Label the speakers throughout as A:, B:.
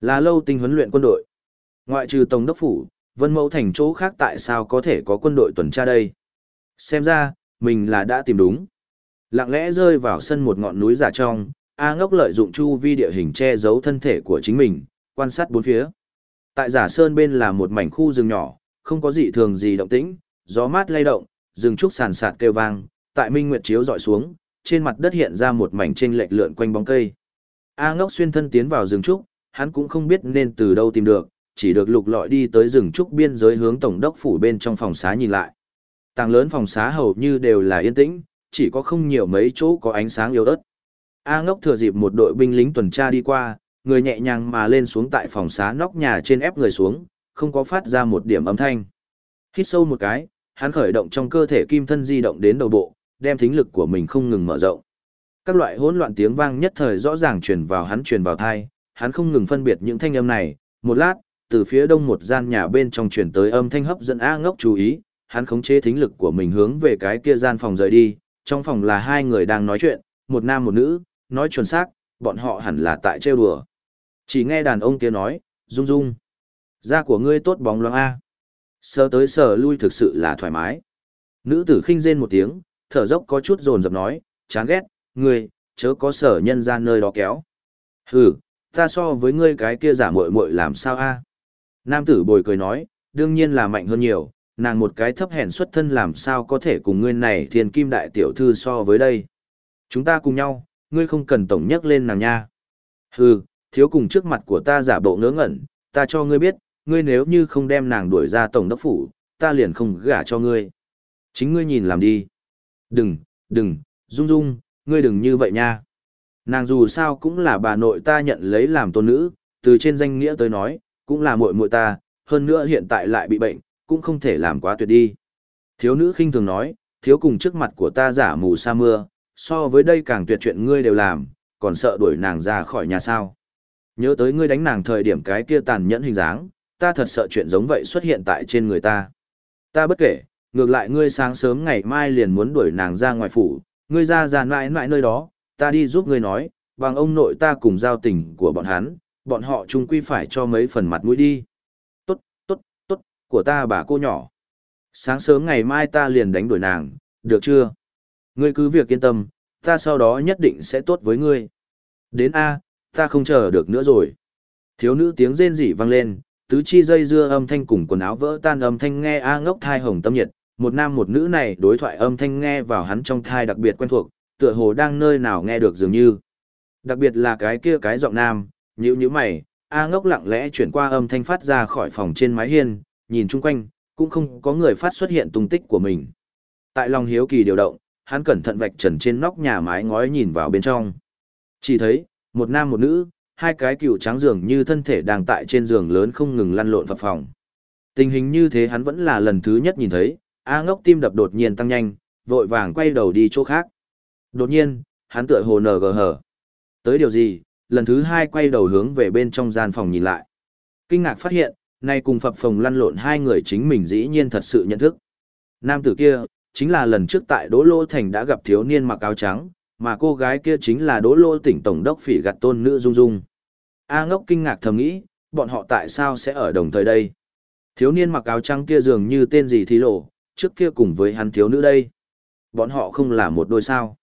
A: Là lâu tinh huấn luyện quân đội. Ngoại trừ Tổng đốc phủ, Vân Mẫu thành chỗ khác tại sao có thể có quân đội tuần tra đây? Xem ra, mình là đã tìm đúng. Lặng lẽ rơi vào sân một ngọn núi giả trong, A ngốc lợi dụng chu vi địa hình che giấu thân thể của chính mình, quan sát bốn phía. Tại giả sơn bên là một mảnh khu rừng nhỏ, không có gì thường gì động tĩnh, gió mát lay động, rừng trúc sàn sạt kêu vang, tại minh nguyệt chiếu dọi xuống, trên mặt đất hiện ra một mảnh trên lệch lượn quanh bóng cây. A ngốc xuyên thân tiến vào rừng trúc, hắn cũng không biết nên từ đâu tìm được, chỉ được lục lọi đi tới rừng trúc biên giới hướng tổng đốc phủ bên trong phòng xá nhìn lại. Tàng lớn phòng xá hầu như đều là yên tĩnh, chỉ có không nhiều mấy chỗ có ánh sáng yếu ớt. A ngốc thừa dịp một đội binh lính tuần tra đi qua, người nhẹ nhàng mà lên xuống tại phòng xá nóc nhà trên ép người xuống, không có phát ra một điểm âm thanh. Hít sâu một cái, hắn khởi động trong cơ thể kim thân di động đến đầu bộ, đem thính lực của mình không ngừng mở rộng. Các loại hỗn loạn tiếng vang nhất thời rõ ràng truyền vào hắn truyền vào thai, hắn không ngừng phân biệt những thanh âm này, một lát, từ phía đông một gian nhà bên trong truyền tới âm thanh hấp dẫn A ngốc chú ý, hắn khống chế thính lực của mình hướng về cái kia gian phòng rời đi, trong phòng là hai người đang nói chuyện, một nam một nữ, nói chuẩn xác, bọn họ hẳn là tại trêu đùa. Chỉ nghe đàn ông kia nói, "Dung Dung, Da của ngươi tốt bóng loáng A. Sờ tới sờ lui thực sự là thoải mái. Nữ tử khinh rên một tiếng, thở dốc có chút dồn dập nói, chán ghét, ngươi, chớ có sở nhân ra nơi đó kéo. Hừ, ta so với ngươi cái kia giả muội muội làm sao a? Nam tử bồi cười nói, đương nhiên là mạnh hơn nhiều, nàng một cái thấp hèn xuất thân làm sao có thể cùng ngươi này thiên kim đại tiểu thư so với đây. Chúng ta cùng nhau, ngươi không cần tổng nhắc lên nàng nha. Hừ, thiếu cùng trước mặt của ta giả bộ ngớ ngẩn, ta cho ngươi biết, ngươi nếu như không đem nàng đuổi ra tổng đốc phủ, ta liền không gả cho ngươi. Chính ngươi nhìn làm đi. Đừng, đừng, Dung Dung, ngươi đừng như vậy nha. Nàng dù sao cũng là bà nội ta nhận lấy làm tôn nữ, từ trên danh nghĩa tới nói, cũng là muội muội ta, hơn nữa hiện tại lại bị bệnh, cũng không thể làm quá tuyệt đi. Thiếu nữ khinh thường nói, thiếu cùng trước mặt của ta giả mù sa mưa, so với đây càng tuyệt chuyện ngươi đều làm, còn sợ đuổi nàng ra khỏi nhà sao. Nhớ tới ngươi đánh nàng thời điểm cái kia tàn nhẫn hình dáng, ta thật sợ chuyện giống vậy xuất hiện tại trên người ta. Ta bất kể, ngược lại ngươi sáng sớm ngày mai liền muốn đuổi nàng ra ngoài phủ, ngươi ra ra mãi mãi nơi đó, ta đi giúp ngươi nói, bằng ông nội ta cùng giao tình của bọn hắn, bọn họ chung quy phải cho mấy phần mặt mũi đi. Tốt, tốt, tốt, của ta bà cô nhỏ. Sáng sớm ngày mai ta liền đánh đuổi nàng, được chưa? Ngươi cứ việc yên tâm, ta sau đó nhất định sẽ tốt với ngươi. Đến A, ta không chờ được nữa rồi. Thiếu nữ tiếng rên rỉ vang lên, tứ chi dây dưa âm thanh cùng quần áo vỡ tan âm thanh nghe A ngốc thai hồng tâm nhiệt, một nam một nữ này đối thoại âm thanh nghe vào hắn trong thai đặc biệt quen thuộc, tựa hồ đang nơi nào nghe được dường như. Đặc biệt là cái kia cái giọng nam, nhữ nhữ mày, A ngốc lặng lẽ chuyển qua âm thanh phát ra khỏi phòng trên mái hiên, nhìn chung quanh, cũng không có người phát xuất hiện tung tích của mình. Tại lòng hiếu kỳ điều động, hắn cẩn thận vạch trần trên nóc nhà mái ngói nhìn vào bên trong. Chỉ thấy, một nam một nữ, hai cái cựu trắng giường như thân thể đang tại trên giường lớn không ngừng lăn lộn vào phòng. Tình hình như thế hắn vẫn là lần thứ nhất nhìn thấy, A ngốc tim đập đột nhiên tăng nhanh, vội vàng quay đầu đi chỗ khác. Đột nhiên, hắn tựa hồ nở gờ hở. Tới điều gì, lần thứ hai quay đầu hướng về bên trong gian phòng nhìn lại. Kinh ngạc phát hiện, nay cùng phập phồng lăn lộn hai người chính mình dĩ nhiên thật sự nhận thức. Nam tử kia, chính là lần trước tại Đỗ Lô Thành đã gặp thiếu niên mặc áo trắng, mà cô gái kia chính là Đỗ Lô tỉnh tổng đốc phỉ gặt tôn nữ Dung Dung. A ngốc kinh ngạc thầm nghĩ, bọn họ tại sao sẽ ở đồng thời đây? Thiếu niên mặc áo trắng kia dường như tên gì thí lộ, trước kia cùng với hắn thiếu nữ đây. Bọn họ không là một đôi sao.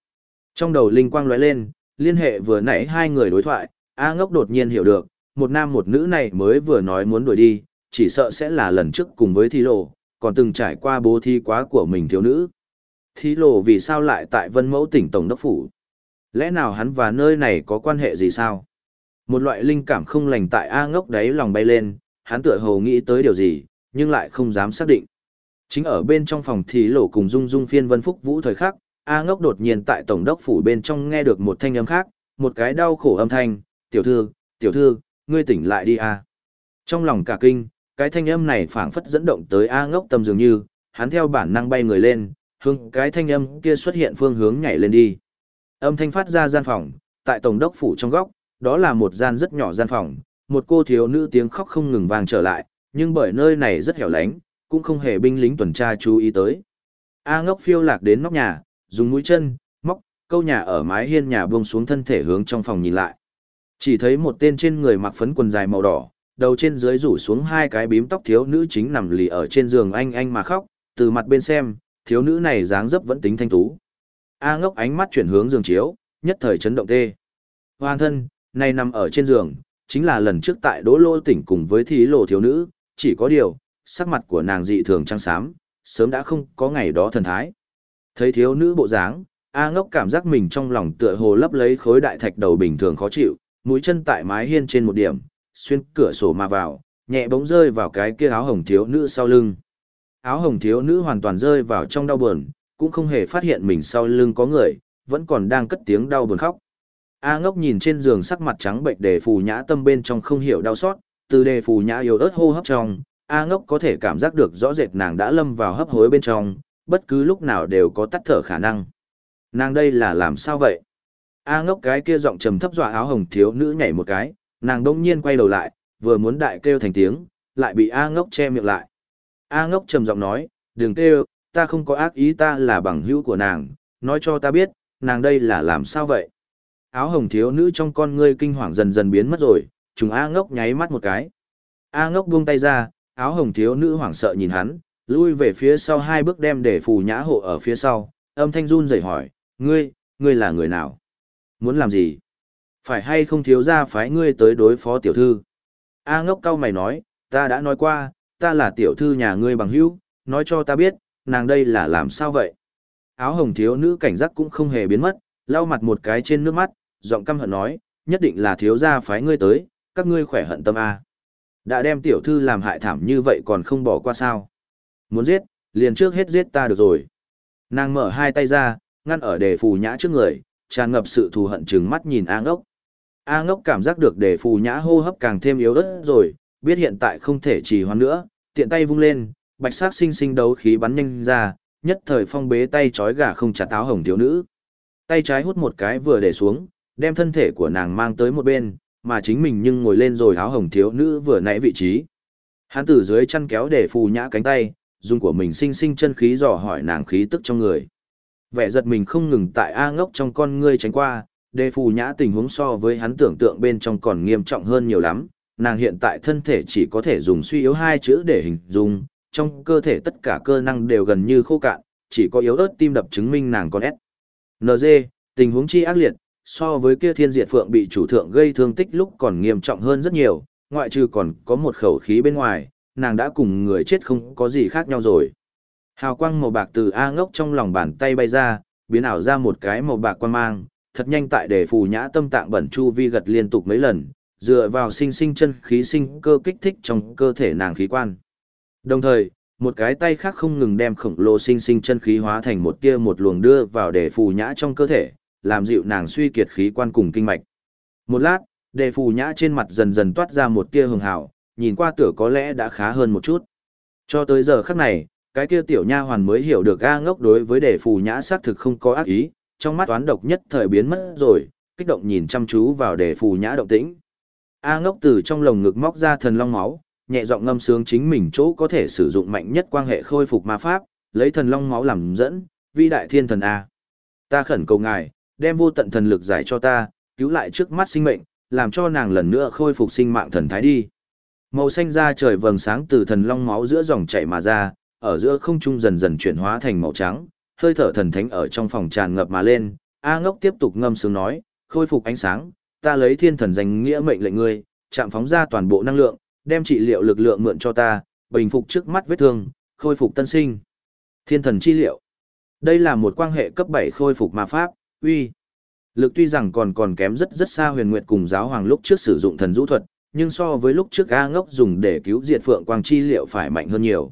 A: Trong đầu linh quang lóe lên, liên hệ vừa nãy hai người đối thoại, A ngốc đột nhiên hiểu được, một nam một nữ này mới vừa nói muốn đuổi đi, chỉ sợ sẽ là lần trước cùng với thi lộ, còn từng trải qua bố thi quá của mình thiếu nữ. Thi lộ vì sao lại tại vân mẫu tỉnh Tổng đốc Phủ? Lẽ nào hắn và nơi này có quan hệ gì sao? Một loại linh cảm không lành tại A ngốc đáy lòng bay lên, hắn tựa hồ nghĩ tới điều gì, nhưng lại không dám xác định. Chính ở bên trong phòng thì lộ cùng dung dung phiên vân phúc vũ thời khắc, A ngốc đột nhiên tại tổng đốc phủ bên trong nghe được một thanh âm khác, một cái đau khổ âm thanh, tiểu thư, tiểu thư, ngươi tỉnh lại đi A. Trong lòng cả kinh, cái thanh âm này phảng phất dẫn động tới A ngốc tâm dường như, hắn theo bản năng bay người lên, hướng cái thanh âm kia xuất hiện phương hướng nhảy lên đi. Âm thanh phát ra gian phòng, tại tổng đốc phủ trong góc, đó là một gian rất nhỏ gian phòng, một cô thiếu nữ tiếng khóc không ngừng vang trở lại, nhưng bởi nơi này rất hẻo lánh, cũng không hề binh lính tuần tra chú ý tới. A ngốc phiêu lạc đến nóc nhà, dùng mũi chân, móc, câu nhà ở mái hiên nhà buông xuống thân thể hướng trong phòng nhìn lại. Chỉ thấy một tên trên người mặc phấn quần dài màu đỏ, đầu trên dưới rủ xuống hai cái bím tóc thiếu nữ chính nằm lì ở trên giường anh anh mà khóc, từ mặt bên xem, thiếu nữ này dáng dấp vẫn tính thanh tú. A ngốc ánh mắt chuyển hướng giường chiếu, nhất thời chấn động tê. Hoàn thân, nay nằm ở trên giường, chính là lần trước tại đỗ lô tỉnh cùng với thí lộ thiếu nữ, chỉ có điều, sắc mặt của nàng dị thường trắng xám, sớm đã không có ngày đó thần thái. Thấy thiếu nữ bộ dáng, A ngốc cảm giác mình trong lòng tựa hồ lấp lấy khối đại thạch đầu bình thường khó chịu, mũi chân tại mái hiên trên một điểm, xuyên cửa sổ mà vào, nhẹ bóng rơi vào cái kia áo hồng thiếu nữ sau lưng. Áo hồng thiếu nữ hoàn toàn rơi vào trong đau buồn, cũng không hề phát hiện mình sau lưng có người, vẫn còn đang cất tiếng đau buồn khóc. A ngốc nhìn trên giường sắc mặt trắng bệnh đề phù nhã tâm bên trong không hiểu đau xót, từ đề phù nhã yếu ớt hô hấp trong, A ngốc có thể cảm giác được rõ rệt nàng đã lâm vào hấp hối bên trong, bất cứ lúc nào đều có tắt thở khả năng. Nàng đây là làm sao vậy? A ngốc cái kia giọng trầm thấp dọa áo hồng thiếu nữ nhảy một cái, nàng đông nhiên quay đầu lại, vừa muốn đại kêu thành tiếng, lại bị A ngốc che miệng lại. A ngốc trầm giọng nói, đừng kêu, ta không có ác ý ta là bằng hữu của nàng, nói cho ta biết, nàng đây là làm sao vậy? Áo hồng thiếu nữ trong con ngươi kinh hoàng dần dần biến mất rồi, trùng A ngốc nháy mắt một cái. A ngốc buông tay ra, áo hồng thiếu nữ hoảng sợ nhìn hắn, lui về phía sau hai bước đem để phù nhã hộ ở phía sau, âm thanh run rẩy hỏi, ngươi, ngươi là người nào? Muốn làm gì? Phải hay không thiếu ra phái ngươi tới đối phó tiểu thư? A ngốc cao mày nói, ta đã nói qua, ta là tiểu thư nhà ngươi bằng hữu, nói cho ta biết, nàng đây là làm sao vậy? Áo hồng thiếu nữ cảnh giác cũng không hề biến mất, lau mặt một cái trên nước mắt, giọng căm hận nói, nhất định là thiếu gia phái ngươi tới, các ngươi khỏe hận tâm A. Đã đem tiểu thư làm hại thảm như vậy còn không bỏ qua sao? Muốn giết, liền trước hết giết ta được rồi. Nàng mở hai tay ra, ngăn ở đề phù nhã trước người, tràn ngập sự thù hận trừng mắt nhìn A ngốc. A ngốc cảm giác được đề phù nhã hô hấp càng thêm yếu ớt rồi, biết hiện tại không thể trì hoãn nữa, tiện tay vung lên, bạch sắc sinh sinh đấu khí bắn nhanh ra, nhất thời phong bế tay trói gà không chặt áo hồng thiếu nữ. Tay trái hút một cái vừa để xuống, đem thân thể của nàng mang tới một bên, mà chính mình nhưng ngồi lên rồi áo hồng thiếu nữ vừa nãy vị trí. Hắn từ dưới chân kéo để phù nhã cánh tay, dùng của mình sinh sinh chân khí dò hỏi nàng khí tức trong người. Vẻ giật mình không ngừng tại A ngốc trong con ngươi tránh qua, đề phù nhã tình huống so với hắn tưởng tượng bên trong còn nghiêm trọng hơn nhiều lắm, nàng hiện tại thân thể chỉ có thể dùng suy yếu hai chữ để hình dung, trong cơ thể tất cả cơ năng đều gần như khô cạn, chỉ có yếu ớt tim đập chứng minh nàng còn S. NG, tình huống chi ác liệt, so với kia thiên diệt phượng bị chủ thượng gây thương tích lúc còn nghiêm trọng hơn rất nhiều, ngoại trừ còn có một khẩu khí bên ngoài, nàng đã cùng người chết không có gì khác nhau rồi. Hào quang màu bạc từ A ngốc trong lòng bàn tay bay ra, biến ảo ra một cái màu bạc quan mang, thật nhanh tại để phù nhã tâm tạng bẩn chu vi gật liên tục mấy lần, dựa vào sinh sinh chân khí sinh cơ kích thích trong cơ thể nàng khí quan. Đồng thời, một cái tay khác không ngừng đem khổng lồ sinh sinh chân khí hóa thành một tia một luồng đưa vào để phù nhã trong cơ thể, làm dịu nàng suy kiệt khí quan cùng kinh mạch. Một lát, để phù nhã trên mặt dần dần toát ra một tia hường hảo, nhìn qua tựa có lẽ đã khá hơn một chút. Cho tới giờ khắc này, cái kia tiểu nha hoàn mới hiểu được A ngốc đối với đề phù nhã xác thực không có ác ý, trong mắt toán độc nhất thời biến mất rồi, kích động nhìn chăm chú vào đề phù nhã động tĩnh. A ngốc từ trong lồng ngực móc ra thần long máu, nhẹ giọng ngâm sướng chính mình chỗ có thể sử dụng mạnh nhất quan hệ khôi phục ma pháp, lấy thần long máu làm dẫn, vi đại thiên thần A. Ta khẩn cầu ngài, đem vô tận thần lực giải cho ta, cứu lại trước mắt sinh mệnh, làm cho nàng lần nữa khôi phục sinh mạng thần thái đi. Màu xanh da trời vầng sáng từ thần long máu giữa dòng chảy mà ra, ở giữa không trung dần dần chuyển hóa thành màu trắng, hơi thở thần thánh ở trong phòng tràn ngập mà lên. A Ngốc tiếp tục ngâm sướng nói, khôi phục ánh sáng, ta lấy thiên thần danh nghĩa mệnh lệnh ngươi, chạm phóng ra toàn bộ năng lượng, đem trị liệu lực lượng mượn cho ta, bình phục trước mắt vết thương, khôi phục tân sinh. Thiên thần chi liệu. Đây là một quan hệ cấp 7 khôi phục ma pháp, uy. Lực tuy rằng còn còn kém rất rất xa huyền nguyệt cùng giáo hoàng lúc trước sử dụng thần vũ thuật, nhưng so với lúc trước A ngốc dùng để cứu diệt phượng quang chi liệu phải mạnh hơn nhiều.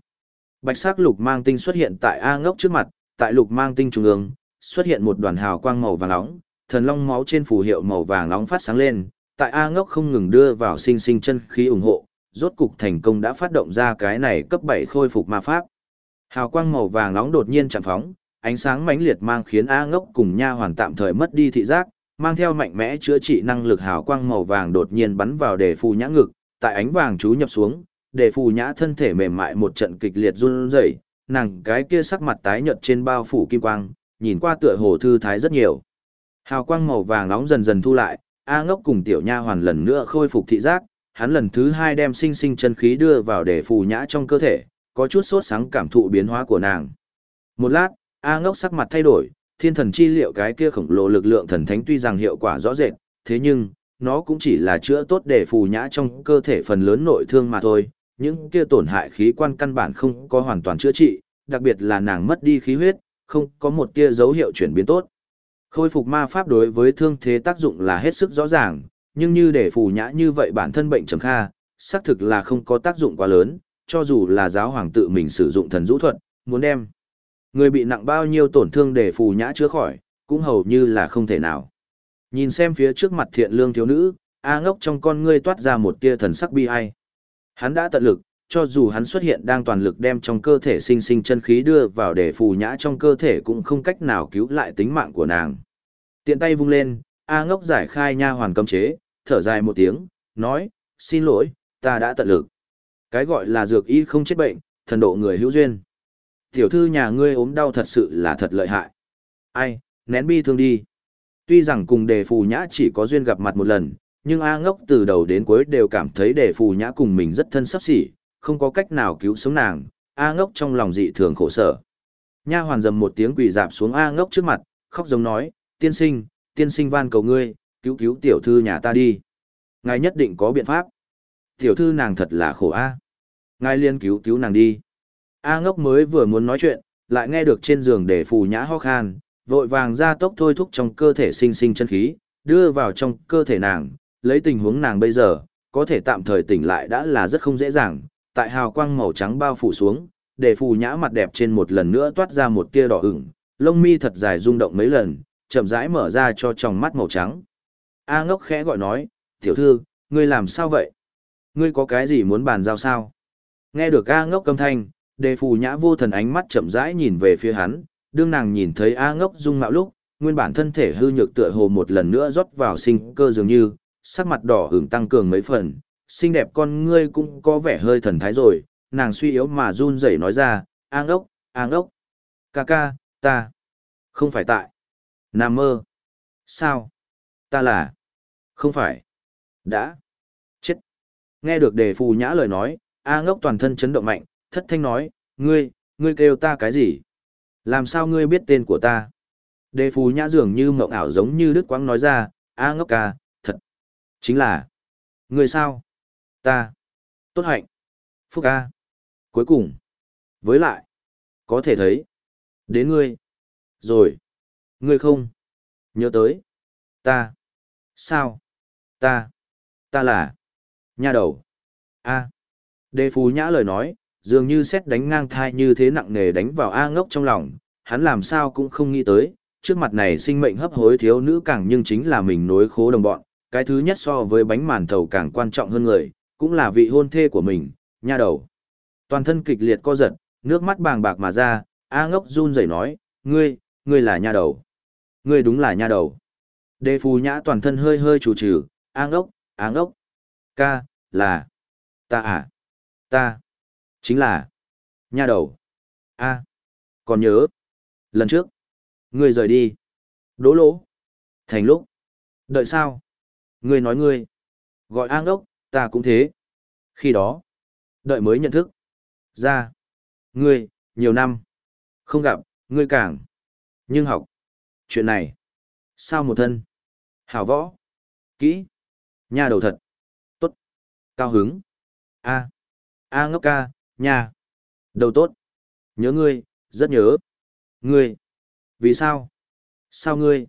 A: Bạch sắc lục mang tinh xuất hiện tại A ngốc trước mặt, tại lục mang tinh trung ương, xuất hiện một đoàn hào quang màu vàng nóng, thần long máu trên phù hiệu màu vàng nóng phát sáng lên, tại A ngốc không ngừng đưa vào sinh sinh chân khí ủng hộ, rốt cục thành công đã phát động ra cái này cấp 7 khôi phục ma pháp. Hào quang màu vàng nóng đột nhiên chạm phóng, ánh sáng mãnh liệt mang khiến A ngốc cùng nha hoàn tạm thời mất đi thị giác, mang theo mạnh mẽ chữa trị năng lực hào quang màu vàng đột nhiên bắn vào đề phù nhã ngực, tại ánh vàng chú nhập xuống, đề phù nhã thân thể mềm mại một trận kịch liệt run rẩy, nàng cái kia sắc mặt tái nhợt trên bao phủ kim quang, nhìn qua tựa hồ thư thái rất nhiều. Hào quang màu vàng nóng dần dần thu lại, A ngốc cùng tiểu nha hoàn lần nữa khôi phục thị giác, hắn lần thứ hai đem sinh sinh chân khí đưa vào để phù nhã trong cơ thể, có chút sốt sáng cảm thụ biến hóa của nàng. Một lát, A ngốc sắc mặt thay đổi, thiên thần chi liệu cái kia khổng lồ lực lượng thần thánh tuy rằng hiệu quả rõ rệt, thế nhưng, nó cũng chỉ là chữa tốt để phù nhã trong cơ thể phần lớn nội thương mà thôi, những kia tổn hại khí quan căn bản không có hoàn toàn chữa trị, đặc biệt là nàng mất đi khí huyết, không có một tia dấu hiệu chuyển biến tốt. Khôi phục ma pháp đối với thương thế tác dụng là hết sức rõ ràng, nhưng như để phù nhã như vậy bản thân bệnh trầm kha, xác thực là không có tác dụng quá lớn, cho dù là giáo hoàng tự mình sử dụng thần rũ thuật, muốn đem người bị nặng bao nhiêu tổn thương để phù nhã chữa khỏi, cũng hầu như là không thể nào. Nhìn xem phía trước mặt thiện lương thiếu nữ, A ngốc trong con ngươi toát ra một tia thần sắc bi ai. Hắn đã tận lực, cho dù hắn xuất hiện đang toàn lực đem trong cơ thể sinh sinh chân khí đưa vào để phù nhã trong cơ thể cũng không cách nào cứu lại tính mạng của nàng. Tiện tay vung lên, A ngốc giải khai nha hoàn cấm chế, thở dài một tiếng, nói, xin lỗi, ta đã tận lực. Cái gọi là dược y không chết bệnh, thần độ người hữu duyên. Tiểu thư nhà ngươi ốm đau thật sự là thật lợi hại. Ai, nén bi thương đi. Tuy rằng cùng đề phù nhã chỉ có duyên gặp mặt một lần, nhưng A ngốc từ đầu đến cuối đều cảm thấy đề phù nhã cùng mình rất thân sắp xỉ, không có cách nào cứu sống nàng. A ngốc trong lòng dị thường khổ sở. Nha hoàn dầm một tiếng quỳ dạp xuống A ngốc trước mặt, khóc giống nói, tiên sinh, tiên sinh van cầu ngươi, cứu cứu tiểu thư nhà ta đi. Ngài nhất định có biện pháp. Tiểu thư nàng thật là khổ A. Ngài liên cứu cứu nàng đi. A ngốc mới vừa muốn nói chuyện, lại nghe được trên giường để phù nhã ho khan, vội vàng ra tốc thôi thúc trong cơ thể sinh sinh chân khí, đưa vào trong cơ thể nàng, lấy tình huống nàng bây giờ, có thể tạm thời tỉnh lại đã là rất không dễ dàng, tại hào quang màu trắng bao phủ xuống, để phù nhã mặt đẹp trên một lần nữa toát ra một tia đỏ ửng, lông mi thật dài rung động mấy lần, chậm rãi mở ra cho tròng mắt màu trắng. A ngốc khẽ gọi nói, tiểu thư, ngươi làm sao vậy? Ngươi có cái gì muốn bàn giao sao? Nghe được A ngốc âm thanh, đề phù nhã vô thần ánh mắt chậm rãi nhìn về phía hắn, đương nàng nhìn thấy A ngốc dung mạo lúc, nguyên bản thân thể hư nhược tựa hồ một lần nữa rót vào sinh cơ dường như, sắc mặt đỏ hưởng tăng cường mấy phần, xinh đẹp con ngươi cũng có vẻ hơi thần thái rồi, nàng suy yếu mà run rẩy nói ra, A ngốc, A ngốc, ca ca, ta, không phải tại, nằm mơ, sao, ta là, không phải, đã, chết. Nghe được đề phù nhã lời nói, A ngốc toàn thân chấn động mạnh, thất thanh nói, ngươi, ngươi kêu ta cái gì? Làm sao ngươi biết tên của ta? Đề phù nhã dường như mộng ảo giống như Đức Quang nói ra, A ngốc ca, thật. Chính là, ngươi sao? Ta. Tốt hạnh. Phúc ca. Cuối cùng. Với lại. Có thể thấy. Đến ngươi. Rồi. Ngươi không. Nhớ tới. Ta. Sao? Ta. Ta là. Nha đầu. A. Đề phù nhã lời nói, dường như xét đánh ngang thai như thế nặng nề đánh vào A ngốc trong lòng, hắn làm sao cũng không nghĩ tới, trước mặt này sinh mệnh hấp hối thiếu nữ càng nhưng chính là mình nối khố đồng bọn, cái thứ nhất so với bánh màn thầu càng quan trọng hơn người, cũng là vị hôn thê của mình, nha đầu. Toàn thân kịch liệt co giật, nước mắt bàng bạc mà ra, A ngốc run rẩy nói, ngươi, ngươi là nha đầu. Ngươi đúng là nha đầu. Đề phù nhã toàn thân hơi hơi chủ trừ, A ngốc, A ngốc. Ca, là. Ta à. Ta. Chính là. Nha đầu. A. Còn nhớ. Lần trước. Ngươi rời đi. Đỗ lỗ. Thành lúc. Đợi sao? Ngươi nói ngươi. Gọi an đốc ta cũng thế. Khi đó. Đợi mới nhận thức. Ra. Ngươi, nhiều năm. Không gặp, ngươi càng. Nhưng học. Chuyện này. Sao một thân? Hảo võ. Kỹ. Nha đầu thật. Tốt. Cao hứng. A. A ngốc ca, nha. Đầu tốt. Nhớ ngươi, rất nhớ. Ngươi. Vì sao? Sao ngươi?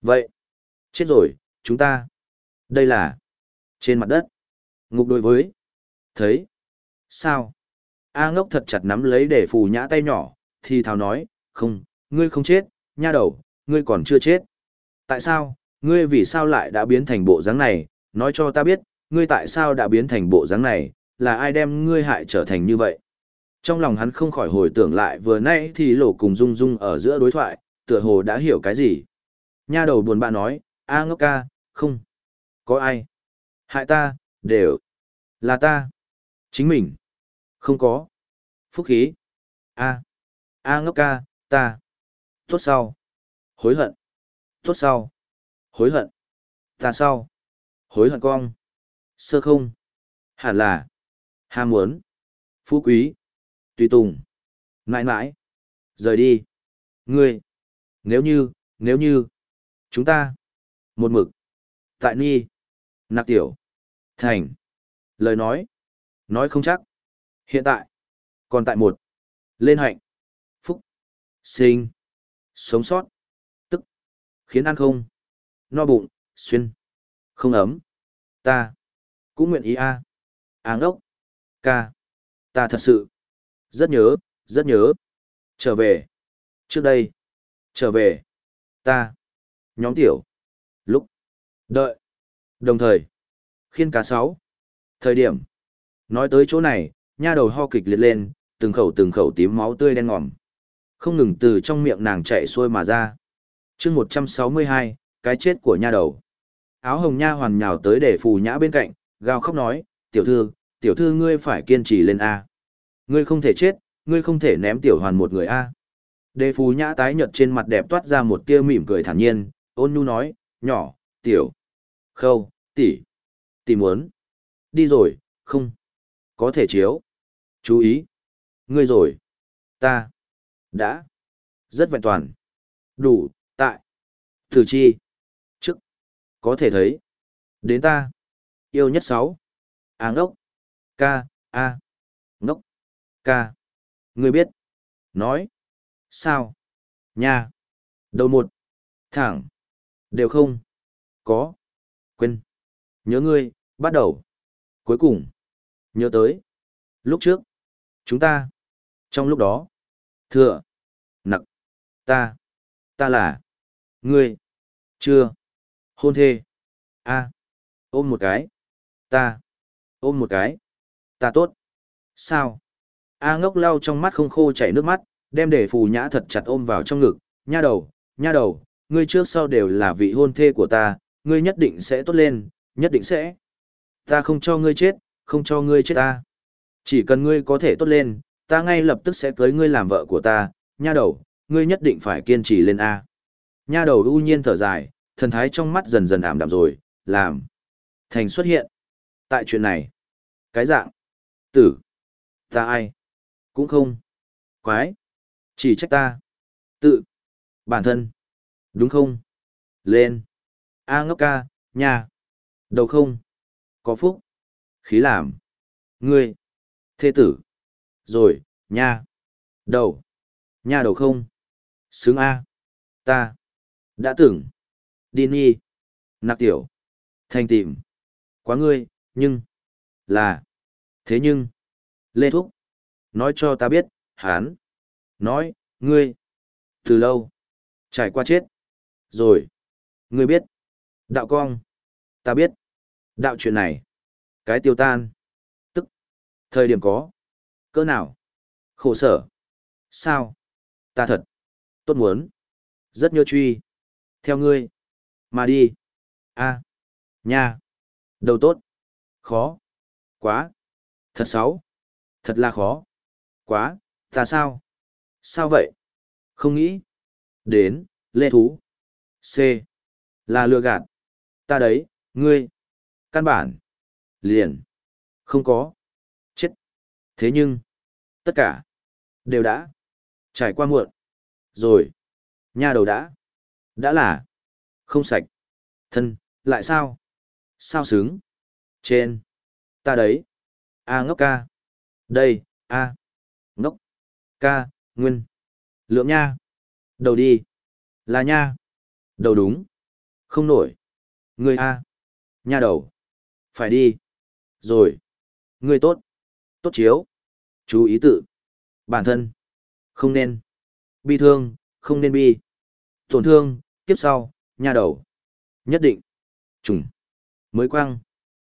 A: Vậy. Chết rồi, chúng ta. Đây là. Trên mặt đất. Ngục đối với. Thấy. Sao? A ngốc thật chặt nắm lấy để phù nhã tay nhỏ, thì thào nói, không, ngươi không chết, nha đầu, ngươi còn chưa chết. Tại sao, ngươi vì sao lại đã biến thành bộ dáng này, nói cho ta biết, ngươi tại sao đã biến thành bộ dáng này, là ai đem ngươi hại trở thành như vậy. Trong lòng hắn không khỏi hồi tưởng lại vừa nãy thì lộ cùng Dung Dung ở giữa đối thoại, tựa hồ đã hiểu cái gì. Nha đầu buồn bã nói, A ngốc ca, không. Có ai? Hại ta, đều. Là ta. Chính mình. Không có. Phúc khí. A. A ngốc ca, ta. Tốt sau. Hối hận. Tốt sau. Hối hận. Ta sau. Hối hận cong. Sơ không. Hẳn là. Ham muốn. Phú quý. Tùy tùng. mãi mãi Rời đi. Ngươi. Nếu như, nếu như. Chúng ta. Một mực. Tại Ni. Nạp tiểu. Thành. Lời nói. Nói không chắc. Hiện tại. Còn tại một. Lên hạnh. Phúc. Sinh. Sống sót. Tức. Khiến ăn không. No bụng. Xuyên. Không ấm. Ta. Cũng nguyện ý a. À. Áng ốc. Ca. Ta thật sự. Rất nhớ, rất nhớ. Trở về. Trước đây. Trở về. Ta. Nhóm tiểu. Lúc. Đợi. Đồng thời. Khiên cá sáu. Thời điểm. Nói tới chỗ này, nha đầu ho kịch liệt lên, từng khẩu từng khẩu tím máu tươi đen ngòm. Không ngừng từ trong miệng nàng chạy xuôi mà ra. chương 162, cái chết của nha đầu. Áo hồng nha hoàn nhào tới để phù nhã bên cạnh, gào khóc nói, tiểu thư, tiểu thư ngươi phải kiên trì lên A. Ngươi không thể chết, ngươi không thể ném tiểu hoàn một người A. Đề phù nhã tái nhợt trên mặt đẹp toát ra một tia mỉm cười thản nhiên, ôn nhu nói, nhỏ, tiểu, khâu, tỷ, tỷ muốn. Đi rồi, không. Có thể chiếu. Chú ý. Ngươi rồi. Ta. Đã. Rất vẹn toàn. Đủ, tại. Thử chi. Trước. Có thể thấy. Đến ta. Yêu nhất sáu. áng ốc. Ca. A. Ngốc. Ca. người biết. Nói. Sao? nhà, Đầu một. Thẳng. Đều không. Có. Quên. Nhớ ngươi, bắt đầu. Cuối cùng. Nhớ tới. Lúc trước. Chúng ta. Trong lúc đó. Thừa. Nặc. Ta. Ta là. Ngươi. Chưa. Hôn thê. A. Ôm một cái. Ta. Ôm một cái. Ta tốt. Sao? A ngốc lau trong mắt không khô chảy nước mắt, đem để phù nhã thật chặt ôm vào trong ngực. Nha đầu, nha đầu, ngươi trước sau đều là vị hôn thê của ta, ngươi nhất định sẽ tốt lên, nhất định sẽ. Ta không cho ngươi chết, không cho ngươi chết ta. Chỉ cần ngươi có thể tốt lên, ta ngay lập tức sẽ cưới ngươi làm vợ của ta, nha đầu, ngươi nhất định phải kiên trì lên A. Nha đầu ưu nhiên thở dài, thần thái trong mắt dần dần ảm đạm rồi, làm. Thành xuất hiện. Tại chuyện này. Cái dạng. Tử. Ta ai. Cũng không. Quái. Chỉ trách ta. Tự. Bản thân. Đúng không? Lên. A ngốc ca, nha. Đầu không. Có phúc. Khí làm. Ngươi. Thê tử. Rồi, nha. Đầu. Nha đầu không. Sướng A. Ta. Đã tưởng. Đi nhi. Nạp tiểu. Thành tìm. Quá ngươi, nhưng. Là. Thế nhưng. Lê Thúc. Nói cho ta biết, hán. Nói, ngươi. Từ lâu. Trải qua chết. Rồi. Ngươi biết. Đạo cong. Ta biết. Đạo chuyện này. Cái tiêu tan. Tức. Thời điểm có. Cỡ nào? Khổ sở. Sao? Ta thật. Tốt muốn. Rất nhớ truy. Theo ngươi. Mà đi. a Nha. Đầu tốt. Khó. Quá. Thật xấu. Thật là khó. Quá. Ta sao? Sao vậy? Không nghĩ. Đến. Lê Thú. C. Là lừa gạt. Ta đấy, ngươi. Căn bản. Liền. Không có. Chết. Thế nhưng. Tất cả. Đều đã. Trải qua muộn. Rồi. Nha đầu đã. Đã là. Không sạch. Thân. Lại sao? Sao sướng? Trên. Ta đấy. A ngốc ca. Đây. A. Ngốc. Ca. Nguyên. Lượng nha. Đầu đi. Là nha. Đầu đúng. Không nổi. Người A. Nha đầu. Phải đi. Rồi. Người tốt. Tốt chiếu. Chú ý tự. Bản thân. Không nên. Bi thương, không nên bi. Tổn thương, tiếp sau, nha đầu. Nhất định. Trùng. Mới quăng.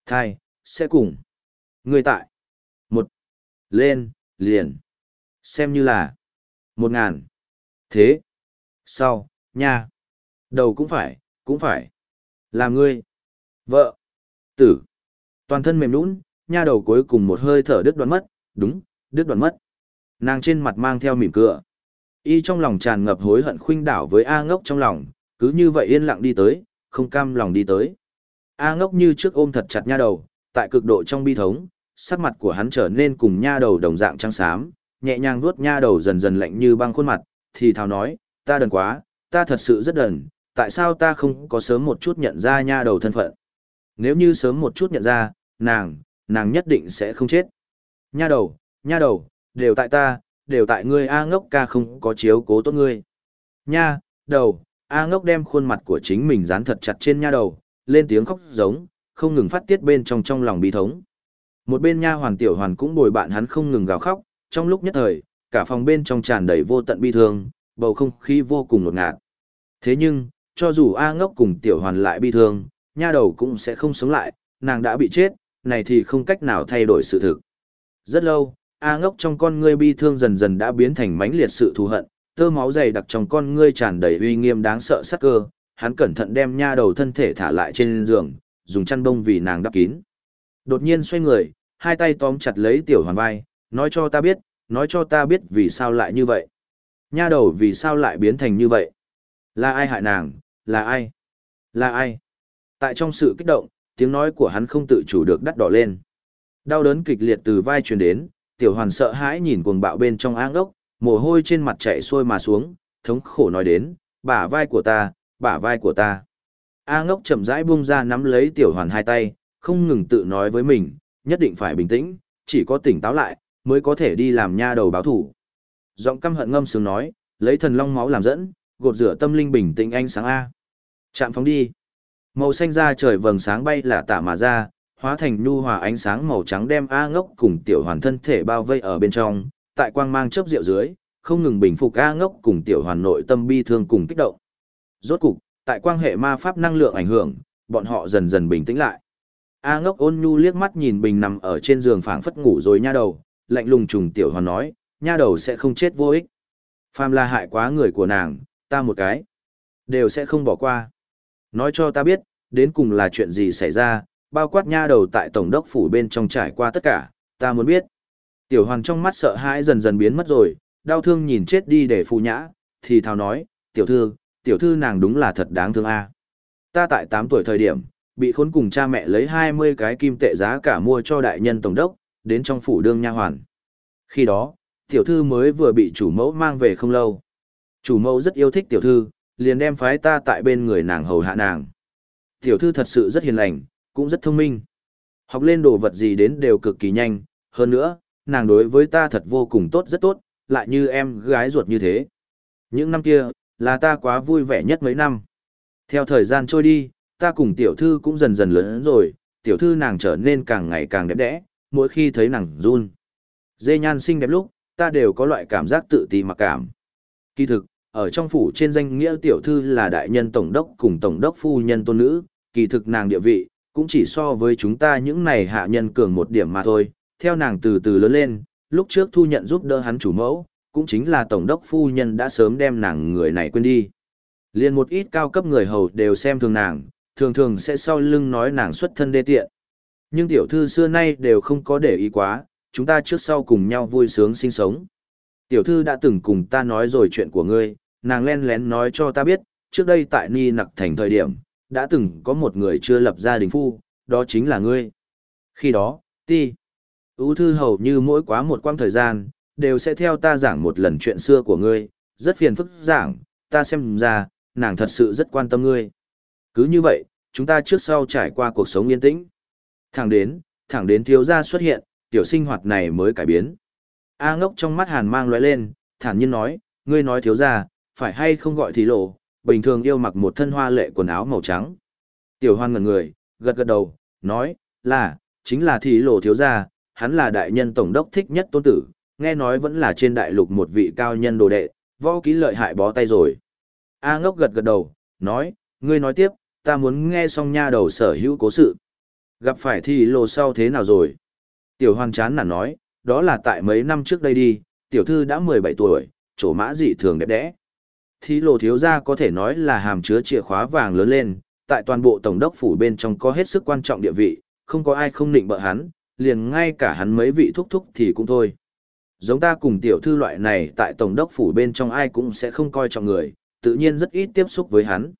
A: Thai, sẽ cùng. Người tại. Một. Lên, liền. Xem như là. Một ngàn. Thế. Sau, nha. Đầu cũng phải, cũng phải. Là ngươi. Vợ. Tử. Toàn thân mềm nũng, nha đầu cuối cùng một hơi thở đứt đoạn mất, đúng, đứt đoạn mất. Nàng trên mặt mang theo mỉm cười. Y trong lòng tràn ngập hối hận khuynh đảo với A ngốc trong lòng, cứ như vậy yên lặng đi tới, không cam lòng đi tới. A ngốc như trước ôm thật chặt nha đầu, tại cực độ trong bi thống, sắc mặt của hắn trở nên cùng nha đầu đồng dạng trắng xám, nhẹ nhàng vuốt nha đầu dần dần lạnh như băng khuôn mặt, thì thào nói, ta đần quá, ta thật sự rất đần, tại sao ta không có sớm một chút nhận ra nha đầu thân phận. Nếu như sớm một chút nhận ra, nàng, nàng nhất định sẽ không chết. Nha đầu, nha đầu, đều tại ta, đều tại ngươi A ngốc ca không có chiếu cố tốt ngươi. Nha, đầu, A ngốc đem khuôn mặt của chính mình dán thật chặt trên nha đầu, lên tiếng khóc giống, không ngừng phát tiết bên trong trong lòng bi thống. Một bên nha hoàn tiểu hoàn cũng bồi bạn hắn không ngừng gào khóc, trong lúc nhất thời, cả phòng bên trong tràn đầy vô tận bi thương, bầu không khí vô cùng ngột ngạt. Thế nhưng, cho dù A ngốc cùng tiểu hoàn lại bi thương, nha đầu cũng sẽ không sống lại, nàng đã bị chết, này thì không cách nào thay đổi sự thực. Rất lâu, A ngốc trong con ngươi bi thương dần dần đã biến thành mãnh liệt sự thù hận, tơ máu dày đặc trong con ngươi tràn đầy uy nghiêm đáng sợ sắc cơ, hắn cẩn thận đem nha đầu thân thể thả lại trên giường, dùng chăn bông vì nàng đắp kín. Đột nhiên xoay người, hai tay tóm chặt lấy tiểu hoàn vai, nói cho ta biết, nói cho ta biết vì sao lại như vậy. Nha đầu vì sao lại biến thành như vậy? Là ai hại nàng? Là ai? Là ai? Tại trong sự kích động, tiếng nói của hắn không tự chủ được đắt đỏ lên. Đau đớn kịch liệt từ vai truyền đến, tiểu hoàn sợ hãi nhìn cuồng bạo bên trong áng ốc, mồ hôi trên mặt chạy xuôi mà xuống, thống khổ nói đến, bả vai của ta, bả vai của ta. A ngốc chậm rãi buông ra nắm lấy tiểu hoàn hai tay, không ngừng tự nói với mình, nhất định phải bình tĩnh, chỉ có tỉnh táo lại, mới có thể đi làm nha đầu báo thủ. Giọng căm hận ngâm sướng nói, lấy thần long máu làm dẫn, gột rửa tâm linh bình tĩnh ánh sáng A. Chạm phóng đi. Màu xanh ra trời vầng sáng bay là tả mà ra, hóa thành nhu hòa ánh sáng màu trắng đem A ngốc cùng tiểu hoàn thân thể bao vây ở bên trong, tại quang mang chớp rượu dưới, không ngừng bình phục A ngốc cùng tiểu hoàn nội tâm bi thương cùng kích động. Rốt cục, tại quan hệ ma pháp năng lượng ảnh hưởng, bọn họ dần dần bình tĩnh lại. A ngốc ôn nhu liếc mắt nhìn bình nằm ở trên giường phảng phất ngủ rồi nha đầu, lạnh lùng trùng tiểu hoàn nói, nha đầu sẽ không chết vô ích. Phàm là hại quá người của nàng, ta một cái, đều sẽ không bỏ qua. Nói cho ta biết, đến cùng là chuyện gì xảy ra, bao quát nha đầu tại tổng đốc phủ bên trong trải qua tất cả, ta muốn biết. Tiểu hoàn trong mắt sợ hãi dần dần biến mất rồi, đau thương nhìn chết đi để phụ nhã, thì thào nói, tiểu thư, tiểu thư nàng đúng là thật đáng thương a. Ta tại 8 tuổi thời điểm, bị khốn cùng cha mẹ lấy 20 cái kim tệ giá cả mua cho đại nhân tổng đốc, đến trong phủ đương nha hoàn. Khi đó, tiểu thư mới vừa bị chủ mẫu mang về không lâu. Chủ mẫu rất yêu thích tiểu thư, liền đem phái ta tại bên người nàng hầu hạ nàng. Tiểu thư thật sự rất hiền lành, cũng rất thông minh. Học lên đồ vật gì đến đều cực kỳ nhanh, hơn nữa, nàng đối với ta thật vô cùng tốt rất tốt, lại như em gái ruột như thế. Những năm kia, là ta quá vui vẻ nhất mấy năm. Theo thời gian trôi đi, ta cùng tiểu thư cũng dần dần lớn rồi, tiểu thư nàng trở nên càng ngày càng đẹp đẽ, mỗi khi thấy nàng run. Dê nhan xinh đẹp lúc, ta đều có loại cảm giác tự ti mặc cảm. Kỳ thực, ở trong phủ trên danh nghĩa tiểu thư là đại nhân tổng đốc cùng tổng đốc phu nhân tôn nữ, kỳ thực nàng địa vị, cũng chỉ so với chúng ta những này hạ nhân cường một điểm mà thôi, theo nàng từ từ lớn lên, lúc trước thu nhận giúp đỡ hắn chủ mẫu, cũng chính là tổng đốc phu nhân đã sớm đem nàng người này quên đi. Liên một ít cao cấp người hầu đều xem thường nàng, thường thường sẽ sau lưng nói nàng xuất thân đê tiện. Nhưng tiểu thư xưa nay đều không có để ý quá, chúng ta trước sau cùng nhau vui sướng sinh sống. Tiểu thư đã từng cùng ta nói rồi chuyện của ngươi, nàng len lén nói cho ta biết, trước đây tại Ni Nặc Thành thời điểm, đã từng có một người chưa lập gia đình phu, đó chính là ngươi. Khi đó, ti, ưu thư hầu như mỗi quá một quãng thời gian, đều sẽ theo ta giảng một lần chuyện xưa của ngươi, rất phiền phức giảng, ta xem ra, nàng thật sự rất quan tâm ngươi. Cứ như vậy, chúng ta trước sau trải qua cuộc sống yên tĩnh. Thẳng đến, thẳng đến thiếu gia xuất hiện, tiểu sinh hoạt này mới cải biến. A ngốc trong mắt hàn mang lóe lên, thản nhiên nói, ngươi nói thiếu gia, phải hay không gọi thì lộ, bình thường yêu mặc một thân hoa lệ quần áo màu trắng. Tiểu hoan ngẩn người, gật gật đầu, nói, là, chính là thì lộ thiếu gia, hắn là đại nhân tổng đốc thích nhất tôn tử, nghe nói vẫn là trên đại lục một vị cao nhân đồ đệ, võ ký lợi hại bó tay rồi. A ngốc gật gật đầu, nói, ngươi nói tiếp, ta muốn nghe xong nha đầu sở hữu cố sự. Gặp phải thì lồ sau thế nào rồi? Tiểu hoàn chán nản nói, đó là tại mấy năm trước đây đi, tiểu thư đã 17 tuổi, chỗ mã dị thường đẹp đẽ. Thì lồ thiếu gia có thể nói là hàm chứa chìa khóa vàng lớn lên, tại toàn bộ tổng đốc phủ bên trong có hết sức quan trọng địa vị, không có ai không định bợ hắn, liền ngay cả hắn mấy vị thúc thúc thì cũng thôi. Giống ta cùng tiểu thư loại này tại tổng đốc phủ bên trong ai cũng sẽ không coi trọng người, tự nhiên rất ít tiếp xúc với hắn.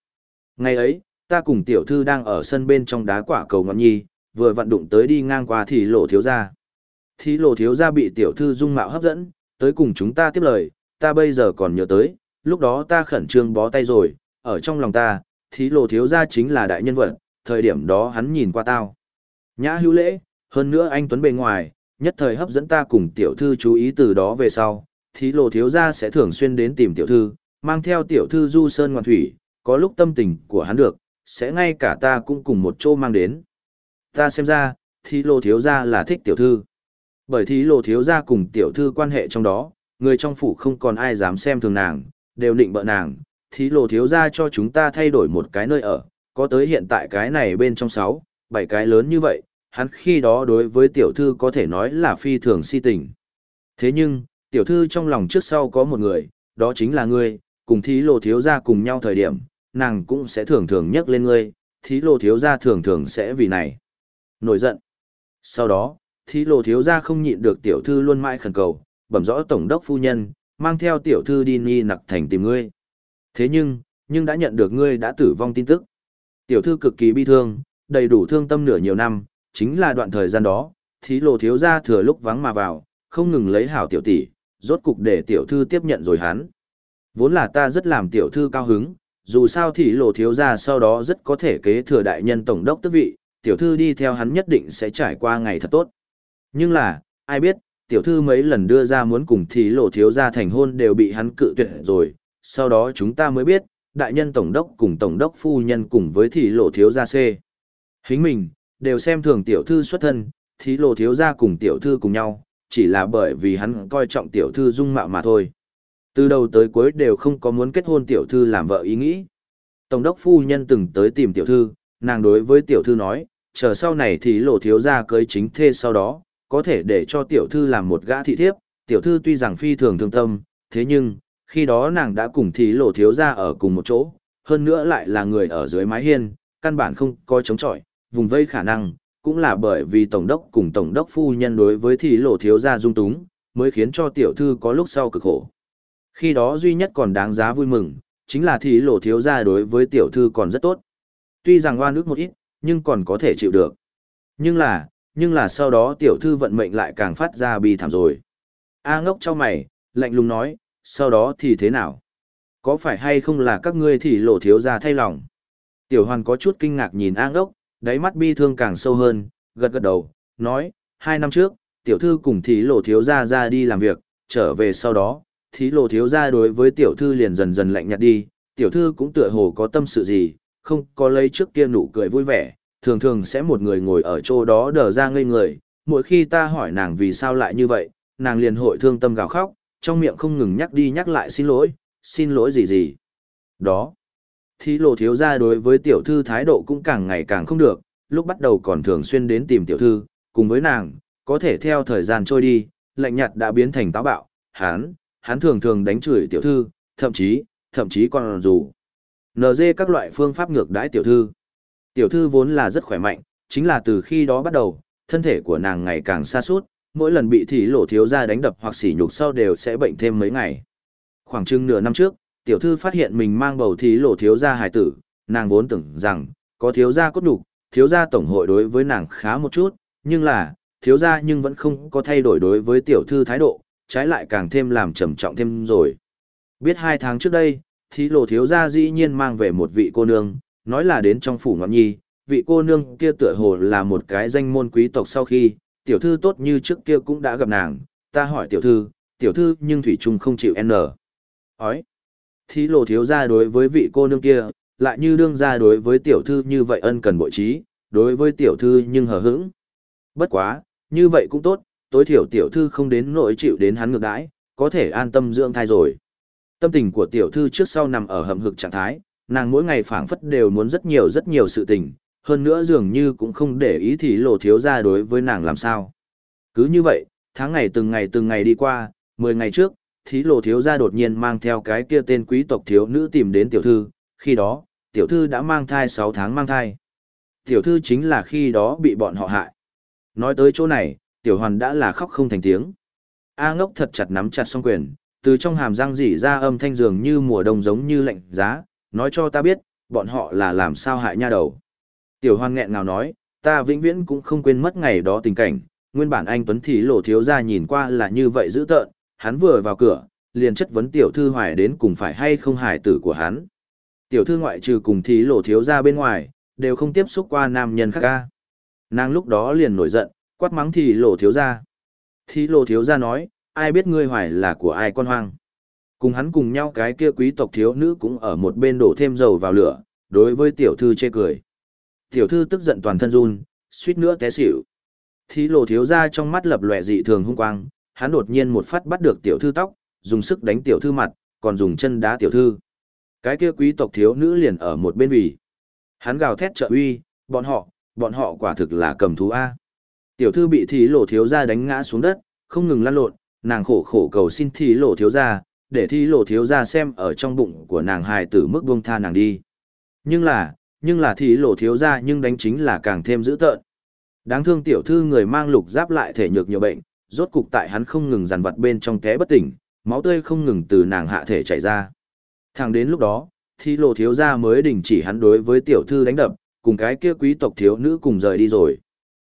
A: Ngày ấy, ta cùng tiểu thư đang ở sân bên trong đá quả cầu ngọn nhi, vừa vận đụng tới đi ngang qua thì lộ thiếu gia. Thì lộ thiếu gia bị tiểu thư dung mạo hấp dẫn, tới cùng chúng ta tiếp lời, ta bây giờ còn nhớ tới, lúc đó ta khẩn trương bó tay rồi, ở trong lòng ta, thì lộ thiếu gia chính là đại nhân vật, thời điểm đó hắn nhìn qua tao. Nhã hữu lễ, hơn nữa anh Tuấn bề ngoài, nhất thời hấp dẫn ta cùng tiểu thư chú ý từ đó về sau, thì lộ thiếu gia sẽ thường xuyên đến tìm tiểu thư, mang theo tiểu thư du sơn ngoan thủy, có lúc tâm tình của hắn được, sẽ ngay cả ta cũng cùng một chỗ mang đến. Ta xem ra, thì lô thiếu gia là thích tiểu thư. Bởi thì lô thiếu gia cùng tiểu thư quan hệ trong đó, người trong phủ không còn ai dám xem thường nàng, đều định bợ nàng, thì lô thiếu gia cho chúng ta thay đổi một cái nơi ở, có tới hiện tại cái này bên trong sáu, bảy cái lớn như vậy, hắn khi đó đối với tiểu thư có thể nói là phi thường si tình. Thế nhưng, tiểu thư trong lòng trước sau có một người, đó chính là ngươi, cùng thí lộ thiếu gia cùng nhau thời điểm, nàng cũng sẽ thường thường nhắc lên ngươi, thí lộ thiếu gia thường thường sẽ vì này. Nổi giận. Sau đó, thí lộ thiếu gia không nhịn được tiểu thư luôn mãi khẩn cầu, bẩm rõ tổng đốc phu nhân, mang theo tiểu thư đi nghi nặc thành tìm ngươi. Thế nhưng, nhưng đã nhận được ngươi đã tử vong tin tức. Tiểu thư cực kỳ bi thương, đầy đủ thương tâm nửa nhiều năm, chính là đoạn thời gian đó, thí lộ thiếu gia thừa lúc vắng mà vào, không ngừng lấy hảo tiểu tỷ, rốt cục để tiểu thư tiếp nhận rồi hắn. Vốn là ta rất làm tiểu thư cao hứng, dù sao thì lộ thiếu gia sau đó rất có thể kế thừa đại nhân tổng đốc tước vị, tiểu thư đi theo hắn nhất định sẽ trải qua ngày thật tốt. Nhưng là, ai biết, tiểu thư mấy lần đưa ra muốn cùng thì lộ thiếu gia thành hôn đều bị hắn cự tuyệt rồi, sau đó chúng ta mới biết, đại nhân tổng đốc cùng tổng đốc phu nhân cùng với thì lộ thiếu gia C. Hính mình, đều xem thường tiểu thư xuất thân, thì lộ thiếu gia cùng tiểu thư cùng nhau, chỉ là bởi vì hắn coi trọng tiểu thư dung mạo mà thôi. Từ đầu tới cuối đều không có muốn kết hôn tiểu thư làm vợ ý nghĩ. Tổng đốc phu nhân từng tới tìm tiểu thư, nàng đối với tiểu thư nói, chờ sau này thì lộ thiếu gia cưới chính thê sau đó, có thể để cho tiểu thư làm một gã thị thiếp, tiểu thư tuy rằng phi thường thương tâm, thế nhưng, khi đó nàng đã cùng thì lộ thiếu gia ở cùng một chỗ, hơn nữa lại là người ở dưới mái hiên, căn bản không có chống chọi, vùng vây khả năng, cũng là bởi vì tổng đốc cùng tổng đốc phu nhân đối với thì lộ thiếu gia dung túng, mới khiến cho tiểu thư có lúc sau cực khổ. Khi đó duy nhất còn đáng giá vui mừng, chính là thì lộ thiếu gia đối với tiểu thư còn rất tốt. Tuy rằng oan ức một ít, nhưng còn có thể chịu được. Nhưng là, nhưng là sau đó tiểu thư vận mệnh lại càng phát ra bi thảm rồi. A ngốc cho mày, lạnh lùng nói, sau đó thì thế nào? Có phải hay không là các ngươi thì lộ thiếu gia thay lòng? Tiểu hoàn có chút kinh ngạc nhìn A ngốc, đáy mắt bi thương càng sâu hơn, gật gật đầu, nói, hai năm trước, tiểu thư cùng thì lộ thiếu gia ra đi làm việc, trở về sau đó, thí lộ thiếu gia đối với tiểu thư liền dần dần lạnh nhạt đi, tiểu thư cũng tựa hồ có tâm sự gì, không có lấy trước kia nụ cười vui vẻ, thường thường sẽ một người ngồi ở chỗ đó đờ ra ngây người, mỗi khi ta hỏi nàng vì sao lại như vậy, nàng liền hội thương tâm gào khóc, trong miệng không ngừng nhắc đi nhắc lại xin lỗi, xin lỗi gì gì. Đó. Thí lộ thiếu gia đối với tiểu thư thái độ cũng càng ngày càng không được, lúc bắt đầu còn thường xuyên đến tìm tiểu thư, cùng với nàng, có thể theo thời gian trôi đi, lạnh nhạt đã biến thành táo bạo, hắn, hắn thường thường đánh chửi tiểu thư, thậm chí, thậm chí còn dù NG các loại phương pháp ngược đãi tiểu thư. Tiểu thư vốn là rất khỏe mạnh, chính là từ khi đó bắt đầu, thân thể của nàng ngày càng xa suốt, mỗi lần bị thỉ lộ thiếu gia đánh đập hoặc sỉ nhục sau đều sẽ bệnh thêm mấy ngày. Khoảng chừng nửa năm trước, tiểu thư phát hiện mình mang bầu thí lộ thiếu gia hài tử, nàng vốn tưởng rằng, có thiếu gia cốt nhục, thiếu gia tổng hội đối với nàng khá một chút, nhưng là, thiếu gia nhưng vẫn không có thay đổi đối với tiểu thư thái độ, trái lại càng thêm làm trầm trọng thêm rồi. Biết hai tháng trước đây, thí lộ thiếu gia dĩ nhiên mang về một vị cô nương, nói là đến trong phủ ngọn nhi, vị cô nương kia tựa hồ là một cái danh môn quý tộc sau khi, tiểu thư tốt như trước kia cũng đã gặp nàng, ta hỏi tiểu thư, tiểu thư nhưng thủy trung không chịu n. Ói! Thí lộ thiếu gia đối với vị cô nương kia, lại như đương gia đối với tiểu thư như vậy ân cần bội trí, đối với tiểu thư nhưng hờ hững. Bất quá, như vậy cũng tốt, tối thiểu tiểu thư không đến nỗi chịu đến hắn ngược đãi, có thể an tâm dưỡng thai rồi. Tâm tình của tiểu thư trước sau nằm ở hầm hực trạng thái, nàng mỗi ngày phảng phất đều muốn rất nhiều rất nhiều sự tình, hơn nữa dường như cũng không để ý thì lộ thiếu gia đối với nàng làm sao. Cứ như vậy, tháng ngày từng ngày từng ngày đi qua, 10 ngày trước, thí lộ thiếu gia đột nhiên mang theo cái kia tên quý tộc thiếu nữ tìm đến tiểu thư, khi đó, tiểu thư đã mang thai 6 tháng mang thai. Tiểu thư chính là khi đó bị bọn họ hại. Nói tới chỗ này, tiểu hoàn đã là khóc không thành tiếng. A ngốc thật chặt nắm chặt song quyền, từ trong hàm răng rỉ ra âm thanh dường như mùa đông giống như lạnh giá, nói cho ta biết, bọn họ là làm sao hại nha đầu. Tiểu hoan nghẹn ngào nói, ta vĩnh viễn cũng không quên mất ngày đó tình cảnh, nguyên bản anh Tuấn Thị lộ thiếu ra nhìn qua là như vậy dữ tợn, hắn vừa vào cửa, liền chất vấn tiểu thư hoài đến cùng phải hay không hài tử của hắn. Tiểu thư ngoại trừ cùng Thị lộ thiếu ra bên ngoài, đều không tiếp xúc qua nam nhân khác ca. Nàng lúc đó liền nổi giận, quát mắng thì lộ thiếu ra. Thì lộ thiếu ra nói, ai biết ngươi hoài là của ai con hoang. Cùng hắn cùng nhau cái kia quý tộc thiếu nữ cũng ở một bên đổ thêm dầu vào lửa, đối với tiểu thư chê cười. Tiểu thư tức giận toàn thân run, suýt nữa té xỉu. Thì lộ thiếu ra trong mắt lập lòe dị thường hung quang, hắn đột nhiên một phát bắt được tiểu thư tóc, dùng sức đánh tiểu thư mặt, còn dùng chân đá tiểu thư. Cái kia quý tộc thiếu nữ liền ở một bên vì. Hắn gào thét trợ uy, bọn họ, bọn họ quả thực là cầm thú A. Tiểu thư bị thí lộ thiếu gia đánh ngã xuống đất, không ngừng lăn lộn, nàng khổ khổ cầu xin thí lộ thiếu gia để thí lộ thiếu gia xem ở trong bụng của nàng hài tử mức buông tha nàng đi. Nhưng là, nhưng là thí lộ thiếu gia nhưng đánh chính là càng thêm dữ tợn. Đáng thương tiểu thư người mang lục giáp lại thể nhược nhiều bệnh, rốt cục tại hắn không ngừng dằn vặt bên trong té bất tỉnh, máu tươi không ngừng từ nàng hạ thể chảy ra. Thẳng đến lúc đó, thí lộ thiếu gia mới đình chỉ hắn đối với tiểu thư đánh đập, cùng cái kia quý tộc thiếu nữ cùng rời đi rồi.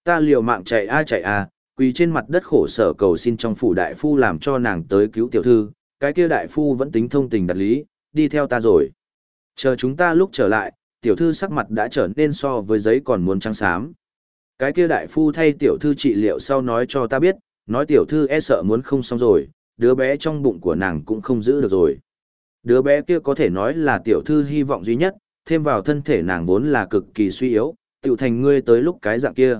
A: Ta liều mạng chạy a chạy a, quỳ trên mặt đất khổ sở cầu xin trong phủ đại phu làm cho nàng tới cứu tiểu thư, cái kia đại phu vẫn tính thông tình đặt lý, đi theo ta rồi. Chờ chúng ta lúc trở lại, tiểu thư sắc mặt đã trở nên so với giấy còn muốn trắng xám. Cái kia đại phu thay tiểu thư trị liệu sau nói cho ta biết, nói tiểu thư e sợ muốn không xong rồi, đứa bé trong bụng của nàng cũng không giữ được rồi. Đứa bé kia có thể nói là tiểu thư hy vọng duy nhất, thêm vào thân thể nàng vốn là cực kỳ suy yếu, tiểu thành ngươi tới lúc cái dạng kia.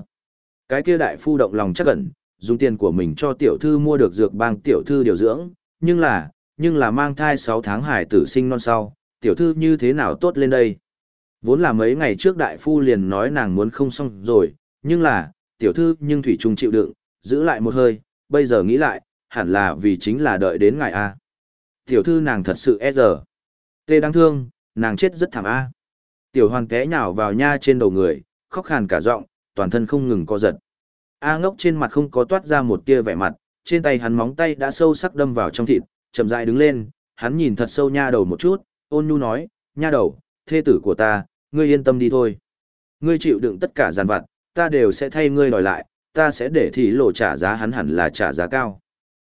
A: Cái kia đại phu động lòng chắc ẩn, dùng tiền của mình cho tiểu thư mua được dược bang tiểu thư điều dưỡng, nhưng là, nhưng là mang thai 6 tháng hải tử sinh non sau, tiểu thư như thế nào tốt lên đây. Vốn là mấy ngày trước đại phu liền nói nàng muốn không xong rồi, nhưng là, tiểu thư nhưng thủy trung chịu đựng, giữ lại một hơi, bây giờ nghĩ lại, hẳn là vì chính là đợi đến ngày A. Tiểu thư nàng thật sự e giờ. Tê đáng thương, nàng chết rất thảm A. Tiểu hoàng té nhào vào nha trên đầu người, khóc khàn cả giọng, toàn thân không ngừng co giật. A ngốc trên mặt không có toát ra một tia vẻ mặt, trên tay hắn móng tay đã sâu sắc đâm vào trong thịt, chậm rãi đứng lên, hắn nhìn thật sâu nha đầu một chút, ôn nhu nói, nha đầu, thê tử của ta, ngươi yên tâm đi thôi. Ngươi chịu đựng tất cả giàn vặt, ta đều sẽ thay ngươi đòi lại, ta sẽ để thị lộ trả giá hắn hẳn là trả giá cao.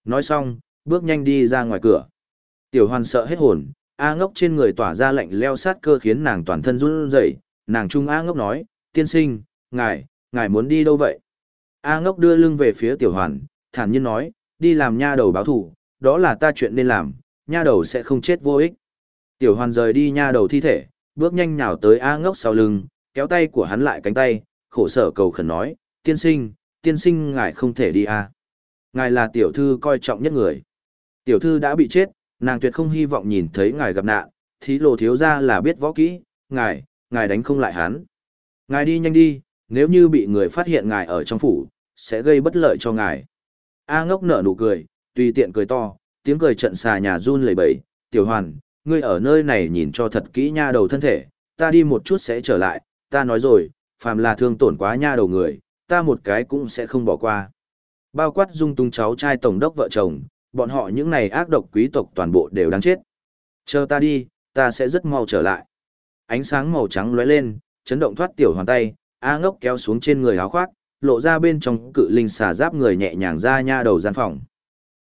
A: Nói xong, bước nhanh đi ra ngoài cửa. Tiểu hoàn sợ hết hồn, A ngốc trên người tỏa ra lạnh leo sát cơ khiến nàng toàn thân run rẩy. nàng trung A ngốc nói, tiên sinh, ngài, ngài muốn đi đâu vậy? A ngốc đưa lưng về phía tiểu hoàn, thản nhiên nói, đi làm nha đầu báo thủ, đó là ta chuyện nên làm, nha đầu sẽ không chết vô ích. Tiểu hoàn rời đi nha đầu thi thể, bước nhanh nhào tới A ngốc sau lưng, kéo tay của hắn lại cánh tay, khổ sở cầu khẩn nói, tiên sinh, tiên sinh ngài không thể đi à? Ngài là tiểu thư coi trọng nhất người. Tiểu thư đã bị chết, nàng tuyệt không hy vọng nhìn thấy ngài gặp nạn, thí lộ thiếu ra là biết võ kỹ, ngài, ngài đánh không lại hắn. Ngài đi nhanh đi, nếu như bị người phát hiện ngài ở trong phủ, sẽ gây bất lợi cho ngài. A ngốc nở nụ cười, tùy tiện cười to, tiếng cười trận xà nhà run lẩy bẩy, tiểu hoàn, ngươi ở nơi này nhìn cho thật kỹ nha đầu thân thể, ta đi một chút sẽ trở lại, ta nói rồi, phàm là thương tổn quá nha đầu người, ta một cái cũng sẽ không bỏ qua. Bao quát dung tung cháu trai tổng đốc vợ chồng, bọn họ những này ác độc quý tộc toàn bộ đều đáng chết. Chờ ta đi, ta sẽ rất mau trở lại. Ánh sáng màu trắng lóe lên, chấn động thoát tiểu hoàn tay, A ngốc kéo xuống trên người áo khoác, lộ ra bên trong cự linh xà giáp người nhẹ nhàng ra nha đầu gian phòng.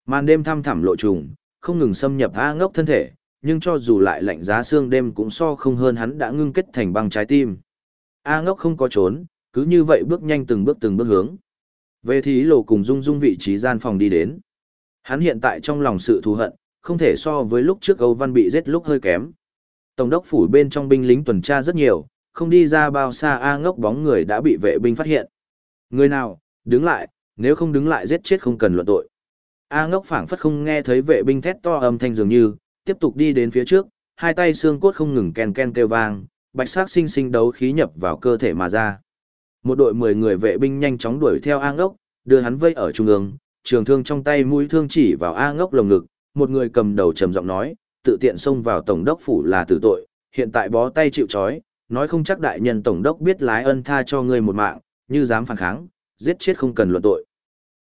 A: Màn đêm thăm thẳm lộ trùng, không ngừng xâm nhập A ngốc thân thể, nhưng cho dù lại lạnh giá xương đêm cũng so không hơn hắn đã ngưng kết thành băng trái tim. A ngốc không có trốn, cứ như vậy bước nhanh từng bước từng bước hướng. Về thì lộ cùng dung dung vị trí gian phòng đi đến. Hắn hiện tại trong lòng sự thù hận, không thể so với lúc trước Âu Văn bị giết lúc hơi kém. Tổng đốc phủ bên trong binh lính tuần tra rất nhiều, không đi ra bao xa A ngốc bóng người đã bị vệ binh phát hiện. Người nào, đứng lại, nếu không đứng lại giết chết không cần luận tội. A ngốc phảng phất không nghe thấy vệ binh thét to âm thanh dường như, tiếp tục đi đến phía trước, hai tay xương cốt không ngừng ken ken kêu vang, bạch sắc sinh sinh đấu khí nhập vào cơ thể mà ra. Một đội 10 người vệ binh nhanh chóng đuổi theo A ngốc, đưa hắn vây ở trung ương, trường thương trong tay mũi thương chỉ vào A ngốc lồng ngực, một người cầm đầu trầm giọng nói, tự tiện xông vào tổng đốc phủ là tử tội, hiện tại bó tay chịu trói, nói không chắc đại nhân tổng đốc biết lái ân tha cho ngươi một mạng, như dám phản kháng, giết chết không cần luận tội.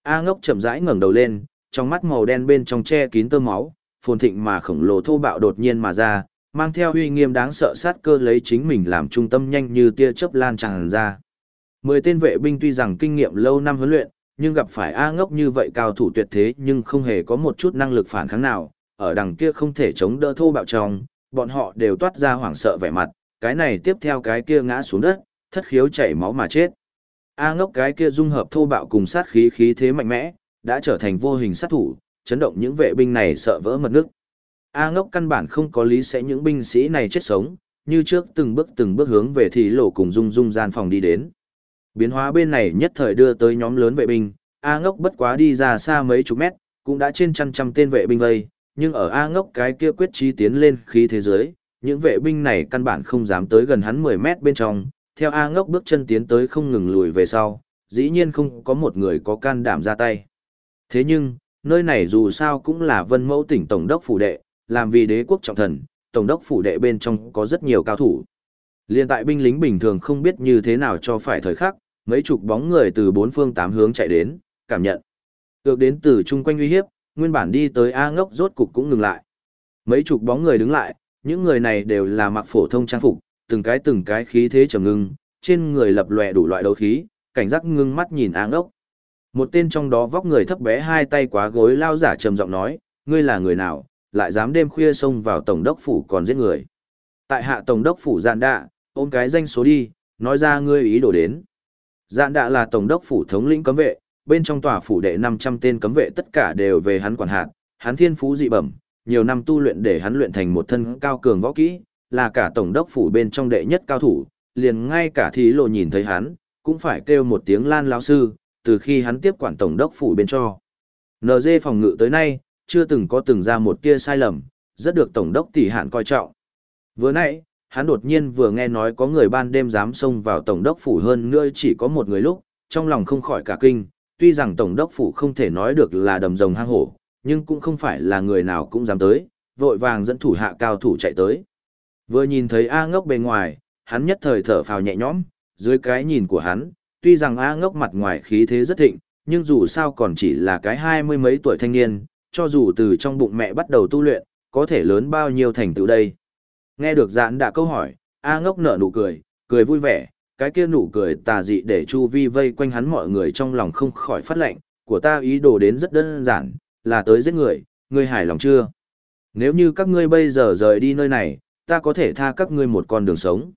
A: A ngốc chậm rãi ngẩng đầu lên, trong mắt màu đen bên trong che kín tơ máu, phồn thịnh mà khổng lồ thô bạo đột nhiên mà ra, mang theo uy nghiêm đáng sợ sát cơ lấy chính mình làm trung tâm nhanh như tia chớp lan tràn ra. Mười tên vệ binh tuy rằng kinh nghiệm lâu năm huấn luyện, nhưng gặp phải A ngốc như vậy cao thủ tuyệt thế nhưng không hề có một chút năng lực phản kháng nào, ở đằng kia không thể chống đỡ thô bạo trong, bọn họ đều toát ra hoảng sợ vẻ mặt, cái này tiếp theo cái kia ngã xuống đất, thất khiếu chảy máu mà chết. A ngốc cái kia dung hợp thô bạo cùng sát khí khí thế mạnh mẽ, đã trở thành vô hình sát thủ, chấn động những vệ binh này sợ vỡ mật nước. A ngốc căn bản không có lý sẽ những binh sĩ này chết sống, như trước từng bước từng bước hướng về thì lộ cùng dung dung gian phòng đi đến. Biến hóa bên này nhất thời đưa tới nhóm lớn vệ binh, A ngốc bất quá đi ra xa mấy chục mét, cũng đã trên trăm trăm tên vệ binh vây, nhưng ở A ngốc cái kia quyết trí tiến lên khí thế giới, những vệ binh này căn bản không dám tới gần hắn 10 mét bên trong, theo A ngốc bước chân tiến tới không ngừng lùi về sau, dĩ nhiên không có một người có can đảm ra tay. Thế nhưng, nơi này dù sao cũng là vân mẫu tỉnh Tổng đốc Phủ Đệ, làm vì đế quốc trọng thần, Tổng đốc Phủ Đệ bên trong có rất nhiều cao thủ. Liên tại binh lính bình thường không biết như thế nào cho phải thời khắc, mấy chục bóng người từ bốn phương tám hướng chạy đến, cảm nhận. Được đến từ chung quanh uy hiếp, nguyên bản đi tới A ngốc rốt cục cũng ngừng lại. Mấy chục bóng người đứng lại, những người này đều là mặc phổ thông trang phục, từng cái từng cái khí thế trầm ngưng, trên người lập lòe đủ loại đấu khí, cảnh giác ngưng mắt nhìn áng ngốc. Một tên trong đó vóc người thấp bé hai tay quá gối lao giả trầm giọng nói, ngươi là người nào, lại dám đêm khuya xông vào tổng đốc phủ còn giết người. Tại hạ tổng đốc phủ giàn đạ, ôm cái danh số đi, nói ra ngươi ý đồ đến. Giàn đạ là tổng đốc phủ thống lĩnh cấm vệ, bên trong tòa phủ đệ 500 tên cấm vệ tất cả đều về hắn quản hạt, hắn thiên phú dị bẩm, nhiều năm tu luyện để hắn luyện thành một thân cao cường võ kỹ, là cả tổng đốc phủ bên trong đệ nhất cao thủ, liền ngay cả thí lộ nhìn thấy hắn, cũng phải kêu một tiếng lan lão sư, từ khi hắn tiếp quản tổng đốc phủ bên cho. NG phòng ngự tới nay, chưa từng có từng ra một tia sai lầm, rất được tổng đốc tỷ hạn coi trọng. Vừa nãy, hắn đột nhiên vừa nghe nói có người ban đêm dám xông vào tổng đốc phủ hơn nữa chỉ có một người lúc, trong lòng không khỏi cả kinh, tuy rằng tổng đốc phủ không thể nói được là đầm rồng hang hổ, nhưng cũng không phải là người nào cũng dám tới, vội vàng dẫn thủ hạ cao thủ chạy tới. Vừa nhìn thấy A ngốc bề ngoài, hắn nhất thời thở phào nhẹ nhõm, dưới cái nhìn của hắn, tuy rằng A ngốc mặt ngoài khí thế rất thịnh, nhưng dù sao còn chỉ là cái hai mươi mấy tuổi thanh niên, cho dù từ trong bụng mẹ bắt đầu tu luyện, có thể lớn bao nhiêu thành tựu đây. Nghe được giãn đã câu hỏi, A ngốc nở nụ cười, cười vui vẻ, cái kia nụ cười tà dị để chu vi vây quanh hắn mọi người trong lòng không khỏi phát lệnh, của ta ý đồ đến rất đơn giản, là tới giết người, ngươi hài lòng chưa? Nếu như các ngươi bây giờ rời đi nơi này, ta có thể tha các ngươi một con đường sống.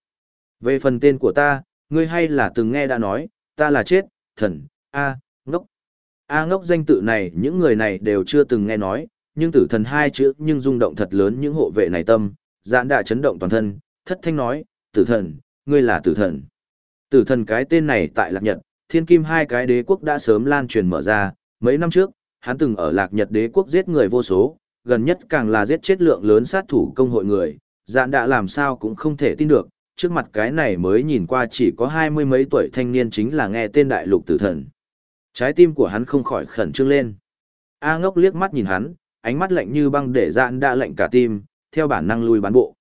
A: Về phần tên của ta, ngươi hay là từng nghe đã nói, ta là chết, thần, A, ngốc. A ngốc danh tự này những người này đều chưa từng nghe nói, nhưng tử thần hai chữ nhưng rung động thật lớn những hộ vệ này tâm, giãn đã chấn động toàn thân, thất thanh nói, tử thần, ngươi là tử thần. Tử thần cái tên này tại Lạc Nhật, thiên kim hai cái đế quốc đã sớm lan truyền mở ra, mấy năm trước, hắn từng ở Lạc Nhật đế quốc giết người vô số, gần nhất càng là giết chết lượng lớn sát thủ công hội người, dạn đã làm sao cũng không thể tin được, trước mặt cái này mới nhìn qua chỉ có hai mươi mấy tuổi thanh niên chính là nghe tên đại lục tử thần. Trái tim của hắn không khỏi khẩn trương lên. A ngốc liếc mắt nhìn hắn, ánh mắt lạnh như băng để dạn đã lạnh cả tim, theo bản năng lui bán bộ.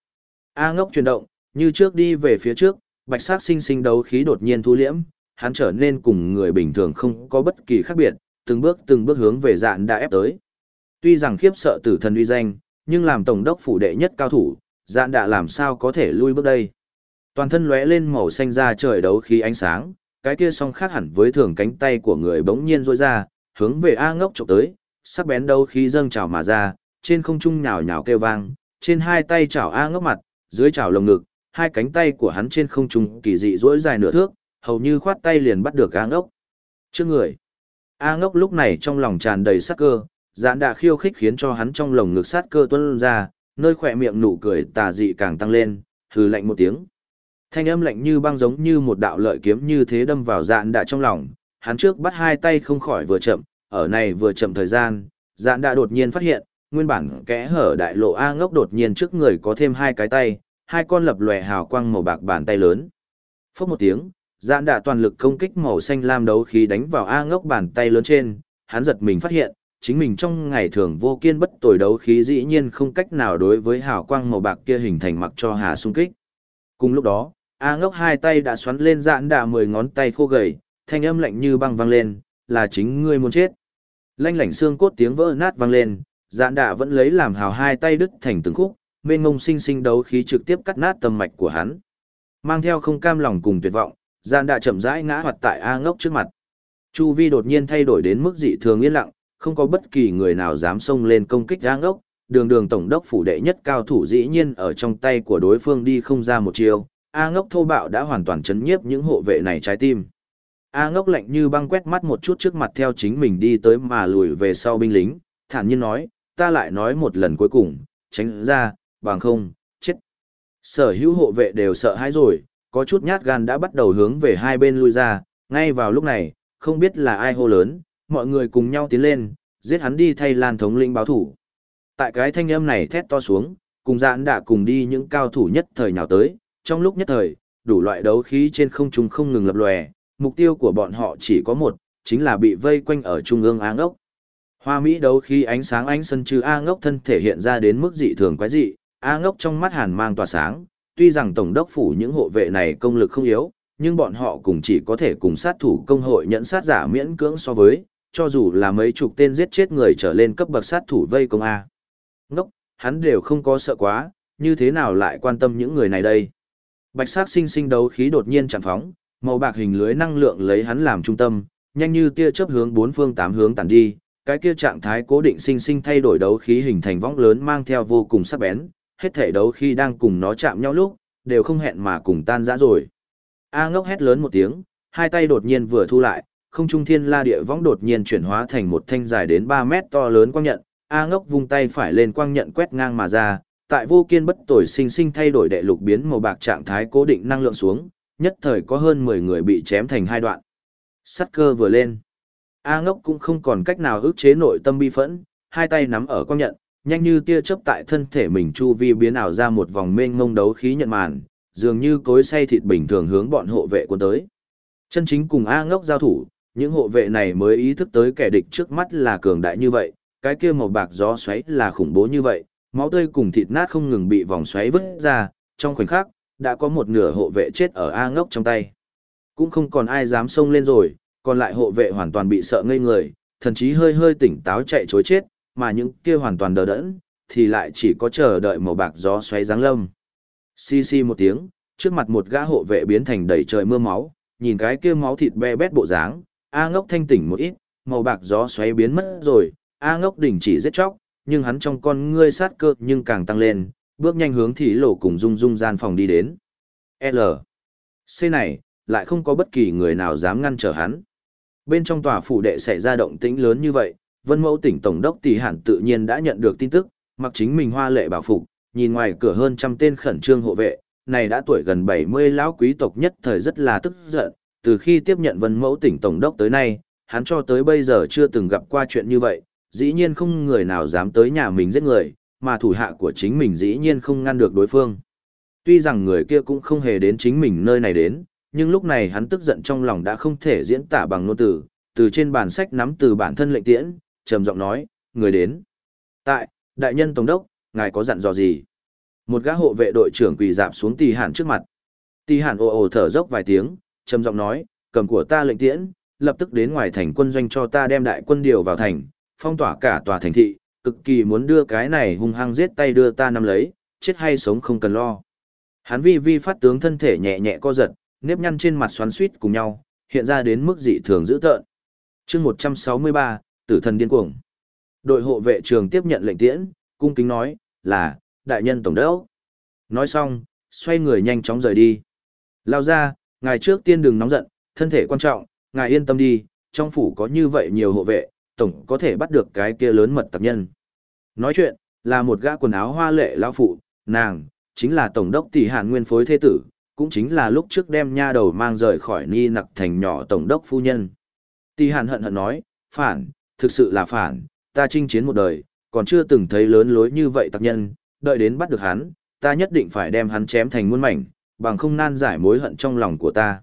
A: A ngốc chuyển động, như trước đi về phía trước, bạch sắc sinh sinh đấu khí đột nhiên thu liễm, hắn trở nên cùng người bình thường không có bất kỳ khác biệt, từng bước từng bước hướng về dạn đã ép tới. Tuy rằng khiếp sợ tử thần uy danh, nhưng làm tổng đốc phủ đệ nhất cao thủ, dạn đã làm sao có thể lui bước đây. Toàn thân lóe lên màu xanh ra trời đấu khí ánh sáng, cái kia song khác hẳn với thường cánh tay của người bỗng nhiên rôi ra, hướng về A ngốc chụp tới, sắc bén đấu khí dâng trào mà ra, trên không trung nhào nhào kêu vang, trên hai tay chảo A ngốc mặt, dưới chảo lồng ngực, hai cánh tay của hắn trên không trung kỳ dị rỗi dài nửa thước, hầu như khoát tay liền bắt được A ngốc. Trước người, A ngốc lúc này trong lòng tràn đầy sát cơ, giãn đạ khiêu khích khiến cho hắn trong lồng ngực sát cơ tuôn ra, nơi khỏe miệng nụ cười tà dị càng tăng lên, hừ lạnh một tiếng. Thanh âm lạnh như băng giống như một đạo lợi kiếm như thế đâm vào dạn đạ trong lòng, hắn trước bắt hai tay không khỏi vừa chậm, ở này vừa chậm thời gian, dạn đạ đột nhiên phát hiện, nguyên bản kẽ hở đại lộ A ngốc đột nhiên trước người có thêm hai cái tay, hai con lập lòe hào quang màu bạc bàn tay lớn. Phốc một tiếng, dạn đã toàn lực công kích màu xanh lam đấu khí đánh vào A ngốc bàn tay lớn trên, hắn giật mình phát hiện, chính mình trong ngày thường vô kiên bất tồi đấu khí dĩ nhiên không cách nào đối với hào quang màu bạc kia hình thành mặc cho hà xung kích. Cùng lúc đó, A ngốc hai tay đã xoắn lên dạn đạ mười ngón tay khô gầy, thanh âm lạnh như băng vang lên, là chính ngươi muốn chết. Lanh lảnh xương cốt tiếng vỡ nát vang lên, dạn đạ vẫn lấy làm hào hai tay đứt thành từng khúc, mênh ngông sinh sinh đấu khí trực tiếp cắt nát tâm mạch của hắn. Mang theo không cam lòng cùng tuyệt vọng, gian đã chậm rãi ngã hoạt tại A ngốc trước mặt. Chu vi đột nhiên thay đổi đến mức dị thường yên lặng, không có bất kỳ người nào dám xông lên công kích A ngốc. Đường đường tổng đốc phủ đệ nhất cao thủ dĩ nhiên ở trong tay của đối phương đi không ra một chiều. A ngốc thô bạo đã hoàn toàn chấn nhiếp những hộ vệ này trái tim. A ngốc lạnh như băng quét mắt một chút trước mặt theo chính mình đi tới mà lùi về sau binh lính, thản nhiên nói, ta lại nói một lần cuối cùng, tránh ra, bằng không, chết. Sở hữu hộ vệ đều sợ hãi rồi, có chút nhát gan đã bắt đầu hướng về hai bên lui ra, ngay vào lúc này, không biết là ai hô lớn, mọi người cùng nhau tiến lên, giết hắn đi thay Lan thống lĩnh báo thủ. Tại cái thanh âm này thét to xuống, cùng dạn đã cùng đi những cao thủ nhất thời nhào tới, trong lúc nhất thời, đủ loại đấu khí trên không trung không ngừng lập lòe, mục tiêu của bọn họ chỉ có một, chính là bị vây quanh ở trung ương A ngốc. Hoa Mỹ đấu khí ánh sáng ánh sân trừ A ngốc thân thể hiện ra đến mức dị thường quái dị, A ngốc trong mắt hàn mang tỏa sáng, tuy rằng tổng đốc phủ những hộ vệ này công lực không yếu, nhưng bọn họ cũng chỉ có thể cùng sát thủ công hội nhận sát giả miễn cưỡng so với, cho dù là mấy chục tên giết chết người trở lên cấp bậc sát thủ vây công A. Ngốc, hắn đều không có sợ quá, như thế nào lại quan tâm những người này đây? Bạch sát sinh sinh đấu khí đột nhiên chạm phóng, màu bạc hình lưới năng lượng lấy hắn làm trung tâm, nhanh như tia chớp hướng bốn phương tám hướng tản đi, cái kia trạng thái cố định sinh sinh thay đổi đấu khí hình thành võng lớn mang theo vô cùng sắc bén, hết thể đấu khi đang cùng nó chạm nhau lúc, đều không hẹn mà cùng tan rã rồi. A ngốc hét lớn một tiếng, hai tay đột nhiên vừa thu lại, không trung thiên la địa võng đột nhiên chuyển hóa thành một thanh dài đến 3 mét to lớn quang nhận, A ngốc vung tay phải lên quang nhận quét ngang mà ra, tại vô kiên bất tồi sinh sinh thay đổi đệ lục biến màu bạc trạng thái cố định năng lượng xuống, nhất thời có hơn 10 người bị chém thành hai đoạn. Sắt cơ vừa lên. A ngốc cũng không còn cách nào ức chế nội tâm bi phẫn, hai tay nắm ở quang nhận, nhanh như tia chớp tại thân thể mình chu vi biến ảo ra một vòng mênh mông đấu khí nhận màn, dường như cối xay thịt bình thường hướng bọn hộ vệ cuốn tới. Chân chính cùng A ngốc giao thủ, những hộ vệ này mới ý thức tới kẻ địch trước mắt là cường đại như vậy, cái kia màu bạc gió xoáy là khủng bố như vậy, máu tươi cùng thịt nát không ngừng bị vòng xoáy vứt ra, trong khoảnh khắc, đã có một nửa hộ vệ chết ở A ngốc trong tay. Cũng không còn ai dám xông lên rồi, còn lại hộ vệ hoàn toàn bị sợ ngây người, thậm chí hơi hơi tỉnh táo chạy chối chết, mà những kia hoàn toàn đờ đẫn, thì lại chỉ có chờ đợi màu bạc gió xoáy giáng lâm. Xì xì một tiếng, trước mặt một gã hộ vệ biến thành đầy trời mưa máu, nhìn cái kia máu thịt be bét bộ dáng, A ngốc thanh tỉnh một ít, màu bạc gió xoáy biến mất rồi, A ngốc đỉnh chỉ giết chóc, nhưng hắn trong con ngươi sát cơ nhưng càng tăng lên, bước nhanh hướng thị lộ cùng dung dung gian phòng đi đến. L. C này, lại không có bất kỳ người nào dám ngăn trở hắn. Bên trong tòa phủ đệ xảy ra động tĩnh lớn như vậy, Vân Mẫu tỉnh tổng đốc Tỷ Hàn tự nhiên đã nhận được tin tức, mặc chính mình hoa lệ bảo phục, nhìn ngoài cửa hơn trăm tên khẩn trương hộ vệ, này đã tuổi gần 70 lão quý tộc nhất thời rất là tức giận, từ khi tiếp nhận Vân Mẫu tỉnh tổng đốc tới nay, hắn cho tới bây giờ chưa từng gặp qua chuyện như vậy, dĩ nhiên không người nào dám tới nhà mình giết người, mà thủ hạ của chính mình dĩ nhiên không ngăn được đối phương. Tuy rằng người kia cũng không hề đến chính mình nơi này đến, nhưng lúc này hắn tức giận trong lòng đã không thể diễn tả bằng ngôn từ, từ trên bản sách nắm từ bản thân lệnh tiễn, trầm giọng nói, người đến. Tại, đại nhân tổng đốc, ngài có dặn dò gì? Một gã hộ vệ đội trưởng quỳ dạp xuống tỳ hàn trước mặt. Tỳ hàn ồ ồ thở dốc vài tiếng, trầm giọng nói, cầm của ta lệnh tiễn, lập tức đến ngoài thành quân doanh cho ta đem đại quân điều vào thành, phong tỏa cả tòa thành thị, cực kỳ muốn đưa cái này hung hăng giết tay đưa ta nắm lấy, chết hay sống không cần lo. Hắn vi vi phát tướng thân thể nhẹ nhẹ co giật, nếp nhăn trên mặt xoắn suýt cùng nhau, hiện ra đến mức dị thường dữ tợn. chương 163, tử thần điên cuồng. Đội hộ vệ trường tiếp nhận lệnh tiễn, cung kính nói, là, đại nhân tổng đốc. Nói xong, xoay người nhanh chóng rời đi. Lao ra, ngài trước tiên đừng nóng giận, thân thể quan trọng, ngài yên tâm đi, trong phủ có như vậy nhiều hộ vệ, tổng có thể bắt được cái kia lớn mật tập nhân. Nói chuyện, là một gã quần áo hoa lệ lão phụ, nàng, chính là tổng đốc tỷ hàn nguyên phối thế tử, cũng chính là lúc trước đem nha đầu mang rời khỏi ni nặc thành nhỏ tổng đốc phu nhân. Tỷ hàn hận hận nói, phản, thực sự là phản, ta chinh chiến một đời, còn chưa từng thấy lớn lối như vậy tặc nhân, đợi đến bắt được hắn, ta nhất định phải đem hắn chém thành muôn mảnh, bằng không nan giải mối hận trong lòng của ta.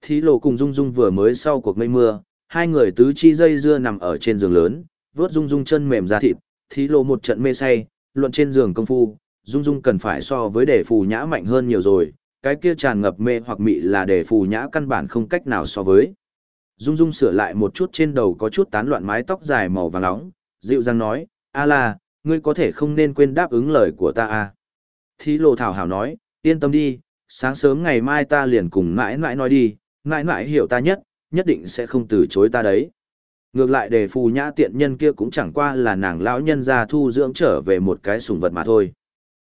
A: Thí lộ cùng Dung Dung vừa mới sau cuộc mây mưa, hai người tứ chi dây dưa nằm ở trên giường lớn, vớt Dung Dung chân mềm ra thịt, thí lộ một trận mê say, luận trên giường công phu, Dung Dung cần phải so với đề phù nhã mạnh hơn nhiều rồi, cái kia tràn ngập mê hoặc mị là đề phù nhã căn bản không cách nào so với. Dung Dung sửa lại một chút trên đầu có chút tán loạn mái tóc dài màu vàng nóng, dịu dàng nói, a la, ngươi có thể không nên quên đáp ứng lời của ta à. Thí lộ thảo hảo nói, yên tâm đi, sáng sớm ngày mai ta liền cùng mãi mãi nói đi, mãi mãi hiểu ta nhất, nhất định sẽ không từ chối ta đấy. Ngược lại để phù nhã tiện nhân kia cũng chẳng qua là nàng lão nhân gia thu dưỡng trở về một cái sùng vật mà thôi.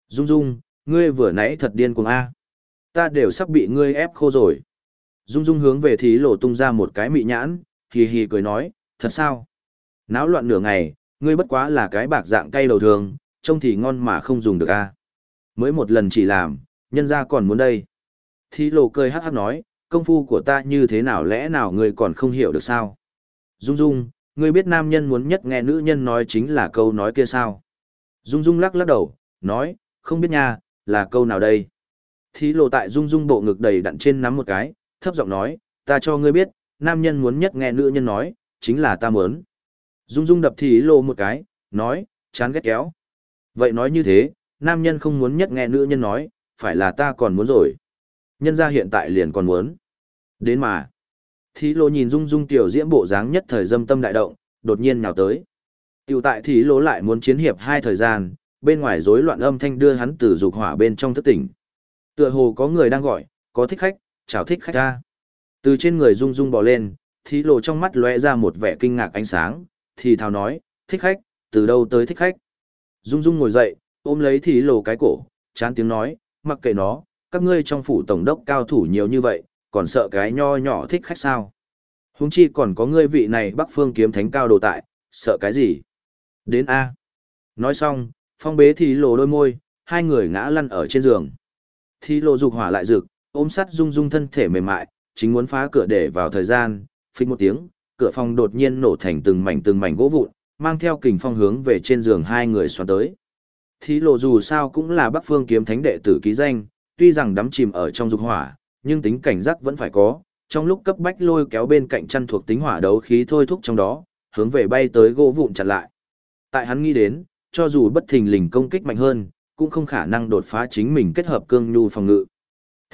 A: Dung Dung, ngươi vừa nãy thật điên cuồng a. Ta đều sắp bị ngươi ép khô rồi. Dung Dung hướng về thí lộ tung ra một cái mị nhãn, hì hì cười nói, thật sao? Náo loạn nửa ngày, ngươi bất quá là cái bạc dạng cay đầu thường, trông thì ngon mà không dùng được a. Mới một lần chỉ làm, nhân ra còn muốn đây. Thí lộ cười hát hát nói, công phu của ta như thế nào lẽ nào ngươi còn không hiểu được sao? Dung Dung, ngươi biết nam nhân muốn nhất nghe nữ nhân nói chính là câu nói kia sao? Dung Dung lắc lắc đầu, nói, không biết nha, là câu nào đây? Thí lộ tại Dung Dung bộ ngực đầy đặn trên nắm một cái, thấp giọng nói, ta cho ngươi biết, nam nhân muốn nhất nghe nữ nhân nói, chính là ta muốn. Dung Dung đập thí lộ một cái, nói, chán ghét kéo. Vậy nói như thế, nam nhân không muốn nhất nghe nữ nhân nói, phải là ta còn muốn rồi. Nhân ra hiện tại liền còn muốn. Đến mà. Thí lô nhìn Dung Dung tiểu diễm bộ dáng nhất thời dâm tâm đại động, đột nhiên nhào tới. Tiểu tại thí lô lại muốn chiến hiệp hai thời gian, bên ngoài rối loạn âm thanh đưa hắn từ dục hỏa bên trong thức tỉnh. Tựa hồ có người đang gọi, có thích khách, chào thích khách ta. Từ trên người Dung Dung bò lên, thí lộ trong mắt lóe ra một vẻ kinh ngạc ánh sáng, thì thào nói, thích khách, từ đâu tới thích khách. Dung Dung ngồi dậy, ôm lấy thí lộ cái cổ, chán tiếng nói, mặc kệ nó, các ngươi trong phủ tổng đốc cao thủ nhiều như vậy, còn sợ cái nho nhỏ thích khách sao. Húng chi còn có ngươi vị này bắc phương kiếm thánh cao đồ tại, sợ cái gì? Đến A. Nói xong, phong bế thí lộ đôi môi, hai người ngã lăn ở trên giường. thí lộ dục hỏa lại rực, ôm sắt rung rung thân thể mềm mại, chính muốn phá cửa để vào thời gian, phích một tiếng, cửa phòng đột nhiên nổ thành từng mảnh từng mảnh gỗ vụn, mang theo kình phong hướng về trên giường hai người xoắn tới. Thí lộ dù sao cũng là Bắc Phương kiếm thánh đệ tử ký danh, tuy rằng đắm chìm ở trong dục hỏa, nhưng tính cảnh giác vẫn phải có, trong lúc cấp bách lôi kéo bên cạnh chăn thuộc tính hỏa đấu khí thôi thúc trong đó, hướng về bay tới gỗ vụn chặn lại. Tại hắn nghĩ đến, cho dù bất thình lình công kích mạnh hơn, cũng không khả năng đột phá chính mình kết hợp cương nhu phòng ngự.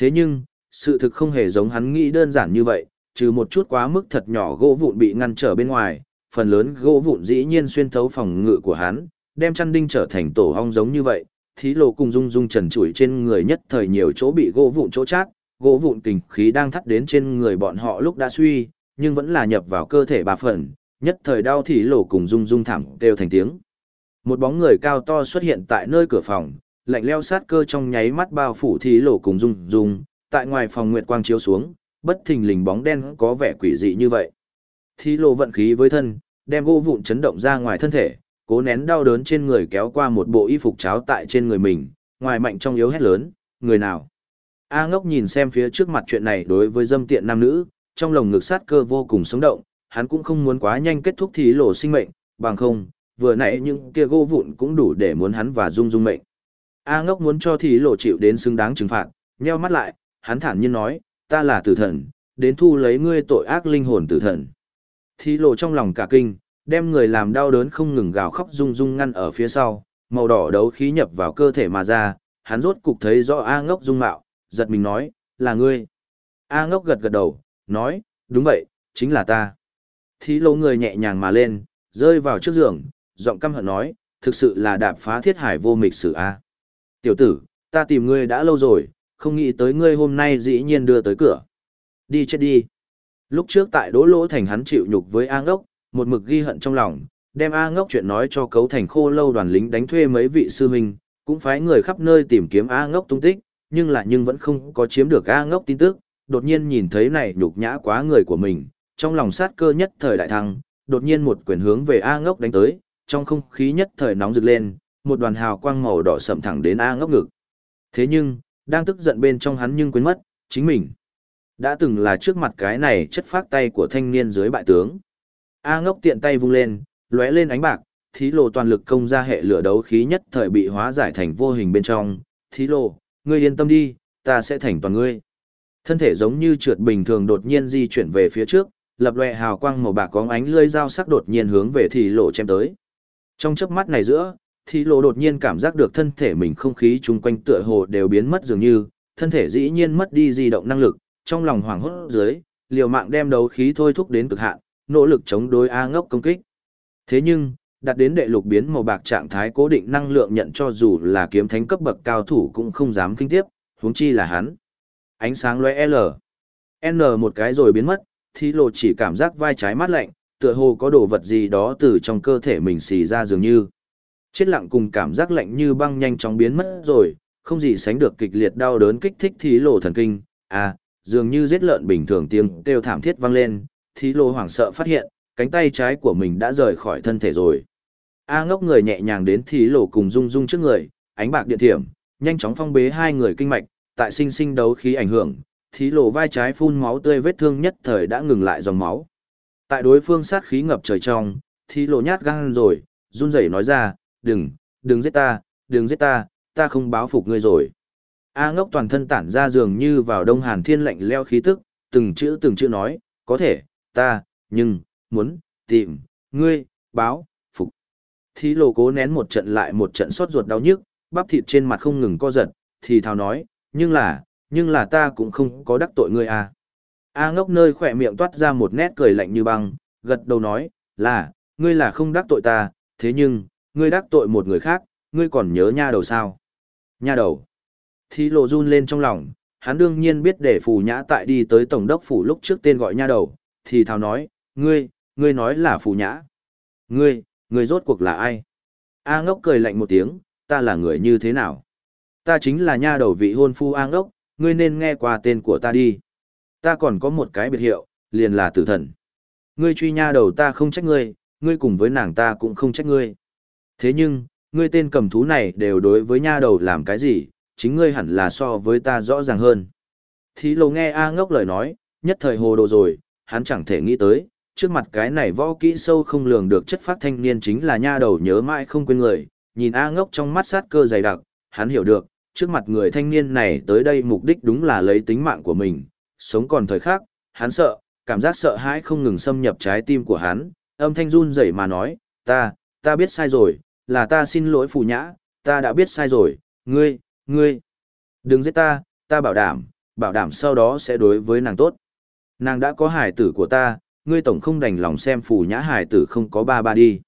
A: Thế nhưng, sự thực không hề giống hắn nghĩ đơn giản như vậy, trừ một chút quá mức thật nhỏ gỗ vụn bị ngăn trở bên ngoài, phần lớn gỗ vụn dĩ nhiên xuyên thấu phòng ngự của hắn, đem chăn đinh trở thành tổ ong giống như vậy. Thí lộ cùng dung dung trần trụi trên người nhất thời nhiều chỗ bị gỗ vụn chỗ chát, gỗ vụn kình khí đang thắt đến trên người bọn họ lúc đã suy, nhưng vẫn là nhập vào cơ thể bà phần, nhất thời đau thí lộ cùng dung dung thảm đều thành tiếng. Một bóng người cao to xuất hiện tại nơi cửa phòng, lạnh leo sát cơ trong nháy mắt bao phủ thí lộ cùng dung dung, tại ngoài phòng nguyệt quang chiếu xuống, bất thình lình bóng đen có vẻ quỷ dị như vậy. Thí lộ vận khí với thân, đem gỗ vụn chấn động ra ngoài thân thể, cố nén đau đớn trên người kéo qua một bộ y phục cháo tại trên người mình, ngoài mạnh trong yếu hét lớn, người nào. A ngốc nhìn xem phía trước mặt chuyện này đối với dâm tiện nam nữ, trong lồng ngực sát cơ vô cùng sống động, hắn cũng không muốn quá nhanh kết thúc thí lộ sinh mệnh, bằng không, vừa nãy những kia gỗ vụn cũng đủ để muốn hắn và dung dung mệnh. A ngốc muốn cho thì lộ chịu đến xứng đáng trừng phạt, nheo mắt lại, hắn thản nhiên nói, ta là tử thần, đến thu lấy ngươi tội ác linh hồn tử thần. Thì lộ trong lòng cả kinh, đem người làm đau đớn không ngừng gào khóc rung rung ngăn ở phía sau, màu đỏ đấu khí nhập vào cơ thể mà ra, hắn rốt cục thấy rõ A ngốc dung mạo, giật mình nói, là ngươi. A ngốc gật gật đầu, nói, đúng vậy, chính là ta. Thí lỗ người nhẹ nhàng mà lên, rơi vào trước giường, giọng căm hận nói, thực sự là đạp phá thiết hải vô mịch sử A. Tiểu tử, ta tìm ngươi đã lâu rồi, không nghĩ tới ngươi hôm nay dĩ nhiên đưa tới cửa. Đi chết đi. Lúc trước tại đỗ lỗ thành hắn chịu nhục với A ngốc, một mực ghi hận trong lòng, đem A ngốc chuyện nói cho cấu thành khô lâu đoàn lính đánh thuê mấy vị sư huynh, cũng phái người khắp nơi tìm kiếm A ngốc tung tích, nhưng là nhưng vẫn không có chiếm được A ngốc tin tức, đột nhiên nhìn thấy này nhục nhã quá người của mình, trong lòng sát cơ nhất thời đại thăng, đột nhiên một quyền hướng về A ngốc đánh tới, trong không khí nhất thời nóng rực lên, một đoàn hào quang màu đỏ sậm thẳng đến A ngốc ngực. Thế nhưng, đang tức giận bên trong hắn nhưng quên mất, chính mình đã từng là trước mặt cái này chất phát tay của thanh niên dưới bại tướng. A ngốc tiện tay vung lên, lóe lên ánh bạc, thí lộ toàn lực công ra hệ lửa đấu khí nhất thời bị hóa giải thành vô hình bên trong. Thí lộ, ngươi yên tâm đi, ta sẽ thành toàn ngươi. Thân thể giống như trượt bình thường đột nhiên di chuyển về phía trước, lập lòe hào quang màu bạc có ánh lưỡi dao sắc đột nhiên hướng về thí lộ chém tới. Trong chớp mắt này giữa, thì lộ đột nhiên cảm giác được thân thể mình không khí chung quanh tựa hồ đều biến mất dường như, thân thể dĩ nhiên mất đi di động năng lực, trong lòng hoảng hốt dưới, liều mạng đem đấu khí thôi thúc đến cực hạn, nỗ lực chống đối A ngốc công kích. Thế nhưng, đặt đến đệ lục biến màu bạc trạng thái cố định năng lượng nhận cho dù là kiếm thánh cấp bậc cao thủ cũng không dám kinh tiếp, huống chi là hắn. Ánh sáng lóe L. N một cái rồi biến mất, thì lộ chỉ cảm giác vai trái mát lạnh, tựa hồ có đồ vật gì đó từ trong cơ thể mình xì ra dường như. Chết lặng cùng cảm giác lạnh như băng nhanh chóng biến mất rồi, không gì sánh được kịch liệt đau đớn kích thích thí lộ thần kinh, à, dường như giết lợn bình thường tiếng kêu thảm thiết vang lên, thí lộ hoảng sợ phát hiện, cánh tay trái của mình đã rời khỏi thân thể rồi. A ngốc người nhẹ nhàng đến thí lộ cùng rung rung trước người, ánh bạc điện thiểm, nhanh chóng phong bế hai người kinh mạch, tại sinh sinh đấu khí ảnh hưởng, thí lộ vai trái phun máu tươi vết thương nhất thời đã ngừng lại dòng máu. Tại đối phương sát khí ngập trời trong, thí lộ nhát gan rồi, run rẩy nói ra, đừng, đừng giết ta, đừng giết ta, ta không báo phục ngươi rồi. A ngốc toàn thân tản ra dường như vào đông hàn thiên lạnh leo khí tức, từng chữ từng chữ nói, có thể, ta, nhưng, muốn, tìm, ngươi, báo, phục. Thí lộ cố nén một trận lại một trận sốt ruột đau nhức, bắp thịt trên mặt không ngừng co giật, thì thào nói, nhưng là, nhưng là ta cũng không có đắc tội ngươi à. A ngốc nơi khỏe miệng toát ra một nét cười lạnh như băng, gật đầu nói, là, ngươi là không đắc tội ta, thế nhưng, ngươi đắc tội một người khác, ngươi còn nhớ nha đầu sao? Nha đầu. Thí lộ run lên trong lòng, hắn đương nhiên biết để phù nhã tại đi tới tổng đốc phủ lúc trước tên gọi nha đầu, thì thào nói, ngươi, ngươi nói là phù nhã. Ngươi, ngươi rốt cuộc là ai? A ngốc cười lạnh một tiếng, ta là người như thế nào? Ta chính là nha đầu vị hôn phu A ngốc, ngươi nên nghe qua tên của ta đi. Ta còn có một cái biệt hiệu, liền là tử thần. Ngươi truy nha đầu ta không trách ngươi, ngươi cùng với nàng ta cũng không trách ngươi. Thế nhưng, ngươi tên cầm thú này đều đối với nha đầu làm cái gì, chính ngươi hẳn là so với ta rõ ràng hơn. Thí lồ nghe A ngốc lời nói, nhất thời hồ đồ rồi, hắn chẳng thể nghĩ tới, trước mặt cái này võ kỹ sâu không lường được chất phát thanh niên chính là nha đầu nhớ mãi không quên người, nhìn A ngốc trong mắt sát cơ dày đặc, hắn hiểu được, trước mặt người thanh niên này tới đây mục đích đúng là lấy tính mạng của mình, sống còn thời khắc, hắn sợ, cảm giác sợ hãi không ngừng xâm nhập trái tim của hắn, âm thanh run rẩy mà nói, ta, ta biết sai rồi, là ta xin lỗi phù nhã, ta đã biết sai rồi, ngươi, ngươi, đừng giết ta, ta bảo đảm, bảo đảm sau đó sẽ đối với nàng tốt. Nàng đã có hải tử của ta, ngươi tổng không đành lòng xem phù nhã hải tử không có ba ba đi.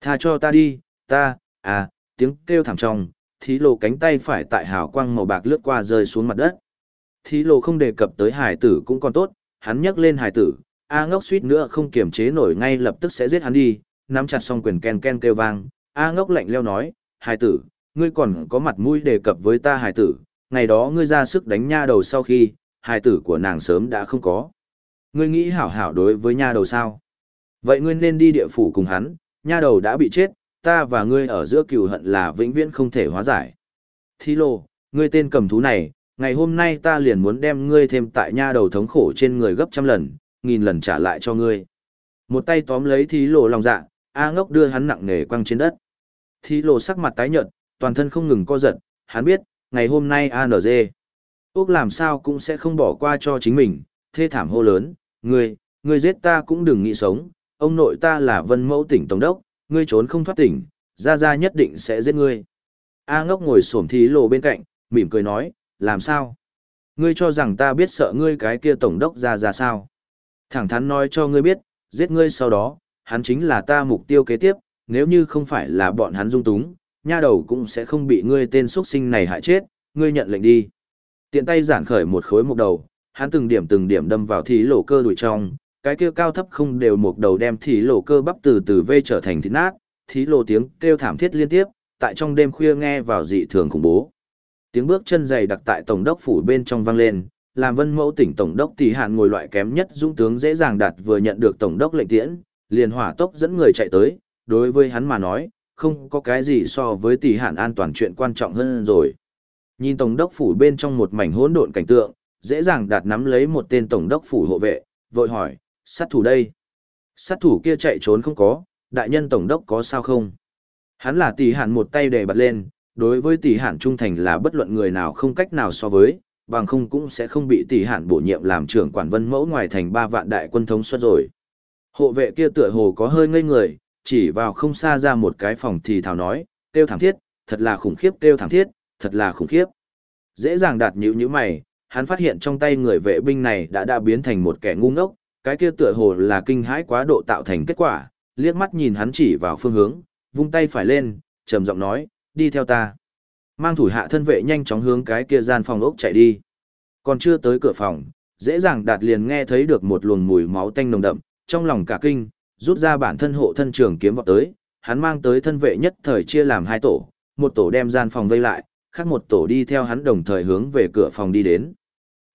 A: Tha cho ta đi, ta, à, tiếng kêu thảm trong, thí lộ cánh tay phải tại hào quang màu bạc lướt qua rơi xuống mặt đất. Thí lộ không đề cập tới hải tử cũng còn tốt, hắn nhấc lên hải tử, A ngốc suýt nữa không kiềm chế nổi ngay lập tức sẽ giết hắn đi, nắm chặt song quyền ken ken kêu vang, A ngốc lạnh leo nói, hải tử, ngươi còn có mặt mũi đề cập với ta hải tử, ngày đó ngươi ra sức đánh nha đầu sau khi, hải tử của nàng sớm đã không có. Ngươi nghĩ hảo hảo đối với nha đầu sao? Vậy ngươi nên đi địa phủ cùng hắn, nha đầu đã bị chết, ta và ngươi ở giữa cừu hận là vĩnh viễn không thể hóa giải. Thi lô, ngươi tên cầm thú này, ngày hôm nay ta liền muốn đem ngươi thêm tại nha đầu thống khổ trên người gấp trăm lần, nghìn lần trả lại cho ngươi. Một tay tóm lấy thí Lộ lòng dạ, A ngốc đưa hắn nặng nề quăng trên đất. Thí lộ sắc mặt tái nhợt, toàn thân không ngừng co giật, hắn biết, ngày hôm nay ANG. Úc làm sao cũng sẽ không bỏ qua cho chính mình, thê thảm hô lớn, ngươi, ngươi giết ta cũng đừng nghĩ sống, ông nội ta là vân mẫu tỉnh Tổng đốc, ngươi trốn không thoát tỉnh, ra ra nhất định sẽ giết ngươi. A ngốc ngồi xổm thí lộ bên cạnh, mỉm cười nói, làm sao? Ngươi cho rằng ta biết sợ ngươi cái kia tổng đốc ra ra sao? Thẳng thắn nói cho ngươi biết, giết ngươi sau đó, hắn chính là ta mục tiêu kế tiếp, nếu như không phải là bọn hắn dung túng, nha đầu cũng sẽ không bị ngươi tên xuất sinh này hại chết, ngươi nhận lệnh đi. Tiện tay giản khởi một khối mục đầu, hắn từng điểm từng điểm đâm vào thí lộ cơ đuổi trong, cái kia cao thấp không đều một đầu đem thí lộ cơ bắp từ từ vê trở thành thịt nát, thí lộ tiếng kêu thảm thiết liên tiếp, tại trong đêm khuya nghe vào dị thường khủng bố. Tiếng bước chân dày đặc tại tổng đốc phủ bên trong vang lên, làm vân mẫu tỉnh tổng đốc tỷ hạn ngồi loại kém nhất dũng tướng dễ dàng đạt vừa nhận được tổng đốc lệnh tiễn, liền hỏa tốc dẫn người chạy tới, đối với hắn mà nói, không có cái gì so với tỷ hạn an toàn chuyện quan trọng hơn rồi. Nhìn tổng đốc phủ bên trong một mảnh hỗn độn cảnh tượng, dễ dàng đạt nắm lấy một tên tổng đốc phủ hộ vệ, vội hỏi, sát thủ đây. Sát thủ kia chạy trốn không có, đại nhân tổng đốc có sao không? Hắn là tỷ hạn một tay để bật lên, đối với tỷ hạn trung thành là bất luận người nào không cách nào so với, bằng không cũng sẽ không bị tỷ hạn bổ nhiệm làm trưởng quản vân mẫu ngoài thành ba vạn đại quân thống suất rồi. Hộ vệ kia tựa hồ có hơi ngây người, chỉ vào không xa ra một cái phòng thì thào nói, kêu thảm thiết, thật là khủng khiếp kêu thảm thiết, thật là khủng khiếp. Dễ dàng đạt nhữ như mày, hắn phát hiện trong tay người vệ binh này đã đã biến thành một kẻ ngu ngốc, cái kia tựa hồ là kinh hãi quá độ tạo thành kết quả, liếc mắt nhìn hắn chỉ vào phương hướng, vung tay phải lên, trầm giọng nói, đi theo ta. Mang thủ hạ thân vệ nhanh chóng hướng cái kia gian phòng ốc chạy đi. Còn chưa tới cửa phòng, dễ dàng đạt liền nghe thấy được một luồng mùi máu tanh nồng đậm, trong lòng cả kinh, rút ra bản thân hộ thân trường kiếm vọt tới, hắn mang tới thân vệ nhất thời chia làm hai tổ, một tổ đem gian phòng vây lại, khác một tổ đi theo hắn đồng thời hướng về cửa phòng đi đến.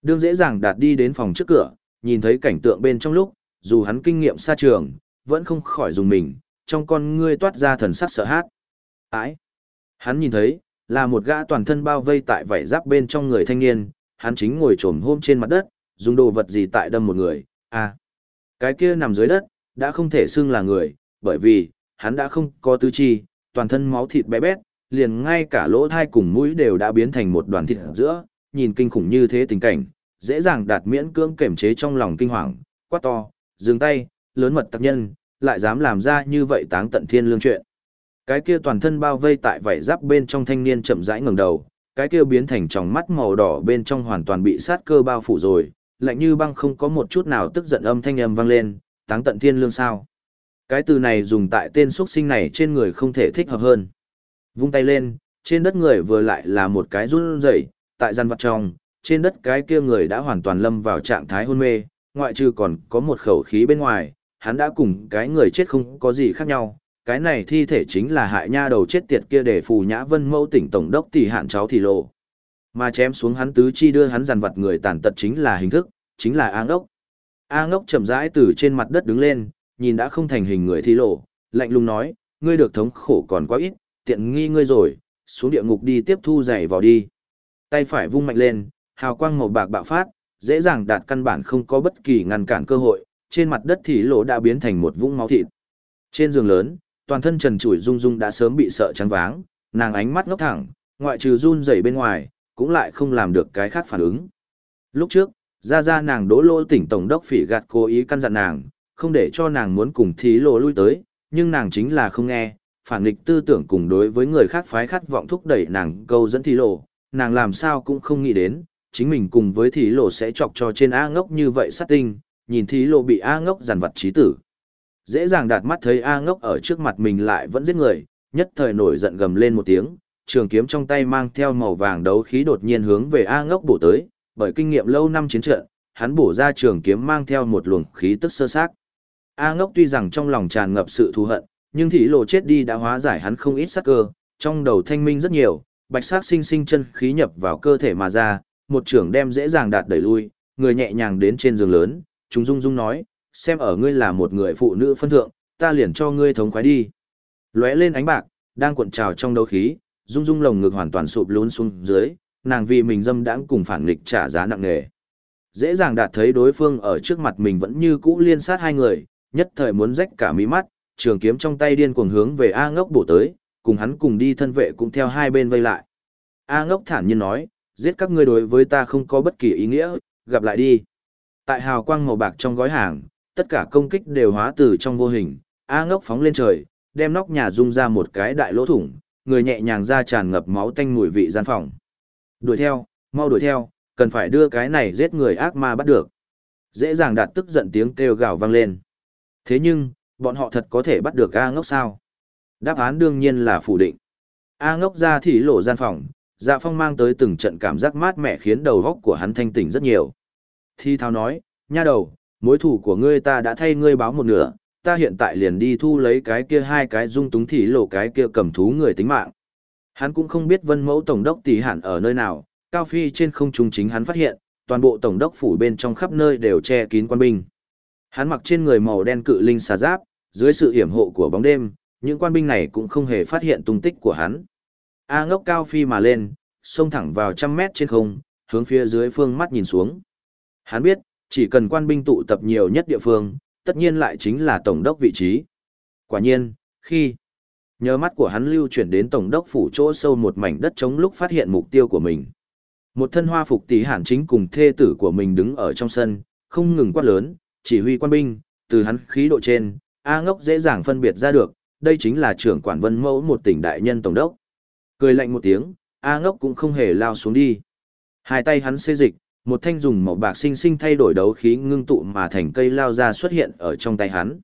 A: Đương dễ dàng đạt đi đến phòng trước cửa, nhìn thấy cảnh tượng bên trong lúc, dù hắn kinh nghiệm xa trường, vẫn không khỏi dùng mình, trong con ngươi toát ra thần sắc sợ hát. Ái! Hắn nhìn thấy, là một gã toàn thân bao vây tại vảy giáp bên trong người thanh niên, hắn chính ngồi trồm hôm trên mặt đất, dùng đồ vật gì tại đâm một người, à. Cái kia nằm dưới đất, đã không thể xưng là người, bởi vì, hắn đã không có tứ chi, toàn thân máu thịt bé bét, liền ngay cả lỗ thai cùng mũi đều đã biến thành một đoàn thịt giữa, nhìn kinh khủng như thế tình cảnh, dễ dàng đạt miễn cưỡng kềm chế trong lòng kinh hoàng, quát to, dừng tay, lớn mật tác nhân, lại dám làm ra như vậy táng tận thiên lương chuyện. Cái kia toàn thân bao vây tại vảy giáp bên trong thanh niên chậm rãi ngẩng đầu, cái kia biến thành tròng mắt màu đỏ bên trong hoàn toàn bị sát cơ bao phủ rồi, lạnh như băng không có một chút nào tức giận âm thanh âm vang lên, táng tận thiên lương sao. Cái từ này dùng tại tên xuất sinh này trên người không thể thích hợp hơn. Vung tay lên, trên đất người vừa lại là một cái run rẩy, tại gian vật trong, trên đất cái kia người đã hoàn toàn lâm vào trạng thái hôn mê, ngoại trừ còn có một khẩu khí bên ngoài, hắn đã cùng cái người chết không có gì khác nhau. Cái này thi thể chính là hại nha đầu chết tiệt kia để phù nhã vân mẫu tỉnh tổng đốc tỷ hạn cháu thì lộ. Mà chém xuống hắn tứ chi đưa hắn dàn vật người tàn tật chính là hình thức, chính là áng đốc. A ngốc chậm rãi từ trên mặt đất đứng lên, nhìn đã không thành hình người thi lộ, lạnh lùng nói, ngươi được thống khổ còn quá ít, tiện nghi ngươi rồi, xuống địa ngục đi tiếp thu giày vào đi. Tay phải vung mạnh lên, hào quang màu bạc bạo phát, dễ dàng đạt căn bản không có bất kỳ ngăn cản cơ hội, trên mặt đất thì lộ đã biến thành một vũng máu thịt. Trên giường lớn, toàn thân trần trụi rung rung đã sớm bị sợ trắng váng, nàng ánh mắt ngốc thẳng, ngoại trừ run rẩy bên ngoài, cũng lại không làm được cái khác phản ứng. Lúc trước, ra ra nàng đỗ lô tỉnh tổng đốc phỉ gạt cố ý căn dặn nàng, không để cho nàng muốn cùng thí lộ lui tới, nhưng nàng chính là không nghe, phản nghịch tư tưởng cùng đối với người khác phái khát vọng thúc đẩy nàng câu dẫn thí lộ, nàng làm sao cũng không nghĩ đến, chính mình cùng với thí lộ sẽ chọc cho trên A ngốc như vậy sát tinh, nhìn thí lộ bị A ngốc giàn vật trí tử. Dễ dàng đạt mắt thấy A ngốc ở trước mặt mình lại vẫn giết người, nhất thời nổi giận gầm lên một tiếng, trường kiếm trong tay mang theo màu vàng đấu khí đột nhiên hướng về A ngốc bổ tới, bởi kinh nghiệm lâu năm chiến trận, hắn bổ ra trường kiếm mang theo một luồng khí tức sơ sát. A ngốc tuy rằng trong lòng tràn ngập sự thù hận, nhưng thị lộ chết đi đã hóa giải hắn không ít sát cơ, trong đầu thanh minh rất nhiều, bạch sắc sinh sinh chân khí nhập vào cơ thể mà ra, một trưởng đem dễ dàng đạt đẩy lui, người nhẹ nhàng đến trên giường lớn, chúng dung dung nói, xem ở ngươi là một người phụ nữ phân thượng, ta liền cho ngươi thống khoái đi. Lóe lên ánh bạc, đang cuộn trào trong đấu khí, dung dung lồng ngực hoàn toàn sụp lún xuống dưới, nàng vì mình dâm đãng cùng phản nghịch trả giá nặng nề. Dễ dàng đạt thấy đối phương ở trước mặt mình vẫn như cũ liên sát hai người, nhất thời muốn rách cả mí mắt, trường kiếm trong tay điên cuồng hướng về A ngốc bổ tới, cùng hắn cùng đi thân vệ cũng theo hai bên vây lại. A ngốc thản nhiên nói, giết các ngươi đối với ta không có bất kỳ ý nghĩa, gặp lại đi. Tại hào quang màu bạc trong gói hàng, tất cả công kích đều hóa từ trong vô hình, A ngốc phóng lên trời, đem nóc nhà rung ra một cái đại lỗ thủng, người nhẹ nhàng ra tràn ngập máu tanh mùi vị gian phòng. Đuổi theo, mau đuổi theo, cần phải đưa cái này giết người ác ma bắt được. Dễ dàng đạt tức giận tiếng kêu gào vang lên. Thế nhưng, bọn họ thật có thể bắt được A ngốc sao? Đáp án đương nhiên là phủ định. A ngốc ra thì lộ gian phòng, dạ phong mang tới từng trận cảm giác mát mẻ khiến đầu góc của hắn thanh tỉnh rất nhiều. Thi thao nói, nha đầu, mối thủ của ngươi ta đã thay ngươi báo một nửa, ta hiện tại liền đi thu lấy cái kia hai cái dung túng thì lộ cái kia cầm thú người tính mạng. Hắn cũng không biết vân mẫu tổng đốc tỷ hạn ở nơi nào, cao phi trên không trung chính hắn phát hiện, toàn bộ tổng đốc phủ bên trong khắp nơi đều che kín quan binh. Hắn mặc trên người màu đen cự linh xà giáp, dưới sự hiểm hộ của bóng đêm, những quan binh này cũng không hề phát hiện tung tích của hắn. A ngốc cao phi mà lên, xông thẳng vào trăm mét trên không, hướng phía dưới phương mắt nhìn xuống. Hắn biết, chỉ cần quan binh tụ tập nhiều nhất địa phương, tất nhiên lại chính là tổng đốc vị trí. Quả nhiên, khi Nhờ mắt của hắn lưu chuyển đến tổng đốc phủ chỗ sâu một mảnh đất trống lúc phát hiện mục tiêu của mình. Một thân hoa phục tỷ hàn chính cùng thê tử của mình đứng ở trong sân, không ngừng quát lớn, chỉ huy quan binh, từ hắn khí độ trên, A ngốc dễ dàng phân biệt ra được, đây chính là trưởng quản vân mẫu một tỉnh đại nhân tổng đốc. Cười lạnh một tiếng, A ngốc cũng không hề lao xuống đi. Hai tay hắn xê dịch, một thanh dùng màu bạc sinh sinh thay đổi đấu khí ngưng tụ mà thành cây lao ra xuất hiện ở trong tay hắn.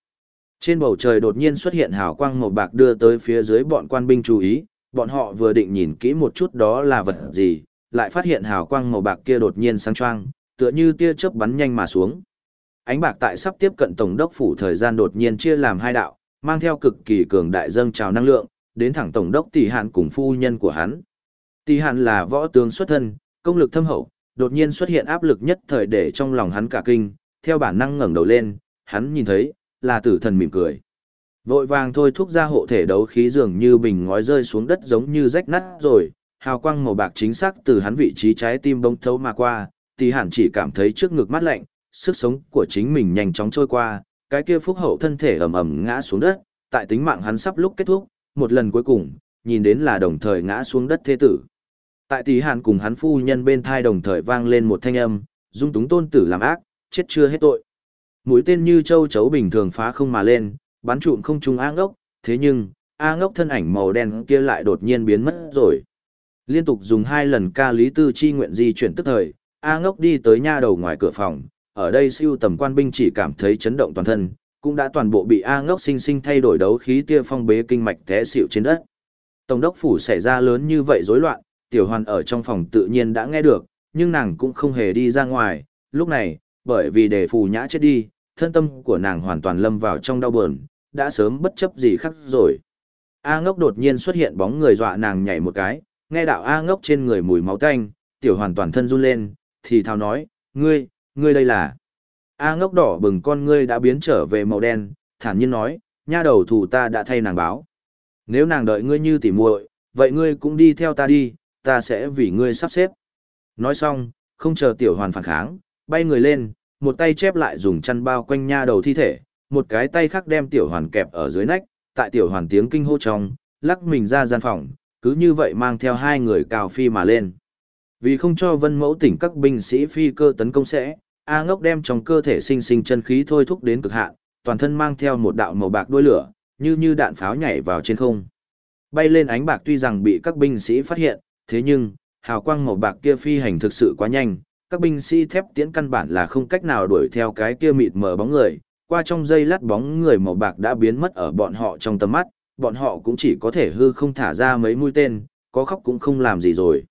A: Trên bầu trời đột nhiên xuất hiện hào quang màu bạc đưa tới phía dưới bọn quan binh chú ý, bọn họ vừa định nhìn kỹ một chút đó là vật gì, lại phát hiện hào quang màu bạc kia đột nhiên sáng choang, tựa như tia chớp bắn nhanh mà xuống. Ánh bạc tại sắp tiếp cận tổng đốc phủ thời gian đột nhiên chia làm hai đạo, mang theo cực kỳ cường đại dâng trào năng lượng, đến thẳng tổng đốc Tỷ Hàn cùng phu nhân của hắn. Tỷ Hàn là võ tướng xuất thân, công lực thâm hậu, đột nhiên xuất hiện áp lực nhất thời để trong lòng hắn cả kinh, theo bản năng ngẩng đầu lên, hắn nhìn thấy, là tử thần mỉm cười. Vội vàng thôi thúc ra hộ thể đấu khí dường như bình ngói rơi xuống đất giống như rách nát rồi, hào quang màu bạc chính xác từ hắn vị trí trái tim bông thấu mà qua, tỷ hẳn chỉ cảm thấy trước ngực mát lạnh, sức sống của chính mình nhanh chóng trôi qua, cái kia phúc hậu thân thể ầm ầm ngã xuống đất, tại tính mạng hắn sắp lúc kết thúc, một lần cuối cùng, nhìn đến là đồng thời ngã xuống đất thế tử. Tại tỷ hàn cùng hắn phu nhân bên thai đồng thời vang lên một thanh âm, dung túng tôn tử làm ác, chết chưa hết tội. Mũi tên như châu chấu bình thường phá không mà lên, bắn trụm không trúng A ngốc, thế nhưng, A ngốc thân ảnh màu đen kia lại đột nhiên biến mất rồi. Liên tục dùng hai lần ca lý tư chi nguyện di chuyển tức thời, A ngốc đi tới nha đầu ngoài cửa phòng, ở đây siêu tầm quan binh chỉ cảm thấy chấn động toàn thân, cũng đã toàn bộ bị A ngốc sinh sinh thay đổi đấu khí tia phong bế kinh mạch té xịu trên đất. Tổng đốc phủ xảy ra lớn như vậy rối loạn, tiểu hoàn ở trong phòng tự nhiên đã nghe được, nhưng nàng cũng không hề đi ra ngoài, lúc này, bởi vì để phù nhã chết đi, thân tâm của nàng hoàn toàn lâm vào trong đau buồn, đã sớm bất chấp gì khác rồi. A ngốc đột nhiên xuất hiện bóng người dọa nàng nhảy một cái, nghe đạo A ngốc trên người mùi máu tanh, tiểu hoàn toàn thân run lên, thì thào nói, ngươi, ngươi đây là... A ngốc đỏ bừng con ngươi đã biến trở về màu đen, thản nhiên nói, nha đầu thủ ta đã thay nàng báo. Nếu nàng đợi ngươi như tỉ muội, vậy ngươi cũng đi theo ta đi, ta sẽ vì ngươi sắp xếp. Nói xong, không chờ tiểu hoàn phản kháng, bay người lên, một tay chép lại dùng chăn bao quanh nha đầu thi thể, một cái tay khác đem tiểu hoàn kẹp ở dưới nách, tại tiểu hoàn tiếng kinh hô trong, lắc mình ra gian phòng, cứ như vậy mang theo hai người cào phi mà lên. Vì không cho vân mẫu tỉnh các binh sĩ phi cơ tấn công sẽ, A ngốc đem trong cơ thể sinh sinh chân khí thôi thúc đến cực hạn, toàn thân mang theo một đạo màu bạc đuôi lửa, như như đạn pháo nhảy vào trên không. Bay lên ánh bạc tuy rằng bị các binh sĩ phát hiện, thế nhưng, hào quang màu bạc kia phi hành thực sự quá nhanh, các binh sĩ thép tiễn căn bản là không cách nào đuổi theo cái kia mịt mờ bóng người, qua trong giây lát bóng người màu bạc đã biến mất ở bọn họ trong tầm mắt, bọn họ cũng chỉ có thể hư không thả ra mấy mũi tên, có khóc cũng không làm gì rồi.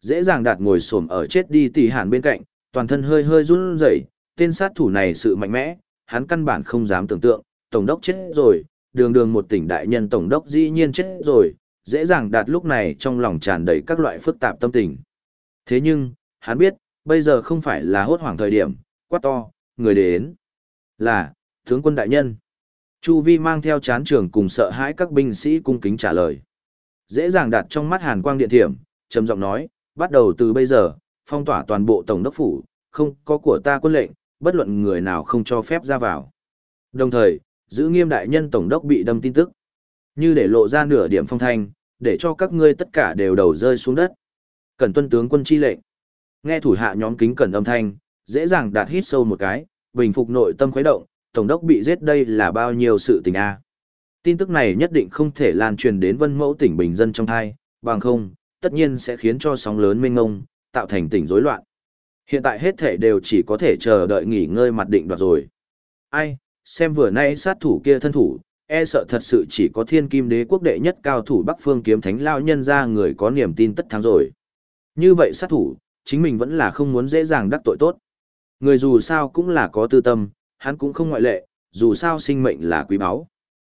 A: Dễ dàng đạt ngồi xổm ở chết đi tỷ hàn bên cạnh, toàn thân hơi hơi run rẩy, tên sát thủ này sự mạnh mẽ, hắn căn bản không dám tưởng tượng, tổng đốc chết rồi, đường đường một tỉnh đại nhân tổng đốc dĩ nhiên chết rồi, dễ dàng đạt lúc này trong lòng tràn đầy các loại phức tạp tâm tình. Thế nhưng, hắn biết, bây giờ không phải là hốt hoảng thời điểm, quát to, người đến. Là, tướng quân đại nhân. Chu Vi mang theo chán trường cùng sợ hãi các binh sĩ cung kính trả lời. Dễ dàng đặt trong mắt hàn quang điện thiểm, trầm giọng nói, bắt đầu từ bây giờ, phong tỏa toàn bộ tổng đốc phủ, không có của ta quân lệnh, bất luận người nào không cho phép ra vào. Đồng thời, giữ nghiêm đại nhân tổng đốc bị đâm tin tức. Như để lộ ra nửa điểm phong thanh, để cho các ngươi tất cả đều đầu rơi xuống đất. Cần tuân tướng quân chi lệnh. Nghe thủ hạ nhóm kính cẩn âm thanh, dễ dàng đạt hít sâu một cái, bình phục nội tâm khuấy động, tổng đốc bị giết đây là bao nhiêu sự tình a. Tin tức này nhất định không thể lan truyền đến vân mẫu tỉnh bình dân trong thai, bằng không, tất nhiên sẽ khiến cho sóng lớn mênh ngông, tạo thành tỉnh rối loạn. Hiện tại hết thể đều chỉ có thể chờ đợi nghỉ ngơi mặt định đoạt rồi. Ai, xem vừa nay sát thủ kia thân thủ, e sợ thật sự chỉ có thiên kim đế quốc đệ nhất cao thủ Bắc Phương kiếm thánh lao nhân ra người có niềm tin tất thắng rồi. Như vậy sát thủ, chính mình vẫn là không muốn dễ dàng đắc tội tốt. Người dù sao cũng là có tư tâm, hắn cũng không ngoại lệ, dù sao sinh mệnh là quý báu.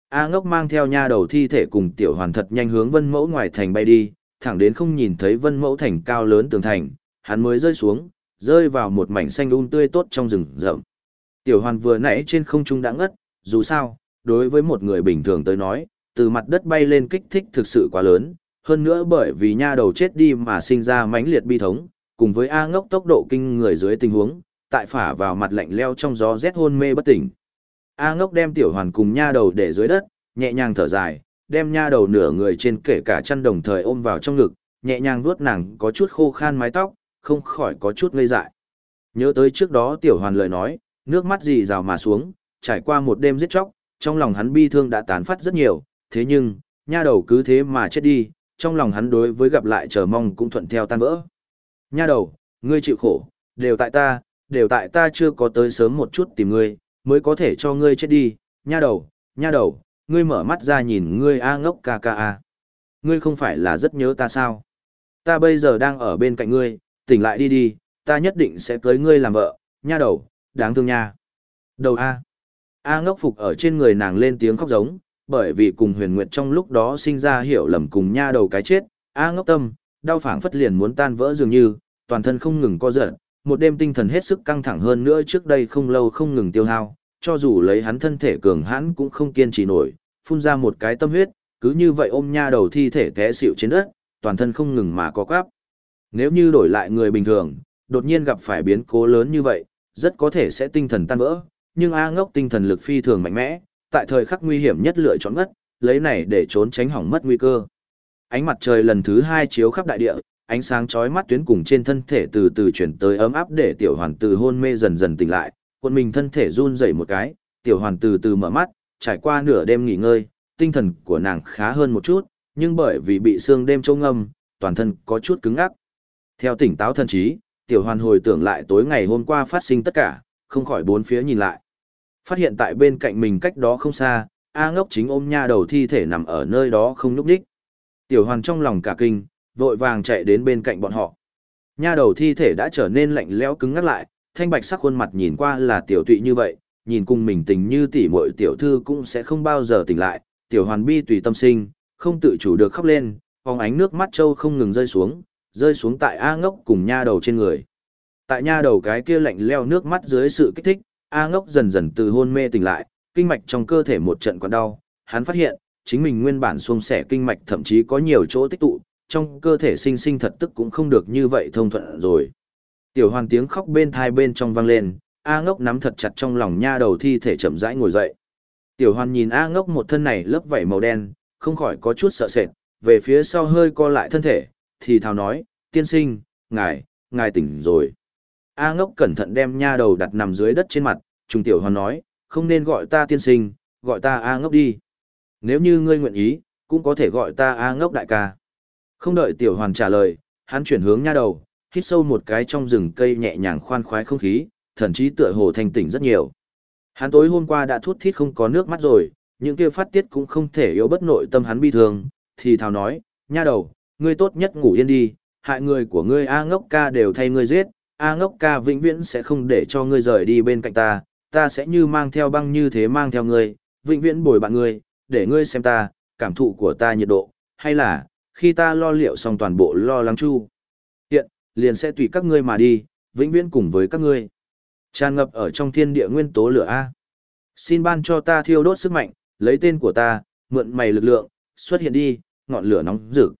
A: A ngốc mang theo nha đầu thi thể cùng tiểu hoàn thật nhanh hướng vân mẫu ngoài thành bay đi, thẳng đến không nhìn thấy vân mẫu thành cao lớn tường thành, hắn mới rơi xuống, rơi vào một mảnh xanh um tươi tốt trong rừng rậm. Tiểu hoàn vừa nãy trên không trung đã ngất, dù sao, đối với một người bình thường tới nói, từ mặt đất bay lên kích thích thực sự quá lớn, hơn nữa bởi vì nha đầu chết đi mà sinh ra mãnh liệt bi thống, cùng với A ngốc tốc độ kinh người dưới tình huống, tại phả vào mặt lạnh leo trong gió rét hôn mê bất tỉnh. A ngốc đem tiểu hoàn cùng nha đầu để dưới đất, nhẹ nhàng thở dài, đem nha đầu nửa người trên kể cả chăn đồng thời ôm vào trong ngực, nhẹ nhàng vuốt nàng có chút khô khan mái tóc, không khỏi có chút ngây dại. Nhớ tới trước đó tiểu hoàn lời nói, nước mắt gì rào mà xuống, trải qua một đêm giết chóc, trong lòng hắn bi thương đã tán phát rất nhiều, thế nhưng, nha đầu cứ thế mà chết đi, trong lòng hắn đối với gặp lại chờ mong cũng thuận theo tan vỡ. Nha đầu, ngươi chịu khổ, đều tại ta, đều tại ta chưa có tới sớm một chút tìm ngươi, mới có thể cho ngươi chết đi, nha đầu, nha đầu, ngươi mở mắt ra nhìn ngươi A ngốc ca ca A. Ngươi không phải là rất nhớ ta sao? Ta bây giờ đang ở bên cạnh ngươi, tỉnh lại đi đi, ta nhất định sẽ cưới ngươi làm vợ, nha đầu, đáng thương nha. Đầu A. A ngốc phục ở trên người nàng lên tiếng khóc giống, bởi vì cùng huyền nguyệt trong lúc đó sinh ra hiểu lầm cùng nha đầu cái chết, A ngốc tâm, đau phảng phất liền muốn tan vỡ dường như, toàn thân không ngừng co giật, một đêm tinh thần hết sức căng thẳng hơn nữa trước đây không lâu không ngừng tiêu hao, cho dù lấy hắn thân thể cường hãn cũng không kiên trì nổi, phun ra một cái tâm huyết, cứ như vậy ôm nha đầu thi thể té xỉu trên đất, toàn thân không ngừng mà co quắp. Nếu như đổi lại người bình thường, đột nhiên gặp phải biến cố lớn như vậy, rất có thể sẽ tinh thần tan vỡ, nhưng A ngốc tinh thần lực phi thường mạnh mẽ, tại thời khắc nguy hiểm nhất lựa chọn ngất, lấy này để trốn tránh hỏng mất nguy cơ. Ánh mặt trời lần thứ hai chiếu khắp đại địa, ánh sáng chói mắt tuyến cùng trên thân thể từ từ chuyển tới ấm áp để tiểu hoàn từ hôn mê dần dần tỉnh lại, quân mình thân thể run rẩy một cái, tiểu hoàn từ từ mở mắt, trải qua nửa đêm nghỉ ngơi, tinh thần của nàng khá hơn một chút, nhưng bởi vì bị sương đêm trông ngâm, toàn thân có chút cứng ngắc. Theo tỉnh táo thân trí, tiểu hoàn hồi tưởng lại tối ngày hôm qua phát sinh tất cả, không khỏi bốn phía nhìn lại. Phát hiện tại bên cạnh mình cách đó không xa, A ngốc chính ôm nha đầu thi thể nằm ở nơi đó không nhúc đích. Tiểu hoàn trong lòng cả kinh, vội vàng chạy đến bên cạnh bọn họ. Nha đầu thi thể đã trở nên lạnh lẽo cứng ngắt lại, thanh bạch sắc khuôn mặt nhìn qua là tiểu tụy như vậy, nhìn cùng mình tình như tỷ muội tiểu thư cũng sẽ không bao giờ tỉnh lại, tiểu hoàn bi tùy tâm sinh, không tự chủ được khóc lên, phóng ánh nước mắt trâu không ngừng rơi xuống, rơi xuống tại A ngốc cùng nha đầu trên người. Tại nha đầu cái kia lạnh leo nước mắt dưới sự kích thích, A ngốc dần dần từ hôn mê tỉnh lại, kinh mạch trong cơ thể một trận quặn đau, hắn phát hiện, chính mình nguyên bản xuông sẻ kinh mạch thậm chí có nhiều chỗ tích tụ, trong cơ thể sinh sinh thật tức cũng không được như vậy thông thuận rồi. Tiểu hoàn tiếng khóc bên thai bên trong vang lên, A ngốc nắm thật chặt trong lòng nha đầu thi thể chậm rãi ngồi dậy. Tiểu hoàn nhìn A ngốc một thân này lớp vảy màu đen, không khỏi có chút sợ sệt, về phía sau hơi co lại thân thể, thì thào nói, tiên sinh, ngài, ngài tỉnh rồi. A ngốc cẩn thận đem nha đầu đặt nằm dưới đất trên mặt, trùng tiểu hoàn nói, không nên gọi ta tiên sinh, gọi ta A ngốc đi. Nếu như ngươi nguyện ý, cũng có thể gọi ta A ngốc đại ca. Không đợi tiểu hoàn trả lời, hắn chuyển hướng nha đầu, hít sâu một cái trong rừng cây nhẹ nhàng khoan khoái không khí, thần chí tựa hồ thanh tỉnh rất nhiều. Hắn tối hôm qua đã thút thít không có nước mắt rồi, những kia phát tiết cũng không thể yếu bất nội tâm hắn bi thương, thì thào nói, nha đầu, ngươi tốt nhất ngủ yên đi, hại người của ngươi A ngốc ca đều thay ngươi giết, A ngốc ca vĩnh viễn sẽ không để cho ngươi rời đi bên cạnh ta, ta sẽ như mang theo băng như thế mang theo ngươi, vĩnh viễn bồi bạn ngươi, để ngươi xem ta, cảm thụ của ta nhiệt độ, hay là, khi ta lo liệu xong toàn bộ lo lắng chu. Hiện, liền sẽ tùy các ngươi mà đi, vĩnh viễn cùng với các ngươi. Tràn ngập ở trong thiên địa nguyên tố lửa A. Xin ban cho ta thiêu đốt sức mạnh, lấy tên của ta, mượn mày lực lượng, xuất hiện đi, ngọn lửa nóng rực.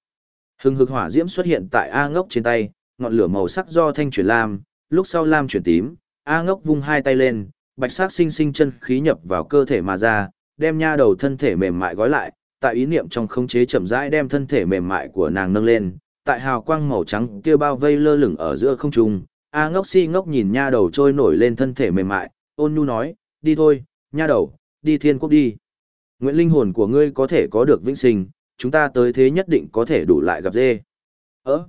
A: Hưng hực hỏa diễm xuất hiện tại A ngốc trên tay, ngọn lửa màu sắc do thanh chuyển lam, lúc sau lam chuyển tím, A ngốc vung hai tay lên, bạch sắc sinh sinh chân khí nhập vào cơ thể mà ra, đem nha đầu thân thể mềm mại gói lại, tại ý niệm trong khống chế chậm rãi đem thân thể mềm mại của nàng nâng lên, tại hào quang màu trắng kia bao vây lơ lửng ở giữa không trung, A ngốc si ngốc nhìn nha đầu trôi nổi lên thân thể mềm mại, ôn nhu nói, đi thôi, nha đầu, đi thiên quốc đi. Nguyện linh hồn của ngươi có thể có được vĩnh sinh, chúng ta tới thế nhất định có thể đủ lại gặp dê. Ơ!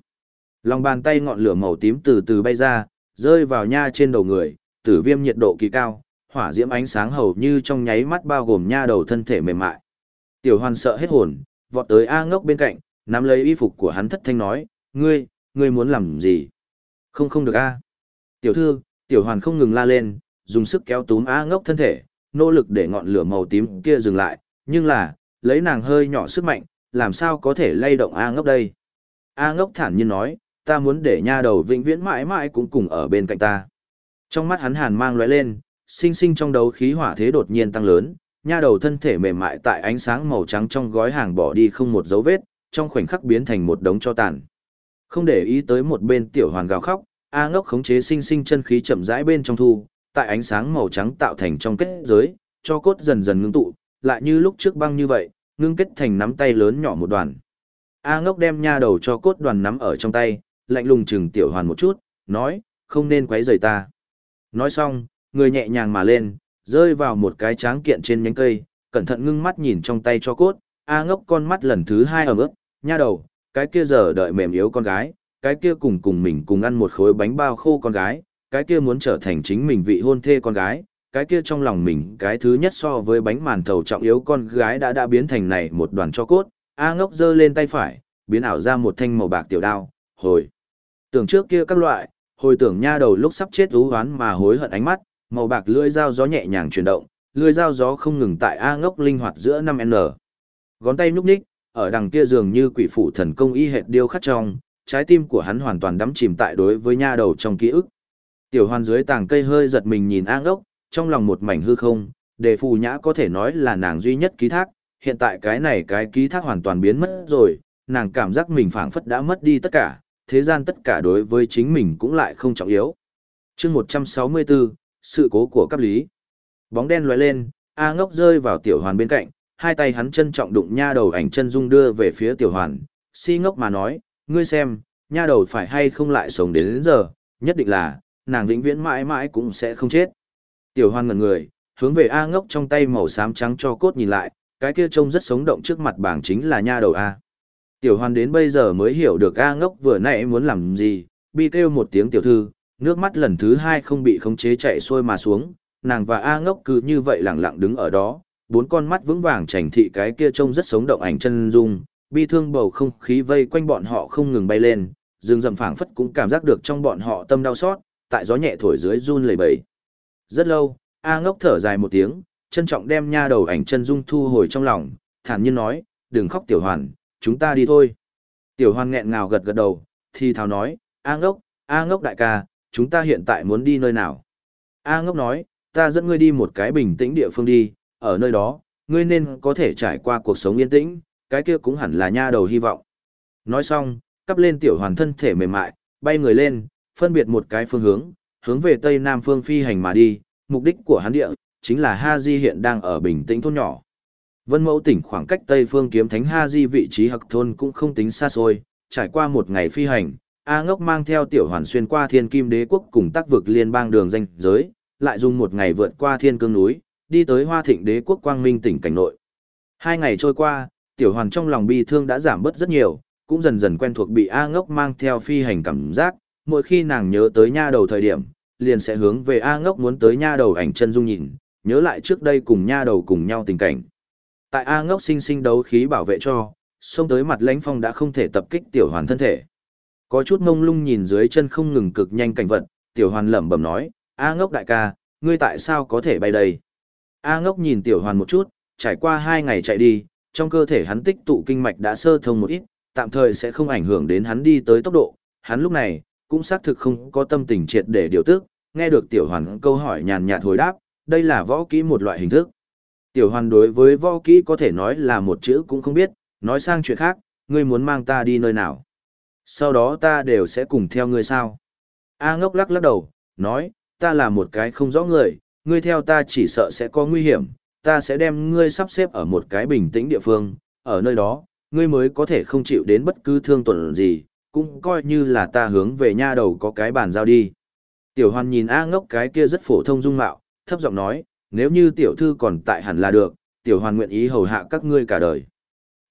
A: Lòng bàn tay ngọn lửa màu tím từ từ bay ra, rơi vào nha trên đầu người, tử viêm nhiệt độ kỳ cao, hỏa diễm ánh sáng hầu như trong nháy mắt bao gồm nha đầu thân thể mềm mại. Tiểu hoàn sợ hết hồn, vọt tới A ngốc bên cạnh, nắm lấy y phục của hắn thất thanh nói, ngươi, ngươi muốn làm gì? Không không được A. Tiểu thư, tiểu hoàn không ngừng la lên, dùng sức kéo túm A ngốc thân thể, nỗ lực để ngọn lửa màu tím kia dừng lại, nhưng là, lấy nàng hơi nhỏ sức mạnh, làm sao có thể lay động A ngốc đây? A ngốc thản nhiên nói, ta muốn để nha đầu vĩnh viễn mãi mãi cũng cùng ở bên cạnh ta. Trong mắt hắn hàn mang lóe lên, sinh sinh trong đấu khí hỏa thế đột nhiên tăng lớn, nha đầu thân thể mềm mại tại ánh sáng màu trắng trong gói hàng bỏ đi không một dấu vết, trong khoảnh khắc biến thành một đống cho tàn. Không để ý tới một bên tiểu hoàn gào khóc, A ngốc khống chế sinh sinh chân khí chậm rãi bên trong thu, tại ánh sáng màu trắng tạo thành trong kết giới, cho cốt dần dần ngưng tụ, lại như lúc trước băng như vậy, ngưng kết thành nắm tay lớn nhỏ một đoàn. A ngốc đem nha đầu cho cốt đoàn nắm ở trong tay, lạnh lùng chừng tiểu hoàn một chút, nói, không nên quấy rầy ta. Nói xong, người nhẹ nhàng mà lên, rơi vào một cái tráng kiện trên nhánh cây, cẩn thận ngưng mắt nhìn trong tay cho cốt, A ngốc con mắt lần thứ hai ở ướt, nha đầu, cái kia giờ đợi mềm yếu con gái, cái kia cùng cùng mình cùng ăn một khối bánh bao khô con gái, cái kia muốn trở thành chính mình vị hôn thê con gái, cái kia trong lòng mình cái thứ nhất so với bánh màn thầu trọng yếu con gái đã đã biến thành này một đoàn cho cốt, A ngốc giơ lên tay phải, biến ảo ra một thanh màu bạc tiểu đao, hồi. Tưởng trước kia các loại, hồi tưởng nha đầu lúc sắp chết ú hoán mà hối hận ánh mắt, màu bạc lưỡi dao gió nhẹ nhàng chuyển động, lưỡi dao gió không ngừng tại A ngốc linh hoạt giữa 5N. Gón tay nhúc nhích, ở đằng kia dường như quỷ phụ thần công y hệt điêu khắc trong, trái tim của hắn hoàn toàn đắm chìm tại đối với nha đầu trong ký ức. Tiểu hoàn dưới tàng cây hơi giật mình nhìn A ngốc, trong lòng một mảnh hư không, đề phù nhã có thể nói là nàng duy nhất ký thác, hiện tại cái này cái ký thác hoàn toàn biến mất rồi, nàng cảm giác mình phảng phất đã mất đi tất cả, thế gian tất cả đối với chính mình cũng lại không trọng yếu. chương 164, sự cố của cấp lý. Bóng đen lóe lên, A ngốc rơi vào tiểu hoàn bên cạnh, hai tay hắn trân trọng đụng nha đầu ảnh chân dung đưa về phía tiểu hoàn, si ngốc mà nói, ngươi xem, nha đầu phải hay không lại sống đến, đến giờ, nhất định là, nàng vĩnh viễn mãi mãi cũng sẽ không chết. Tiểu hoàn ngẩn người, hướng về A ngốc trong tay màu xám trắng cho cốt nhìn lại, cái kia trông rất sống động trước mặt bảng chính là nha đầu A. Tiểu hoàn đến bây giờ mới hiểu được A ngốc vừa nãy muốn làm gì, bi kêu một tiếng tiểu thư, nước mắt lần thứ hai không bị khống chế chạy xuôi mà xuống, nàng và A ngốc cứ như vậy lặng lặng đứng ở đó, bốn con mắt vững vàng chảnh thị cái kia trông rất sống động ảnh chân dung, bi thương bầu không khí vây quanh bọn họ không ngừng bay lên, dương dầm phảng phất cũng cảm giác được trong bọn họ tâm đau xót, tại gió nhẹ thổi dưới run lẩy bẩy. Rất lâu, A ngốc thở dài một tiếng, trân trọng đem nha đầu ảnh chân dung thu hồi trong lòng, thản nhiên nói, đừng khóc tiểu hoàn, chúng ta đi thôi. Tiểu hoàn nghẹn ngào gật gật đầu, thì thào nói, A ngốc, A ngốc đại ca, chúng ta hiện tại muốn đi nơi nào? A ngốc nói, ta dẫn ngươi đi một cái bình tĩnh địa phương đi, ở nơi đó, ngươi nên có thể trải qua cuộc sống yên tĩnh, cái kia cũng hẳn là nha đầu hy vọng. Nói xong, cắp lên tiểu hoàn thân thể mềm mại, bay người lên, phân biệt một cái phương hướng, hướng về tây nam phương phi hành mà đi, mục đích của hắn địa, chính là Ha Di hiện đang ở bình tĩnh thôn nhỏ. Vân Mẫu tỉnh khoảng cách Tây Phương kiếm thánh Ha Di vị trí hạc thôn cũng không tính xa xôi, trải qua một ngày phi hành, A Ngốc mang theo tiểu hoàn xuyên qua Thiên Kim Đế quốc cùng tác vực liên bang đường danh giới, lại dùng một ngày vượt qua Thiên Cương núi, đi tới Hoa Thịnh Đế quốc Quang Minh tỉnh cảnh nội. Hai ngày trôi qua, tiểu hoàn trong lòng bi thương đã giảm bớt rất nhiều, cũng dần dần quen thuộc bị A Ngốc mang theo phi hành cảm giác, mỗi khi nàng nhớ tới nha đầu thời điểm, liền sẽ hướng về A ngốc muốn tới nha đầu ảnh chân dung nhìn, nhớ lại trước đây cùng nha đầu cùng nhau tình cảnh. Tại A ngốc sinh sinh đấu khí bảo vệ cho, xông tới mặt lãnh phong đã không thể tập kích tiểu hoàn thân thể. Có chút mông lung nhìn dưới chân không ngừng cực nhanh cảnh vật, tiểu hoàn lẩm bẩm nói, A ngốc đại ca, ngươi tại sao có thể bay đây? A ngốc nhìn tiểu hoàn một chút, trải qua hai ngày chạy đi, trong cơ thể hắn tích tụ kinh mạch đã sơ thông một ít, tạm thời sẽ không ảnh hưởng đến hắn đi tới tốc độ. Hắn lúc này, cũng xác thực không có tâm tình triệt để điều tức, nghe được tiểu hoàn câu hỏi nhàn nhạt hồi đáp, đây là võ kỹ một loại hình thức. Tiểu hoàn đối với võ kỹ có thể nói là một chữ cũng không biết, nói sang chuyện khác, ngươi muốn mang ta đi nơi nào. Sau đó ta đều sẽ cùng theo ngươi sao. A ngốc lắc lắc đầu, nói, ta là một cái không rõ người, ngươi theo ta chỉ sợ sẽ có nguy hiểm, ta sẽ đem ngươi sắp xếp ở một cái bình tĩnh địa phương, ở nơi đó, ngươi mới có thể không chịu đến bất cứ thương tổn gì, cũng coi như là ta hướng về nha đầu có cái bàn giao đi. Tiểu hoàn nhìn A ngốc cái kia rất phổ thông dung mạo, thấp giọng nói, nếu như tiểu thư còn tại hẳn là được, tiểu hoàn nguyện ý hầu hạ các ngươi cả đời.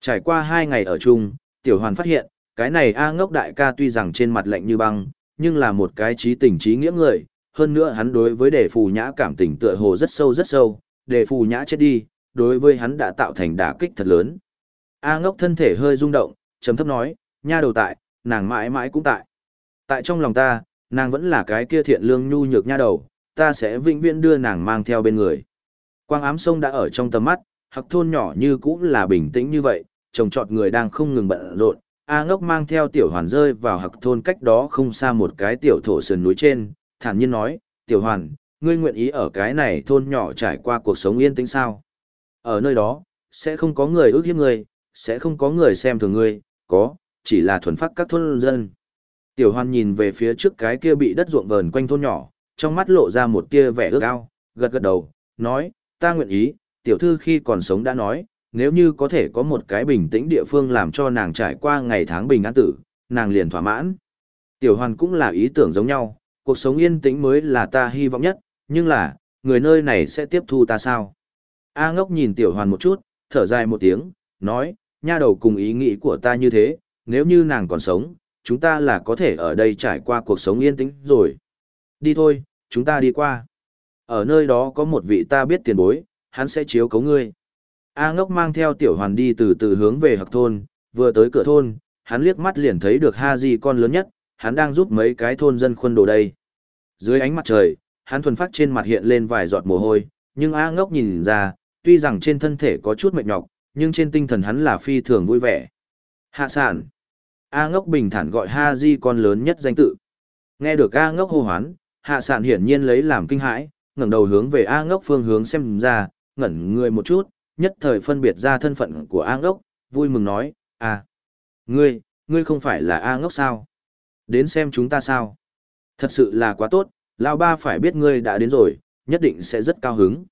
A: Trải qua hai ngày ở chung, tiểu hoàn phát hiện, cái này A ngốc đại ca tuy rằng trên mặt lạnh như băng, nhưng là một cái trí tình trí nghĩa người, hơn nữa hắn đối với đề phù nhã cảm tình tựa hồ rất sâu rất sâu, đề phù nhã chết đi, đối với hắn đã tạo thành đả kích thật lớn. A ngốc thân thể hơi rung động, chấm thấp nói, nha đầu tại, nàng mãi mãi cũng tại. Tại trong lòng ta, nàng vẫn là cái kia thiện lương nhu nhược nha đầu, ta sẽ vĩnh viễn đưa nàng mang theo bên người. Quang ám sông đã ở trong tầm mắt, hạc thôn nhỏ như cũ là bình tĩnh như vậy, trồng trọt người đang không ngừng bận rộn. A ngốc mang theo tiểu hoàn rơi vào hạc thôn cách đó không xa một cái tiểu thổ sườn núi trên, thản nhiên nói, tiểu hoàn, ngươi nguyện ý ở cái này thôn nhỏ trải qua cuộc sống yên tĩnh sao? Ở nơi đó, sẽ không có người ước hiếp ngươi, sẽ không có người xem thường ngươi, có, chỉ là thuần phát các thôn dân. Tiểu Hoàn nhìn về phía trước cái kia bị đất ruộng vờn quanh thôn nhỏ, trong mắt lộ ra một tia vẻ ước ao, gật gật đầu, nói, ta nguyện ý, tiểu thư khi còn sống đã nói, nếu như có thể có một cái bình tĩnh địa phương làm cho nàng trải qua ngày tháng bình an tử, nàng liền thỏa mãn. Tiểu hoàn cũng là ý tưởng giống nhau, cuộc sống yên tĩnh mới là ta hy vọng nhất, nhưng là, người nơi này sẽ tiếp thu ta sao? A ngốc nhìn tiểu hoàn một chút, thở dài một tiếng, nói, nha đầu cùng ý nghĩ của ta như thế, nếu như nàng còn sống, chúng ta là có thể ở đây trải qua cuộc sống yên tĩnh rồi. Đi thôi, chúng ta đi qua. Ở nơi đó có một vị ta biết tiền bối, hắn sẽ chiếu cấu ngươi. A ngốc mang theo tiểu hoàn đi từ từ hướng về hạc thôn, vừa tới cửa thôn, hắn liếc mắt liền thấy được Ha Di con lớn nhất, hắn đang giúp mấy cái thôn dân khuân đồ đây. Dưới ánh mặt trời, hắn thuần phát trên mặt hiện lên vài giọt mồ hôi, nhưng A ngốc nhìn ra, tuy rằng trên thân thể có chút mệt nhọc, nhưng trên tinh thần hắn là phi thường vui vẻ. Hạ sản. A ngốc bình thản gọi Ha Di con lớn nhất danh tự. Nghe được A ngốc hô hoán, hạ sản hiển nhiên lấy làm kinh hãi, ngẩng đầu hướng về A ngốc phương hướng xem ra, ngẩn người một chút, nhất thời phân biệt ra thân phận của A ngốc, vui mừng nói, à, ngươi, ngươi không phải là A ngốc sao? Đến xem chúng ta sao? Thật sự là quá tốt, Lão ba phải biết ngươi đã đến rồi, nhất định sẽ rất cao hứng.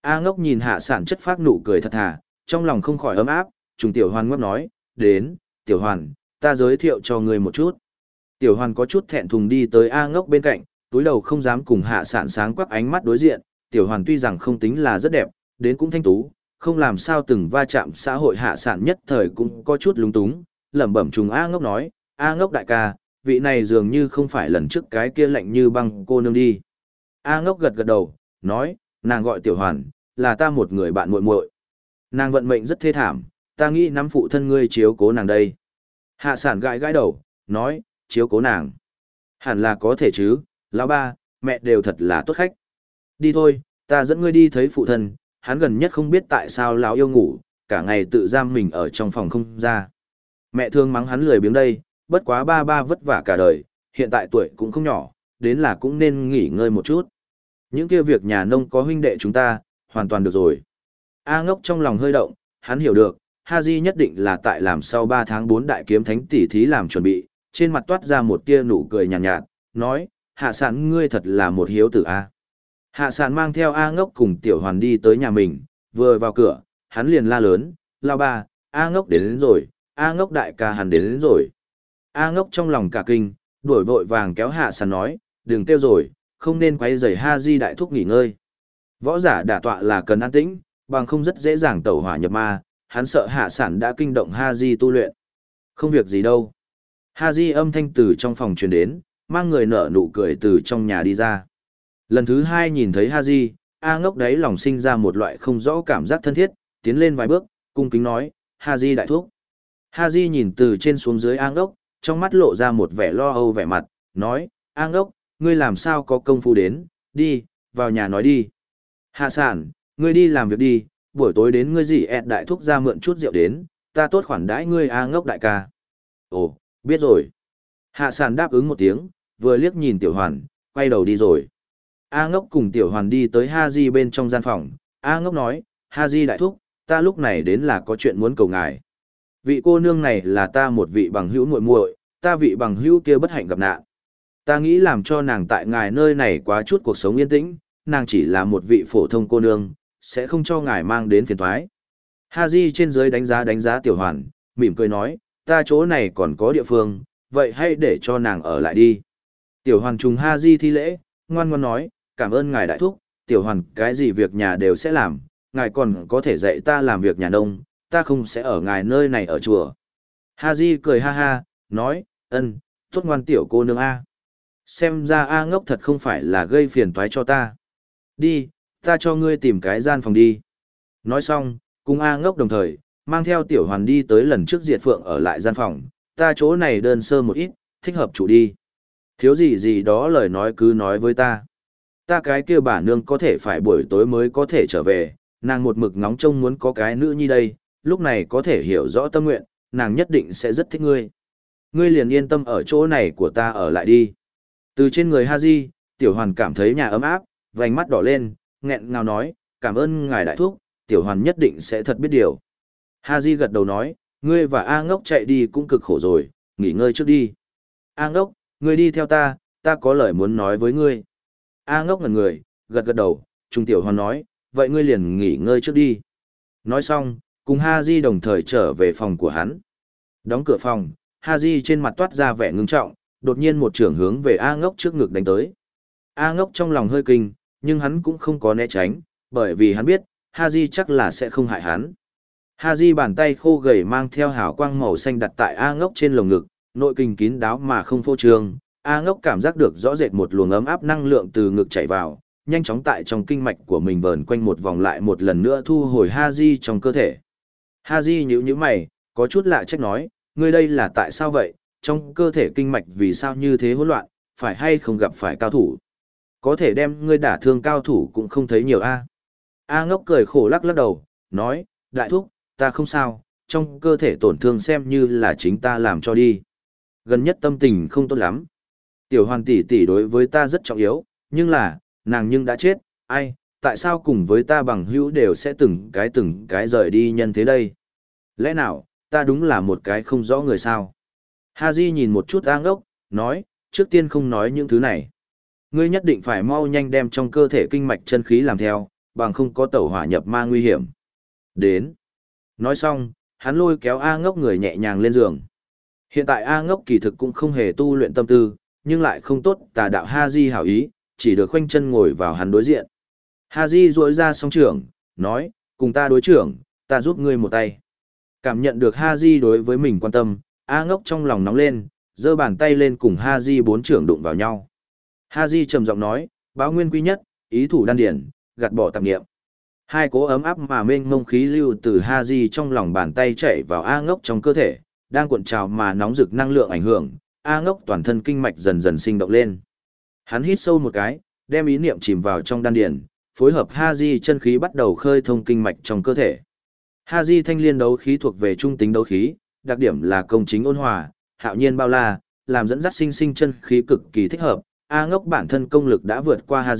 A: A ngốc nhìn hạ sản chất phát nụ cười thật thà, trong lòng không khỏi ấm áp, trùng tiểu hoàn ngốc nói, đến, tiểu hoàn, ta giới thiệu cho ngươi một chút. Tiểu hoàn có chút thẹn thùng đi tới A ngốc bên cạnh, túi đầu không dám cùng hạ sản sáng quắc ánh mắt đối diện, tiểu hoàn tuy rằng không tính là rất đẹp, đến cũng thanh tú, không làm sao từng va chạm xã hội hạ sản nhất thời cũng có chút lúng túng, lẩm bẩm trùng A ngốc nói, A ngốc đại ca, vị này dường như không phải lần trước cái kia lạnh như băng cô nương đi. A ngốc gật gật đầu, nói, nàng gọi tiểu hoàn, là ta một người bạn muội muội. Nàng vận mệnh rất thê thảm, ta nghĩ nắm phụ thân ngươi chiếu cố nàng đây. Hạ sản gãi gãi đầu, nói, chiếu cố nàng. Hẳn là có thể chứ, lão ba, mẹ đều thật là tốt khách. Đi thôi, ta dẫn ngươi đi thấy phụ thân, hắn gần nhất không biết tại sao lão yêu ngủ, cả ngày tự giam mình ở trong phòng không ra. Mẹ thương mắng hắn lười biếng đây, bất quá ba ba vất vả cả đời, hiện tại tuổi cũng không nhỏ, đến là cũng nên nghỉ ngơi một chút. Những kia việc nhà nông có huynh đệ chúng ta, hoàn toàn được rồi. A ngốc trong lòng hơi động, hắn hiểu được, Ha Di nhất định là tại làm sau 3 tháng 4 đại kiếm thánh tỷ thí làm chuẩn bị, trên mặt toát ra một tia nụ cười nhàn nhạt, nhạt, nói, hạ sản ngươi thật là một hiếu tử A. Hạ sản mang theo A ngốc cùng tiểu hoàn đi tới nhà mình, vừa vào cửa, hắn liền la lớn, lao ba, A ngốc đến, đến rồi, A ngốc đại ca hắn đến, đến rồi. A ngốc trong lòng cả kinh, đuổi vội vàng kéo hạ sản nói, đừng kêu rồi, không nên quay rầy Ha Di đại thúc nghỉ ngơi. Võ giả đả tọa là cần an tĩnh, bằng không rất dễ dàng tẩu hỏa nhập ma, hắn sợ hạ sản đã kinh động Ha Di tu luyện. Không việc gì đâu. Ha Di âm thanh từ trong phòng truyền đến, mang người nở nụ cười từ trong nhà đi ra. Lần thứ hai nhìn thấy Ha Di, A ngốc đấy lòng sinh ra một loại không rõ cảm giác thân thiết, tiến lên vài bước, cung kính nói, Ha Di đại thúc. Ha Di nhìn từ trên xuống dưới A ngốc, trong mắt lộ ra một vẻ lo âu vẻ mặt, nói, A ngốc, ngươi làm sao có công phu đến, đi, vào nhà nói đi. Hạ sản, ngươi đi làm việc đi, buổi tối đến ngươi gì ẹt đại thúc ra mượn chút rượu đến, ta tốt khoản đãi ngươi A ngốc đại ca. Ồ, biết rồi. Hạ sản đáp ứng một tiếng, vừa liếc nhìn tiểu hoàn, quay đầu đi rồi. A ngốc cùng tiểu hoàn đi tới Ha Di bên trong gian phòng, A ngốc nói, Ha Di đại thúc, ta lúc này đến là có chuyện muốn cầu ngài. Vị cô nương này là ta một vị bằng hữu muội muội, ta vị bằng hữu kia bất hạnh gặp nạn. Ta nghĩ làm cho nàng tại ngài nơi này quá chút cuộc sống yên tĩnh, nàng chỉ là một vị phổ thông cô nương, sẽ không cho ngài mang đến phiền thoái. Ha Di trên dưới đánh giá đánh giá tiểu hoàn, mỉm cười nói, ta chỗ này còn có địa phương, vậy hãy để cho nàng ở lại đi. Tiểu hoàn trùng Ha Di thi lễ, ngoan ngoan nói, cảm ơn ngài đại thúc, tiểu hoàn cái gì việc nhà đều sẽ làm, ngài còn có thể dạy ta làm việc nhà nông, ta không sẽ ở ngài nơi này ở chùa. Ha Di cười ha ha, nói, ân, tốt ngoan tiểu cô nương A. Xem ra A ngốc thật không phải là gây phiền toái cho ta. Đi, ta cho ngươi tìm cái gian phòng đi. Nói xong, cùng A ngốc đồng thời, mang theo tiểu hoàn đi tới lần trước diệt phượng ở lại gian phòng, ta chỗ này đơn sơ một ít, thích hợp chủ đi. Thiếu gì gì đó lời nói cứ nói với ta. Ta cái kia bà nương có thể phải buổi tối mới có thể trở về, nàng một mực ngóng trông muốn có cái nữ nhi đây, lúc này có thể hiểu rõ tâm nguyện, nàng nhất định sẽ rất thích ngươi. Ngươi liền yên tâm ở chỗ này của ta ở lại đi. Từ trên người Haji, tiểu hoàn cảm thấy nhà ấm áp, vành mắt đỏ lên, nghẹn ngào nói, cảm ơn ngài đại thúc, tiểu hoàn nhất định sẽ thật biết điều. Haji gật đầu nói, ngươi và A ngốc chạy đi cũng cực khổ rồi, nghỉ ngơi trước đi. A ngốc, ngươi đi theo ta, ta có lời muốn nói với ngươi. A ngốc ngẩn người, gật gật đầu, trung tiểu hoàn nói, vậy ngươi liền nghỉ ngơi trước đi. Nói xong, cùng Ha Di đồng thời trở về phòng của hắn. Đóng cửa phòng, Ha Di trên mặt toát ra vẻ ngưng trọng, đột nhiên một trường hướng về A ngốc trước ngực đánh tới. A ngốc trong lòng hơi kinh, nhưng hắn cũng không có né tránh, bởi vì hắn biết, Ha Di chắc là sẽ không hại hắn. Ha Di bàn tay khô gầy mang theo hào quang màu xanh đặt tại A ngốc trên lồng ngực, nội kinh kín đáo mà không phô trương. A ngốc cảm giác được rõ rệt một luồng ấm áp năng lượng từ ngực chảy vào, nhanh chóng tại trong kinh mạch của mình vờn quanh một vòng lại một lần nữa thu hồi Haji trong cơ thể. Haji nhíu nhíu mày, có chút lạ trách nói, ngươi đây là tại sao vậy, trong cơ thể kinh mạch vì sao như thế hỗn loạn, phải hay không gặp phải cao thủ. Có thể đem ngươi đả thương cao thủ cũng không thấy nhiều a. A ngốc cười khổ lắc lắc đầu, nói, đại thúc, ta không sao, trong cơ thể tổn thương xem như là chính ta làm cho đi. Gần nhất tâm tình không tốt lắm. Tiểu hoàn tỷ tỷ đối với ta rất trọng yếu, nhưng là, nàng nhưng đã chết, ai, tại sao cùng với ta bằng hữu đều sẽ từng cái từng cái rời đi nhân thế đây? Lẽ nào, ta đúng là một cái không rõ người sao? Ha Di nhìn một chút A ngốc, nói, trước tiên không nói những thứ này. Ngươi nhất định phải mau nhanh đem trong cơ thể kinh mạch chân khí làm theo, bằng không có tẩu hỏa nhập ma nguy hiểm. Đến. Nói xong, hắn lôi kéo A ngốc người nhẹ nhàng lên giường. Hiện tại A ngốc kỳ thực cũng không hề tu luyện tâm tư, nhưng lại không tốt tà đạo Ha Di hảo ý, chỉ được khoanh chân ngồi vào hắn đối diện. Ha Di rỗi ra song trưởng, nói, cùng ta đối trưởng, ta giúp ngươi một tay. Cảm nhận được Ha Di đối với mình quan tâm, A ngốc trong lòng nóng lên, giơ bàn tay lên cùng Ha Di bốn trưởng đụng vào nhau. Ha Di trầm giọng nói, báo nguyên quý nhất, ý thủ đan điển, gạt bỏ tạp nghiệm. Hai cố ấm áp mà mênh mông khí lưu từ Ha Di trong lòng bàn tay chạy vào A ngốc trong cơ thể, đang cuộn trào mà nóng rực năng lượng ảnh hưởng, A ngốc toàn thân kinh mạch dần dần sinh động lên. Hắn hít sâu một cái, đem ý niệm chìm vào trong đan điền, phối hợp Ha chân khí bắt đầu khơi thông kinh mạch trong cơ thể. Ha thanh liên đấu khí thuộc về trung tính đấu khí, đặc điểm là công chính ôn hòa, hạo nhiên bao la, làm dẫn dắt sinh sinh chân khí cực kỳ thích hợp. A ngốc bản thân công lực đã vượt qua Ha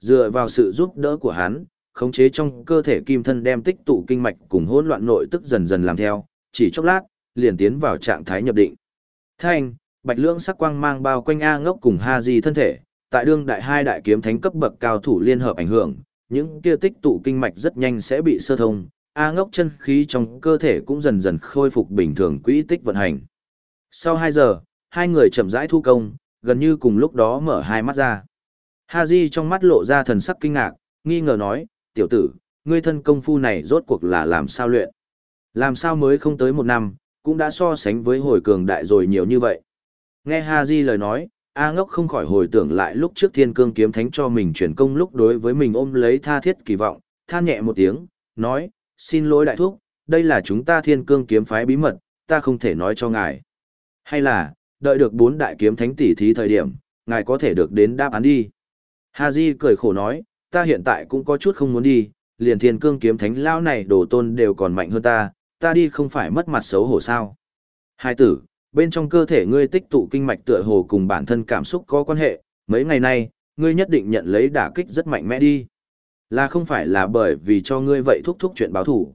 A: dựa vào sự giúp đỡ của hắn, khống chế trong cơ thể kim thân đem tích tụ kinh mạch cùng hỗn loạn nội tức dần dần làm theo, chỉ chốc lát, liền tiến vào trạng thái nhập định. Thanh, bạch lưỡng sắc quang mang bao quanh A ngốc cùng Ha Di thân thể, tại đương đại hai đại kiếm thánh cấp bậc cao thủ liên hợp ảnh hưởng, những kia tích tụ kinh mạch rất nhanh sẽ bị sơ thông, A ngốc chân khí trong cơ thể cũng dần dần khôi phục bình thường quỹ tích vận hành. Sau 2 giờ, hai người chậm rãi thu công, gần như cùng lúc đó mở hai mắt ra. Ha Di trong mắt lộ ra thần sắc kinh ngạc, nghi ngờ nói, tiểu tử, ngươi thân công phu này rốt cuộc là làm sao luyện? Làm sao mới không tới một năm, cũng đã so sánh với hồi cường đại rồi nhiều như vậy. Nghe Ha Di lời nói, A ngốc không khỏi hồi tưởng lại lúc trước thiên cương kiếm thánh cho mình chuyển công lúc đối với mình ôm lấy tha thiết kỳ vọng, than nhẹ một tiếng, nói, xin lỗi đại thúc, đây là chúng ta thiên cương kiếm phái bí mật, ta không thể nói cho ngài. Hay là, đợi được bốn đại kiếm thánh tỷ thí thời điểm, ngài có thể được đến đáp án đi. Ha Di cười khổ nói, ta hiện tại cũng có chút không muốn đi, liền thiên cương kiếm thánh lao này đồ tôn đều còn mạnh hơn ta, ta đi không phải mất mặt xấu hổ sao. Hai tử, bên trong cơ thể ngươi tích tụ kinh mạch tựa hồ cùng bản thân cảm xúc có quan hệ, mấy ngày nay, ngươi nhất định nhận lấy đả kích rất mạnh mẽ đi. Là không phải là bởi vì cho ngươi vậy thúc thúc chuyện báo thủ.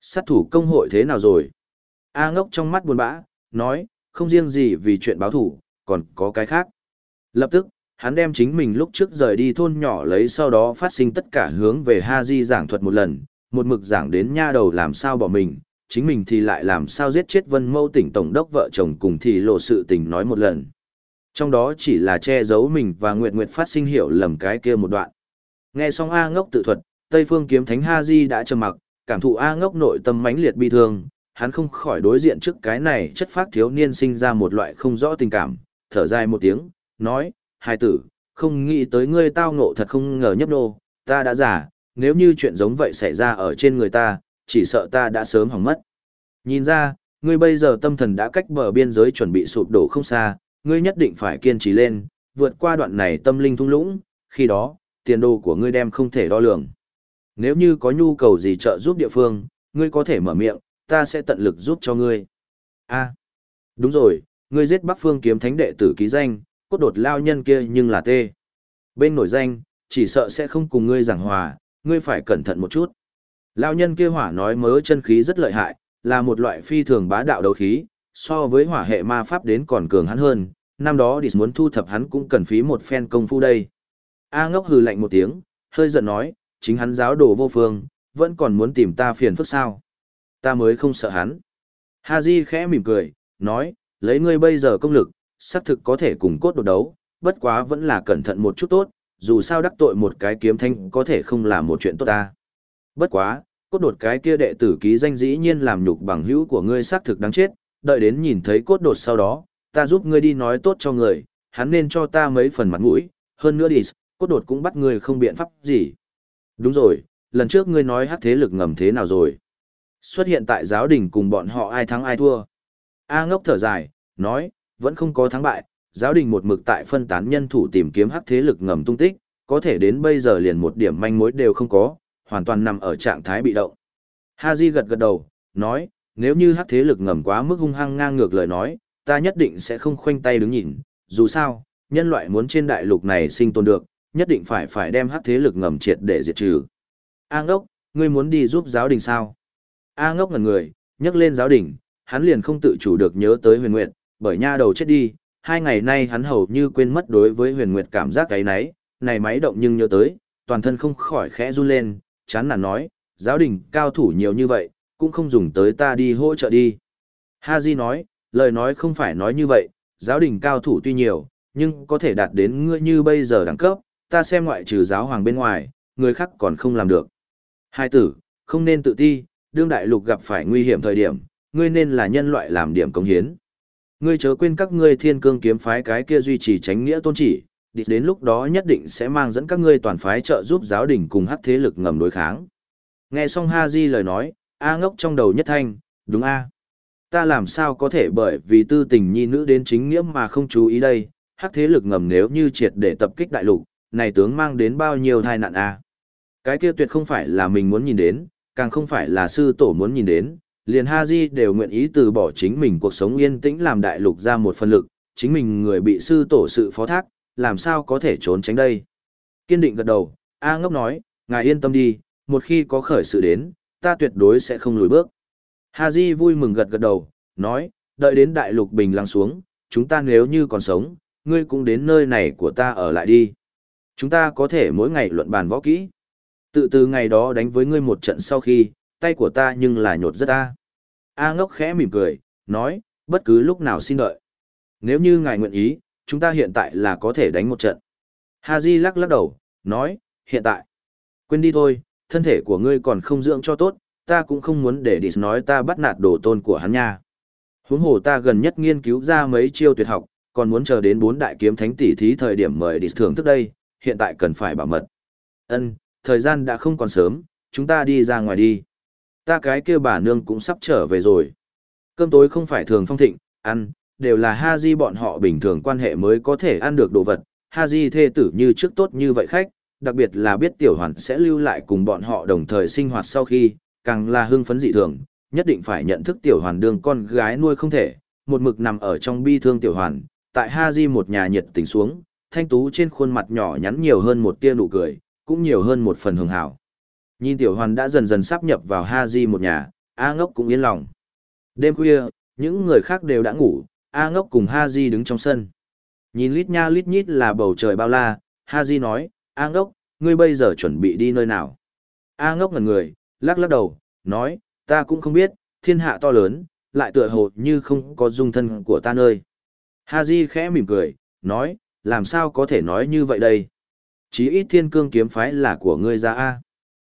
A: Sát thủ công hội thế nào rồi? A ngốc trong mắt buồn bã, nói, không riêng gì vì chuyện báo thủ, còn có cái khác. Lập tức, hắn đem chính mình lúc trước rời đi thôn nhỏ lấy sau đó phát sinh tất cả hướng về Ha Di giảng thuật một lần, một mực giảng đến nha đầu làm sao bỏ mình, chính mình thì lại làm sao giết chết vân mâu tỉnh tổng đốc vợ chồng cùng thì lộ sự tình nói một lần. Trong đó chỉ là che giấu mình và Nguyệt Nguyệt phát sinh hiểu lầm cái kia một đoạn. Nghe xong A ngốc tự thuật, Tây Phương kiếm thánh Ha Di đã trầm mặc, cảm thụ A ngốc nội tâm mãnh liệt bi thương, hắn không khỏi đối diện trước cái này chất phát thiếu niên sinh ra một loại không rõ tình cảm, thở dài một tiếng, nói, hai tử, không nghĩ tới ngươi tao ngộ thật không ngờ nhấp nô, ta đã giả, nếu như chuyện giống vậy xảy ra ở trên người ta, chỉ sợ ta đã sớm hỏng mất. Nhìn ra, ngươi bây giờ tâm thần đã cách bờ biên giới chuẩn bị sụp đổ không xa, ngươi nhất định phải kiên trì lên, vượt qua đoạn này tâm linh thung lũng, khi đó, tiền đồ của ngươi đem không thể đo lường. Nếu như có nhu cầu gì trợ giúp địa phương, ngươi có thể mở miệng, ta sẽ tận lực giúp cho ngươi. A, đúng rồi, ngươi giết Bắc Phương kiếm thánh đệ tử ký danh, cốt đột lao nhân kia nhưng là tê. Bên nổi danh, chỉ sợ sẽ không cùng ngươi giảng hòa, ngươi phải cẩn thận một chút. Lao nhân kia hỏa nói mớ chân khí rất lợi hại, là một loại phi thường bá đạo đấu khí, so với hỏa hệ ma pháp đến còn cường hắn hơn, năm đó Địch muốn thu thập hắn cũng cần phí một phen công phu đây. A ngốc hừ lạnh một tiếng, hơi giận nói, chính hắn giáo đồ vô phương, vẫn còn muốn tìm ta phiền phức sao. Ta mới không sợ hắn. Ha Di khẽ mỉm cười, nói, lấy ngươi bây giờ công lực, xác thực có thể cùng cốt đột đấu, bất quá vẫn là cẩn thận một chút tốt, dù sao đắc tội một cái kiếm thanh có thể không là một chuyện tốt ta. Bất quá, cốt đột cái kia đệ tử ký danh dĩ nhiên làm nhục bằng hữu của ngươi xác thực đáng chết, đợi đến nhìn thấy cốt đột sau đó, ta giúp ngươi đi nói tốt cho người, hắn nên cho ta mấy phần mặt mũi, hơn nữa đi, Cốt đột cũng bắt ngươi không biện pháp gì. Đúng rồi, lần trước ngươi nói hát thế lực ngầm thế nào rồi? Xuất hiện tại giáo đình cùng bọn họ ai thắng ai thua. A ngốc thở dài, nói, vẫn không có thắng bại, giáo đình một mực tại phân tán nhân thủ tìm kiếm hắc thế lực ngầm tung tích, có thể đến bây giờ liền một điểm manh mối đều không có, hoàn toàn nằm ở trạng thái bị động. Haji gật gật đầu, nói, nếu như hắc thế lực ngầm quá mức hung hăng ngang ngược lời nói, ta nhất định sẽ không khoanh tay đứng nhìn, dù sao, nhân loại muốn trên đại lục này sinh tồn được, nhất định phải phải đem hắc thế lực ngầm triệt để diệt trừ. A ngốc, ngươi muốn đi giúp giáo đình sao? A ngốc ngần người, nhắc lên giáo đình, hắn liền không tự chủ được nhớ tới huyền nguyệt, bởi nha đầu chết đi, hai ngày nay hắn hầu như quên mất đối với huyền nguyệt cảm giác cái nấy, này máy động nhưng nhớ tới, toàn thân không khỏi khẽ run lên, chán nản nói, giáo đình cao thủ nhiều như vậy, cũng không dùng tới ta đi hỗ trợ đi. Ha Di nói, lời nói không phải nói như vậy, giáo đình cao thủ tuy nhiều, nhưng có thể đạt đến ngươi như bây giờ đẳng cấp, ta xem ngoại trừ giáo hoàng bên ngoài, người khác còn không làm được. Hai tử, không nên tự ti, đương đại lục gặp phải nguy hiểm thời điểm, ngươi nên là nhân loại làm điểm công hiến. Ngươi chớ quên các ngươi thiên cương kiếm phái cái kia duy trì tránh nghĩa tôn chỉ, đến lúc đó nhất định sẽ mang dẫn các ngươi toàn phái trợ giúp giáo đình cùng hắc thế lực ngầm đối kháng. Nghe xong Ha Di lời nói, A ngốc trong đầu nhất thanh, đúng A. Ta làm sao có thể bởi vì tư tình nhi nữ đến chính nghĩa mà không chú ý đây, hắc thế lực ngầm nếu như triệt để tập kích đại lục, này tướng mang đến bao nhiêu tai nạn A. Cái kia tuyệt không phải là mình muốn nhìn đến, càng không phải là sư tổ muốn nhìn đến, liền Ha Di đều nguyện ý từ bỏ chính mình cuộc sống yên tĩnh làm đại lục ra một phần lực, chính mình người bị sư tổ sự phó thác, làm sao có thể trốn tránh đây. Kiên định gật đầu, A ngốc nói, ngài yên tâm đi, một khi có khởi sự đến, ta tuyệt đối sẽ không lùi bước. Ha Di vui mừng gật gật đầu, nói, đợi đến đại lục bình lắng xuống, chúng ta nếu như còn sống, ngươi cũng đến nơi này của ta ở lại đi. Chúng ta có thể mỗi ngày luận bàn võ kỹ. Tự từ ngày đó đánh với ngươi một trận sau khi, tay của ta nhưng là nhột rất ta. A ngốc khẽ mỉm cười, nói, bất cứ lúc nào xin đợi. Nếu như ngài nguyện ý, chúng ta hiện tại là có thể đánh một trận. Haji lắc lắc đầu, nói, hiện tại. Quên đi thôi, thân thể của ngươi còn không dưỡng cho tốt, ta cũng không muốn để Dis nói ta bắt nạt đồ tôn của hắn nha. Huống hồ ta gần nhất nghiên cứu ra mấy chiêu tuyệt học, còn muốn chờ đến bốn đại kiếm thánh tỷ thí thời điểm mời Dis thưởng thức đây, hiện tại cần phải bảo mật. Ân, thời gian đã không còn sớm, chúng ta đi ra ngoài đi. Ta cái kia bà nương cũng sắp trở về rồi. Cơm tối không phải thường phong thịnh, ăn, đều là ha di bọn họ bình thường quan hệ mới có thể ăn được đồ vật. Ha di thê tử như trước tốt như vậy khách, đặc biệt là biết tiểu hoàn sẽ lưu lại cùng bọn họ đồng thời sinh hoạt sau khi, càng là hưng phấn dị thường, nhất định phải nhận thức tiểu hoàn đương con gái nuôi không thể, một mực nằm ở trong bi thương tiểu hoàn, tại Ha Di một nhà nhiệt tình xuống, thanh tú trên khuôn mặt nhỏ nhắn nhiều hơn một tia nụ cười, cũng nhiều hơn một phần hưởng hảo. Nhìn tiểu hoàn đã dần dần sắp nhập vào Ha Di một nhà, A ngốc cũng yên lòng. Đêm khuya, những người khác đều đã ngủ, A ngốc cùng Ha Di đứng trong sân. Nhìn lít nha lít nhít là bầu trời bao la, Ha Di nói, A ngốc, ngươi bây giờ chuẩn bị đi nơi nào? A ngốc ngần người, lắc lắc đầu, nói, ta cũng không biết, thiên hạ to lớn, lại tựa hồ như không có dung thân của ta nơi. Ha Di khẽ mỉm cười, nói, làm sao có thể nói như vậy đây? Chí ít thiên cương kiếm phái là của ngươi ra A.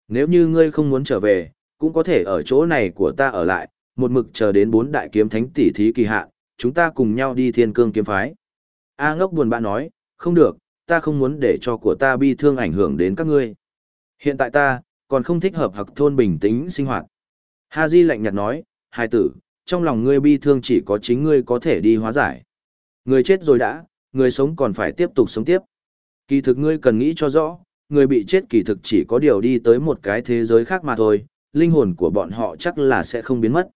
A: Nếu như ngươi không muốn trở về, cũng có thể ở chỗ này của ta ở lại, một mực chờ đến bốn đại kiếm thánh tỷ thí kỳ hạn, chúng ta cùng nhau đi thiên cương kiếm phái. A ngốc buồn bã nói, không được, ta không muốn để cho của ta bi thương ảnh hưởng đến các ngươi. Hiện tại ta, còn không thích hợp hặc thôn bình tĩnh sinh hoạt. Ha Di lạnh nhạt nói, hai tử, trong lòng ngươi bi thương chỉ có chính ngươi có thể đi hóa giải. Người chết rồi đã, người sống còn phải tiếp tục sống tiếp. Kỳ thực ngươi cần nghĩ cho rõ, người bị chết kỳ thực chỉ có điều đi tới một cái thế giới khác mà thôi, linh hồn của bọn họ chắc là sẽ không biến mất.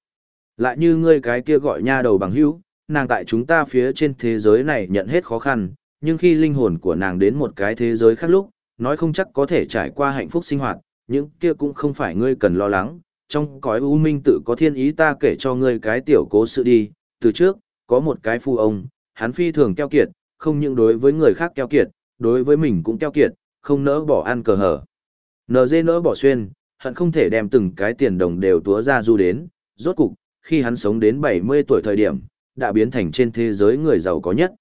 A: Lại như ngươi cái kia gọi nha đầu bằng hữu, nàng tại chúng ta phía trên thế giới này nhận hết khó khăn, nhưng khi linh hồn của nàng đến một cái thế giới khác lúc, nói không chắc có thể trải qua hạnh phúc sinh hoạt, những kia cũng không phải ngươi cần lo lắng. Trong cõi u minh tự có thiên ý ta kể cho ngươi cái tiểu cố sự đi, từ trước, có một cái phu ông, hắn phi thường keo kiệt, không những đối với người khác keo kiệt, đối với mình cũng keo kiệt, không nỡ bỏ ăn cờ hở. NG nỡ bỏ xuyên, hận không thể đem từng cái tiền đồng đều túa ra du đến, rốt cục, khi hắn sống đến 70 tuổi thời điểm, đã biến thành trên thế giới người giàu có nhất.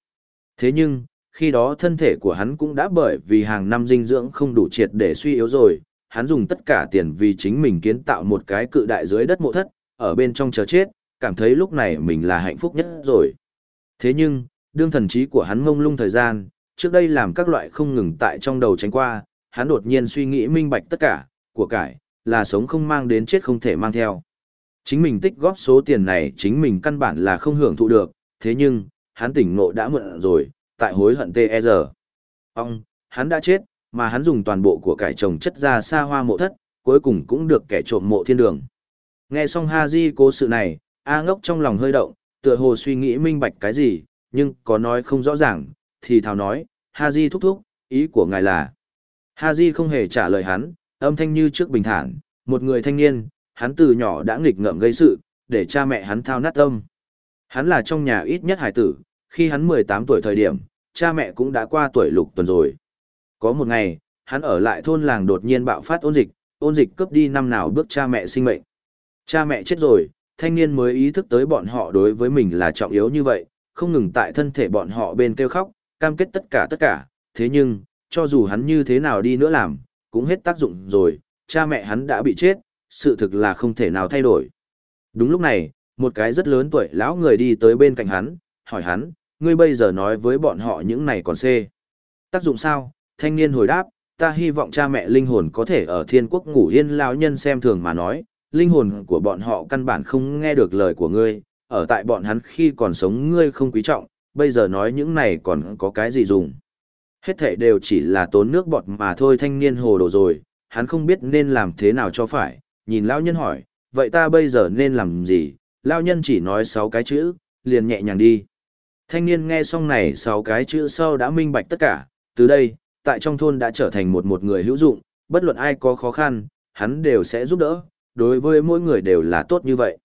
A: Thế nhưng, khi đó thân thể của hắn cũng đã bởi vì hàng năm dinh dưỡng không đủ triệt để suy yếu rồi, hắn dùng tất cả tiền vì chính mình kiến tạo một cái cự đại dưới đất mộ thất, ở bên trong chờ chết, cảm thấy lúc này mình là hạnh phúc nhất rồi. Thế nhưng, đương thần trí của hắn ngông lung thời gian, trước đây làm các loại không ngừng tại trong đầu tránh qua, hắn đột nhiên suy nghĩ minh bạch tất cả, của cải, là sống không mang đến chết không thể mang theo. Chính mình tích góp số tiền này chính mình căn bản là không hưởng thụ được, thế nhưng, hắn tỉnh ngộ đã mượn rồi, tại hối hận tê giờ. Ông, hắn đã chết, mà hắn dùng toàn bộ của cải trồng chất ra xa hoa mộ thất, cuối cùng cũng được kẻ trộm mộ thiên đường. Nghe xong Ha Di cố sự này, A ngốc trong lòng hơi động, tựa hồ suy nghĩ minh bạch cái gì, nhưng có nói không rõ ràng, thì thào nói, Ha Di thúc thúc, ý của ngài là. Ha Di không hề trả lời hắn, âm thanh như trước bình thản, một người thanh niên, hắn từ nhỏ đã nghịch ngợm gây sự, để cha mẹ hắn thao nát tâm. Hắn là trong nhà ít nhất hải tử, khi hắn 18 tuổi thời điểm, cha mẹ cũng đã qua tuổi lục tuần rồi. Có một ngày, hắn ở lại thôn làng đột nhiên bạo phát ôn dịch, ôn dịch cướp đi năm nào bước cha mẹ sinh mệnh. Cha mẹ chết rồi, thanh niên mới ý thức tới bọn họ đối với mình là trọng yếu như vậy, không ngừng tại thân thể bọn họ bên kêu khóc, cam kết tất cả tất cả, thế nhưng, cho dù hắn như thế nào đi nữa làm, cũng hết tác dụng rồi, cha mẹ hắn đã bị chết, sự thực là không thể nào thay đổi. Đúng lúc này, một cái rất lớn tuổi lão người đi tới bên cạnh hắn, hỏi hắn, ngươi bây giờ nói với bọn họ những này còn xê. Tác dụng sao? Thanh niên hồi đáp, ta hy vọng cha mẹ linh hồn có thể ở thiên quốc ngủ yên lão nhân xem thường mà nói, linh hồn của bọn họ căn bản không nghe được lời của ngươi, ở tại bọn hắn khi còn sống ngươi không quý trọng, bây giờ nói những này còn có cái gì dùng. Hết thảy đều chỉ là tốn nước bọt mà thôi thanh niên hồ đồ rồi, hắn không biết nên làm thế nào cho phải, nhìn lão nhân hỏi, vậy ta bây giờ nên làm gì, lão nhân chỉ nói sáu cái chữ, liền nhẹ nhàng đi. Thanh niên nghe xong này sáu cái chữ sau đã minh bạch tất cả, từ đây, tại trong thôn đã trở thành một một người hữu dụng, bất luận ai có khó khăn, hắn đều sẽ giúp đỡ, đối với mỗi người đều là tốt như vậy.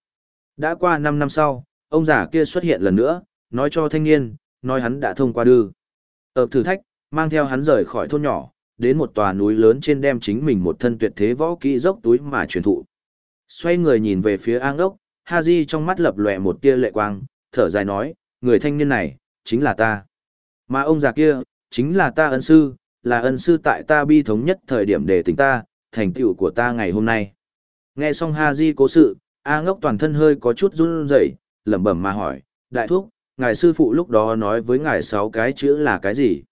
A: Đã qua 5 năm sau, ông già kia xuất hiện lần nữa, nói cho thanh niên, nói hắn đã thông qua đưa. Ở thử thách, mang theo hắn rời khỏi thôn nhỏ, đến một tòa núi lớn trên đem chính mình một thân tuyệt thế võ kỹ dốc túi mà truyền thụ. Xoay người nhìn về phía An Đốc, Haji trong mắt lập lòe một tia lệ quang, thở dài nói, người thanh niên này, chính là ta. Mà ông già kia, chính là ta ân sư, là ân sư tại ta bi thống nhất thời điểm để tỉnh ta, thành tựu của ta ngày hôm nay. Nghe xong Haji cố sự, A ngốc toàn thân hơi có chút run rẩy, lẩm bẩm mà hỏi, đại thúc, ngài sư phụ lúc đó nói với ngài sáu cái chữ là cái gì?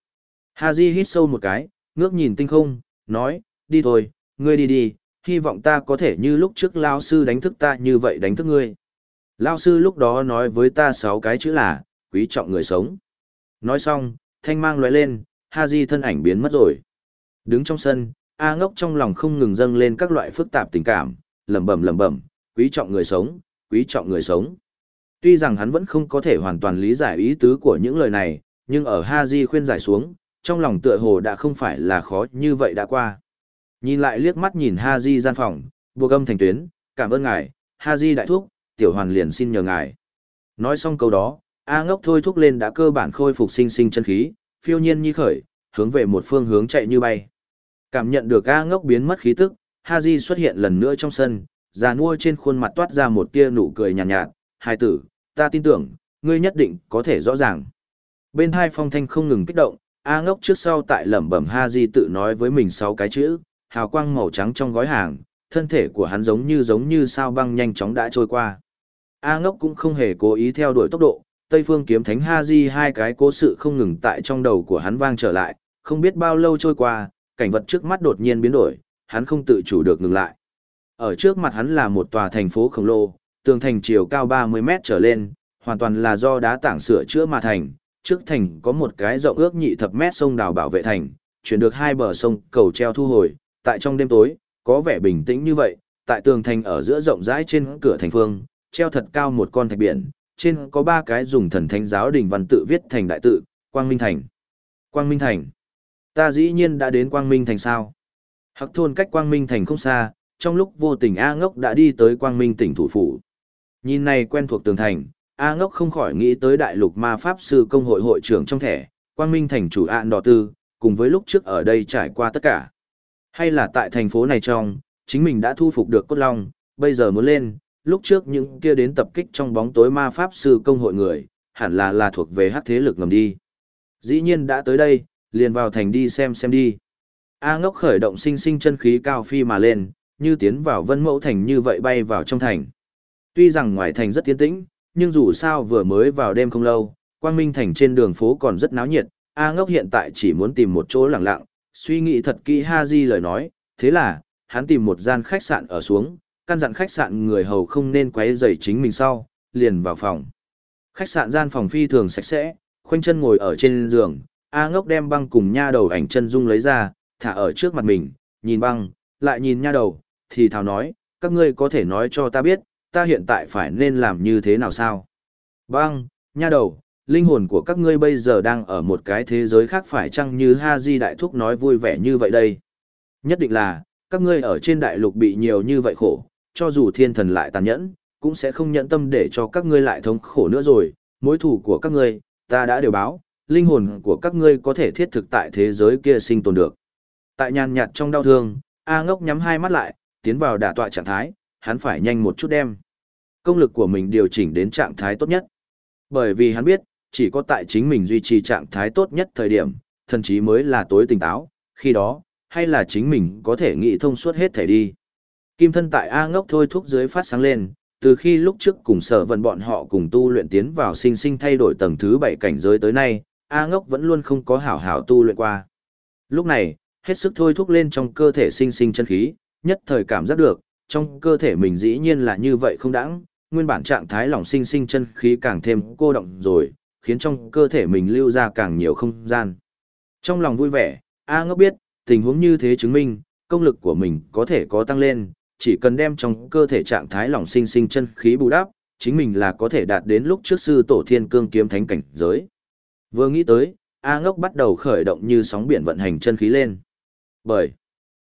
A: Haji hít sâu một cái, ngước nhìn tinh không, nói, đi thôi, ngươi đi đi, hy vọng ta có thể như lúc trước lao sư đánh thức ta như vậy đánh thức ngươi. Lao sư lúc đó nói với ta sáu cái chữ là, quý trọng người sống. Nói xong, thanh mang lóe lên, Haji thân ảnh biến mất rồi. Đứng trong sân, A ngốc trong lòng không ngừng dâng lên các loại phức tạp tình cảm, lẩm bẩm lẩm bẩm, quý trọng người sống, quý trọng người sống. Tuy rằng hắn vẫn không có thể hoàn toàn lý giải ý tứ của những lời này, nhưng ở Haji khuyên giải xuống, trong lòng tựa hồ đã không phải là khó như vậy đã qua. Nhìn lại liếc mắt nhìn Haji gian phòng, buộc âm thành tuyến, cảm ơn ngài, Haji đại thúc, tiểu hoàn liền xin nhờ ngài. Nói xong câu đó, A ngốc thôi thúc lên đã cơ bản khôi phục sinh sinh chân khí, phiêu nhiên như khởi, hướng về một phương hướng chạy như bay. Cảm nhận được A ngốc biến mất khí tức, Haji xuất hiện lần nữa trong sân, già nua trên khuôn mặt toát ra một tia nụ cười nhàn nhạt, nhạt, hai tử, ta tin tưởng, ngươi nhất định có thể rõ ràng. Bên hai phong thanh không ngừng kích động, A ngốc trước sau tại lẩm bẩm Ha Di tự nói với mình sáu cái chữ, hào quang màu trắng trong gói hàng, thân thể của hắn giống như giống như sao băng nhanh chóng đã trôi qua. A ngốc cũng không hề cố ý theo đuổi tốc độ, Tây Phương kiếm thánh Ha Di hai cái cố sự không ngừng tại trong đầu của hắn vang trở lại, không biết bao lâu trôi qua, cảnh vật trước mắt đột nhiên biến đổi, hắn không tự chủ được ngừng lại. Ở trước mặt hắn là một tòa thành phố khổng lồ, tường thành chiều cao 30 mét trở lên, hoàn toàn là do đá tảng sửa chữa mà thành. Trước thành có một cái rộng ước nhị thập mét sông đào bảo vệ thành, chuyển được hai bờ sông cầu treo thu hồi, tại trong đêm tối, có vẻ bình tĩnh như vậy, tại tường thành ở giữa rộng rãi trên cửa thành phương, treo thật cao một con thạch biển, trên có ba cái dùng thần thánh giáo đình văn tự viết thành đại tự, Quang Minh Thành. Quang Minh Thành. Ta dĩ nhiên đã đến Quang Minh Thành sao? Hắc thôn cách Quang Minh Thành không xa, trong lúc vô tình A ngốc đã đi tới Quang Minh tỉnh thủ phủ. Nhìn này quen thuộc tường thành, A ngốc không khỏi nghĩ tới đại lục ma pháp sư công hội hội trưởng trong thẻ, Quang Minh thành chủ ạn đỏ tư, cùng với lúc trước ở đây trải qua tất cả. Hay là tại thành phố này trong, chính mình đã thu phục được cốt long, bây giờ muốn lên, lúc trước những kia đến tập kích trong bóng tối ma pháp sư công hội người, hẳn là là thuộc về hắc thế lực ngầm đi. Dĩ nhiên đã tới đây, liền vào thành đi xem xem đi. A ngốc khởi động sinh sinh chân khí cao phi mà lên, như tiến vào vân mẫu thành như vậy bay vào trong thành. Tuy rằng ngoài thành rất tiến tĩnh, nhưng dù sao vừa mới vào đêm không lâu, quang minh thành trên đường phố còn rất náo nhiệt, A ngốc hiện tại chỉ muốn tìm một chỗ lặng lặng, suy nghĩ thật kỹ Ha Di lời nói, thế là, hắn tìm một gian khách sạn ở xuống, căn dặn khách sạn người hầu không nên quấy rầy chính mình sau, liền vào phòng. Khách sạn gian phòng phi thường sạch sẽ, khoanh chân ngồi ở trên giường, A ngốc đem băng cùng nha đầu ảnh chân dung lấy ra, thả ở trước mặt mình, nhìn băng, lại nhìn nha đầu, thì thào nói, các ngươi có thể nói cho ta biết, ta hiện tại phải nên làm như thế nào sao? Băng, nha đầu, linh hồn của các ngươi bây giờ đang ở một cái thế giới khác phải chăng như Ha Di Đại Thúc nói vui vẻ như vậy đây? Nhất định là, các ngươi ở trên đại lục bị nhiều như vậy khổ, cho dù thiên thần lại tàn nhẫn, cũng sẽ không nhận tâm để cho các ngươi lại thống khổ nữa rồi, mối thủ của các ngươi, ta đã đều báo, linh hồn của các ngươi có thể thiết thực tại thế giới kia sinh tồn được. Tại nhàn nhạt trong đau thương, A ngốc nhắm hai mắt lại, tiến vào đả tọa trạng thái, hắn phải nhanh một chút đem. Công lực của mình điều chỉnh đến trạng thái tốt nhất. Bởi vì hắn biết, chỉ có tại chính mình duy trì trạng thái tốt nhất thời điểm, thần chí mới là tối tỉnh táo, khi đó, hay là chính mình có thể nghĩ thông suốt hết thể đi. Kim thân tại A ngốc thôi thúc dưới phát sáng lên, từ khi lúc trước cùng sở vận bọn họ cùng tu luyện tiến vào sinh sinh thay đổi tầng thứ 7 cảnh giới tới nay, A ngốc vẫn luôn không có hảo hảo tu luyện qua. Lúc này, hết sức thôi thúc lên trong cơ thể sinh sinh chân khí, nhất thời cảm giác được, trong cơ thể mình dĩ nhiên là như vậy không đãng, nguyên bản trạng thái lỏng sinh sinh chân khí càng thêm cô động rồi, khiến trong cơ thể mình lưu ra càng nhiều không gian. Trong lòng vui vẻ, A ngốc biết, tình huống như thế chứng minh, công lực của mình có thể có tăng lên, chỉ cần đem trong cơ thể trạng thái lỏng sinh sinh chân khí bù đắp, chính mình là có thể đạt đến lúc trước sư tổ thiên cương kiếm thánh cảnh giới. Vừa nghĩ tới, A ngốc bắt đầu khởi động như sóng biển vận hành chân khí lên. Bởi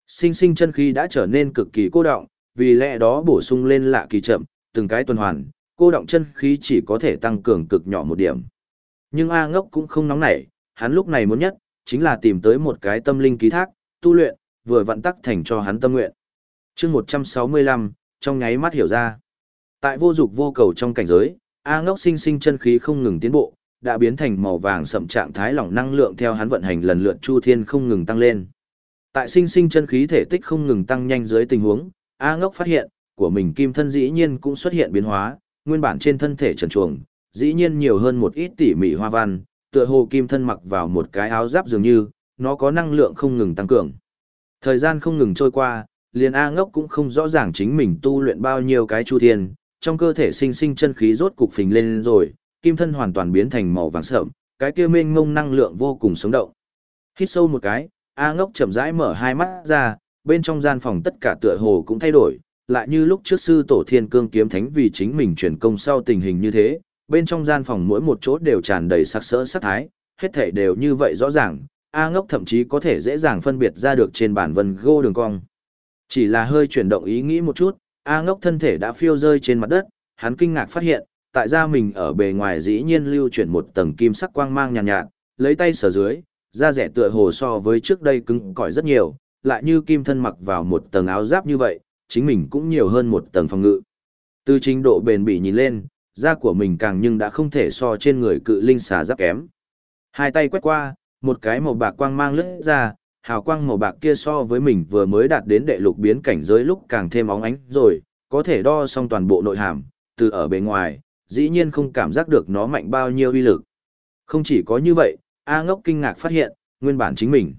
A: sinh sinh chân khí đã trở nên cực kỳ cô động, vì lẽ đó bổ sung lên lạ kỳ chậm, từng cái tuần hoàn, cô động chân khí chỉ có thể tăng cường cực nhỏ một điểm. Nhưng A ngốc cũng không nóng nảy, hắn lúc này muốn nhất, chính là tìm tới một cái tâm linh ký thác, tu luyện, vừa vận tắc thành cho hắn tâm nguyện. chương 165, trong nháy mắt hiểu ra. Tại vô dục vô cầu trong cảnh giới, A ngốc sinh sinh chân khí không ngừng tiến bộ, đã biến thành màu vàng sậm trạng thái lỏng năng lượng theo hắn vận hành lần lượt chu thiên không ngừng tăng lên. Tại sinh sinh chân khí thể tích không ngừng tăng nhanh dưới tình huống, A ngốc phát hiện, của mình kim thân dĩ nhiên cũng xuất hiện biến hóa, nguyên bản trên thân thể trần chuồng, dĩ nhiên nhiều hơn một ít tỉ mỉ hoa văn, tựa hồ kim thân mặc vào một cái áo giáp dường như, nó có năng lượng không ngừng tăng cường. Thời gian không ngừng trôi qua, liền A ngốc cũng không rõ ràng chính mình tu luyện bao nhiêu cái chu thiên, trong cơ thể sinh sinh chân khí rốt cục phình lên rồi, kim thân hoàn toàn biến thành màu vàng sợm, cái kia mênh mông năng lượng vô cùng sống động. Hít sâu một cái, A ngốc chậm rãi mở hai mắt ra, bên trong gian phòng tất cả tựa hồ cũng thay đổi, lại như lúc trước sư tổ thiên cương kiếm thánh vì chính mình chuyển công sau tình hình như thế, bên trong gian phòng mỗi một chỗ đều tràn đầy sắc sỡ sắc thái, hết thể đều như vậy rõ ràng, A ngốc thậm chí có thể dễ dàng phân biệt ra được trên bản vân gô đường cong. Chỉ là hơi chuyển động ý nghĩ một chút, A ngốc thân thể đã phiêu rơi trên mặt đất, hắn kinh ngạc phát hiện, tại ra mình ở bề ngoài dĩ nhiên lưu chuyển một tầng kim sắc quang mang nhàn nhạt, nhạt, lấy tay sờ dưới, da rẻ tựa hồ so với trước đây cứng cỏi rất nhiều, lại như kim thân mặc vào một tầng áo giáp như vậy, chính mình cũng nhiều hơn một tầng phòng ngự. Từ trình độ bền bỉ nhìn lên, da của mình càng nhưng đã không thể so trên người cự linh xà giáp kém. Hai tay quét qua, một cái màu bạc quang mang lướt ra, hào quang màu bạc kia so với mình vừa mới đạt đến đệ lục biến cảnh giới lúc càng thêm óng ánh rồi, có thể đo xong toàn bộ nội hàm, từ ở bề ngoài, dĩ nhiên không cảm giác được nó mạnh bao nhiêu uy lực. Không chỉ có như vậy, A ngốc kinh ngạc phát hiện, nguyên bản chính mình.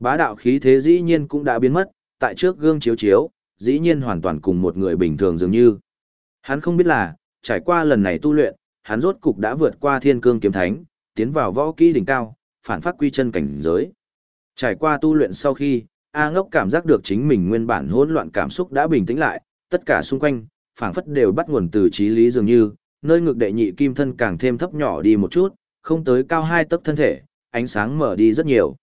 A: Bá đạo khí thế dĩ nhiên cũng đã biến mất, tại trước gương chiếu chiếu, dĩ nhiên hoàn toàn cùng một người bình thường dường như. Hắn không biết là, trải qua lần này tu luyện, hắn rốt cục đã vượt qua thiên cương kiếm thánh, tiến vào võ kỹ đỉnh cao, phản phát quy chân cảnh giới. Trải qua tu luyện sau khi, A ngốc cảm giác được chính mình nguyên bản hỗn loạn cảm xúc đã bình tĩnh lại, tất cả xung quanh, phản phất đều bắt nguồn từ trí lý dường như, nơi ngực đệ nhị kim thân càng thêm thấp nhỏ đi một chút, không tới cao hai tấc thân thể, ánh sáng mở đi rất nhiều.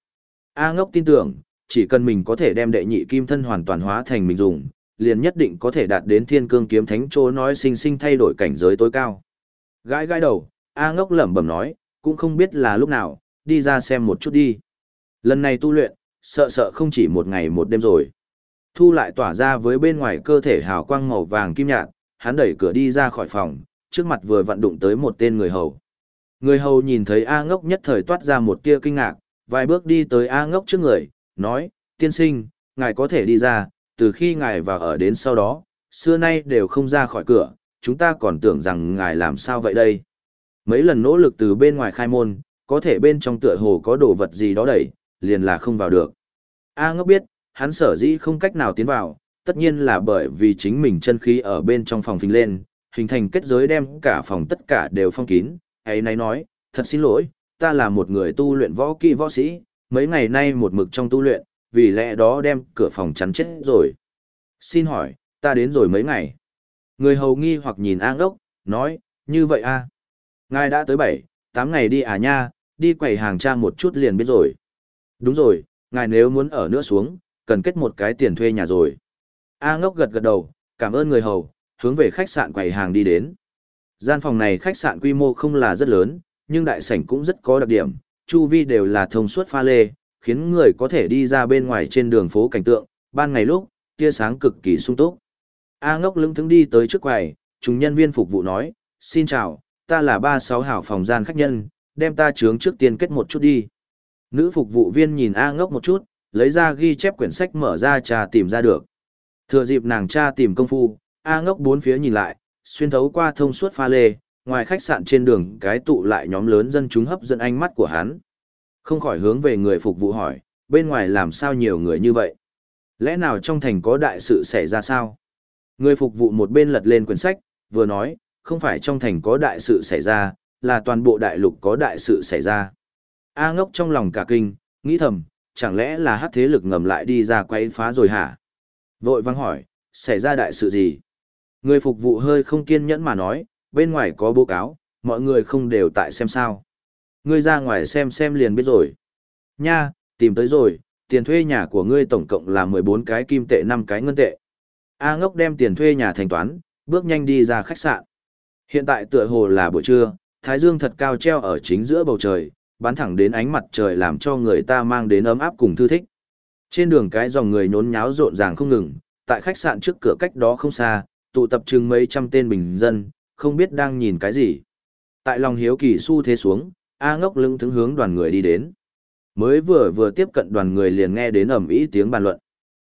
A: A ngốc tin tưởng, chỉ cần mình có thể đem đệ nhị kim thân hoàn toàn hóa thành mình dùng, liền nhất định có thể đạt đến thiên cương kiếm thánh chỗ nói sinh sinh thay đổi cảnh giới tối cao. Gãi gãi đầu, A ngốc lẩm bẩm nói, cũng không biết là lúc nào, đi ra xem một chút đi. Lần này tu luyện, sợ sợ không chỉ một ngày một đêm rồi. Thu lại tỏa ra với bên ngoài cơ thể hào quang màu vàng kim nhạt, hắn đẩy cửa đi ra khỏi phòng, trước mặt vừa vặn đụng tới một tên người hầu. Người hầu nhìn thấy A ngốc nhất thời toát ra một tia kinh ngạc, vài bước đi tới A ngốc trước người, nói, tiên sinh, ngài có thể đi ra, từ khi ngài vào ở đến sau đó, xưa nay đều không ra khỏi cửa, chúng ta còn tưởng rằng ngài làm sao vậy đây. Mấy lần nỗ lực từ bên ngoài khai môn, có thể bên trong tựa hồ có đồ vật gì đó đẩy, liền là không vào được. A ngốc biết, hắn sở dĩ không cách nào tiến vào, tất nhiên là bởi vì chính mình chân khí ở bên trong phòng phình lên, hình thành kết giới đem cả phòng tất cả đều phong kín. Ấy này nói, thật xin lỗi, ta là một người tu luyện võ kỹ võ sĩ, mấy ngày nay một mực trong tu luyện, vì lẽ đó đem cửa phòng chắn chết rồi. Xin hỏi, ta đến rồi mấy ngày? Người hầu nghi hoặc nhìn an đốc, nói, như vậy a Ngài đã tới 7, 8 ngày đi à nha, đi quầy hàng tra một chút liền biết rồi. Đúng rồi, ngài nếu muốn ở nữa xuống, cần kết một cái tiền thuê nhà rồi. A ngốc gật gật đầu, cảm ơn người hầu, hướng về khách sạn quầy hàng đi đến. Gian phòng này khách sạn quy mô không là rất lớn, nhưng đại sảnh cũng rất có đặc điểm, chu vi đều là thông suốt pha lê, khiến người có thể đi ra bên ngoài trên đường phố cảnh tượng, ban ngày lúc, tia sáng cực kỳ sung túc. A ngốc lững thững đi tới trước quầy, chúng nhân viên phục vụ nói, xin chào, ta là ba sáu hảo phòng gian khách nhân, đem ta trướng trước tiên kết một chút đi. Nữ phục vụ viên nhìn A ngốc một chút, lấy ra ghi chép quyển sách mở ra trà tìm ra được. Thừa dịp nàng cha tìm công phu, A ngốc bốn phía nhìn lại, xuyên thấu qua thông suốt pha lê, ngoài khách sạn trên đường cái tụ lại nhóm lớn dân chúng hấp dẫn ánh mắt của hắn. Không khỏi hướng về người phục vụ hỏi, bên ngoài làm sao nhiều người như vậy? Lẽ nào trong thành có đại sự xảy ra sao? Người phục vụ một bên lật lên quyển sách, vừa nói, không phải trong thành có đại sự xảy ra, là toàn bộ đại lục có đại sự xảy ra. A ngốc trong lòng cả kinh, nghĩ thầm, chẳng lẽ là hát thế lực ngầm lại đi ra quay phá rồi hả? Vội văng hỏi, xảy ra đại sự gì? Người phục vụ hơi không kiên nhẫn mà nói, bên ngoài có báo cáo, mọi người không đều tại xem sao. Ngươi ra ngoài xem xem liền biết rồi. Nha, tìm tới rồi, tiền thuê nhà của ngươi tổng cộng là 14 cái kim tệ 5 cái ngân tệ. A ngốc đem tiền thuê nhà thanh toán, bước nhanh đi ra khách sạn. Hiện tại tựa hồ là buổi trưa, thái dương thật cao treo ở chính giữa bầu trời, bắn thẳng đến ánh mặt trời làm cho người ta mang đến ấm áp cùng thư thích. Trên đường cái dòng người nhốn nháo rộn ràng không ngừng, tại khách sạn trước cửa cách đó không xa, tụ tập chừng mấy trăm tên bình dân, không biết đang nhìn cái gì. Tại lòng hiếu kỳ su thế xuống, A ngốc lưng thứng hướng đoàn người đi đến. Mới vừa vừa tiếp cận đoàn người liền nghe đến ầm ĩ tiếng bàn luận.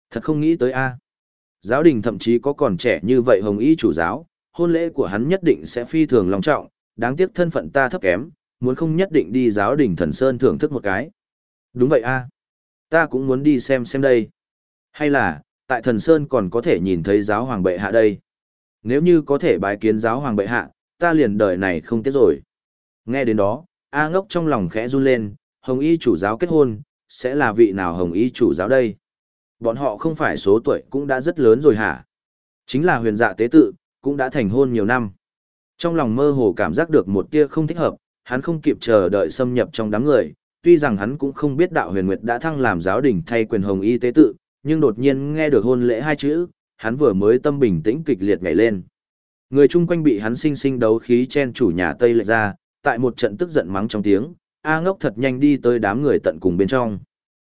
A: Thật không nghĩ tới A. Giáo đình thậm chí có còn trẻ như vậy hồng y chủ giáo, hôn lễ của hắn nhất định sẽ phi thường long trọng, đáng tiếc thân phận ta thấp kém, muốn không nhất định đi giáo đình thần sơn thưởng thức một cái. Đúng vậy a, ta cũng muốn đi xem xem đây. Hay là, tại thần sơn còn có thể nhìn thấy giáo hoàng bệ hạ đây. Nếu như có thể bái kiến giáo hoàng bệ hạ, ta liền đời này không tiếc rồi. Nghe đến đó, A ngốc trong lòng khẽ run lên, hồng y chủ giáo kết hôn, sẽ là vị nào hồng y chủ giáo đây? Bọn họ không phải số tuổi cũng đã rất lớn rồi hả? Chính là huyền dạ tế tự, cũng đã thành hôn nhiều năm. Trong lòng mơ hồ cảm giác được một tia không thích hợp, hắn không kịp chờ đợi xâm nhập trong đám người, tuy rằng hắn cũng không biết đạo huyền nguyệt đã thăng làm giáo đình thay quyền hồng y tế tự, nhưng đột nhiên nghe được hôn lễ hai chữ, hắn vừa mới tâm bình tĩnh kịch liệt nhảy lên. Người chung quanh bị hắn sinh sinh đấu khí chen chủ nhà Tây lệch ra, tại một trận tức giận mắng trong tiếng, A ngốc thật nhanh đi tới đám người tận cùng bên trong.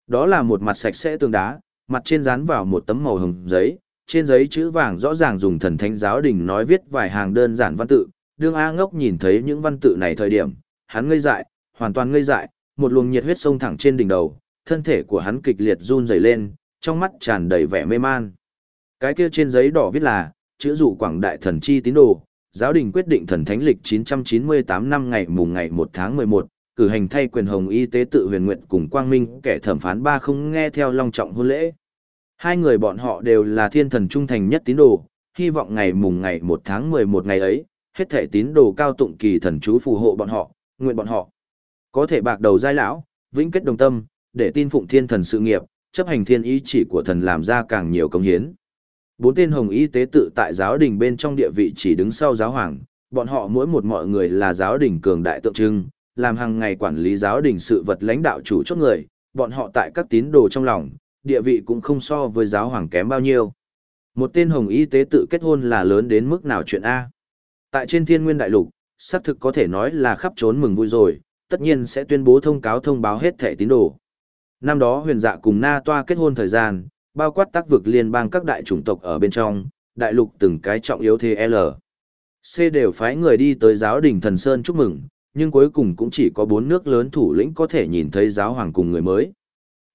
A: Đó là một mặt sạch sẽ tường đá, mặt trên dán vào một tấm màu hồng giấy, trên giấy chữ vàng rõ ràng dùng thần thánh giáo đình nói viết vài hàng đơn giản văn tự, đương A ngốc nhìn thấy những văn tự này thời điểm, hắn ngây dại, hoàn toàn ngây dại, một luồng nhiệt huyết sông thẳng trên đỉnh đầu, thân thể của hắn kịch liệt run rẩy lên, trong mắt tràn đầy vẻ mê man. Cái kia trên giấy đỏ viết là, chữ dụ quảng đại thần chi tín đồ, giáo đình quyết định thần thánh lịch 998 năm ngày mùng ngày 1 tháng 11, cử hành thay quyền hồng y tế tự huyền nguyện cùng quang minh kẻ thẩm phán ba không nghe theo long trọng hôn lễ. Hai người bọn họ đều là thiên thần trung thành nhất tín đồ, hy vọng ngày mùng ngày 1 tháng 11 ngày ấy, hết thể tín đồ cao tụng kỳ thần chú phù hộ bọn họ, nguyện bọn họ. Có thể bạc đầu giai lão, vĩnh kết đồng tâm, để tin phụng thiên thần sự nghiệp, chấp hành thiên ý chỉ của thần làm ra càng nhiều công hiến. Bốn tên hồng y tế tự tại giáo đình bên trong địa vị chỉ đứng sau giáo hoàng, bọn họ mỗi một mọi người là giáo đình cường đại tượng trưng, làm hàng ngày quản lý giáo đình sự vật lãnh đạo chủ chốt người, bọn họ tại các tín đồ trong lòng, địa vị cũng không so với giáo hoàng kém bao nhiêu. Một tên hồng y tế tự kết hôn là lớn đến mức nào chuyện A. Tại trên thiên nguyên đại lục, xác thực có thể nói là khắp trốn mừng vui rồi, tất nhiên sẽ tuyên bố thông cáo thông báo hết thẻ tín đồ. Năm đó huyền dạ cùng Na Toa kết hôn thời gian, bao quát tác vực liên bang các đại chủng tộc ở bên trong, đại lục từng cái trọng yếu thế L. C đều phái người đi tới giáo đình thần Sơn chúc mừng, nhưng cuối cùng cũng chỉ có bốn nước lớn thủ lĩnh có thể nhìn thấy giáo hoàng cùng người mới.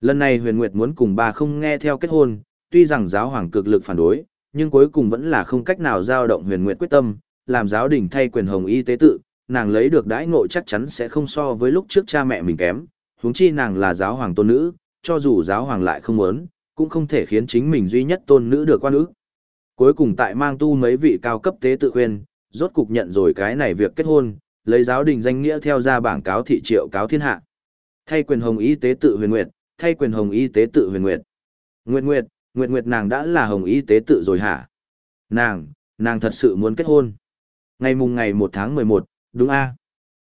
A: Lần này huyền nguyệt muốn cùng bà không nghe theo kết hôn, tuy rằng giáo hoàng cực lực phản đối, nhưng cuối cùng vẫn là không cách nào giao động huyền nguyệt quyết tâm, làm giáo đình thay quyền hồng y tế tự, nàng lấy được đãi ngộ chắc chắn sẽ không so với lúc trước cha mẹ mình kém, huống chi nàng là giáo hoàng tôn nữ, cho dù giáo hoàng lại không muốn, cũng không thể khiến chính mình duy nhất tôn nữ được quan ước. Cuối cùng tại mang tu mấy vị cao cấp tế tự khuyên, rốt cục nhận rồi cái này việc kết hôn, lấy giáo đình danh nghĩa theo ra bảng cáo thị triệu cáo thiên hạ. Thay quyền hồng y tế tự huyền nguyệt, thay quyền hồng y tế tự huyền nguyệt. Nguyệt nguyệt, nguyệt nguyệt nàng đã là hồng y tế tự rồi hả? Nàng, nàng thật sự muốn kết hôn. Ngày mùng ngày 1 tháng 11, đúng a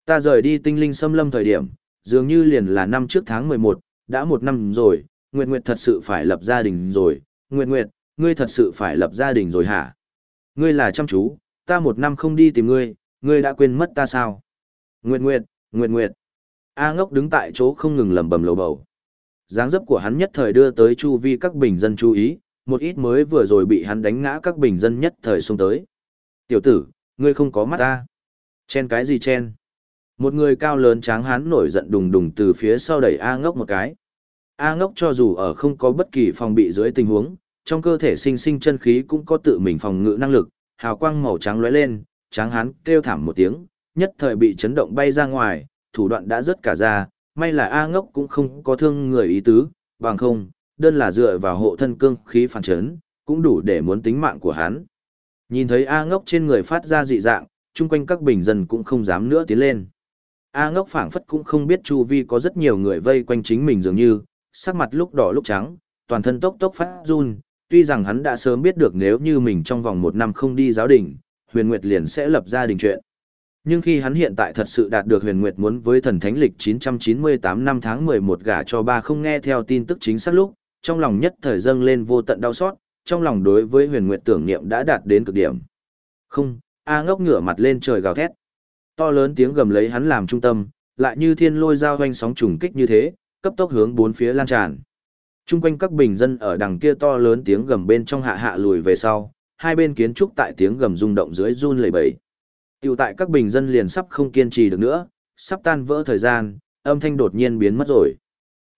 A: Ta rời đi tinh linh xâm lâm thời điểm, dường như liền là năm trước tháng 11, đã một năm rồi, Nguyệt Nguyệt thật sự phải lập gia đình rồi, Nguyệt Nguyệt, ngươi thật sự phải lập gia đình rồi hả? Ngươi là chăm chú, ta một năm không đi tìm ngươi, ngươi đã quên mất ta sao? Nguyệt Nguyệt, Nguyệt Nguyệt. A ngốc đứng tại chỗ không ngừng lẩm bẩm lầu bầu. dáng dấp của hắn nhất thời đưa tới chu vi các bình dân chú ý, một ít mới vừa rồi bị hắn đánh ngã các bình dân nhất thời xung tới. Tiểu tử, ngươi không có mắt ta. Chen cái gì chen? Một người cao lớn tráng hán nổi giận đùng đùng từ phía sau đẩy A ngốc một cái. A ngốc cho dù ở không có bất kỳ phòng bị dưới tình huống, trong cơ thể sinh sinh chân khí cũng có tự mình phòng ngự năng lực, hào quang màu trắng lóe lên, tráng hán kêu thảm một tiếng, nhất thời bị chấn động bay ra ngoài, thủ đoạn đã rớt cả ra, may là A ngốc cũng không có thương người ý tứ, bằng không, đơn là dựa vào hộ thân cương khí phản chấn, cũng đủ để muốn tính mạng của hắn. Nhìn thấy A ngốc trên người phát ra dị dạng, chung quanh các bình dân cũng không dám nữa tiến lên. A ngốc phảng phất cũng không biết chu vi có rất nhiều người vây quanh chính mình dường như, sắc mặt lúc đỏ lúc trắng, toàn thân tốc tốc phát run, tuy rằng hắn đã sớm biết được nếu như mình trong vòng một năm không đi giáo đình, huyền nguyệt liền sẽ lập gia đình chuyện. Nhưng khi hắn hiện tại thật sự đạt được huyền nguyệt muốn với thần thánh lịch 998 năm tháng 11 gả cho ba không nghe theo tin tức chính xác lúc, trong lòng nhất thời dâng lên vô tận đau xót, trong lòng đối với huyền nguyệt tưởng niệm đã đạt đến cực điểm. Không, A ngốc ngửa mặt lên trời gào thét. To lớn tiếng gầm lấy hắn làm trung tâm, lại như thiên lôi giao hoanh sóng trùng kích như thế, cấp tốc hướng bốn phía lan tràn. Trung quanh các bình dân ở đằng kia to lớn tiếng gầm bên trong hạ hạ lùi về sau, hai bên kiến trúc tại tiếng gầm rung động dưới run lẩy bẩy. Tiểu tại các bình dân liền sắp không kiên trì được nữa, sắp tan vỡ thời gian, âm thanh đột nhiên biến mất rồi.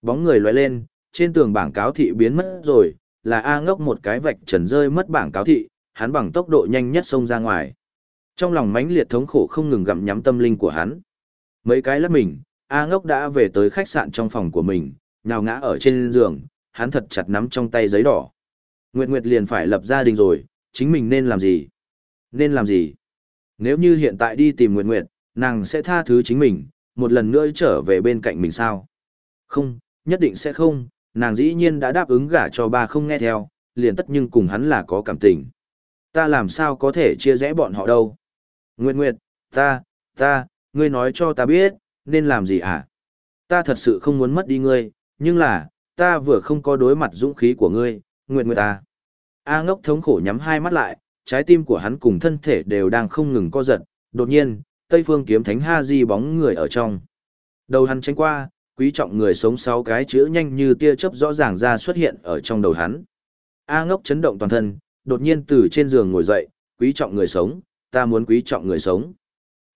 A: Bóng người lóe lên, trên tường bảng cáo thị biến mất rồi, là A ngốc một cái vạch trần rơi mất bảng cáo thị, hắn bằng tốc độ nhanh nhất xông ra ngoài. Trong lòng mãnh liệt thống khổ không ngừng gặm nhắm tâm linh của hắn. Mấy cái lắp mình, A ngốc đã về tới khách sạn trong phòng của mình, nhào ngã ở trên giường, hắn thật chặt nắm trong tay giấy đỏ. Nguyệt Nguyệt liền phải lập gia đình rồi, chính mình nên làm gì? Nên làm gì? Nếu như hiện tại đi tìm Nguyệt Nguyệt, nàng sẽ tha thứ chính mình, một lần nữa trở về bên cạnh mình sao? Không, nhất định sẽ không, nàng dĩ nhiên đã đáp ứng gả cho ba không nghe theo, liền tất nhưng cùng hắn là có cảm tình. Ta làm sao có thể chia rẽ bọn họ đâu? Nguyệt Nguyệt, ta, ta, ngươi nói cho ta biết, nên làm gì à? Ta thật sự không muốn mất đi ngươi, nhưng là, ta vừa không có đối mặt dũng khí của ngươi, nguyện nguyện ta. A ngốc thống khổ nhắm hai mắt lại, trái tim của hắn cùng thân thể đều đang không ngừng co giật, đột nhiên, Tây Phương kiếm thánh Ha Di bóng người ở trong. Đầu hắn tránh qua, quý trọng người sống sáu cái chữ nhanh như tia chớp rõ ràng ra xuất hiện ở trong đầu hắn. A ngốc chấn động toàn thân, đột nhiên từ trên giường ngồi dậy, quý trọng người sống, ta muốn quý trọng người sống.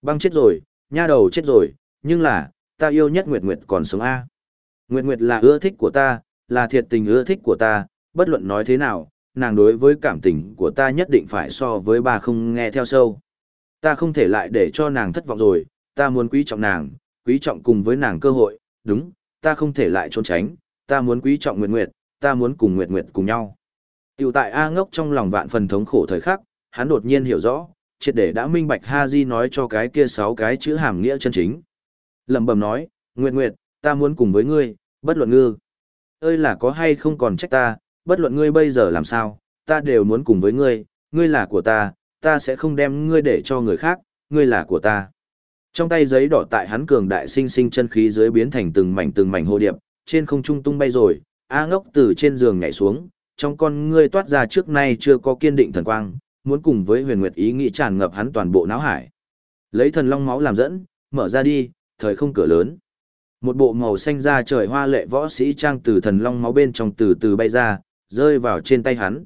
A: Băng chết rồi, nha đầu chết rồi, nhưng là, ta yêu nhất Nguyệt Nguyệt còn sống A. Nguyệt Nguyệt là ưa thích của ta, là thiệt tình ưa thích của ta, bất luận nói thế nào, nàng đối với cảm tình của ta nhất định phải so với bà không nghe theo sâu. Ta không thể lại để cho nàng thất vọng rồi, ta muốn quý trọng nàng, quý trọng cùng với nàng cơ hội, đúng, ta không thể lại trốn tránh, ta muốn quý trọng Nguyệt Nguyệt, ta muốn cùng Nguyệt Nguyệt cùng nhau. Tiểu tại A ngốc trong lòng vạn phần thống khổ thời khắc, hắn đột nhiên hiểu rõ, triệt để đã minh bạch Ha Di nói cho cái kia sáu cái chữ hàm nghĩa chân chính. Lẩm bẩm nói, Nguyệt Nguyệt, ta muốn cùng với ngươi, bất luận ngư. Ơi là có hay không còn trách ta, bất luận ngươi bây giờ làm sao, ta đều muốn cùng với ngươi, ngươi là của ta, ta sẽ không đem ngươi để cho người khác, ngươi là của ta. Trong tay giấy đỏ tại hắn cường đại sinh sinh chân khí dưới biến thành từng mảnh từng mảnh hồ điệp, trên không trung tung bay rồi, A ngốc từ trên giường nhảy xuống, trong con ngươi toát ra trước nay chưa có kiên định thần quang, muốn cùng với huyền nguyệt ý nghĩ tràn ngập hắn toàn bộ não hải. Lấy thần long máu làm dẫn, mở ra đi, thời không cửa lớn. Một bộ màu xanh da trời hoa lệ võ sĩ trang từ thần long máu bên trong từ từ bay ra, rơi vào trên tay hắn.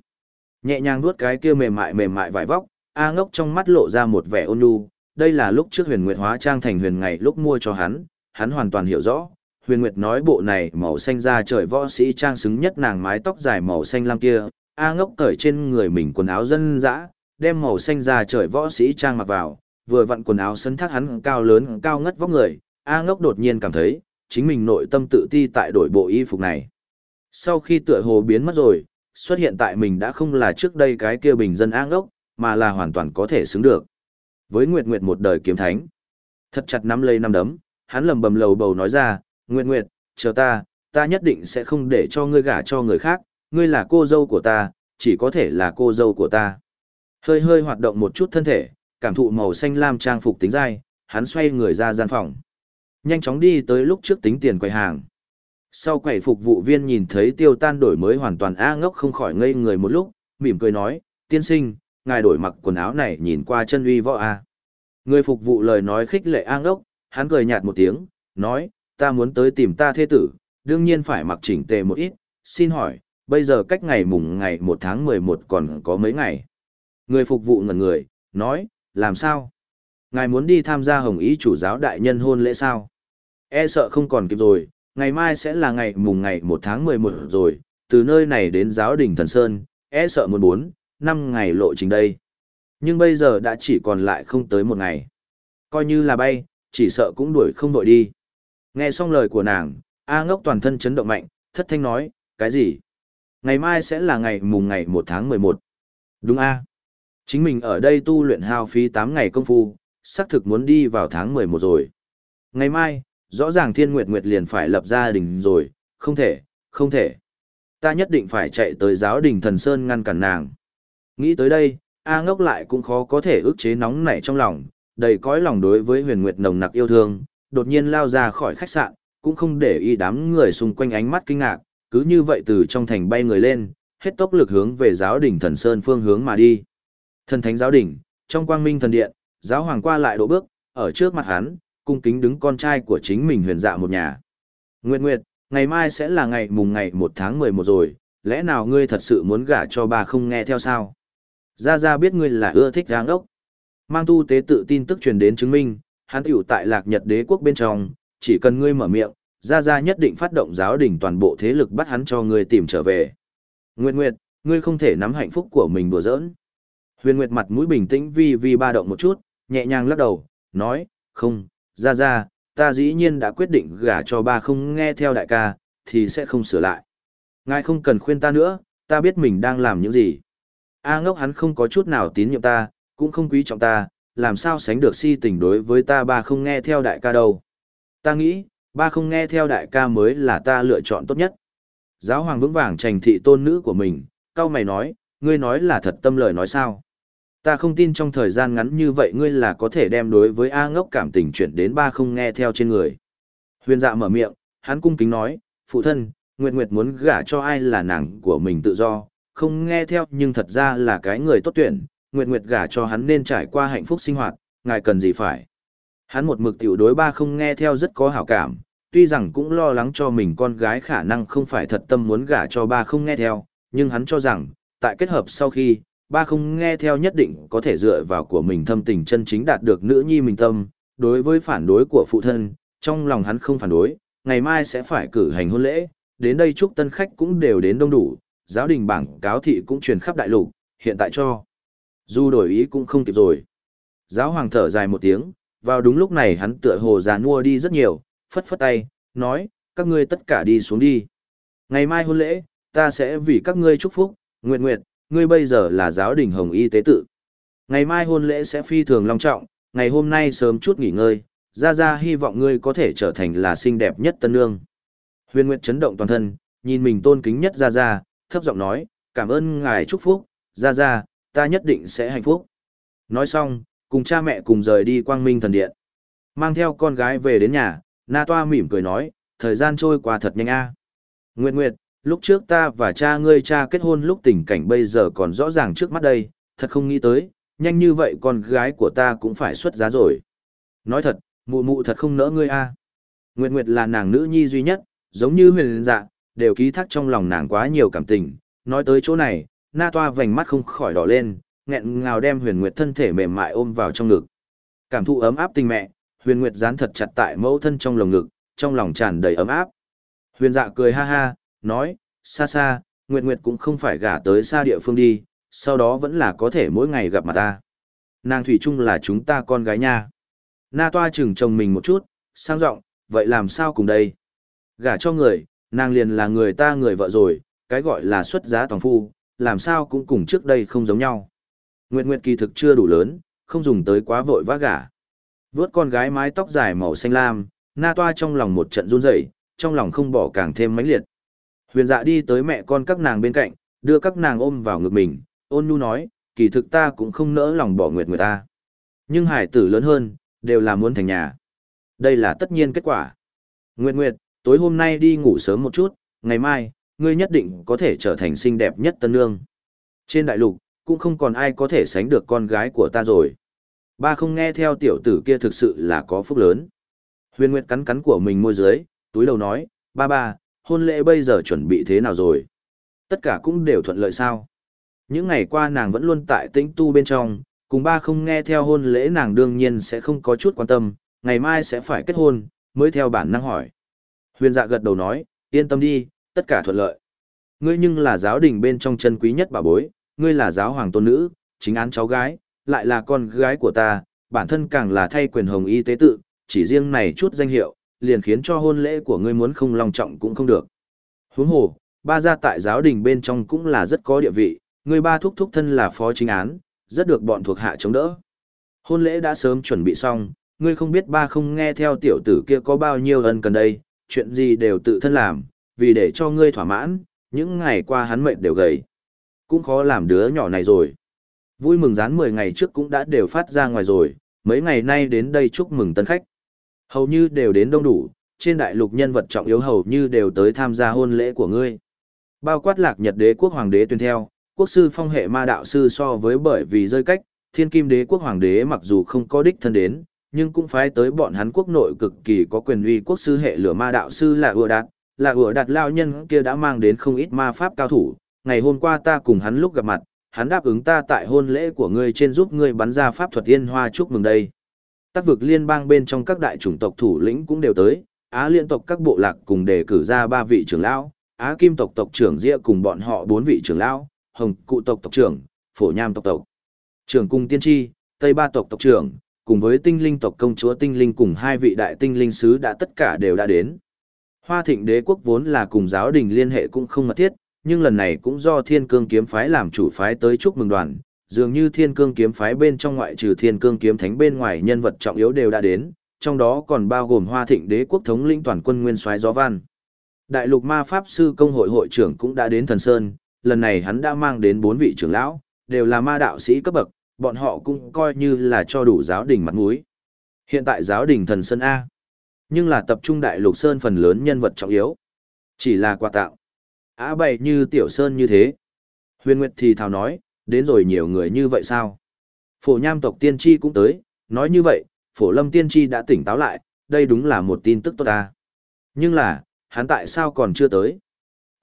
A: Nhẹ nhàng nuốt cái kia mềm mại mềm mại vải vóc, A ngốc trong mắt lộ ra một vẻ ôn nhu, đây là lúc trước huyền nguyệt hóa trang thành huyền ngày lúc mua cho hắn, hắn hoàn toàn hiểu rõ. Huyền Nguyệt nói bộ này màu xanh da trời võ sĩ trang xứng nhất nàng mái tóc dài màu xanh lam kia, A ngốc cởi trên người mình quần áo dân dã, đem màu xanh da trời võ sĩ trang mặc vào, vừa vặn quần áo sấn thác hắn cao lớn cao ngất vóc người, A ngốc đột nhiên cảm thấy, chính mình nội tâm tự ti tại đổi bộ y phục này. Sau khi tựa hồ biến mất rồi, xuất hiện tại mình đã không là trước đây cái kia bình dân A ngốc, mà là hoàn toàn có thể xứng được. Với Nguyệt Nguyệt một đời kiếm thánh, thật chặt nắm lấy năm đấm, hắn lầm bầm lầu bầu nói ra, Nguyệt Nguyệt, chờ ta, ta nhất định sẽ không để cho ngươi gả cho người khác, ngươi là cô dâu của ta, chỉ có thể là cô dâu của ta. Hơi hơi hoạt động một chút thân thể, cảm thụ màu xanh lam trang phục tính dai, hắn xoay người ra gian phòng. Nhanh chóng đi tới lúc trước tính tiền quầy hàng. Sau quầy phục vụ viên nhìn thấy tiêu tan đổi mới hoàn toàn A ngốc không khỏi ngây người một lúc, mỉm cười nói, tiên sinh, ngài đổi mặc quần áo này nhìn qua chân uy võ A. Người phục vụ lời nói khích lệ A ngốc, hắn cười nhạt một tiếng, nói, ta muốn tới tìm ta thế tử, đương nhiên phải mặc chỉnh tề một ít, xin hỏi, bây giờ cách ngày mùng ngày 1 tháng 11 còn có mấy ngày. Người phục vụ ngẩn người, nói, làm sao? Ngài muốn đi tham gia hồng ý chủ giáo đại nhân hôn lễ sao? E sợ không còn kịp rồi, ngày mai sẽ là ngày mùng ngày 1 tháng 11 rồi, từ nơi này đến giáo đình thần Sơn, e sợ muốn 4, 5 ngày lộ trình đây. Nhưng bây giờ đã chỉ còn lại không tới một ngày. Coi như là bay, chỉ sợ cũng đuổi không đội đi. Nghe xong lời của nàng, A ngốc toàn thân chấn động mạnh, thất thanh nói, cái gì? Ngày mai sẽ là ngày mùng ngày 1 tháng 11. Đúng A. Chính mình ở đây tu luyện hao phí 8 ngày công phu, xác thực muốn đi vào tháng 11 rồi. Ngày mai, rõ ràng Thiên Nguyệt Nguyệt liền phải lập gia đình rồi, không thể, không thể. Ta nhất định phải chạy tới giáo đình thần Sơn ngăn cản nàng. Nghĩ tới đây, A ngốc lại cũng khó có thể ức chế nóng nảy trong lòng, đầy cõi lòng đối với huyền nguyệt nồng nặc yêu thương, đột nhiên lao ra khỏi khách sạn, cũng không để ý đám người xung quanh ánh mắt kinh ngạc, cứ như vậy từ trong thành bay người lên, hết tốc lực hướng về giáo đỉnh thần sơn phương hướng mà đi. Thần thánh giáo đỉnh, trong quang minh thần điện, giáo hoàng qua lại độ bước, ở trước mặt hắn, cung kính đứng con trai của chính mình huyền dạ một nhà. Nguyệt Nguyệt, ngày mai sẽ là ngày mùng ngày 1 tháng 11 rồi, lẽ nào ngươi thật sự muốn gả cho bà không nghe theo sao? Gia Gia biết ngươi là ưa thích giáng đốc Mang tu tế tự tin tức truyền đến chứng minh, hắn tiểu tại lạc nhật đế quốc bên trong, chỉ cần ngươi mở miệng, Gia Gia nhất định phát động giáo đình toàn bộ thế lực bắt hắn cho ngươi tìm trở về. Nguyệt Nguyệt, ngươi không thể nắm hạnh phúc của mình đùa giỡn. Huyền Nguyệt mặt mũi bình tĩnh vi vi ba động một chút, nhẹ nhàng lắc đầu, nói, không, Gia Gia, ta dĩ nhiên đã quyết định gả cho ba không nghe theo đại ca, thì sẽ không sửa lại. Ngài không cần khuyên ta nữa, ta biết mình đang làm những gì. A ngốc hắn không có chút nào tín nhiệm ta, cũng không quý trọng ta, làm sao sánh được si tình đối với ta ba không nghe theo đại ca đâu. Ta nghĩ, ba không nghe theo đại ca mới là ta lựa chọn tốt nhất. Giáo hoàng vững vàng trành thị tôn nữ của mình, cao mày nói, ngươi nói là thật tâm lời nói sao. Ta không tin trong thời gian ngắn như vậy ngươi là có thể đem đối với A ngốc cảm tình chuyển đến ba không nghe theo trên người. Huyền dạ mở miệng, hắn cung kính nói, phụ thân, Nguyệt Nguyệt muốn gả cho ai là nàng của mình tự do, không nghe theo nhưng thật ra là cái người tốt tuyển, Nguyệt Nguyệt gả cho hắn nên trải qua hạnh phúc sinh hoạt, ngài cần gì phải. Hắn một mực tiểu đối ba không nghe theo rất có hảo cảm, tuy rằng cũng lo lắng cho mình con gái khả năng không phải thật tâm muốn gả cho ba không nghe theo, nhưng hắn cho rằng, tại kết hợp sau khi, ba không nghe theo nhất định có thể dựa vào của mình thâm tình chân chính đạt được nữ nhi mình tâm, đối với phản đối của phụ thân, trong lòng hắn không phản đối, ngày mai sẽ phải cử hành hôn lễ, đến đây chúc tân khách cũng đều đến đông đủ, giáo đình bảng cáo thị cũng truyền khắp đại lục, hiện tại cho. Dù đổi ý cũng không kịp rồi. Giáo hoàng thở dài một tiếng, vào đúng lúc này hắn tựa hồ già nua đi rất nhiều, phất phất tay, nói, các ngươi tất cả đi xuống đi. Ngày mai hôn lễ, ta sẽ vì các ngươi chúc phúc, nguyện nguyện, ngươi bây giờ là giáo đình hồng y tế tự. Ngày mai hôn lễ sẽ phi thường long trọng, ngày hôm nay sớm chút nghỉ ngơi, ra ra hy vọng ngươi có thể trở thành là xinh đẹp nhất tân nương. Huyền Nguyệt chấn động toàn thân, nhìn mình tôn kính nhất ra ra, thấp giọng nói, cảm ơn ngài chúc phúc, ra ra, ta nhất định sẽ hạnh phúc. Nói xong, cùng cha mẹ cùng rời đi quang minh thần điện. Mang theo con gái về đến nhà, Na Toa mỉm cười nói, thời gian trôi qua thật nhanh a. Nguyệt Nguyệt, lúc trước ta và cha ngươi cha kết hôn lúc tình cảnh bây giờ còn rõ ràng trước mắt đây, thật không nghĩ tới, nhanh như vậy con gái của ta cũng phải xuất giá rồi. Nói thật, mụ mụ thật không nỡ ngươi a. Nguyệt Nguyệt là nàng nữ nhi duy nhất, giống như huyền dạ, đều ký thác trong lòng nàng quá nhiều cảm tình. Nói tới chỗ này, na toa vành mắt không khỏi đỏ lên, nghẹn ngào đem huyền nguyệt thân thể mềm mại ôm vào trong ngực. Cảm thụ ấm áp tình mẹ, huyền nguyệt dán thật chặt tại mẫu thân trong lồng ngực, trong lòng tràn đầy ấm áp. Huyền dạ cười ha ha, nói, xa xa, nguyệt nguyệt cũng không phải gả tới xa địa phương đi, sau đó vẫn là có thể mỗi ngày gặp mặt ta. nàng thủy chung là chúng ta con gái nha. Na toa chừng chồng mình một chút, sang giọng, vậy làm sao cùng đây? Gả cho người, nàng liền là người ta người vợ rồi, cái gọi là xuất giá toàn phu, làm sao cũng cùng trước đây không giống nhau. Nguyệt Nguyệt kỳ thực chưa đủ lớn, không dùng tới quá vội vã gả. Vớt con gái mái tóc dài màu xanh lam, na toa trong lòng một trận run rẩy, trong lòng không bỏ càng thêm mãnh liệt. Huyền dạ đi tới mẹ con các nàng bên cạnh, đưa các nàng ôm vào ngực mình, ôn nhu nói, kỳ thực ta cũng không nỡ lòng bỏ nguyệt người ta. Nhưng hải tử lớn hơn, đều là muốn thành nhà. Đây là tất nhiên kết quả. Nguyệt Nguyệt, tối hôm nay đi ngủ sớm một chút, ngày mai, ngươi nhất định có thể trở thành xinh đẹp nhất tân nương. Trên đại lục, cũng không còn ai có thể sánh được con gái của ta rồi. Ba không nghe theo tiểu tử kia thực sự là có phúc lớn. Huyền Nguyệt cắn cắn của mình môi dưới, túi đầu nói, ba ba, hôn lễ bây giờ chuẩn bị thế nào rồi? Tất cả cũng đều thuận lợi sao? Những ngày qua nàng vẫn luôn tại tĩnh tu bên trong, cùng ba không nghe theo hôn lễ nàng đương nhiên sẽ không có chút quan tâm, ngày mai sẽ phải kết hôn, mới theo bản năng hỏi. Huyền dạ gật đầu nói, yên tâm đi, tất cả thuận lợi. Ngươi nhưng là giáo đình bên trong chân quý nhất bà bối, ngươi là giáo hoàng tôn nữ, chính án cháu gái, lại là con gái của ta, bản thân càng là thay quyền hồng y tế tự, chỉ riêng này chút danh hiệu, liền khiến cho hôn lễ của ngươi muốn không long trọng cũng không được. Huống hồ, ba gia tại giáo đình bên trong cũng là rất có địa vị, ngươi ba thúc thúc thân là phó chính án, rất được bọn thuộc hạ chống đỡ. Hôn lễ đã sớm chuẩn bị xong, ngươi không biết ba không nghe theo tiểu tử kia có bao nhiêu ân cần đây, chuyện gì đều tự thân làm, vì để cho ngươi thỏa mãn, những ngày qua hắn mệnh đều gầy. Cũng khó làm đứa nhỏ này rồi. Vui mừng rán 10 ngày trước cũng đã đều phát ra ngoài rồi, mấy ngày nay đến đây chúc mừng tân khách. Hầu như đều đến đông đủ, trên đại lục nhân vật trọng yếu hầu như đều tới tham gia hôn lễ của ngươi. Bao quát lạc nhật đế quốc hoàng đế tuyên theo, quốc sư phong hệ ma đạo sư so với bởi vì rơi cách, thiên kim đế quốc hoàng đế mặc dù không có đích thân đến, nhưng cũng phải tới bọn hắn quốc nội cực kỳ có quyền uy quốc sư hệ lửa ma đạo sư là ưa đạt, là ưa đạt lao nhân kia đã mang đến không ít ma pháp cao thủ, ngày hôm qua ta cùng hắn lúc gặp mặt, hắn đáp ứng ta tại hôn lễ của ngươi trên giúp ngươi bắn ra pháp thuật tiên hoa chúc mừng đây. Tác vực liên bang bên trong các đại chủng tộc thủ lĩnh cũng đều tới, Á liên tộc các bộ lạc cùng đề cử ra ba vị trưởng lão, Á kim tộc tộc trưởng ria cùng bọn họ bốn vị trưởng lão, Hồng cụ tộc tộc trưởng, Phổ Nham tộc tộc trưởng cùng tiên tri, Tây ba tộc tộc trưởng, cùng với tinh linh tộc công chúa tinh linh cùng hai vị đại tinh linh sứ đã tất cả đều đã đến. Hoa thịnh đế quốc vốn là cùng giáo đình liên hệ cũng không mật thiết, nhưng lần này cũng do thiên cương kiếm phái làm chủ phái tới chúc mừng đoàn, dường như thiên cương kiếm phái bên trong ngoại trừ thiên cương kiếm thánh bên ngoài nhân vật trọng yếu đều đã đến, trong đó còn bao gồm hoa thịnh đế quốc thống lĩnh toàn quân nguyên soái gió văn. Đại lục ma pháp sư công hội hội trưởng cũng đã đến thần sơn, lần này hắn đã mang đến bốn vị trưởng lão, đều là ma đạo sĩ cấp bậc, bọn họ cũng coi như là cho đủ giáo đình mặt mũi. Hiện tại giáo đình thần sơn A, nhưng là tập trung đại lục sơn phần lớn nhân vật trọng yếu. Chỉ là quà tạo. Á bày như tiểu sơn như thế. Huyền Nguyệt thì thào nói, đến rồi nhiều người như vậy sao? Phổ nham tộc tiên tri cũng tới, nói như vậy, phổ lâm tiên tri đã tỉnh táo lại, đây đúng là một tin tức tốt ta. Nhưng là, hắn tại sao còn chưa tới?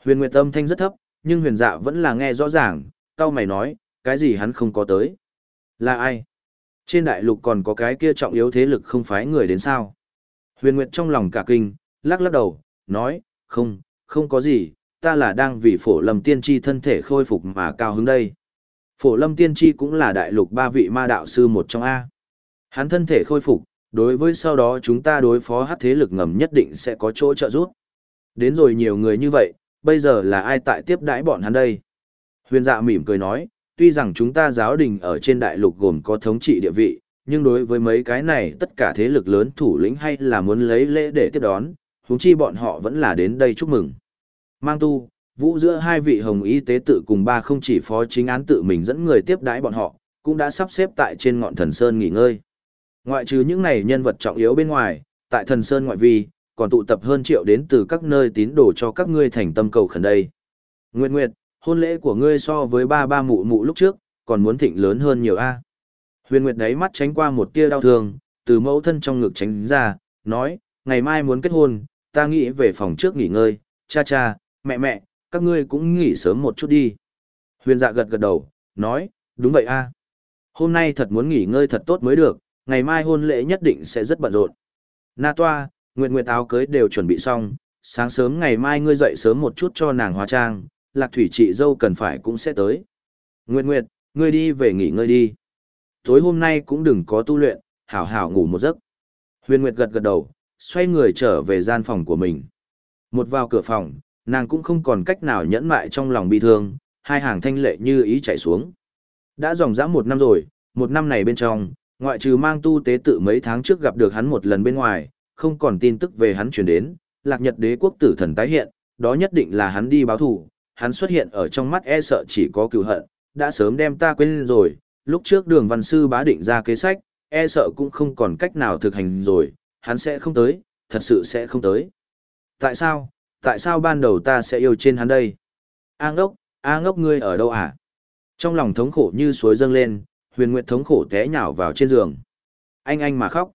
A: Huyền Nguyệt âm thanh rất thấp, nhưng huyền dạ vẫn là nghe rõ ràng, cao mày nói, cái gì hắn không có tới? Là ai? Trên đại lục còn có cái kia trọng yếu thế lực không phái người đến sao? Huyền Nguyệt trong lòng cả kinh, lắc lắc đầu, nói, không, không có gì, ta là đang vì phổ lâm tiên tri thân thể khôi phục mà cao hứng đây. Phổ lâm tiên tri cũng là đại lục ba vị ma đạo sư một trong A. Hắn thân thể khôi phục, đối với sau đó chúng ta đối phó hát thế lực ngầm nhất định sẽ có chỗ trợ giúp. Đến rồi nhiều người như vậy, bây giờ là ai tại tiếp đãi bọn hắn đây? Huyền dạ mỉm cười nói, tuy rằng chúng ta giáo đình ở trên đại lục gồm có thống trị địa vị, nhưng đối với mấy cái này tất cả thế lực lớn thủ lĩnh hay là muốn lấy lễ để tiếp đón, huống chi bọn họ vẫn là đến đây chúc mừng. Mang tu, vũ giữa hai vị hồng y tế tự cùng ba không chỉ phó chính án tự mình dẫn người tiếp đãi bọn họ, cũng đã sắp xếp tại trên ngọn thần sơn nghỉ ngơi. Ngoại trừ những này nhân vật trọng yếu bên ngoài, tại thần sơn ngoại vi, còn tụ tập hơn triệu đến từ các nơi tín đồ cho các ngươi thành tâm cầu khẩn đây. Nguyệt Nguyệt, hôn lễ của ngươi so với ba ba mụ mụ lúc trước, còn muốn thịnh lớn hơn nhiều a. Huyền Nguyệt đáy mắt tránh qua một tia đau thương, từ mẫu thân trong ngực tránh ra, nói, ngày mai muốn kết hôn, ta nghĩ về phòng trước nghỉ ngơi, cha cha, mẹ mẹ, các ngươi cũng nghỉ sớm một chút đi. Huyền dạ gật gật đầu, nói, đúng vậy a. Hôm nay thật muốn nghỉ ngơi thật tốt mới được, ngày mai hôn lễ nhất định sẽ rất bận rộn. Na toa, Nguyệt Nguyệt áo cưới đều chuẩn bị xong, sáng sớm ngày mai ngươi dậy sớm một chút cho nàng hóa trang, lạc thủy chị dâu cần phải cũng sẽ tới. Nguyệt Nguyệt, ngươi đi về nghỉ ngơi đi. Tối hôm nay cũng đừng có tu luyện, hảo hảo ngủ một giấc. Huyền Nguyệt gật gật đầu, xoay người trở về gian phòng của mình. Một vào cửa phòng, nàng cũng không còn cách nào nhẫn mại trong lòng bi thương, hai hàng thanh lệ như ý chảy xuống. Đã dòng dã một năm rồi, một năm này bên trong, ngoại trừ mang tu tế tự mấy tháng trước gặp được hắn một lần bên ngoài, không còn tin tức về hắn truyền đến, lạc nhật đế quốc tử thần tái hiện, đó nhất định là hắn đi báo thù, hắn xuất hiện ở trong mắt e sợ chỉ có cựu hận, đã sớm đem ta quên rồi, lúc trước đường văn sư bá định ra kế sách, e sợ cũng không còn cách nào thực hành rồi, hắn sẽ không tới, thật sự sẽ không tới. Tại sao, tại sao ban đầu ta sẽ yêu trên hắn đây? A ngốc, A ngốc ngươi ở đâu à? Trong lòng thống khổ như suối dâng lên, huyền nguyệt thống khổ té nhào vào trên giường. Anh anh mà khóc.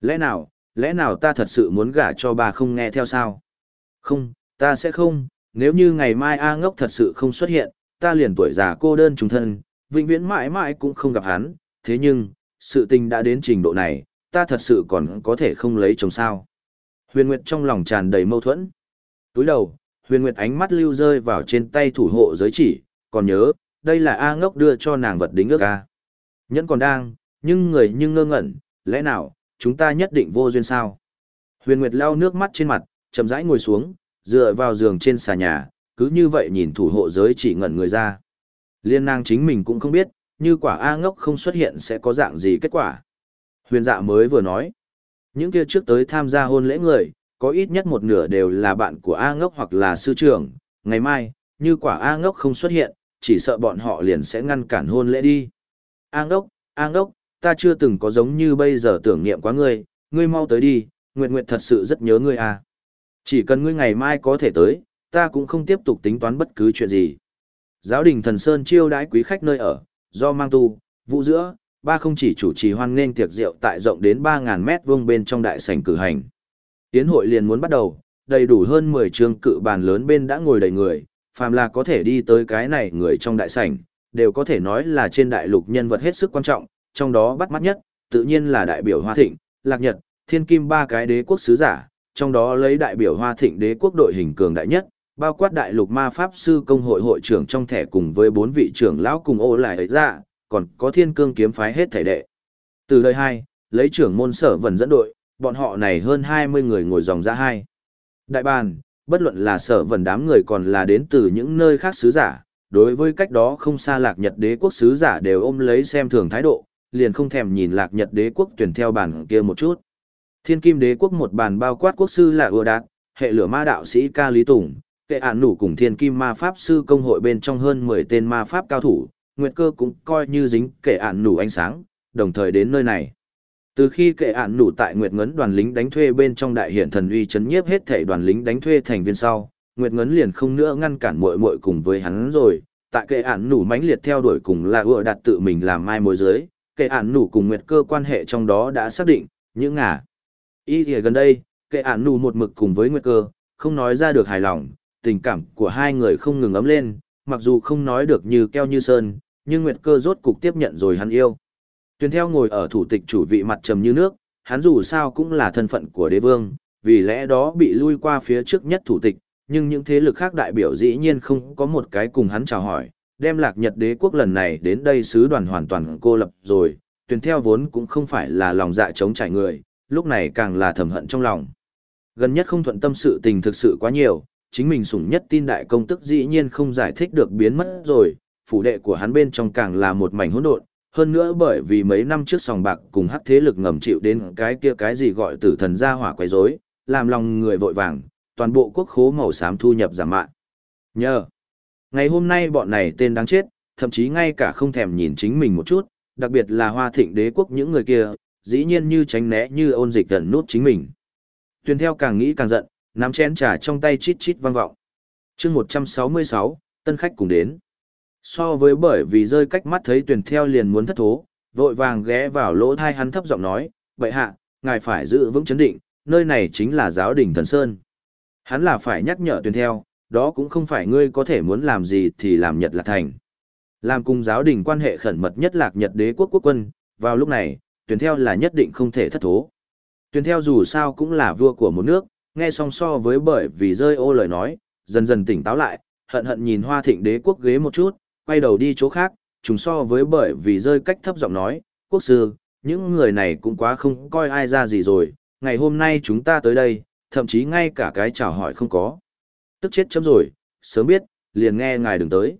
A: Lẽ nào, lẽ nào ta thật sự muốn gả cho bà không nghe theo sao? Không, ta sẽ không, nếu như ngày mai A ngốc thật sự không xuất hiện, ta liền tuổi già cô đơn trùng thân, vĩnh viễn mãi mãi cũng không gặp hắn, thế nhưng, sự tình đã đến trình độ này, ta thật sự còn có thể không lấy chồng sao. Huyền Nguyệt trong lòng tràn đầy mâu thuẫn. Túi đầu, Huyền Nguyệt ánh mắt lưu rơi vào trên tay thủ hộ giới chỉ, còn nhớ, đây là A ngốc đưa cho nàng vật đính ước A. Nhẫn còn đang, nhưng người nhưng ngơ ngẩn, lẽ nào, chúng ta nhất định vô duyên sao? Huyền Nguyệt lau nước mắt trên mặt, chậm rãi ngồi xuống, dựa vào giường trên xà nhà, cứ như vậy nhìn thủ hộ giới chỉ ngẩn người ra. Liên nàng chính mình cũng không biết, như quả A ngốc không xuất hiện sẽ có dạng gì kết quả. Huyền dạ mới vừa nói, những kia trước tới tham gia hôn lễ người, có ít nhất một nửa đều là bạn của A ngốc hoặc là sư trưởng, ngày mai, như quả A ngốc không xuất hiện, chỉ sợ bọn họ liền sẽ ngăn cản hôn lễ đi. A ngốc, A ngốc, ta chưa từng có giống như bây giờ tưởng niệm quá ngươi, ngươi mau tới đi, Nguyệt Nguyệt thật sự rất nhớ ngươi à. Chỉ cần ngươi ngày mai có thể tới, ta cũng không tiếp tục tính toán bất cứ chuyện gì. Giáo đình thần Sơn chiêu đãi quý khách nơi ở, do mang tu, vụ giữa, ba không chỉ chủ trì hoan nghênh tiệc rượu tại rộng đến 3.000 mét vuông bên trong đại sảnh cử hành. Tiến hội liền muốn bắt đầu, đầy đủ hơn 10 trường cự bàn lớn bên đã ngồi đầy người, phàm là có thể đi tới cái này người trong đại sảnh, đều có thể nói là trên đại lục nhân vật hết sức quan trọng, trong đó bắt mắt nhất, tự nhiên là đại biểu Hoa Thịnh, Lạc Nhật, Thiên Kim ba cái đế quốc sứ giả, trong đó lấy đại biểu Hoa Thịnh đế quốc đội hình cường đại nhất, bao quát đại lục ma pháp sư công hội hội trưởng trong thẻ cùng với bốn vị trưởng lão cùng ô lại ấy ra, còn có thiên cương kiếm phái hết thể đệ. Từ đời hai, lấy trưởng môn sở vần dẫn đội, bọn họ này hơn 20 người ngồi dòng ra hai. Đại bàn, bất luận là sở vần đám người còn là đến từ những nơi khác sứ giả, đối với cách đó không xa lạc nhật đế quốc sứ giả đều ôm lấy xem thường thái độ, liền không thèm nhìn lạc nhật đế quốc tuyển theo bàn kia một chút. Thiên kim đế quốc một bàn bao quát quốc sư là ưa đạt, hệ lửa ma đạo sĩ ca lý tùng, kệ ản nủ cùng thiên kim ma pháp sư công hội bên trong hơn 10 tên ma pháp cao thủ, Nguyệt cơ cũng coi như dính kệ ản nủ ánh sáng, đồng thời đến nơi này. Từ khi kệ ản nủ tại Nguyệt Ngấn đoàn lính đánh thuê bên trong đại hiển thần uy chấn nhiếp hết thể đoàn lính đánh thuê thành viên sau, Nguyệt Ngấn liền không nữa ngăn cản muội muội cùng với hắn rồi, tại kệ ản nủ mãnh liệt theo đuổi cùng là ưa đặt tự mình làm mai mối giới, kệ ản nủ cùng Nguyệt cơ quan hệ trong đó đã xác định, những ngả. Y thì gần đây, kệ ản nủ một mực cùng với Nguyệt cơ, không nói ra được hài lòng, tình cảm của hai người không ngừng ấm lên, mặc dù không nói được như keo như sơn, nhưng Nguyệt cơ rốt cục tiếp nhận rồi hắn yêu. Tuyền theo ngồi ở thủ tịch chủ vị mặt trầm như nước, hắn dù sao cũng là thân phận của đế vương, vì lẽ đó bị lui qua phía trước nhất thủ tịch, nhưng những thế lực khác đại biểu dĩ nhiên không có một cái cùng hắn chào hỏi, đem lạc nhật đế quốc lần này đến đây sứ đoàn hoàn toàn cô lập rồi, Tuyền theo vốn cũng không phải là lòng dạ chống trải người, lúc này càng là thầm hận trong lòng. Gần nhất không thuận tâm sự tình thực sự quá nhiều, chính mình sủng nhất tin đại công tức dĩ nhiên không giải thích được biến mất rồi, phủ đệ của hắn bên trong càng là một mảnh hỗn độn, hơn nữa bởi vì mấy năm trước sòng bạc cùng hắc thế lực ngầm chịu đến cái kia cái gì gọi tử thần gia hỏa quấy rối, làm lòng người vội vàng, toàn bộ quốc khố màu xám thu nhập giảm mạn. Nhờ, ngày hôm nay bọn này tên đáng chết, thậm chí ngay cả không thèm nhìn chính mình một chút, đặc biệt là hoa thịnh đế quốc những người kia, dĩ nhiên như tránh né như ôn dịch gần nút chính mình. Tuyền theo càng nghĩ càng giận, nắm chén trà trong tay chít chít vang vọng. chương 166, tân khách cùng đến. So với bởi vì rơi cách mắt thấy tuyển theo liền muốn thất thố, vội vàng ghé vào lỗ thai hắn thấp giọng nói, vậy hạ, ngài phải giữ vững chấn định, nơi này chính là giáo đình thần Sơn. Hắn là phải nhắc nhở tuyển theo, đó cũng không phải ngươi có thể muốn làm gì thì làm nhật là thành. Làm cùng giáo đình quan hệ khẩn mật nhất lạc nhật đế quốc quốc quân, vào lúc này, tuyển theo là nhất định không thể thất thố. Tuyển theo dù sao cũng là vua của một nước, nghe song so với bởi vì rơi ô lời nói, dần dần tỉnh táo lại, hận hận nhìn hoa thịnh đế quốc ghế một chút, quay đầu đi chỗ khác, chúng so với bởi vì rơi cách thấp giọng nói, quốc sư, những người này cũng quá không coi ai ra gì rồi, ngày hôm nay chúng ta tới đây, thậm chí ngay cả cái chào hỏi không có. Tức chết chấm rồi, sớm biết, liền nghe ngài đừng tới.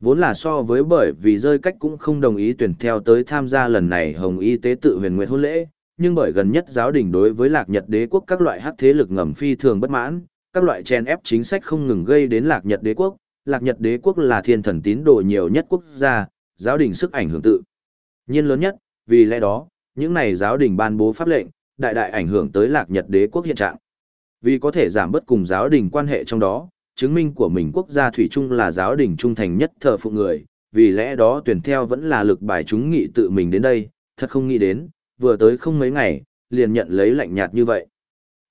A: Vốn là so với bởi vì rơi cách cũng không đồng ý tuyển theo tới tham gia lần này Hồng Y tế tự huyền Nguyện hôn lễ, nhưng bởi gần nhất giáo đình đối với lạc nhật đế quốc các loại hắc thế lực ngầm phi thường bất mãn, các loại chen ép chính sách không ngừng gây đến lạc nhật đế quốc. Lạc nhật đế quốc là thiên thần tín đồ nhiều nhất quốc gia, giáo đình sức ảnh hưởng tự. Nhiên lớn nhất, vì lẽ đó, những này giáo đình ban bố pháp lệnh, đại đại ảnh hưởng tới lạc nhật đế quốc hiện trạng. Vì có thể giảm bớt cùng giáo đình quan hệ trong đó, chứng minh của mình quốc gia thủy chung là giáo đình trung thành nhất thờ phụ người, vì lẽ đó tuyển theo vẫn là lực bài chúng nghị tự mình đến đây, thật không nghĩ đến, vừa tới không mấy ngày, liền nhận lấy lạnh nhạt như vậy.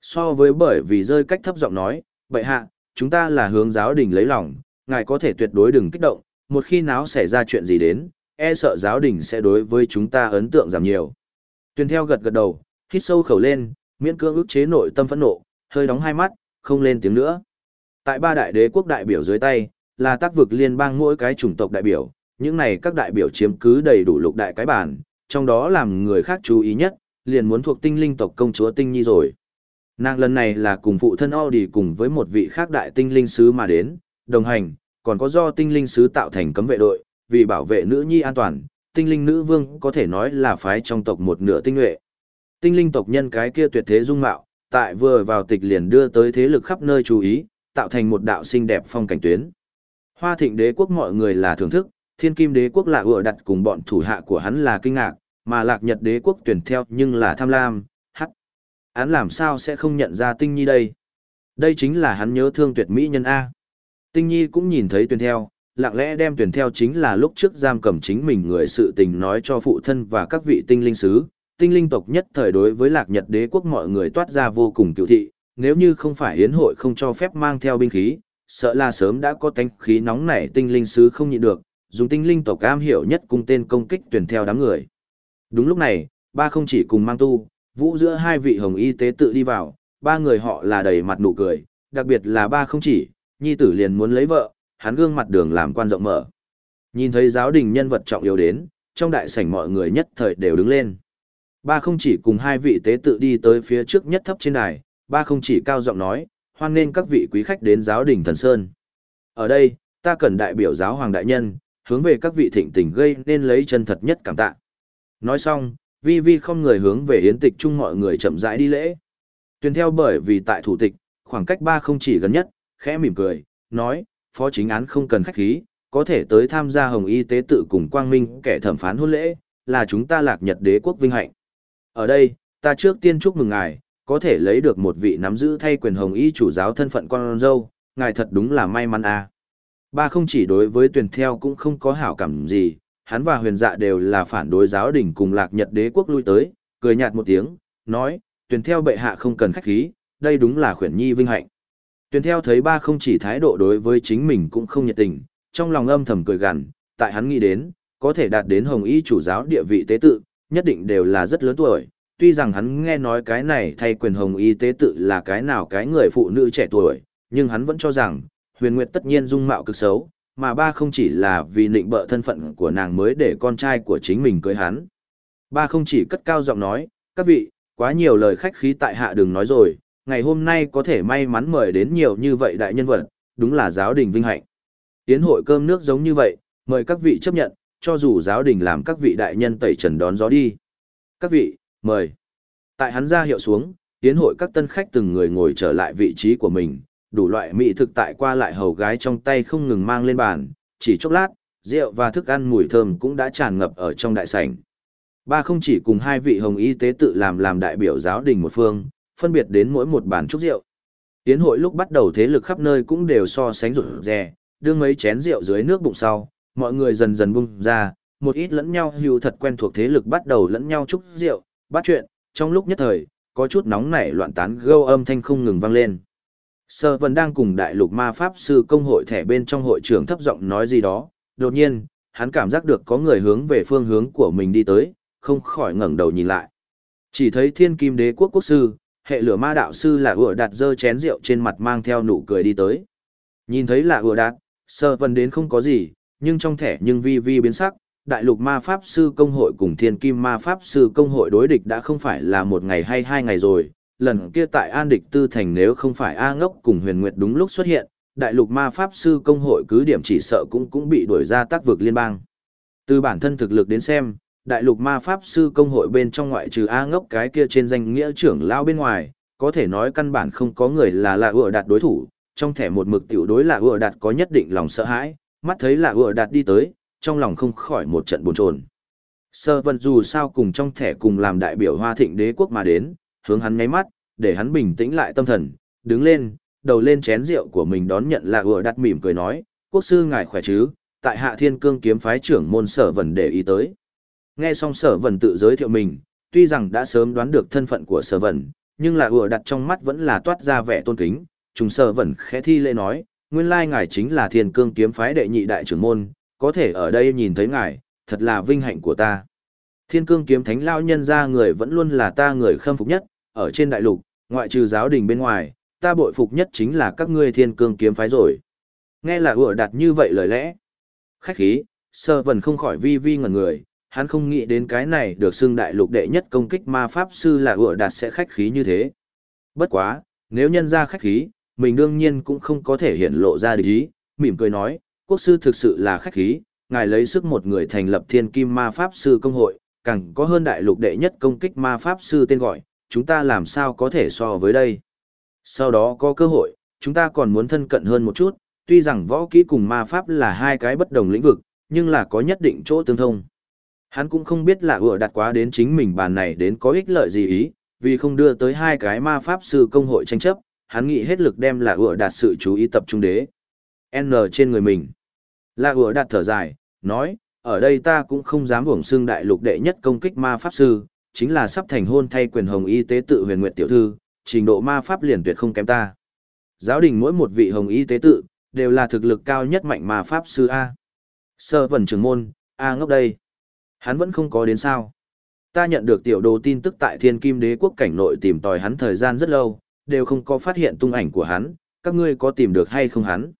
A: So với bởi vì rơi cách thấp giọng nói, vậy hạ, chúng ta là hướng giáo đình lấy lòng, ngài có thể tuyệt đối đừng kích động, một khi nào xảy ra chuyện gì đến, e sợ giáo đình sẽ đối với chúng ta ấn tượng giảm nhiều. Tuyền theo gật gật đầu, hít sâu khẩu lên, miễn cưỡng ức chế nội tâm phẫn nộ, hơi đóng hai mắt, không lên tiếng nữa. Tại ba đại đế quốc đại biểu dưới tay, là tác vực liên bang mỗi cái chủng tộc đại biểu, những này các đại biểu chiếm cứ đầy đủ lục đại cái bản, trong đó làm người khác chú ý nhất, liền muốn thuộc tinh linh tộc công chúa Tinh Nhi rồi. Nàng lần này là cùng phụ thân Audi cùng với một vị khác đại tinh linh sứ mà đến, đồng hành, còn có do tinh linh sứ tạo thành cấm vệ đội, vì bảo vệ nữ nhi an toàn, tinh linh nữ vương có thể nói là phái trong tộc một nửa tinh nhuệ. Tinh linh tộc nhân cái kia tuyệt thế dung mạo, tại vừa vào tịch liền đưa tới thế lực khắp nơi chú ý, tạo thành một đạo xinh đẹp phong cảnh tuyến. Hoa thịnh đế quốc mọi người là thưởng thức, thiên kim đế quốc là ựa đặt cùng bọn thủ hạ của hắn là kinh ngạc, mà lạc nhật đế quốc tuyển theo nhưng là tham lam, hắc. Hắn làm sao sẽ không nhận ra tinh nhi đây? Đây chính là hắn nhớ thương tuyệt mỹ nhân A. Tinh nhi cũng nhìn thấy tuyển theo, lặng lẽ đem tuyển theo chính là lúc trước giam cầm chính mình người sự tình nói cho phụ thân và các vị tinh linh sứ. Tinh linh tộc nhất thời đối với lạc nhật đế quốc mọi người toát ra vô cùng cựu thị, nếu như không phải hiến hội không cho phép mang theo binh khí, sợ là sớm đã có tánh khí nóng nảy tinh linh sứ không nhịn được, dùng tinh linh tộc cam hiểu nhất cung tên công kích tuyển theo đám người. Đúng lúc này, ba không chỉ cùng mang tu, vũ giữa hai vị hồng y tế tự đi vào, ba người họ là đầy mặt nụ cười, đặc biệt là ba không chỉ, nhi tử liền muốn lấy vợ, hắn gương mặt đường làm quan rộng mở. Nhìn thấy giáo đình nhân vật trọng yếu đến, trong đại sảnh mọi người nhất thời đều đứng lên. Ba không chỉ cùng hai vị tế tự đi tới phía trước nhất thấp trên đài, ba không chỉ cao giọng nói, hoan nghênh các vị quý khách đến giáo đình thần sơn. Ở đây, ta cần đại biểu giáo hoàng đại nhân, hướng về các vị thịnh tình gây nên lấy chân thật nhất cảm tạ. Nói xong, vi vi không người hướng về yến tịch chung mọi người chậm rãi đi lễ. Tuyền theo bởi vì tại thủ tịch, khoảng cách ba không chỉ gần nhất, khẽ mỉm cười, nói, phó chính án không cần khách khí, có thể tới tham gia hồng y tế tự cùng quang minh kẻ thẩm phán hôn lễ, là chúng ta lạc nhật đế quốc vinh hạnh. Ở đây, ta trước tiên chúc mừng ngài, có thể lấy được một vị nắm giữ thay quyền hồng y chủ giáo thân phận con dâu, ngài thật đúng là may mắn à. Ba không chỉ đối với tuyển theo cũng không có hảo cảm gì, hắn và huyền dạ đều là phản đối giáo đình cùng lạc nhật đế quốc lui tới, cười nhạt một tiếng, nói, tuyển theo bệ hạ không cần khách khí, đây đúng là khuyển nhi vinh hạnh. Tuyền theo thấy ba không chỉ thái độ đối với chính mình cũng không nhiệt tình, trong lòng âm thầm cười gằn, tại hắn nghĩ đến, có thể đạt đến hồng y chủ giáo địa vị tế tự, nhất định đều là rất lớn tuổi. Tuy rằng hắn nghe nói cái này thay quyền hồng y tế tự là cái nào cái người phụ nữ trẻ tuổi, nhưng hắn vẫn cho rằng, huyền nguyệt tất nhiên dung mạo cực xấu, mà ba không chỉ là vì nịnh bợ thân phận của nàng mới để con trai của chính mình cưới hắn. Ba không chỉ cất cao giọng nói, các vị, quá nhiều lời khách khí tại hạ đừng nói rồi, ngày hôm nay có thể may mắn mời đến nhiều như vậy đại nhân vật, đúng là giáo đình vinh hạnh. Tiến hội cơm nước giống như vậy, mời các vị chấp nhận, cho dù giáo đình làm các vị đại nhân tẩy trần đón gió đi. Các vị, mời. Tại hắn ra hiệu xuống, tiến hội các tân khách từng người ngồi trở lại vị trí của mình, đủ loại mỹ thực tại qua lại hầu gái trong tay không ngừng mang lên bàn, chỉ chốc lát, rượu và thức ăn mùi thơm cũng đã tràn ngập ở trong đại sảnh. Ba không chỉ cùng hai vị hồng y tế tự làm làm đại biểu giáo đình một phương, phân biệt đến mỗi một bàn chúc rượu. Tiến hội lúc bắt đầu thế lực khắp nơi cũng đều so sánh rủi rè, đưa mấy chén rượu dưới nước bụng sau, mọi người dần dần bung ra, một ít lẫn nhau hưu thật quen thuộc thế lực bắt đầu lẫn nhau chúc rượu, bắt chuyện, trong lúc nhất thời, có chút nóng nảy loạn tán gâu âm thanh không ngừng vang lên. Sơ Vân đang cùng đại lục ma pháp sư công hội thẻ bên trong hội trưởng thấp giọng nói gì đó, đột nhiên, hắn cảm giác được có người hướng về phương hướng của mình đi tới, không khỏi ngẩng đầu nhìn lại. Chỉ thấy thiên kim đế quốc quốc sư, hệ lửa ma đạo sư là ựa đặt dơ chén rượu trên mặt mang theo nụ cười đi tới. Nhìn thấy là ựa đạt, sơ Vân đến không có gì, nhưng trong thẻ nhưng vi vi biến sắc, Đại lục ma pháp sư công hội cùng thiên kim ma pháp sư công hội đối địch đã không phải là một ngày hay hai ngày rồi, lần kia tại An Địch Tư Thành nếu không phải A ngốc cùng huyền nguyệt đúng lúc xuất hiện, đại lục ma pháp sư công hội cứ điểm chỉ sợ cũng cũng bị đuổi ra tác vực liên bang. Từ bản thân thực lực đến xem, đại lục ma pháp sư công hội bên trong ngoại trừ A ngốc cái kia trên danh nghĩa trưởng lao bên ngoài, có thể nói căn bản không có người là lạ ựa đạt đối thủ, trong thẻ một mực tiểu đối lạ ựa đạt có nhất định lòng sợ hãi, mắt thấy lạ ựa đạt đi tới, trong lòng không khỏi một trận buồn chồn. Sơ vân dù sao cùng trong thẻ cùng làm đại biểu hoa thịnh đế quốc mà đến, hướng hắn ngáy mắt, để hắn bình tĩnh lại tâm thần, đứng lên, đầu lên chén rượu của mình đón nhận là ựa đạt mỉm cười nói, quốc sư ngài khỏe chứ, tại hạ thiên cương kiếm phái trưởng môn sở vần để ý tới. Nghe xong sở vần tự giới thiệu mình, tuy rằng đã sớm đoán được thân phận của sở vần, nhưng là ùa đặt trong mắt vẫn là toát ra vẻ tôn kính, trùng sở vần khẽ thi lễ nói, nguyên lai ngài chính là thiên cương kiếm phái đệ nhị đại trưởng môn, có thể ở đây nhìn thấy ngài, thật là vinh hạnh của ta. Thiên cương kiếm thánh lao nhân ra người vẫn luôn là ta người khâm phục nhất, ở trên đại lục, ngoại trừ giáo đình bên ngoài, ta bội phục nhất chính là các ngươi thiên cương kiếm phái rồi. Nghe là ùa đặt như vậy lời lẽ. Khách khí, sơ vần không khỏi vi vi ngẩn người, hắn không nghĩ đến cái này được xưng đại lục đệ nhất công kích ma pháp sư là ủa đạt sẽ khách khí như thế. Bất quá, nếu nhân ra khách khí, mình đương nhiên cũng không có thể hiện lộ ra địch ý, mỉm cười nói, quốc sư thực sự là khách khí, ngài lấy sức một người thành lập thiên kim ma pháp sư công hội, càng có hơn đại lục đệ nhất công kích ma pháp sư tên gọi, chúng ta làm sao có thể so với đây. Sau đó có cơ hội, chúng ta còn muốn thân cận hơn một chút, tuy rằng võ kỹ cùng ma pháp là hai cái bất đồng lĩnh vực, nhưng là có nhất định chỗ tương thông. Hắn cũng không biết là vừa đặt quá đến chính mình bàn này đến có ích lợi gì ý, vì không đưa tới hai cái ma pháp sư công hội tranh chấp, hắn nghĩ hết lực đem là vừa đạt sự chú ý tập trung đế. N trên người mình. Là vừa đạt thở dài, nói, ở đây ta cũng không dám uổng xương đại lục đệ nhất công kích ma pháp sư, chính là sắp thành hôn thay quyền hồng y tế tự huyền nguyện tiểu thư, trình độ ma pháp liền tuyệt không kém ta. Giáo đình mỗi một vị hồng y tế tự, đều là thực lực cao nhất mạnh ma pháp sư A. Sơ vần trường môn, A ngốc đây. Hắn vẫn không có đến sao. Ta nhận được tiểu đồ tin tức tại thiên kim đế quốc cảnh nội tìm tòi hắn thời gian rất lâu, đều không có phát hiện tung ảnh của hắn, các ngươi có tìm được hay không hắn.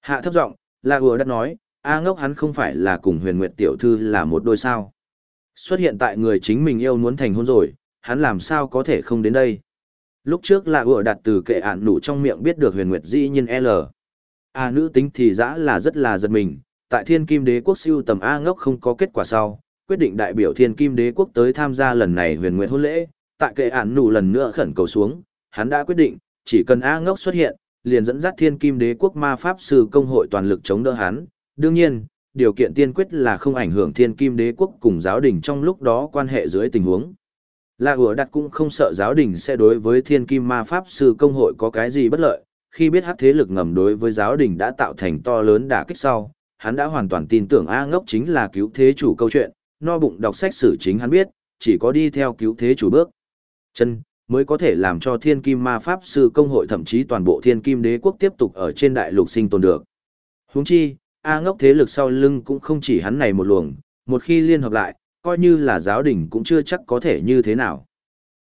A: Hạ thấp giọng, là vừa đã nói, A ngốc hắn không phải là cùng huyền nguyệt tiểu thư là một đôi sao. Xuất hiện tại người chính mình yêu muốn thành hôn rồi, hắn làm sao có thể không đến đây. Lúc trước là vừa đặt từ kệ ản nụ trong miệng biết được huyền nguyệt dĩ nhiên L. A nữ tính thì dã là rất là giật mình, tại thiên kim đế quốc siêu tầm A ngốc không có kết quả sau, quyết định đại biểu thiên kim đế quốc tới tham gia lần này huyền nguyện hôn lễ, tại kệ ản nụ lần nữa khẩn cầu xuống, hắn đã quyết định, chỉ cần A ngốc xuất hiện, liền dẫn dắt thiên kim đế quốc ma pháp sư công hội toàn lực chống đỡ hắn. Đương nhiên, điều kiện tiên quyết là không ảnh hưởng thiên kim đế quốc cùng giáo đình trong lúc đó quan hệ dưới tình huống. La Hùa đặt cũng không sợ giáo đình sẽ đối với thiên kim ma pháp sư công hội có cái gì bất lợi, khi biết hắc thế lực ngầm đối với giáo đình đã tạo thành to lớn đả kích sau, hắn đã hoàn toàn tin tưởng A ngốc chính là cứu thế chủ câu chuyện, no bụng đọc sách sử chính hắn biết, chỉ có đi theo cứu thế chủ bước. Chân, mới có thể làm cho thiên kim ma pháp sư công hội thậm chí toàn bộ thiên kim đế quốc tiếp tục ở trên đại lục sinh tồn được. Huống chi, A ngốc thế lực sau lưng cũng không chỉ hắn này một luồng, một khi liên hợp lại, coi như là giáo đình cũng chưa chắc có thể như thế nào.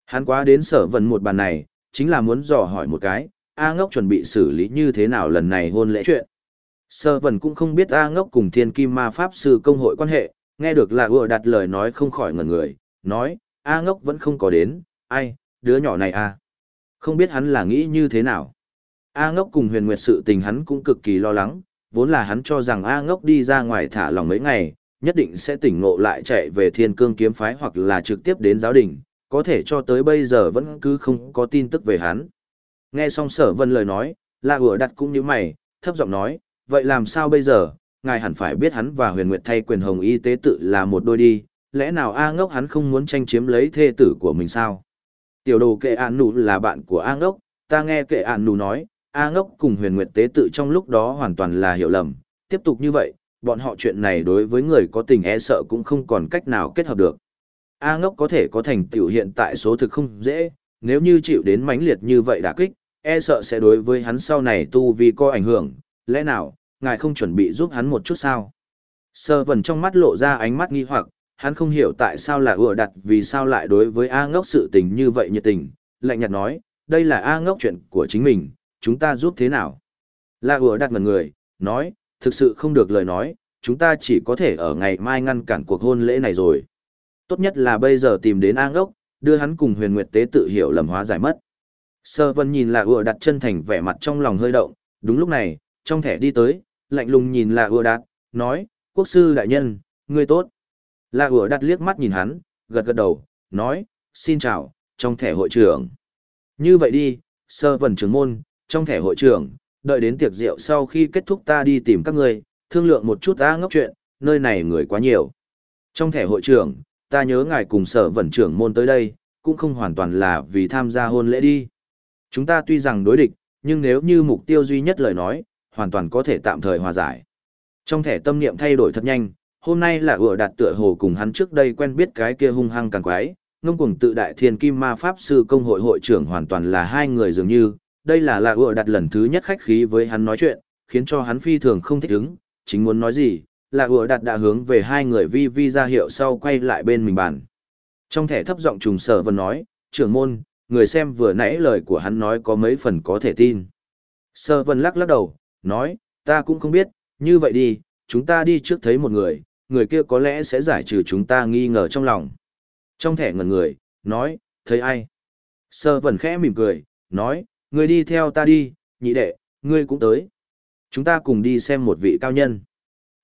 A: Hắn quá đến sở vận một bàn này, chính là muốn dò hỏi một cái, A ngốc chuẩn bị xử lý như thế nào lần này hôn lễ chuyện. Sở vần cũng không biết A ngốc cùng thiên kim ma pháp sư công hội quan hệ, nghe được là ùa đặt lời nói không khỏi ngẩn người, nói, A ngốc vẫn không có đến, ai, đứa nhỏ này a Không biết hắn là nghĩ như thế nào. A ngốc cùng huyền nguyệt sự tình hắn cũng cực kỳ lo lắng, vốn là hắn cho rằng A ngốc đi ra ngoài thả lòng mấy ngày, nhất định sẽ tỉnh ngộ lại chạy về thiên cương kiếm phái hoặc là trực tiếp đến giáo đình, có thể cho tới bây giờ vẫn cứ không có tin tức về hắn. Nghe xong sở vân lời nói, là ủa đặt cũng như mày, thấp giọng nói, vậy làm sao bây giờ, ngài hẳn phải biết hắn và huyền nguyệt thay quyền hồng y tế tự là một đôi đi, lẽ nào A ngốc hắn không muốn tranh chiếm lấy thê tử của mình sao? Tiểu đồ kệ an nụ là bạn của A ngốc, ta nghe kệ an nụ nói, A ngốc cùng huyền nguyệt tế tự trong lúc đó hoàn toàn là hiểu lầm, tiếp tục như vậy, bọn họ chuyện này đối với người có tình e sợ cũng không còn cách nào kết hợp được. A ngốc có thể có thành tựu hiện tại số thực không dễ, nếu như chịu đến mãnh liệt như vậy đả kích, e sợ sẽ đối với hắn sau này tu vi có ảnh hưởng, lẽ nào, ngài không chuẩn bị giúp hắn một chút sao? Sơ vần trong mắt lộ ra ánh mắt nghi hoặc, hắn không hiểu tại sao là ủa đặt vì sao lại đối với A ngốc sự tình như vậy nhiệt tình, lạnh nhạt nói, đây là A ngốc chuyện của chính mình, chúng ta giúp thế nào? Là ủa đặt ngần người, nói, thực sự không được lời nói, chúng ta chỉ có thể ở ngày mai ngăn cản cuộc hôn lễ này rồi. Tốt nhất là bây giờ tìm đến A ngốc, đưa hắn cùng huyền nguyệt tế tự hiểu lầm hóa giải mất. Sơ vân nhìn là ưa đặt chân thành vẻ mặt trong lòng hơi động, đúng lúc này, trong thẻ đi tới, lạnh lùng nhìn là ưa Đạt, nói, quốc sư đại nhân, ngươi tốt. Là ưa Đạt liếc mắt nhìn hắn, gật gật đầu, nói, xin chào, trong thẻ hội trưởng. Như vậy đi, sơ vần trưởng môn, trong thẻ hội trưởng, đợi đến tiệc rượu sau khi kết thúc ta đi tìm các ngươi, thương lượng một chút ta ngốc chuyện, nơi này người quá nhiều. Trong thẻ hội trưởng, ta nhớ ngài cùng sở vẩn trưởng môn tới đây, cũng không hoàn toàn là vì tham gia hôn lễ đi. Chúng ta tuy rằng đối địch, nhưng nếu như mục tiêu duy nhất lời nói, hoàn toàn có thể tạm thời hòa giải. Trong thẻ tâm niệm thay đổi thật nhanh, hôm nay là ủa đạt tựa hồ cùng hắn trước đây quen biết cái kia hung hăng càng quái, ngông cuồng tự đại thiên kim ma pháp sư công hội hội trưởng hoàn toàn là hai người dường như, đây là là ủa đạt lần thứ nhất khách khí với hắn nói chuyện, khiến cho hắn phi thường không thích ứng, chính muốn nói gì, là ủa đạt đã hướng về hai người vi vi ra hiệu sau quay lại bên mình bàn. Trong thẻ thấp giọng trùng sở vân nói, trưởng môn, người xem vừa nãy lời của hắn nói có mấy phần có thể tin. Sở vân lắc lắc đầu, nói, ta cũng không biết, như vậy đi, chúng ta đi trước thấy một người, người kia có lẽ sẽ giải trừ chúng ta nghi ngờ trong lòng. Trong thẻ ngẩn người, nói, thấy ai? Sở vẩn khẽ mỉm cười, nói, người đi theo ta đi, nhị đệ, ngươi cũng tới. Chúng ta cùng đi xem một vị cao nhân.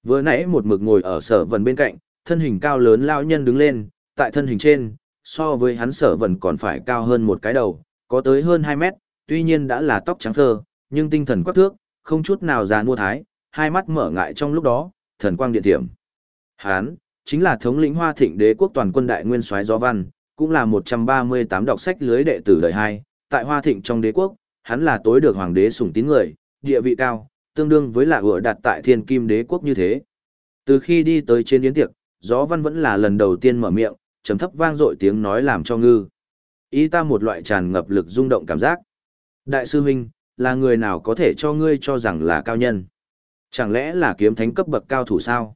A: Vừa nãy một mực ngồi ở sở vần bên cạnh, thân hình cao lớn lão nhân đứng lên, tại thân hình trên, so với hắn sở vần còn phải cao hơn một cái đầu, có tới hơn 2 mét, tuy nhiên đã là tóc trắng thơ, nhưng tinh thần quắc thước, không chút nào già mua thái, hai mắt mở ngại trong lúc đó, thần quang điện thiểm. Hán, chính là thống lĩnh hoa thịnh đế quốc toàn quân đại nguyên soái gió văn, cũng là 138 đọc sách lưới đệ tử đời hai, tại hoa thịnh trong đế quốc, hắn là tối được hoàng đế sủng tín người, địa vị cao, tương đương với là ựa đặt tại thiên kim đế quốc như thế. Từ khi đi tới trên yến tiệc, gió văn vẫn là lần đầu tiên mở miệng, trầm thấp vang dội tiếng nói làm cho ngư. Ý ta một loại tràn ngập lực rung động cảm giác. Đại sư huynh, là người nào có thể cho ngươi cho rằng là cao nhân? Chẳng lẽ là kiếm thánh cấp bậc cao thủ sao?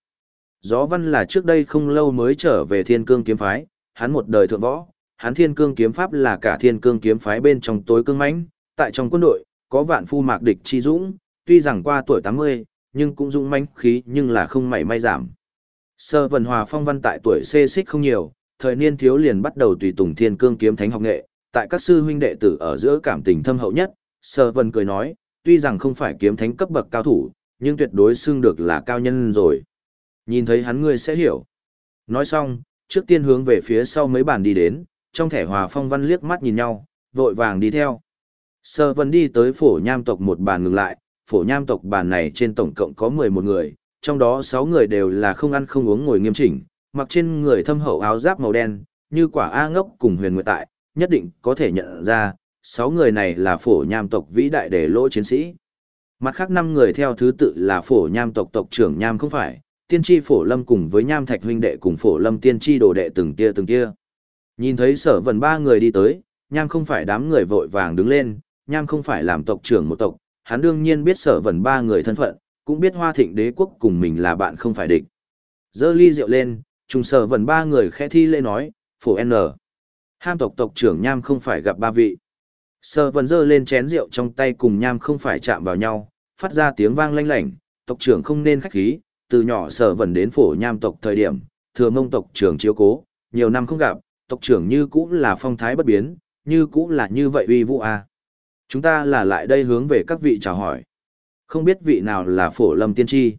A: Gió văn là trước đây không lâu mới trở về thiên cương kiếm phái, hắn một đời thượng võ, hắn thiên cương kiếm pháp là cả thiên cương kiếm phái bên trong tối cương mãnh, tại trong quân đội, có vạn phu mạc địch chi dũng, tuy rằng qua tuổi 80, nhưng cũng dũng mãnh khí nhưng là không mảy may giảm. Sơ Vân Hòa Phong Văn tại tuổi xê xích không nhiều, thời niên thiếu liền bắt đầu tùy tùng thiên cương kiếm thánh học nghệ, tại các sư huynh đệ tử ở giữa cảm tình thâm hậu nhất, Sơ Vân cười nói, tuy rằng không phải kiếm thánh cấp bậc cao thủ, nhưng tuyệt đối xưng được là cao nhân rồi. Nhìn thấy hắn ngươi sẽ hiểu. Nói xong, trước tiên hướng về phía sau mấy bàn đi đến, trong thẻ hòa phong văn liếc mắt nhìn nhau, vội vàng đi theo. Sơ Vân đi tới phổ nham tộc một bàn ngừng lại, phổ nham tộc bàn này trên tổng cộng có 11 người, trong đó 6 người đều là không ăn không uống ngồi nghiêm chỉnh, mặc trên người thâm hậu áo giáp màu đen, như quả A ngốc cùng huyền nguyệt tại, nhất định có thể nhận ra, sáu người này là phổ nham tộc vĩ đại để lỗ chiến sĩ. Mặt khác năm người theo thứ tự là phổ nham tộc tộc trưởng nham không phải, tiên tri phổ lâm cùng với nham thạch huynh đệ cùng phổ lâm tiên tri đồ đệ từng tia từng tia. Nhìn thấy sở vần ba người đi tới, nham không phải đám người vội vàng đứng lên, nham không phải làm tộc trưởng một tộc, hắn đương nhiên biết sở vần ba người thân phận, cũng biết hoa thịnh đế quốc cùng mình là bạn không phải địch. Dơ ly rượu lên, trùng sở vần ba người khẽ thi lễ nói, phổ N. Ham tộc tộc trưởng nham không phải gặp ba vị. Sở vần dơ lên chén rượu trong tay cùng nham không phải chạm vào nhau, phát ra tiếng vang lanh lảnh, tộc trưởng không nên khách khí, từ nhỏ sở vần đến phổ nham tộc thời điểm, thừa mông tộc trưởng chiếu cố, nhiều năm không gặp, tộc trưởng như cũ là phong thái bất biến, như cũ là như vậy uy vũ à. Chúng ta là lại đây hướng về các vị chào hỏi. Không biết vị nào là phổ lâm tiên tri.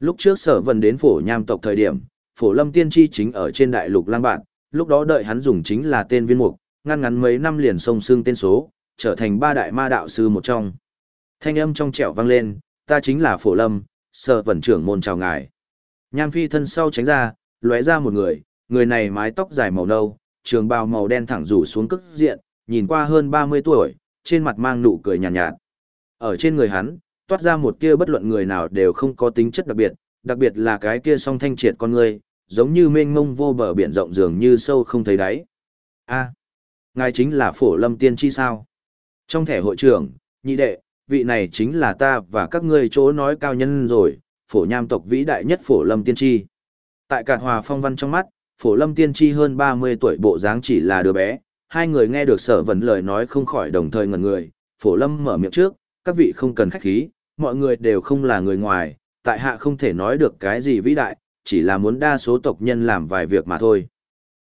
A: Lúc trước sở vân đến phổ nham tộc thời điểm, phổ lâm tiên tri chính ở trên đại lục lang bạn, lúc đó đợi hắn dùng chính là tên viên mục, ngăn ngắn mấy năm liền sông xương tên số, trở thành ba đại ma đạo sư một trong. Thanh âm trong trẻo vang lên, ta chính là phổ lâm, sở vận trưởng môn chào ngài. Nham phi thân sau tránh ra, lóe ra một người, người này mái tóc dài màu nâu, trường bào màu đen thẳng rủ xuống cức diện, nhìn qua hơn 30 tuổi, trên mặt mang nụ cười nhàn nhạt, nhạt. Ở trên người hắn, toát ra một kia bất luận người nào đều không có tính chất đặc biệt, đặc biệt là cái kia song thanh triệt con người, giống như mênh mông vô bờ biển rộng dường như sâu không thấy đáy. A, ngài chính là phổ lâm tiên tri sao? Trong thẻ hội trưởng, nhị đệ, vị này chính là ta và các ngươi chỗ nói cao nhân rồi, phổ nham tộc vĩ đại nhất phổ lâm tiên tri. Tại cạt hòa phong văn trong mắt, phổ lâm tiên tri hơn 30 tuổi bộ dáng chỉ là đứa bé, hai người nghe được sở vấn lời nói không khỏi đồng thời ngẩn người, phổ lâm mở miệng trước, các vị không cần khách khí, mọi người đều không là người ngoài, tại hạ không thể nói được cái gì vĩ đại, chỉ là muốn đa số tộc nhân làm vài việc mà thôi.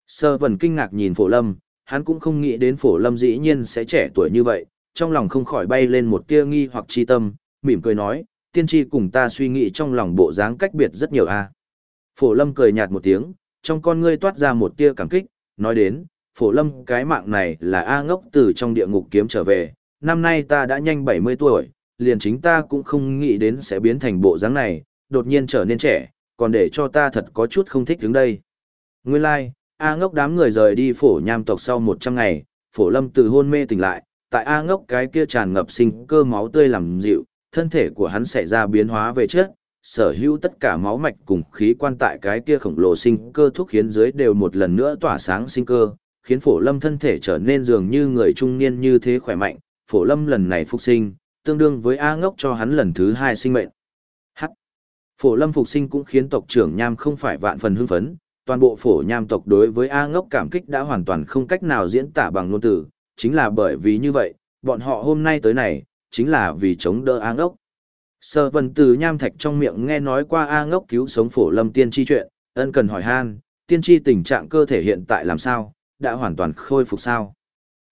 A: Sơ vần kinh ngạc nhìn phổ lâm, hắn cũng không nghĩ đến phổ lâm dĩ nhiên sẽ trẻ tuổi như vậy, trong lòng không khỏi bay lên một tia nghi hoặc chi tâm, mỉm cười nói, tiên tri cùng ta suy nghĩ trong lòng bộ dáng cách biệt rất nhiều a. Phổ lâm cười nhạt một tiếng, trong con ngươi toát ra một tia cảm kích, nói đến, phổ lâm cái mạng này là A ngốc từ trong địa ngục kiếm trở về, năm nay ta đã nhanh 70 tuổi, liền chính ta cũng không nghĩ đến sẽ biến thành bộ dáng này, đột nhiên trở nên trẻ, còn để cho ta thật có chút không thích đứng đây. Nguyên lai, like, A ngốc đám người rời đi phổ nham tộc sau 100 ngày, phổ lâm từ hôn mê tỉnh lại, tại A ngốc cái kia tràn ngập sinh cơ máu tươi làm dịu, thân thể của hắn xảy ra biến hóa về trước, sở hữu tất cả máu mạch cùng khí quan tại cái kia khổng lồ sinh cơ thúc khiến dưới đều một lần nữa tỏa sáng sinh cơ, khiến phổ lâm thân thể trở nên dường như người trung niên như thế khỏe mạnh, phổ lâm lần này phục sinh, tương đương với A ngốc cho hắn lần thứ hai sinh mệnh. Phổ lâm phục sinh cũng khiến tộc trưởng nham không phải vạn phần hưng phấn, toàn bộ phổ nham tộc đối với A ngốc cảm kích đã hoàn toàn không cách nào diễn tả bằng ngôn từ, chính là bởi vì như vậy, bọn họ hôm nay tới này, chính là vì chống đỡ A ngốc. Sở vân từ nham thạch trong miệng nghe nói qua A ngốc cứu sống phổ lâm tiên tri chuyện, ân cần hỏi han, tiên tri tình trạng cơ thể hiện tại làm sao, đã hoàn toàn khôi phục sao.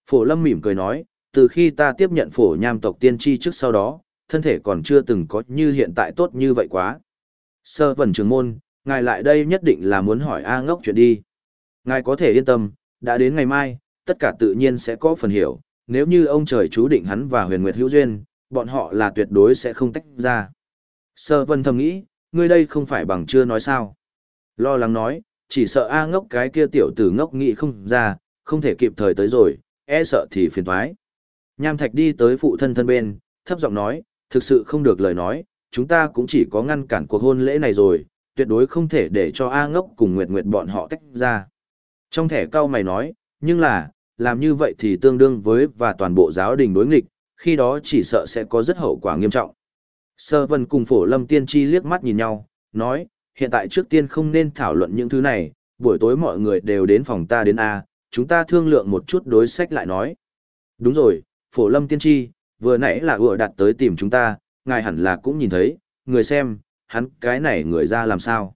A: Phổ lâm mỉm cười nói, từ khi ta tiếp nhận phổ nham tộc tiên tri trước sau đó, thân thể còn chưa từng có như hiện tại tốt như vậy quá. Sơ vần trường môn, ngài lại đây nhất định là muốn hỏi A ngốc chuyện đi. Ngài có thể yên tâm, đã đến ngày mai, tất cả tự nhiên sẽ có phần hiểu, nếu như ông trời chú định hắn và huyền nguyệt hữu duyên, bọn họ là tuyệt đối sẽ không tách ra. Sơ vân thầm nghĩ, ngươi đây không phải bằng chưa nói sao. Lo lắng nói, chỉ sợ A ngốc cái kia tiểu tử ngốc nghĩ không ra, không thể kịp thời tới rồi, e sợ thì phiền thoái. Nham Thạch đi tới phụ thân thân bên, thấp giọng nói, thực sự không được lời nói, chúng ta cũng chỉ có ngăn cản cuộc hôn lễ này rồi, tuyệt đối không thể để cho A ngốc cùng Nguyệt Nguyệt bọn họ tách ra. Trong thẻ cao mày nói, nhưng là, làm như vậy thì tương đương với và toàn bộ giáo đình đối nghịch, khi đó chỉ sợ sẽ có rất hậu quả nghiêm trọng. Sơ Vân cùng Phổ Lâm Tiên Tri liếc mắt nhìn nhau, nói, hiện tại trước tiên không nên thảo luận những thứ này, buổi tối mọi người đều đến phòng ta đến A, chúng ta thương lượng một chút đối sách lại nói. Đúng rồi, Phổ Lâm Tiên Tri, vừa nãy là vừa đặt tới tìm chúng ta, ngài hẳn là cũng nhìn thấy, người xem, hắn cái này người ra làm sao.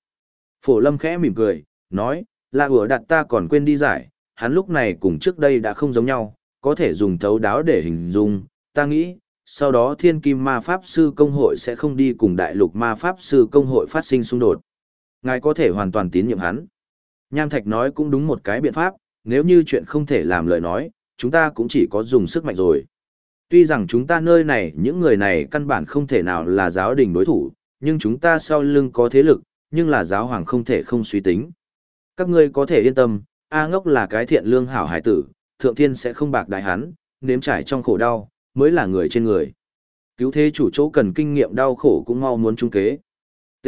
A: Phổ Lâm khẽ mỉm cười, nói, là vừa đặt ta còn quên đi giải, hắn lúc này cùng trước đây đã không giống nhau, có thể dùng thấu đáo để hình dung, ta nghĩ, sau đó thiên kim ma pháp sư công hội sẽ không đi cùng đại lục ma pháp sư công hội phát sinh xung đột. Ngài có thể hoàn toàn tín nhiệm hắn. Nham Thạch nói cũng đúng một cái biện pháp, nếu như chuyện không thể làm lời nói, chúng ta cũng chỉ có dùng sức mạnh rồi. Tuy rằng chúng ta nơi này những người này căn bản không thể nào là giáo đình đối thủ, nhưng chúng ta sau lưng có thế lực, nhưng là giáo hoàng không thể không suy tính. Các ngươi có thể yên tâm, A ngốc là cái thiện lương hảo hải tử, thượng thiên sẽ không bạc đại hắn, nếm trải trong khổ đau, mới là người trên người. Cứu thế chủ chỗ cần kinh nghiệm đau khổ cũng mau muốn trung kế. T.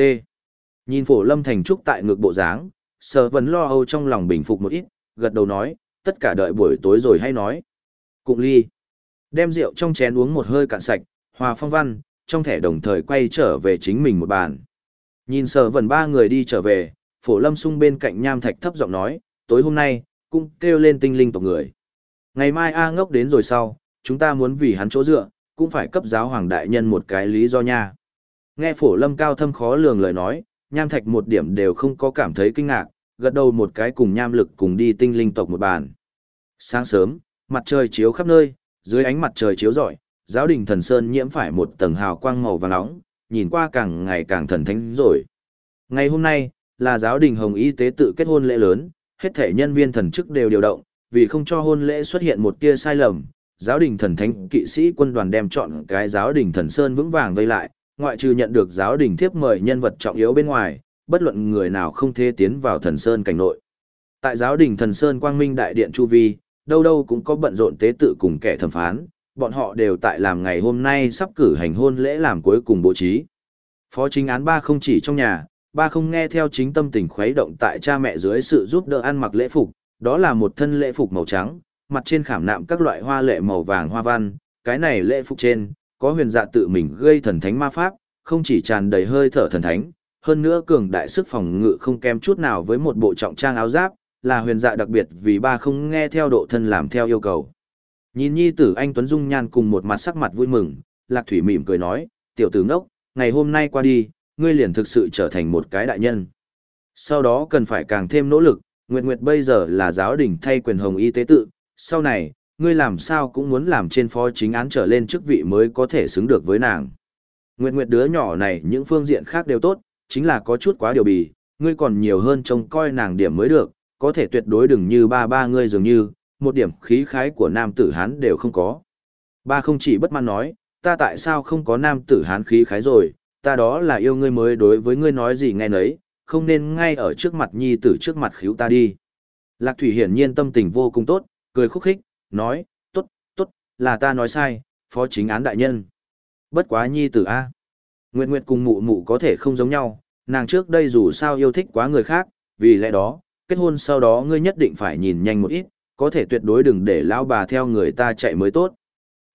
A: Nhìn phổ lâm thành trúc tại ngược bộ dáng, sở vấn lo âu trong lòng bình phục một ít, gật đầu nói, tất cả đợi buổi tối rồi hay nói. Cụng ly. Đem rượu trong chén uống một hơi cạn sạch, hòa phong văn, trong thẻ đồng thời quay trở về chính mình một bàn. Nhìn sở vần ba người đi trở về, phổ lâm sung bên cạnh nham thạch thấp giọng nói, tối hôm nay, cũng kêu lên tinh linh tộc người. Ngày mai A ngốc đến rồi sau, chúng ta muốn vì hắn chỗ dựa, cũng phải cấp giáo hoàng đại nhân một cái lý do nha. Nghe phổ lâm cao thâm khó lường lời nói, nham thạch một điểm đều không có cảm thấy kinh ngạc, gật đầu một cái cùng nham lực cùng đi tinh linh tộc một bàn. Sáng sớm, mặt trời chiếu khắp nơi, dưới ánh mặt trời chiếu rọi, giáo đình thần sơn nhiễm phải một tầng hào quang màu vàng nóng, nhìn qua càng ngày càng thần thánh rồi. Ngày hôm nay, là giáo đình hồng y tế tự kết hôn lễ lớn, hết thể nhân viên thần chức đều điều động, vì không cho hôn lễ xuất hiện một tia sai lầm, giáo đình thần thánh kỵ sĩ quân đoàn đem chọn cái giáo đình thần sơn vững vàng vây lại, ngoại trừ nhận được giáo đình thiếp mời nhân vật trọng yếu bên ngoài, bất luận người nào không thể tiến vào thần sơn cảnh nội. Tại giáo đình thần sơn quang minh đại điện chu vi, đâu đâu cũng có bận rộn tế tự cùng kẻ thẩm phán, bọn họ đều tại làm ngày hôm nay sắp cử hành hôn lễ làm cuối cùng bố trí. Phó chính án ba không chỉ trong nhà, ba không nghe theo chính tâm tình khuấy động tại cha mẹ dưới sự giúp đỡ ăn mặc lễ phục, đó là một thân lễ phục màu trắng, mặt trên khảm nạm các loại hoa lệ màu vàng hoa văn, cái này lễ phục trên, có huyền dạ tự mình gây thần thánh ma pháp, không chỉ tràn đầy hơi thở thần thánh, hơn nữa cường đại sức phòng ngự không kém chút nào với một bộ trọng trang áo giáp, là huyền dạ đặc biệt vì ba không nghe theo độ thân làm theo yêu cầu. Nhìn nhi tử anh Tuấn Dung Nhan cùng một mặt sắc mặt vui mừng, Lạc Thủy mỉm cười nói, tiểu tử ngốc, ngày hôm nay qua đi, ngươi liền thực sự trở thành một cái đại nhân. Sau đó cần phải càng thêm nỗ lực, Nguyệt Nguyệt bây giờ là giáo đình thay quyền hồng y tế tự, sau này, ngươi làm sao cũng muốn làm trên phó chính án trở lên chức vị mới có thể xứng được với nàng. Nguyệt Nguyệt đứa nhỏ này những phương diện khác đều tốt, chính là có chút quá điều bì, ngươi còn nhiều hơn trông coi nàng điểm mới được, có thể tuyệt đối đừng như ba ba ngươi dường như, một điểm khí khái của nam tử hán đều không có. Ba không chỉ bất mãn nói, ta tại sao không có nam tử hán khí khái rồi, ta đó là yêu ngươi mới đối với ngươi nói gì nghe nấy, không nên ngay ở trước mặt nhi tử trước mặt khíu ta đi. Lạc Thủy hiển nhiên tâm tình vô cùng tốt, cười khúc khích, nói, tốt, tốt, là ta nói sai, phó chính án đại nhân. Bất quá nhi tử A. Nguyệt Nguyệt cùng mụ mụ có thể không giống nhau, nàng trước đây dù sao yêu thích quá người khác, vì lẽ đó, kết hôn sau đó ngươi nhất định phải nhìn nhanh một ít, có thể tuyệt đối đừng để lão bà theo người ta chạy mới tốt.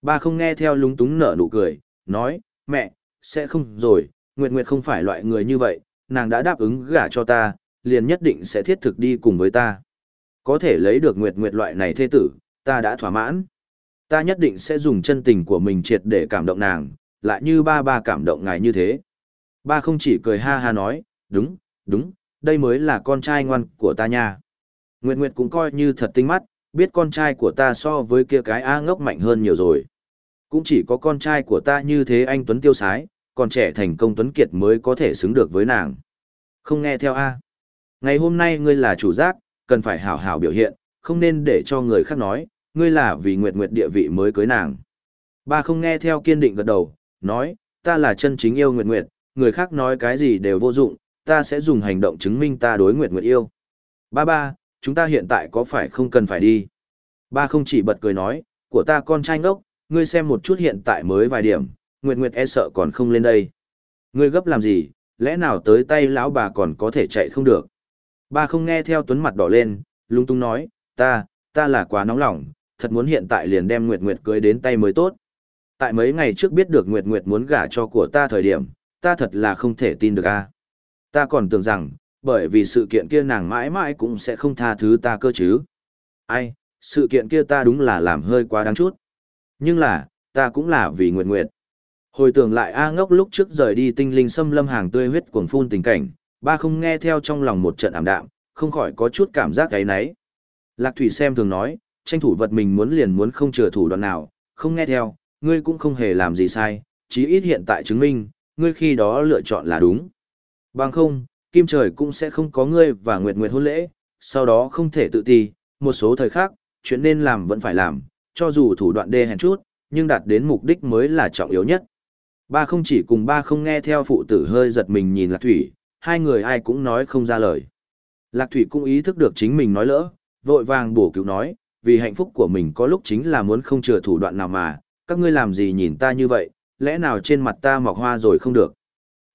A: Ba không nghe theo lúng túng nở nụ cười, nói, mẹ, sẽ không rồi, Nguyệt Nguyệt không phải loại người như vậy, nàng đã đáp ứng gả cho ta, liền nhất định sẽ thiết thực đi cùng với ta. Có thể lấy được Nguyệt Nguyệt loại này thê tử, ta đã thỏa mãn. Ta nhất định sẽ dùng chân tình của mình triệt để cảm động nàng, lại như ba ba cảm động ngài như thế. Ba không chỉ cười ha ha nói, đúng, đúng, đây mới là con trai ngoan của ta nha. Nguyệt Nguyệt cũng coi như thật tinh mắt, biết con trai của ta so với kia cái A ngốc mạnh hơn nhiều rồi. Cũng chỉ có con trai của ta như thế anh Tuấn tiêu sái, còn trẻ thành công Tuấn Kiệt mới có thể xứng được với nàng. Không nghe theo A. Ngày hôm nay ngươi là chủ giác, cần phải hảo hảo biểu hiện, không nên để cho người khác nói, ngươi là vì Nguyệt Nguyệt địa vị mới cưới nàng. Ba không nghe theo kiên định gật đầu, nói, ta là chân chính yêu Nguyệt Nguyệt, người khác nói cái gì đều vô dụng, ta sẽ dùng hành động chứng minh ta đối Nguyệt Nguyệt yêu. Ba ba, chúng ta hiện tại có phải không cần phải đi? Ba không chỉ bật cười nói, của ta con trai ngốc, ngươi xem một chút hiện tại mới vài điểm, Nguyệt Nguyệt e sợ còn không lên đây. Ngươi gấp làm gì, lẽ nào tới tay lão bà còn có thể chạy không được? Ba không nghe theo tuấn mặt đỏ lên, lung tung nói, ta, ta là quá nóng lòng, thật muốn hiện tại liền đem Nguyệt Nguyệt cưới đến tay mới tốt. Tại mấy ngày trước biết được Nguyệt Nguyệt muốn gả cho của ta thời điểm, ta thật là không thể tin được a. Ta còn tưởng rằng, bởi vì sự kiện kia nàng mãi mãi cũng sẽ không tha thứ ta cơ chứ. Ai, sự kiện kia ta đúng là làm hơi quá đáng chút. Nhưng là, ta cũng là vì Nguyệt Nguyệt. Hồi tưởng lại A ngốc lúc trước rời đi tinh linh xâm lâm hàng tươi huyết cuồng phun tình cảnh, ba không nghe theo trong lòng một trận ảm đạm, không khỏi có chút cảm giác gáy náy. Lạc Thủy xem thường nói, tranh thủ vật mình muốn liền muốn không chừa thủ đoạn nào, không nghe theo, ngươi cũng không hề làm gì sai, chí ít hiện tại chứng minh, ngươi khi đó lựa chọn là đúng. Bằng không, Kim Trời cũng sẽ không có ngươi và Nguyệt Nguyệt hôn lễ, sau đó không thể tự ti, một số thời khác, chuyện nên làm vẫn phải làm, cho dù thủ đoạn đê hèn chút, nhưng đạt đến mục đích mới là trọng yếu nhất. Ba không chỉ cùng ba không nghe theo phụ tử hơi giật mình nhìn Lạc Thủy, hai người ai cũng nói không ra lời. Lạc Thủy cũng ý thức được chính mình nói lỡ, vội vàng bổ cứu nói, vì hạnh phúc của mình có lúc chính là muốn không chừa thủ đoạn nào mà, các ngươi làm gì nhìn ta như vậy, lẽ nào trên mặt ta mọc hoa rồi không được.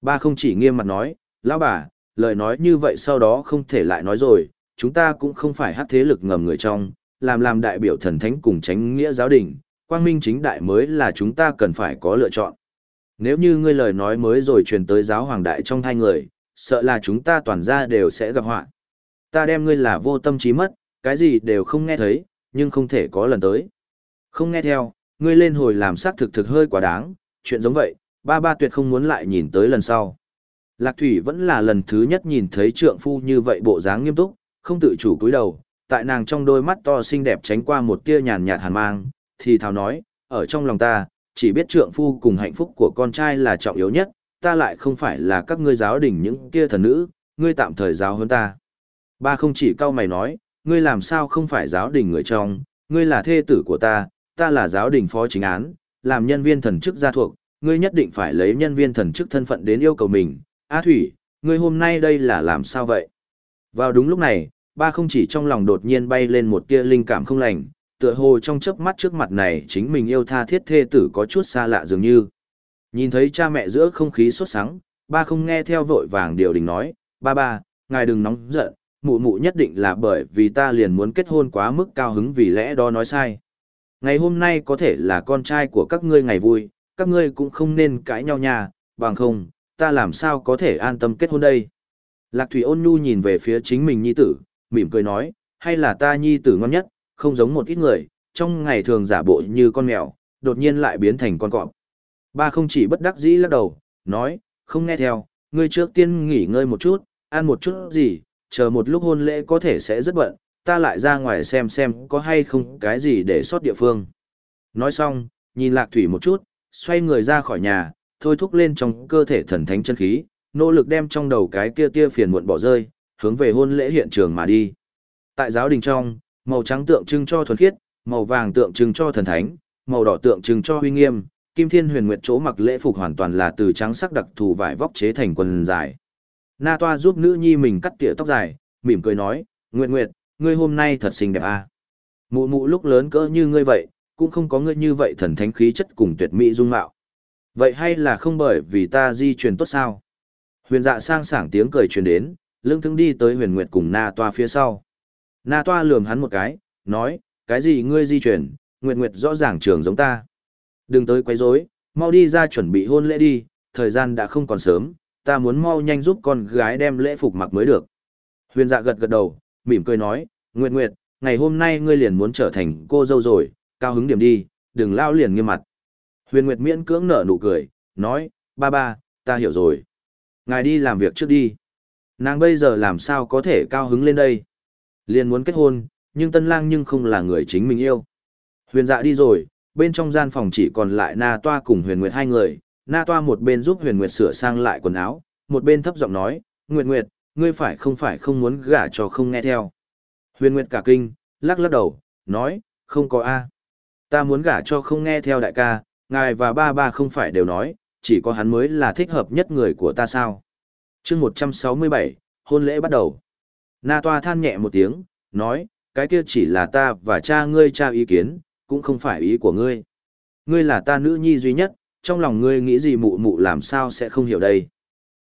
A: Ba không chỉ nghiêm mặt nói, lão bà, lời nói như vậy sau đó không thể lại nói rồi, chúng ta cũng không phải hát thế lực ngầm người trong, làm làm đại biểu thần thánh cùng tránh nghĩa giáo đình, quang minh chính đại mới là chúng ta cần phải có lựa chọn. Nếu như ngươi lời nói mới rồi truyền tới giáo hoàng đại trong hai người, sợ là chúng ta toàn ra đều sẽ gặp họa. Ta đem ngươi là vô tâm trí mất, cái gì đều không nghe thấy, nhưng không thể có lần tới. Không nghe theo, ngươi lên hồi làm xác thực thực hơi quá đáng, chuyện giống vậy, ba ba tuyệt không muốn lại nhìn tới lần sau. Lạc Thủy vẫn là lần thứ nhất nhìn thấy trượng phu như vậy bộ dáng nghiêm túc, không tự chủ cúi đầu, tại nàng trong đôi mắt to xinh đẹp tránh qua một tia nhàn nhạt hàn mang, thì thào nói, ở trong lòng ta, chỉ biết trượng phu cùng hạnh phúc của con trai là trọng yếu nhất, ta lại không phải là các ngươi giáo đình những kia thần nữ, ngươi tạm thời giáo hơn ta. Ba không chỉ cau mày nói, ngươi làm sao không phải giáo đình người trong, ngươi là thê tử của ta, ta là giáo đình phó chính án, làm nhân viên thần chức gia thuộc, ngươi nhất định phải lấy nhân viên thần chức thân phận đến yêu cầu mình. A Thủy, ngươi hôm nay đây là làm sao vậy? Vào đúng lúc này, ba không chỉ trong lòng đột nhiên bay lên một tia linh cảm không lành, tựa hồ trong chớp mắt trước mặt này chính mình yêu tha thiết thê tử có chút xa lạ dường như. Nhìn thấy cha mẹ giữa không khí sốt sắng, ba không nghe theo vội vàng điều đình nói, ba ba, ngài đừng nóng giận, mụ mụ nhất định là bởi vì ta liền muốn kết hôn quá mức cao hứng vì lẽ đó nói sai. Ngày hôm nay có thể là con trai của các ngươi ngày vui, các ngươi cũng không nên cãi nhau nha, bằng không, ta làm sao có thể an tâm kết hôn đây. Lạc Thủy ôn nhu nhìn về phía chính mình nhi tử, mỉm cười nói, hay là ta nhi tử ngon nhất, không giống một ít người, trong ngày thường giả bộ như con mèo, đột nhiên lại biến thành con cọp. Ba không chỉ bất đắc dĩ lắc đầu, nói, không nghe theo, ngươi trước tiên nghỉ ngơi một chút, ăn một chút gì, chờ một lúc hôn lễ có thể sẽ rất bận, ta lại ra ngoài xem xem có hay không cái gì để sót địa phương. Nói xong, nhìn lạc thủy một chút, xoay người ra khỏi nhà, thôi thúc lên trong cơ thể thần thánh chân khí, nỗ lực đem trong đầu cái kia tia phiền muộn bỏ rơi, hướng về hôn lễ hiện trường mà đi. Tại giáo đình trong, màu trắng tượng trưng cho thuần khiết, màu vàng tượng trưng cho thần thánh, màu đỏ tượng trưng cho huy nghiêm, Kim Thiên Huyền Nguyệt chỗ mặc lễ phục hoàn toàn là từ trắng sắc đặc thù vải vóc chế thành quần dài. Na Toa giúp nữ nhi mình cắt tỉa tóc dài, mỉm cười nói, Nguyệt Nguyệt, ngươi hôm nay thật xinh đẹp à. Mụ mụ lúc lớn cỡ như ngươi vậy, cũng không có ngươi như vậy thần thánh khí chất cùng tuyệt mỹ dung mạo. Vậy hay là không bởi vì ta di truyền tốt sao? Huyền dạ sang sảng tiếng cười truyền đến, lưng thững đi tới huyền nguyệt cùng Na Toa phía sau. Na Toa lườm hắn một cái, nói, cái gì ngươi di truyền, Nguyệt Nguyệt rõ ràng trường giống ta. Đừng tới quấy rối, mau đi ra chuẩn bị hôn lễ đi, thời gian đã không còn sớm, ta muốn mau nhanh giúp con gái đem lễ phục mặc mới được. Huyền dạ gật gật đầu, mỉm cười nói, Nguyệt Nguyệt, ngày hôm nay ngươi liền muốn trở thành cô dâu rồi, cao hứng điểm đi, đừng lao liền nghiêm mặt. Huyền Nguyệt miễn cưỡng nở nụ cười, nói, ba ba, ta hiểu rồi. Ngài đi làm việc trước đi. Nàng bây giờ làm sao có thể cao hứng lên đây? Liền muốn kết hôn, nhưng tân lang nhưng không là người chính mình yêu. Huyền dạ đi rồi, bên trong gian phòng chỉ còn lại Na Toa cùng Huyền Nguyệt hai người, Na Toa một bên giúp Huyền Nguyệt sửa sang lại quần áo, một bên thấp giọng nói, Nguyệt Nguyệt, ngươi phải không phải không muốn gả cho không nghe theo. Huyền Nguyệt cả kinh, lắc lắc đầu, nói, không có A. Ta muốn gả cho không nghe theo đại ca, ngài và ba ba không phải đều nói, chỉ có hắn mới là thích hợp nhất người của ta sao. chương 167, hôn lễ bắt đầu. Na Toa than nhẹ một tiếng, nói, cái kia chỉ là ta và cha ngươi trao ý kiến, cũng không phải ý của ngươi. Ngươi là ta nữ nhi duy nhất, trong lòng ngươi nghĩ gì mụ mụ làm sao sẽ không hiểu đây.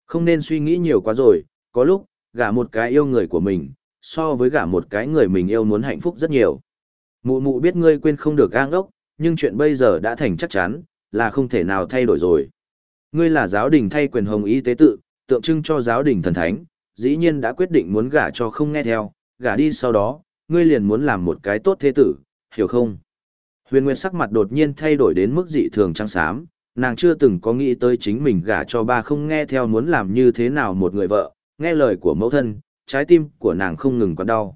A: Không nên suy nghĩ nhiều quá rồi, có lúc, gả một cái yêu người của mình, so với gả một cái người mình yêu muốn hạnh phúc rất nhiều. Mụ mụ biết ngươi quên không được gang ốc, nhưng chuyện bây giờ đã thành chắc chắn, là không thể nào thay đổi rồi. Ngươi là giáo đình thay quyền hồng y tế tự, tượng trưng cho giáo đình thần thánh, dĩ nhiên đã quyết định muốn gả cho không nghe theo, gả đi sau đó, ngươi liền muốn làm một cái tốt thế tử, hiểu không? Huyền Nguyệt sắc mặt đột nhiên thay đổi đến mức dị thường trắng xám, nàng chưa từng có nghĩ tới chính mình gả cho ba không nghe theo muốn làm như thế nào một người vợ, nghe lời của mẫu thân, trái tim của nàng không ngừng quặn đau.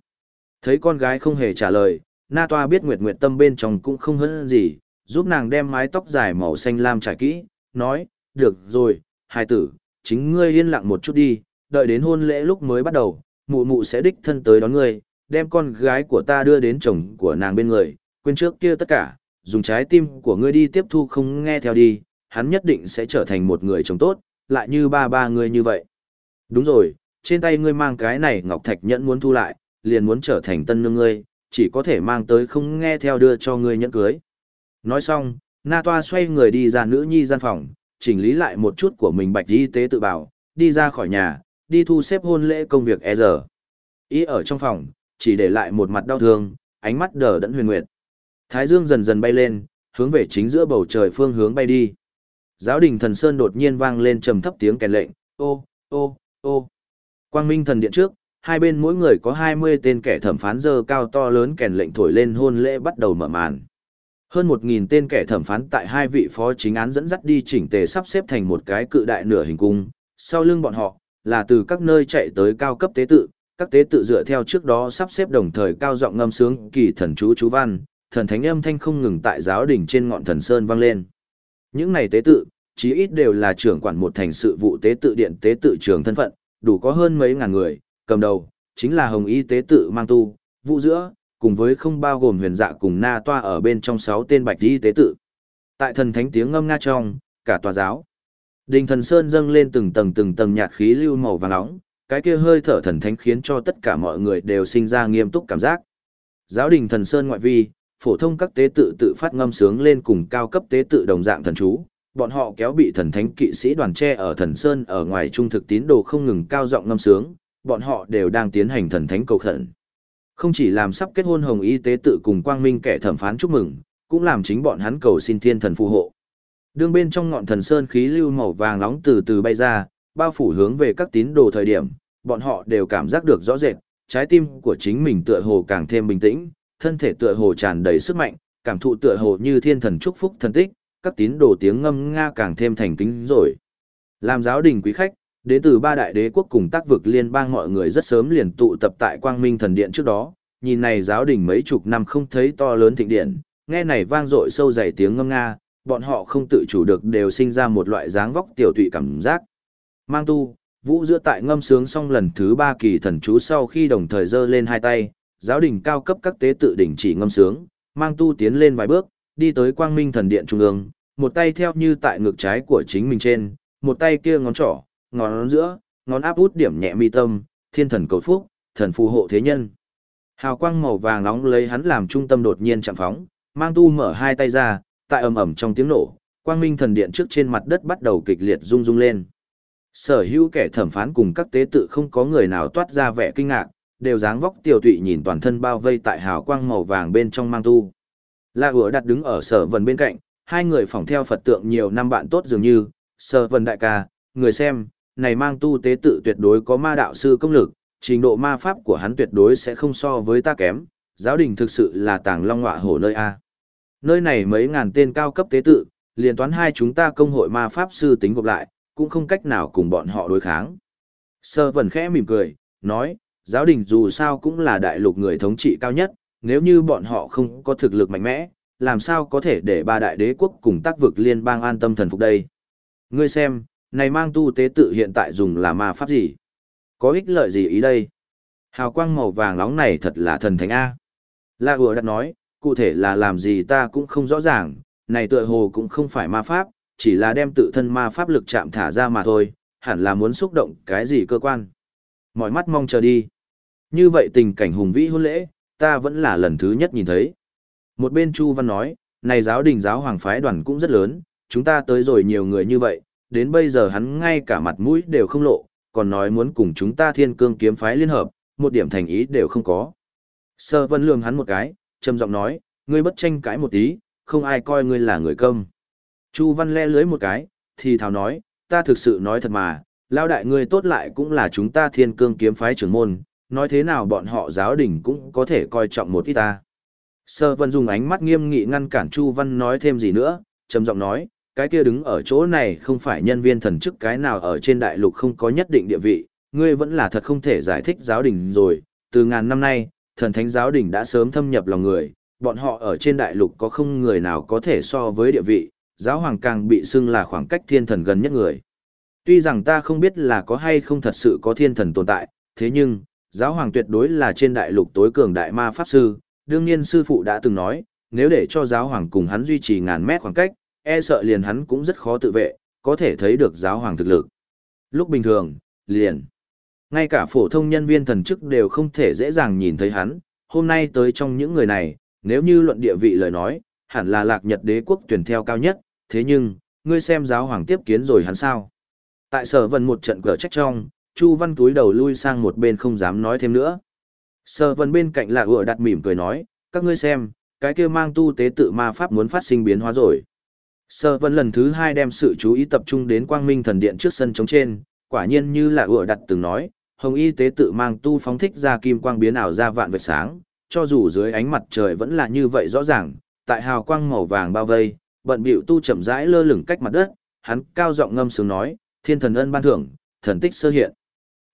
A: Thấy con gái không hề trả lời, Na Toa biết Nguyệt Nguyệt tâm bên trong cũng không hơn gì, giúp nàng đem mái tóc dài màu xanh lam trải kỹ, nói, được rồi, hài tử, chính ngươi yên lặng một chút đi, đợi đến hôn lễ lúc mới bắt đầu, mụ mụ sẽ đích thân tới đón ngươi, đem con gái của ta đưa đến chồng của nàng bên người, quên trước kia tất cả, dùng trái tim của ngươi đi tiếp thu không nghe theo đi, hắn nhất định sẽ trở thành một người chồng tốt, lại như ba ba ngươi như vậy. Đúng rồi, trên tay ngươi mang cái này ngọc thạch nhẫn muốn thu lại, liền muốn trở thành tân nương ngươi, chỉ có thể mang tới không nghe theo đưa cho ngươi nhẫn cưới. Nói xong, Na Toa xoay người đi ra nữ nhi gian phòng, chỉnh lý lại một chút của mình bạch y tế tự bảo, đi ra khỏi nhà, đi thu xếp hôn lễ công việc e giờ. Ý ở trong phòng, chỉ để lại một mặt đau thương, ánh mắt đờ đẫn huyền nguyệt. Thái dương dần dần bay lên, hướng về chính giữa bầu trời phương hướng bay đi. Giáo đình thần sơn đột nhiên vang lên trầm thấp tiếng kèn lệnh, ô, ô, ô. Quang minh thần điện trước, hai bên mỗi người có 20 tên kẻ thẩm phán dơ cao to lớn kèn lệnh thổi lên hôn lễ bắt đầu mở màn. Hơn 1.000 tên kẻ thẩm phán tại hai vị phó chính án dẫn dắt đi chỉnh tề sắp xếp thành một cái cự đại nửa hình cung, sau lưng bọn họ, là từ các nơi chạy tới cao cấp tế tự, các tế tự dựa theo trước đó sắp xếp đồng thời cao giọng ngâm sướng kỳ thần chú chú văn, thần thánh âm thanh không ngừng tại giáo đỉnh trên ngọn thần sơn vang lên. Những này tế tự, chí ít đều là trưởng quản một thành sự vụ tế tự điện tế tự trường thân phận, đủ có hơn mấy ngàn người, cầm đầu, chính là Hồng Y tế tự mang tu, vũ giữa, cùng với không bao gồm huyền dạ cùng na toa ở bên trong sáu tên bạch y tế tự. Tại thần thánh tiếng ngâm nga trong, cả tòa giáo. Đình thần sơn dâng lên từng tầng từng tầng nhạt khí lưu màu vàng nóng, cái kia hơi thở thần thánh khiến cho tất cả mọi người đều sinh ra nghiêm túc cảm giác. Giáo đình thần sơn ngoại vi, phổ thông các tế tự tự phát ngâm sướng lên cùng cao cấp tế tự đồng dạng thần chú, bọn họ kéo bị thần thánh kỵ sĩ đoàn tre ở thần sơn ở ngoài trung thực tín đồ không ngừng cao giọng ngâm sướng, bọn họ đều đang tiến hành thần thánh cầu khẩn. Không chỉ làm sắp kết hôn hồng y tế tự cùng quang minh kẻ thẩm phán chúc mừng, cũng làm chính bọn hắn cầu xin thiên thần phù hộ. Đương bên trong ngọn thần sơn khí lưu màu vàng nóng từ từ bay ra, bao phủ hướng về các tín đồ thời điểm, bọn họ đều cảm giác được rõ rệt, trái tim của chính mình tựa hồ càng thêm bình tĩnh, thân thể tựa hồ tràn đầy sức mạnh, cảm thụ tựa hồ như thiên thần chúc phúc thần tích, các tín đồ tiếng ngâm nga càng thêm thành kính rồi. Làm giáo đình quý khách, Đến từ ba đại đế quốc cùng tác vực liên bang mọi người rất sớm liền tụ tập tại Quang Minh Thần Điện trước đó, nhìn này giáo đình mấy chục năm không thấy to lớn thịnh điện, nghe này vang dội sâu dày tiếng ngâm nga, bọn họ không tự chủ được đều sinh ra một loại dáng vóc tiểu tụy cảm giác. Mang tu, vũ giữa tại ngâm sướng xong lần thứ ba kỳ thần chú sau khi đồng thời giơ lên hai tay, giáo đình cao cấp các tế tự đỉnh chỉ ngâm sướng, mang tu tiến lên vài bước, đi tới quang minh thần điện trung ương, một tay theo như tại ngực trái của chính mình trên, một tay kia ngón trỏ, ngón giữa, ngón áp út điểm nhẹ mi tâm, thiên thần cầu phúc, thần phù hộ thế nhân. Hào quang màu vàng nóng lấy hắn làm trung tâm đột nhiên chạm phóng, mang tu mở hai tay ra, tại ầm ầm trong tiếng nổ, quang minh thần điện trước trên mặt đất bắt đầu kịch liệt rung rung lên. Sở hữu kẻ thẩm phán cùng các tế tự không có người nào toát ra vẻ kinh ngạc, đều dáng vóc tiểu tụy nhìn toàn thân bao vây tại hào quang màu vàng bên trong mang tu. La Hứa đặt đứng ở sở vần bên cạnh, hai người phỏng theo Phật tượng nhiều năm bạn tốt dường như, sở vần đại ca, người xem, này mang tu tế tự tuyệt đối có ma đạo sư công lực, trình độ ma pháp của hắn tuyệt đối sẽ không so với ta kém, giáo đình thực sự là tàng long ngọa hổ nơi A. Nơi này mấy ngàn tên cao cấp tế tự, liền toán hai chúng ta công hội ma pháp sư tính gộp lại, cũng không cách nào cùng bọn họ đối kháng. Sơ vần khẽ mỉm cười, nói, giáo đình dù sao cũng là đại lục người thống trị cao nhất, nếu như bọn họ không có thực lực mạnh mẽ, làm sao có thể để ba đại đế quốc cùng tác vực liên bang an tâm thần phục đây. Ngươi xem, này mang tu tế tự hiện tại dùng là ma pháp gì? Có ích lợi gì ý đây? Hào quang màu vàng nóng này thật là thần thánh A. La Ủa đặt nói, cụ thể là làm gì ta cũng không rõ ràng, này tựa hồ cũng không phải ma pháp, chỉ là đem tự thân ma pháp lực chạm thả ra mà thôi, hẳn là muốn xúc động cái gì cơ quan. Mọi mắt mong chờ đi. Như vậy tình cảnh hùng vĩ hôn lễ, ta vẫn là lần thứ nhất nhìn thấy. Một bên Chu Văn nói, này giáo đình giáo hoàng phái đoàn cũng rất lớn, chúng ta tới rồi nhiều người như vậy, đến bây giờ hắn ngay cả mặt mũi đều không lộ, còn nói muốn cùng chúng ta thiên cương kiếm phái liên hợp, một điểm thành ý đều không có. Sơ vân lường hắn một cái, trầm giọng nói, ngươi bất tranh cãi một tí, không ai coi ngươi là người công. Chu văn le lưới một cái, thì thào nói, ta thực sự nói thật mà, lao đại ngươi tốt lại cũng là chúng ta thiên cương kiếm phái trưởng môn, nói thế nào bọn họ giáo đình cũng có thể coi trọng một ít ta. Sơ vân dùng ánh mắt nghiêm nghị ngăn cản Chu văn nói thêm gì nữa, trầm giọng nói, cái kia đứng ở chỗ này không phải nhân viên thần chức cái nào ở trên đại lục không có nhất định địa vị, ngươi vẫn là thật không thể giải thích giáo đình rồi, từ ngàn năm nay, thần thánh giáo đình đã sớm thâm nhập lòng người, bọn họ ở trên đại lục có không người nào có thể so với địa vị, giáo hoàng càng bị xưng là khoảng cách thiên thần gần nhất người. Tuy rằng ta không biết là có hay không thật sự có thiên thần tồn tại, thế nhưng, giáo hoàng tuyệt đối là trên đại lục tối cường đại ma pháp sư, đương nhiên sư phụ đã từng nói, nếu để cho giáo hoàng cùng hắn duy trì ngàn mét khoảng cách, e sợ liền hắn cũng rất khó tự vệ, có thể thấy được giáo hoàng thực lực. Lúc bình thường, liền, ngay cả phổ thông nhân viên thần chức đều không thể dễ dàng nhìn thấy hắn, hôm nay tới trong những người này, nếu như luận địa vị lời nói, hẳn là lạc nhật đế quốc tuyển theo cao nhất, thế nhưng, ngươi xem giáo hoàng tiếp kiến rồi hắn sao. Tại sở vân một trận cờ trách trong, Chu Văn túi đầu lui sang một bên không dám nói thêm nữa. Sở vân bên cạnh là ựa đặt mỉm cười nói, các ngươi xem, cái kia mang tu tế tự ma pháp muốn phát sinh biến hóa rồi. Sơ vân lần thứ hai đem sự chú ý tập trung đến quang minh thần điện trước sân trống trên, quả nhiên như là ủa đặt từng nói, hồng y tế tự mang tu phóng thích ra kim quang biến ảo ra vạn vệt sáng, cho dù dưới ánh mặt trời vẫn là như vậy rõ ràng, tại hào quang màu vàng bao vây, bận bịu tu chậm rãi lơ lửng cách mặt đất, hắn cao giọng ngâm sướng nói, thiên thần ân ban thưởng, thần tích sơ hiện.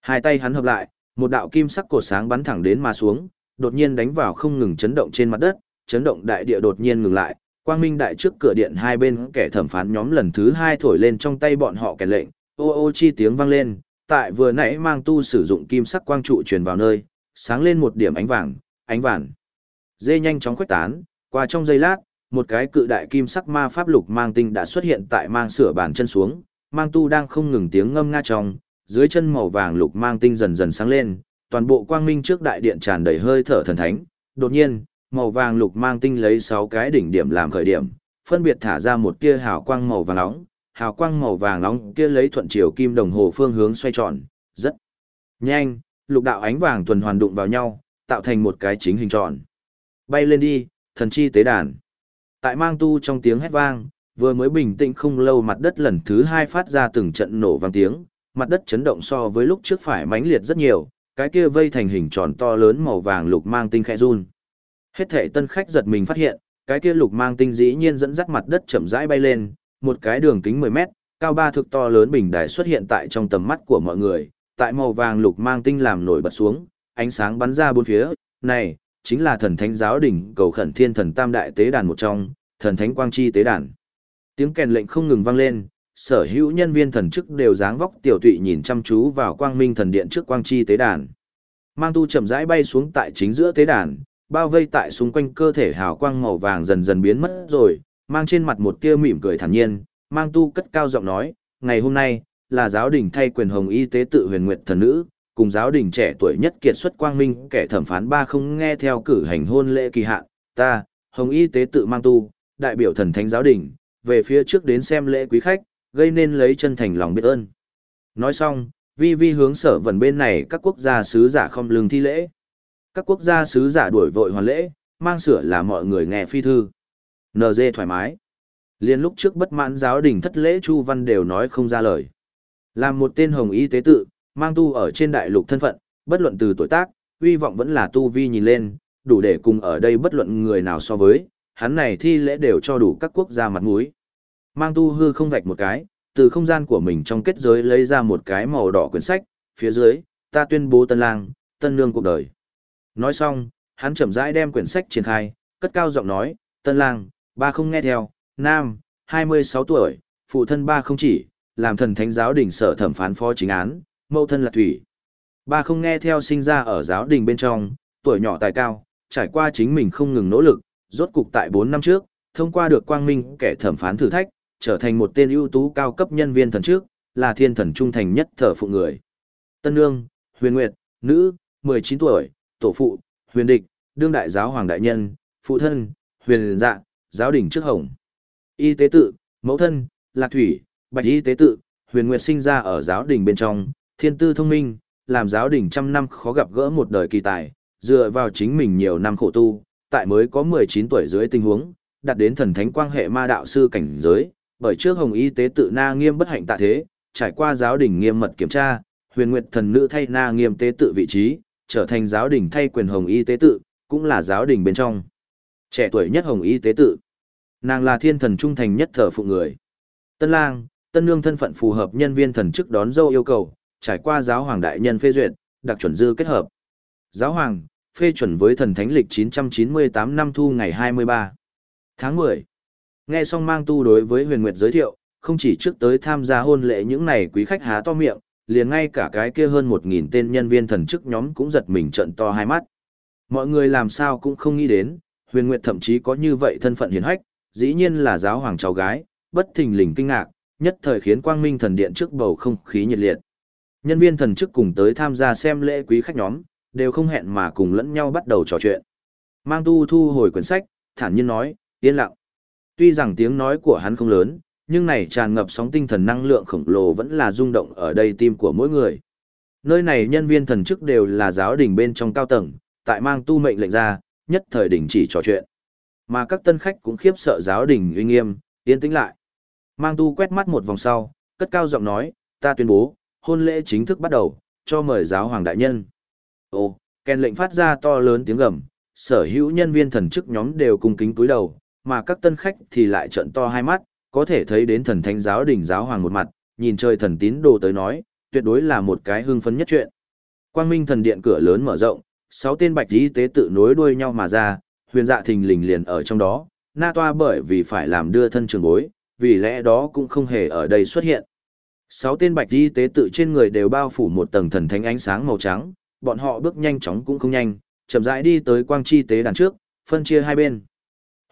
A: Hai tay hắn hợp lại, một đạo kim sắc cổ sáng bắn thẳng đến mà xuống, đột nhiên đánh vào không ngừng chấn động trên mặt đất, chấn động đại địa đột nhiên ngừng lại, quang minh đại trước cửa điện hai bên kẻ thẩm phán nhóm lần thứ hai thổi lên trong tay bọn họ kèn lệnh, ô ô chi tiếng vang lên, tại vừa nãy mang tu sử dụng kim sắc quang trụ truyền vào nơi, sáng lên một điểm ánh vàng, ánh vàng. Dê nhanh chóng khuếch tán, qua trong giây lát, một cái cự đại kim sắc ma pháp lục mang tinh đã xuất hiện tại mang sửa bàn chân xuống, mang tu đang không ngừng tiếng ngâm nga trong, dưới chân màu vàng lục mang tinh dần dần sáng lên, toàn bộ quang minh trước đại điện tràn đầy hơi thở thần thánh. Đột nhiên, màu vàng lục mang tinh lấy 6 cái đỉnh điểm làm khởi điểm, phân biệt thả ra một tia hào quang màu vàng nóng, hào quang màu vàng nóng kia lấy thuận chiều kim đồng hồ phương hướng xoay tròn, rất nhanh, lục đạo ánh vàng tuần hoàn đụng vào nhau, tạo thành một cái chính hình tròn. Bay lên đi, thần chi tế đàn. Tại mang tu trong tiếng hét vang, vừa mới bình tĩnh không lâu mặt đất lần thứ hai phát ra từng trận nổ vang tiếng, mặt đất chấn động so với lúc trước phải mãnh liệt rất nhiều, cái kia vây thành hình tròn to lớn màu vàng lục mang tinh khẽ run. Hết thể tân khách giật mình phát hiện, cái kia lục mang tinh dĩ nhiên dẫn dắt mặt đất chậm rãi bay lên, một cái đường kính 10 mét, cao ba thực to lớn bình đài xuất hiện tại trong tầm mắt của mọi người, tại màu vàng lục mang tinh làm nổi bật xuống, ánh sáng bắn ra bốn phía, này, chính là thần thánh giáo đỉnh cầu khẩn thiên thần tam đại tế đàn một trong, thần thánh quang chi tế đàn. Tiếng kèn lệnh không ngừng vang lên, sở hữu nhân viên thần chức đều dáng vóc tiểu tụy nhìn chăm chú vào quang minh thần điện trước quang chi tế đàn. Mang tu chậm rãi bay xuống tại chính giữa tế đàn, bao vây tại xung quanh cơ thể hào quang màu vàng dần dần biến mất rồi, mang trên mặt một tia mỉm cười thản nhiên, mang tu cất cao giọng nói, ngày hôm nay, là giáo đình thay quyền hồng y tế tự huyền nguyệt thần nữ, cùng giáo đình trẻ tuổi nhất kiệt xuất quang minh kẻ thẩm phán ba không nghe theo cử hành hôn lễ kỳ hạn, ta, hồng y tế tự mang tu, đại biểu thần thánh giáo đình, về phía trước đến xem lễ quý khách, gây nên lấy chân thành lòng biết ơn. Nói xong, vi vi hướng sở vần bên này các quốc gia sứ giả không lương thi lễ. Các quốc gia sứ giả đuổi vội hoàn lễ, mang sửa là mọi người nghe phi thư. NG thoải mái. Liên lúc trước bất mãn giáo đình thất lễ Chu Văn đều nói không ra lời. Làm một tên hồng y tế tự, mang tu ở trên đại lục thân phận, bất luận từ tuổi tác, uy vọng vẫn là tu vi nhìn lên, đủ để cùng ở đây bất luận người nào so với, hắn này thi lễ đều cho đủ các quốc gia mặt mũi. Mang tu hư không vạch một cái, từ không gian của mình trong kết giới lấy ra một cái màu đỏ quyển sách, phía dưới, ta tuyên bố tân lang, tân nương cuộc đời. Nói xong, hắn chậm rãi đem quyển sách triển khai, cất cao giọng nói, tân lang, ba không nghe theo, nam, 26 tuổi, phụ thân ba không chỉ, làm thần thánh giáo đình sở thẩm phán phó chính án, mẫu thân là thủy. Ba không nghe theo sinh ra ở giáo đình bên trong, tuổi nhỏ tài cao, trải qua chính mình không ngừng nỗ lực, rốt cục tại 4 năm trước, thông qua được quang minh kẻ thẩm phán thử thách, trở thành một tên ưu tú cao cấp nhân viên thần trước, là thiên thần trung thành nhất thờ phụ người. Tân Nương, Huyền Nguyệt, nữ, 19 tuổi, tổ phụ, Huyền Địch, đương đại giáo hoàng đại nhân, phụ thân, Huyền Dạ, giáo đình trước hồng. Y tế tự, mẫu thân, Lạc Thủy, Bạch Y tế tự, Huyền Nguyệt sinh ra ở giáo đình bên trong, thiên tư thông minh, làm giáo đình trăm năm khó gặp gỡ một đời kỳ tài, dựa vào chính mình nhiều năm khổ tu, tại mới có 19 tuổi dưới tình huống, đạt đến thần thánh quang hệ ma đạo sư cảnh giới, bởi trước Hồng Y tế tự Na Nghiêm bất hạnh tạ thế, trải qua giáo đình nghiêm mật kiểm tra, Huyền Nguyệt thần nữ thay Na Nghiêm tế tự vị trí, trở thành giáo đình thay quyền Hồng Y tế tự, cũng là giáo đình bên trong. Trẻ tuổi nhất Hồng Y tế tự. Nàng là thiên thần trung thành nhất thờ phụ người. Tân lang, tân nương thân phận phù hợp nhân viên thần chức đón dâu yêu cầu, trải qua giáo hoàng đại nhân phê duyệt, đặc chuẩn dư kết hợp. Giáo hoàng, phê chuẩn với thần thánh lịch 998 năm thu ngày 23 tháng 10. Nghe xong mang tu đối với huyền nguyệt giới thiệu, không chỉ trước tới tham gia hôn lễ những này quý khách há to miệng, liền ngay cả cái kia hơn 1.000 tên nhân viên thần chức nhóm cũng giật mình trận to hai mắt. Mọi người làm sao cũng không nghĩ đến, huyền nguyệt thậm chí có như vậy thân phận hiền hách, dĩ nhiên là giáo hoàng cháu gái, bất thình lình kinh ngạc, nhất thời khiến quang minh thần điện trước bầu không khí nhiệt liệt. Nhân viên thần chức cùng tới tham gia xem lễ quý khách nhóm, đều không hẹn mà cùng lẫn nhau bắt đầu trò chuyện. Mang tu thu hồi quyển sách, thản nhiên nói, yên lặng. Tuy rằng tiếng nói của hắn không lớn, nhưng này tràn ngập sóng tinh thần năng lượng khổng lồ vẫn là rung động ở đây tim của mỗi người. Nơi này nhân viên thần chức đều là giáo đình bên trong cao tầng, tại mang tu mệnh lệnh ra, nhất thời đình chỉ trò chuyện. Mà các tân khách cũng khiếp sợ giáo đình uy nghiêm, yên tĩnh lại. Mang tu quét mắt một vòng sau, cất cao giọng nói, ta tuyên bố, hôn lễ chính thức bắt đầu, cho mời giáo hoàng đại nhân. Ồ, kèn lệnh phát ra to lớn tiếng gầm, sở hữu nhân viên thần chức nhóm đều cung kính cúi đầu, mà các tân khách thì lại trợn to hai mắt, có thể thấy đến thần thánh giáo đình giáo hoàng một mặt, nhìn trời thần tín đồ tới nói, tuyệt đối là một cái hưng phấn nhất chuyện. Quang Minh thần điện cửa lớn mở rộng, sáu tên bạch y tế tự nối đuôi nhau mà ra, huyền dạ thình lình liền ở trong đó, na toa bởi vì phải làm đưa thân trường bối, vì lẽ đó cũng không hề ở đây xuất hiện. Sáu tên bạch y tế tự trên người đều bao phủ một tầng thần thánh ánh sáng màu trắng, bọn họ bước nhanh chóng cũng không nhanh, chậm rãi đi tới quang chi tế đàn trước, phân chia hai bên.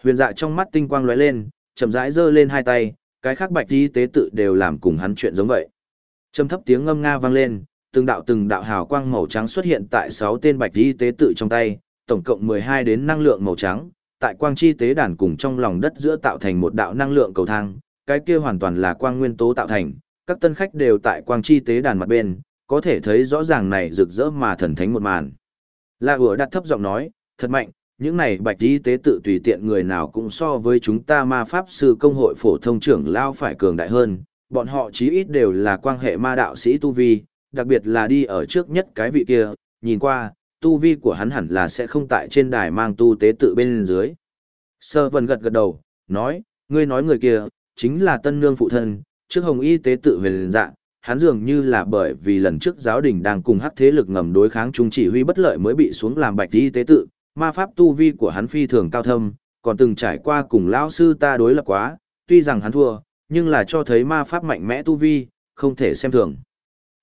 A: Huyền dạ trong mắt tinh quang lóe lên, chậm rãi giơ lên hai tay, cái khác bạch y tế tự đều làm cùng hắn chuyện giống vậy. Trầm thấp tiếng ngâm nga vang lên, từng đạo từng đạo hào quang màu trắng xuất hiện tại sáu tên bạch y tế tự trong tay, tổng cộng 12 đến năng lượng màu trắng, tại quang chi tế đàn cùng trong lòng đất giữa tạo thành một đạo năng lượng cầu thang, cái kia hoàn toàn là quang nguyên tố tạo thành, các tân khách đều tại quang chi tế đàn mặt bên, có thể thấy rõ ràng này rực rỡ mà thần thánh một màn. La Hựa đặt thấp giọng nói, thật mạnh, những này bạch y tế tự tùy tiện người nào cũng so với chúng ta ma pháp sư công hội phổ thông trưởng lao phải cường đại hơn, bọn họ chí ít đều là quan hệ ma đạo sĩ tu vi, đặc biệt là đi ở trước nhất cái vị kia, nhìn qua, tu vi của hắn hẳn là sẽ không tại trên đài mang tu tế tự bên dưới. Sơ vần gật gật đầu, nói, ngươi nói người kia, chính là tân nương phụ thân, trước hồng y tế tự huyền dạng, hắn dường như là bởi vì lần trước giáo đình đang cùng hắc thế lực ngầm đối kháng trung chỉ huy bất lợi mới bị xuống làm bạch y tế tự, ma pháp tu vi của hắn phi thường cao thâm, còn từng trải qua cùng lão sư ta đối lập quá, tuy rằng hắn thua, nhưng là cho thấy ma pháp mạnh mẽ tu vi, không thể xem thường.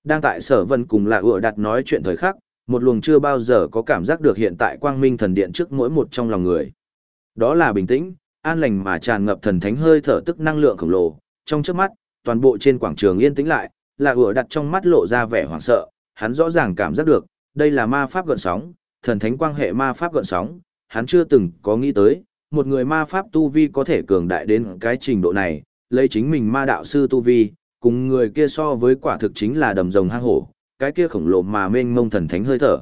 A: Đang tại sở vân cùng là ựa đặt nói chuyện thời khắc, một luồng chưa bao giờ có cảm giác được hiện tại quang minh thần điện trước mỗi một trong lòng người. Đó là bình tĩnh, an lành mà tràn ngập thần thánh hơi thở tức năng lượng khổng lồ, trong trước mắt, toàn bộ trên quảng trường yên tĩnh lại, là ựa đặt trong mắt lộ ra vẻ hoảng sợ, hắn rõ ràng cảm giác được, đây là ma pháp gợn sóng, thần thánh quang hệ ma pháp gợn sóng, hắn chưa từng có nghĩ tới, một người ma pháp tu vi có thể cường đại đến cái trình độ này, lấy chính mình ma đạo sư tu vi, cùng người kia so với quả thực chính là đầm rồng hang hổ, cái kia khổng lồ mà mênh mông thần thánh hơi thở.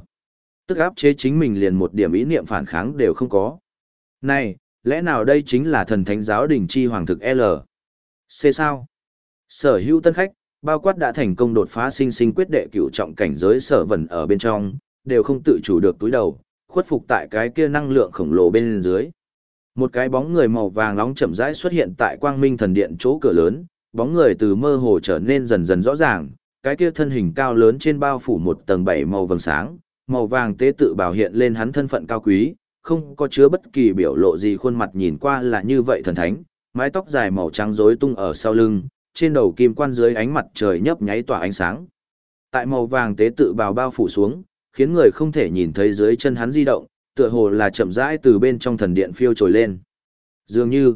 A: Tức áp chế chính mình liền một điểm ý niệm phản kháng đều không có. Này, lẽ nào đây chính là thần thánh giáo đỉnh chi hoàng thực L? C sao? Sở hữu tân khách, bao quát đã thành công đột phá sinh sinh quyết đệ cựu trọng cảnh giới sở vẩn ở bên trong, đều không tự chủ được túi đầu, khuất phục tại cái kia năng lượng khổng lồ bên dưới. Một cái bóng người màu vàng nóng chậm rãi xuất hiện tại quang minh thần điện chỗ cửa lớn, bóng người từ mơ hồ trở nên dần dần rõ ràng, cái kia thân hình cao lớn trên bao phủ một tầng bảy màu vầng sáng, màu vàng tế tự bảo hiện lên hắn thân phận cao quý, không có chứa bất kỳ biểu lộ gì khuôn mặt nhìn qua là như vậy thần thánh, mái tóc dài màu trắng rối tung ở sau lưng, trên đầu kim quan dưới ánh mặt trời nhấp nháy tỏa ánh sáng. Tại màu vàng tế tự bào bao phủ xuống, khiến người không thể nhìn thấy dưới chân hắn di động, tựa hồ là chậm rãi từ bên trong thần điện phiêu trồi lên. Dường như,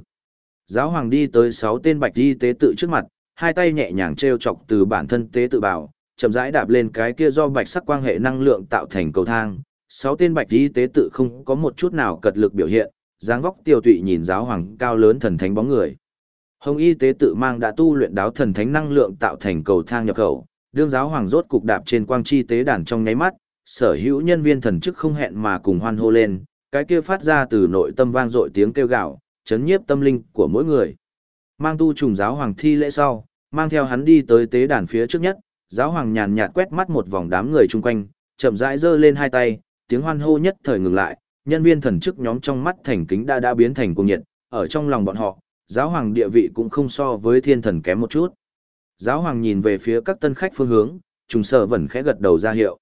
A: giáo hoàng đi tới sáu tên bạch y tế tự trước mặt, hai tay nhẹ nhàng treo chọc từ bản thân tế tự bảo, chậm rãi đạp lên cái kia do bạch sắc quang hệ năng lượng tạo thành cầu thang. Sáu tên bạch y tế tự không có một chút nào cật lực biểu hiện, dáng vóc tiêu tụy nhìn giáo hoàng cao lớn thần thánh bóng người. Hồng y tế tự mang đã tu luyện đáo thần thánh năng lượng tạo thành cầu thang nhập khẩu, đương giáo hoàng rốt cục đạp trên quang chi tế đàn trong nháy mắt, sở hữu nhân viên thần chức không hẹn mà cùng hoan hô lên, cái kia phát ra từ nội tâm vang dội tiếng kêu gào, chấn nhiếp tâm linh của mỗi người. Mang tu trùng giáo hoàng thi lễ sau, mang theo hắn đi tới tế đàn phía trước nhất, giáo hoàng nhàn nhạt quét mắt một vòng đám người chung quanh, chậm rãi giơ lên hai tay, tiếng hoan hô nhất thời ngừng lại, nhân viên thần chức nhóm trong mắt thành kính đã đã biến thành cung nhiệt, ở trong lòng bọn họ, giáo hoàng địa vị cũng không so với thiên thần kém một chút. Giáo hoàng nhìn về phía các tân khách phương hướng, trùng sở vẫn khẽ gật đầu ra hiệu.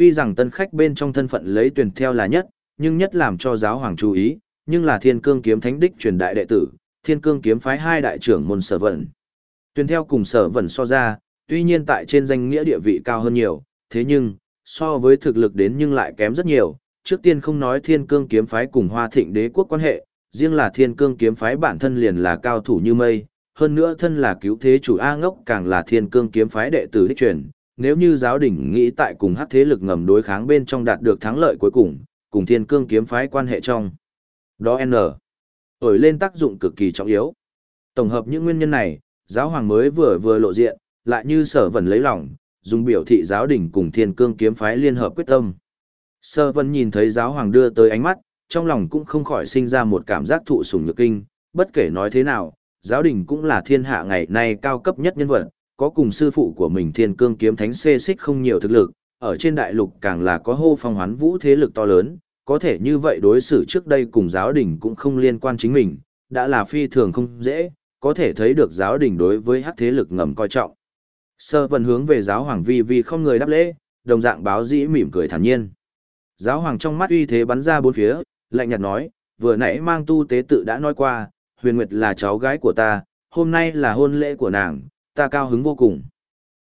A: Tuy rằng tân khách bên trong thân phận lấy tuyển theo là nhất, nhưng nhất làm cho giáo hoàng chú ý, nhưng là thiên cương kiếm thánh đích truyền đại đệ tử, thiên cương kiếm phái hai đại trưởng môn sở vận. Tuyển theo cùng sở vận so ra, tuy nhiên tại trên danh nghĩa địa vị cao hơn nhiều, thế nhưng, so với thực lực đến nhưng lại kém rất nhiều. Trước tiên không nói thiên cương kiếm phái cùng hoa thịnh đế quốc quan hệ, riêng là thiên cương kiếm phái bản thân liền là cao thủ như mây, hơn nữa thân là cứu thế chủ A ngốc càng là thiên cương kiếm phái đệ tử đích truyền, nếu như giáo đình nghĩ tại cùng hắc thế lực ngầm đối kháng bên trong đạt được thắng lợi cuối cùng, cùng thiên cương kiếm phái quan hệ trong. Đó N. Ổi lên tác dụng cực kỳ trọng yếu. Tổng hợp những nguyên nhân này, giáo hoàng mới vừa vừa lộ diện, lại như sở vần lấy lòng, dùng biểu thị giáo đình cùng thiên cương kiếm phái liên hợp quyết tâm. Sở vân nhìn thấy giáo hoàng đưa tới ánh mắt, trong lòng cũng không khỏi sinh ra một cảm giác thụ sủng nhược kinh, bất kể nói thế nào, giáo đình cũng là thiên hạ ngày nay cao cấp nhất nhân vật, có cùng sư phụ của mình thiên cương kiếm thánh xê xích không nhiều thực lực, ở trên đại lục càng là có hô phong hoán vũ thế lực to lớn, có thể như vậy đối xử trước đây cùng giáo đình cũng không liên quan chính mình, đã là phi thường không dễ, có thể thấy được giáo đình đối với hắc thế lực ngầm coi trọng. Sơ vần hướng về giáo hoàng vi vi không người đáp lễ, đồng dạng báo dĩ mỉm cười thản nhiên. Giáo hoàng trong mắt uy thế bắn ra bốn phía, lạnh nhạt nói, vừa nãy mang tu tế tự đã nói qua, huyền nguyệt là cháu gái của ta, hôm nay là hôn lễ của nàng, ta cao hứng vô cùng.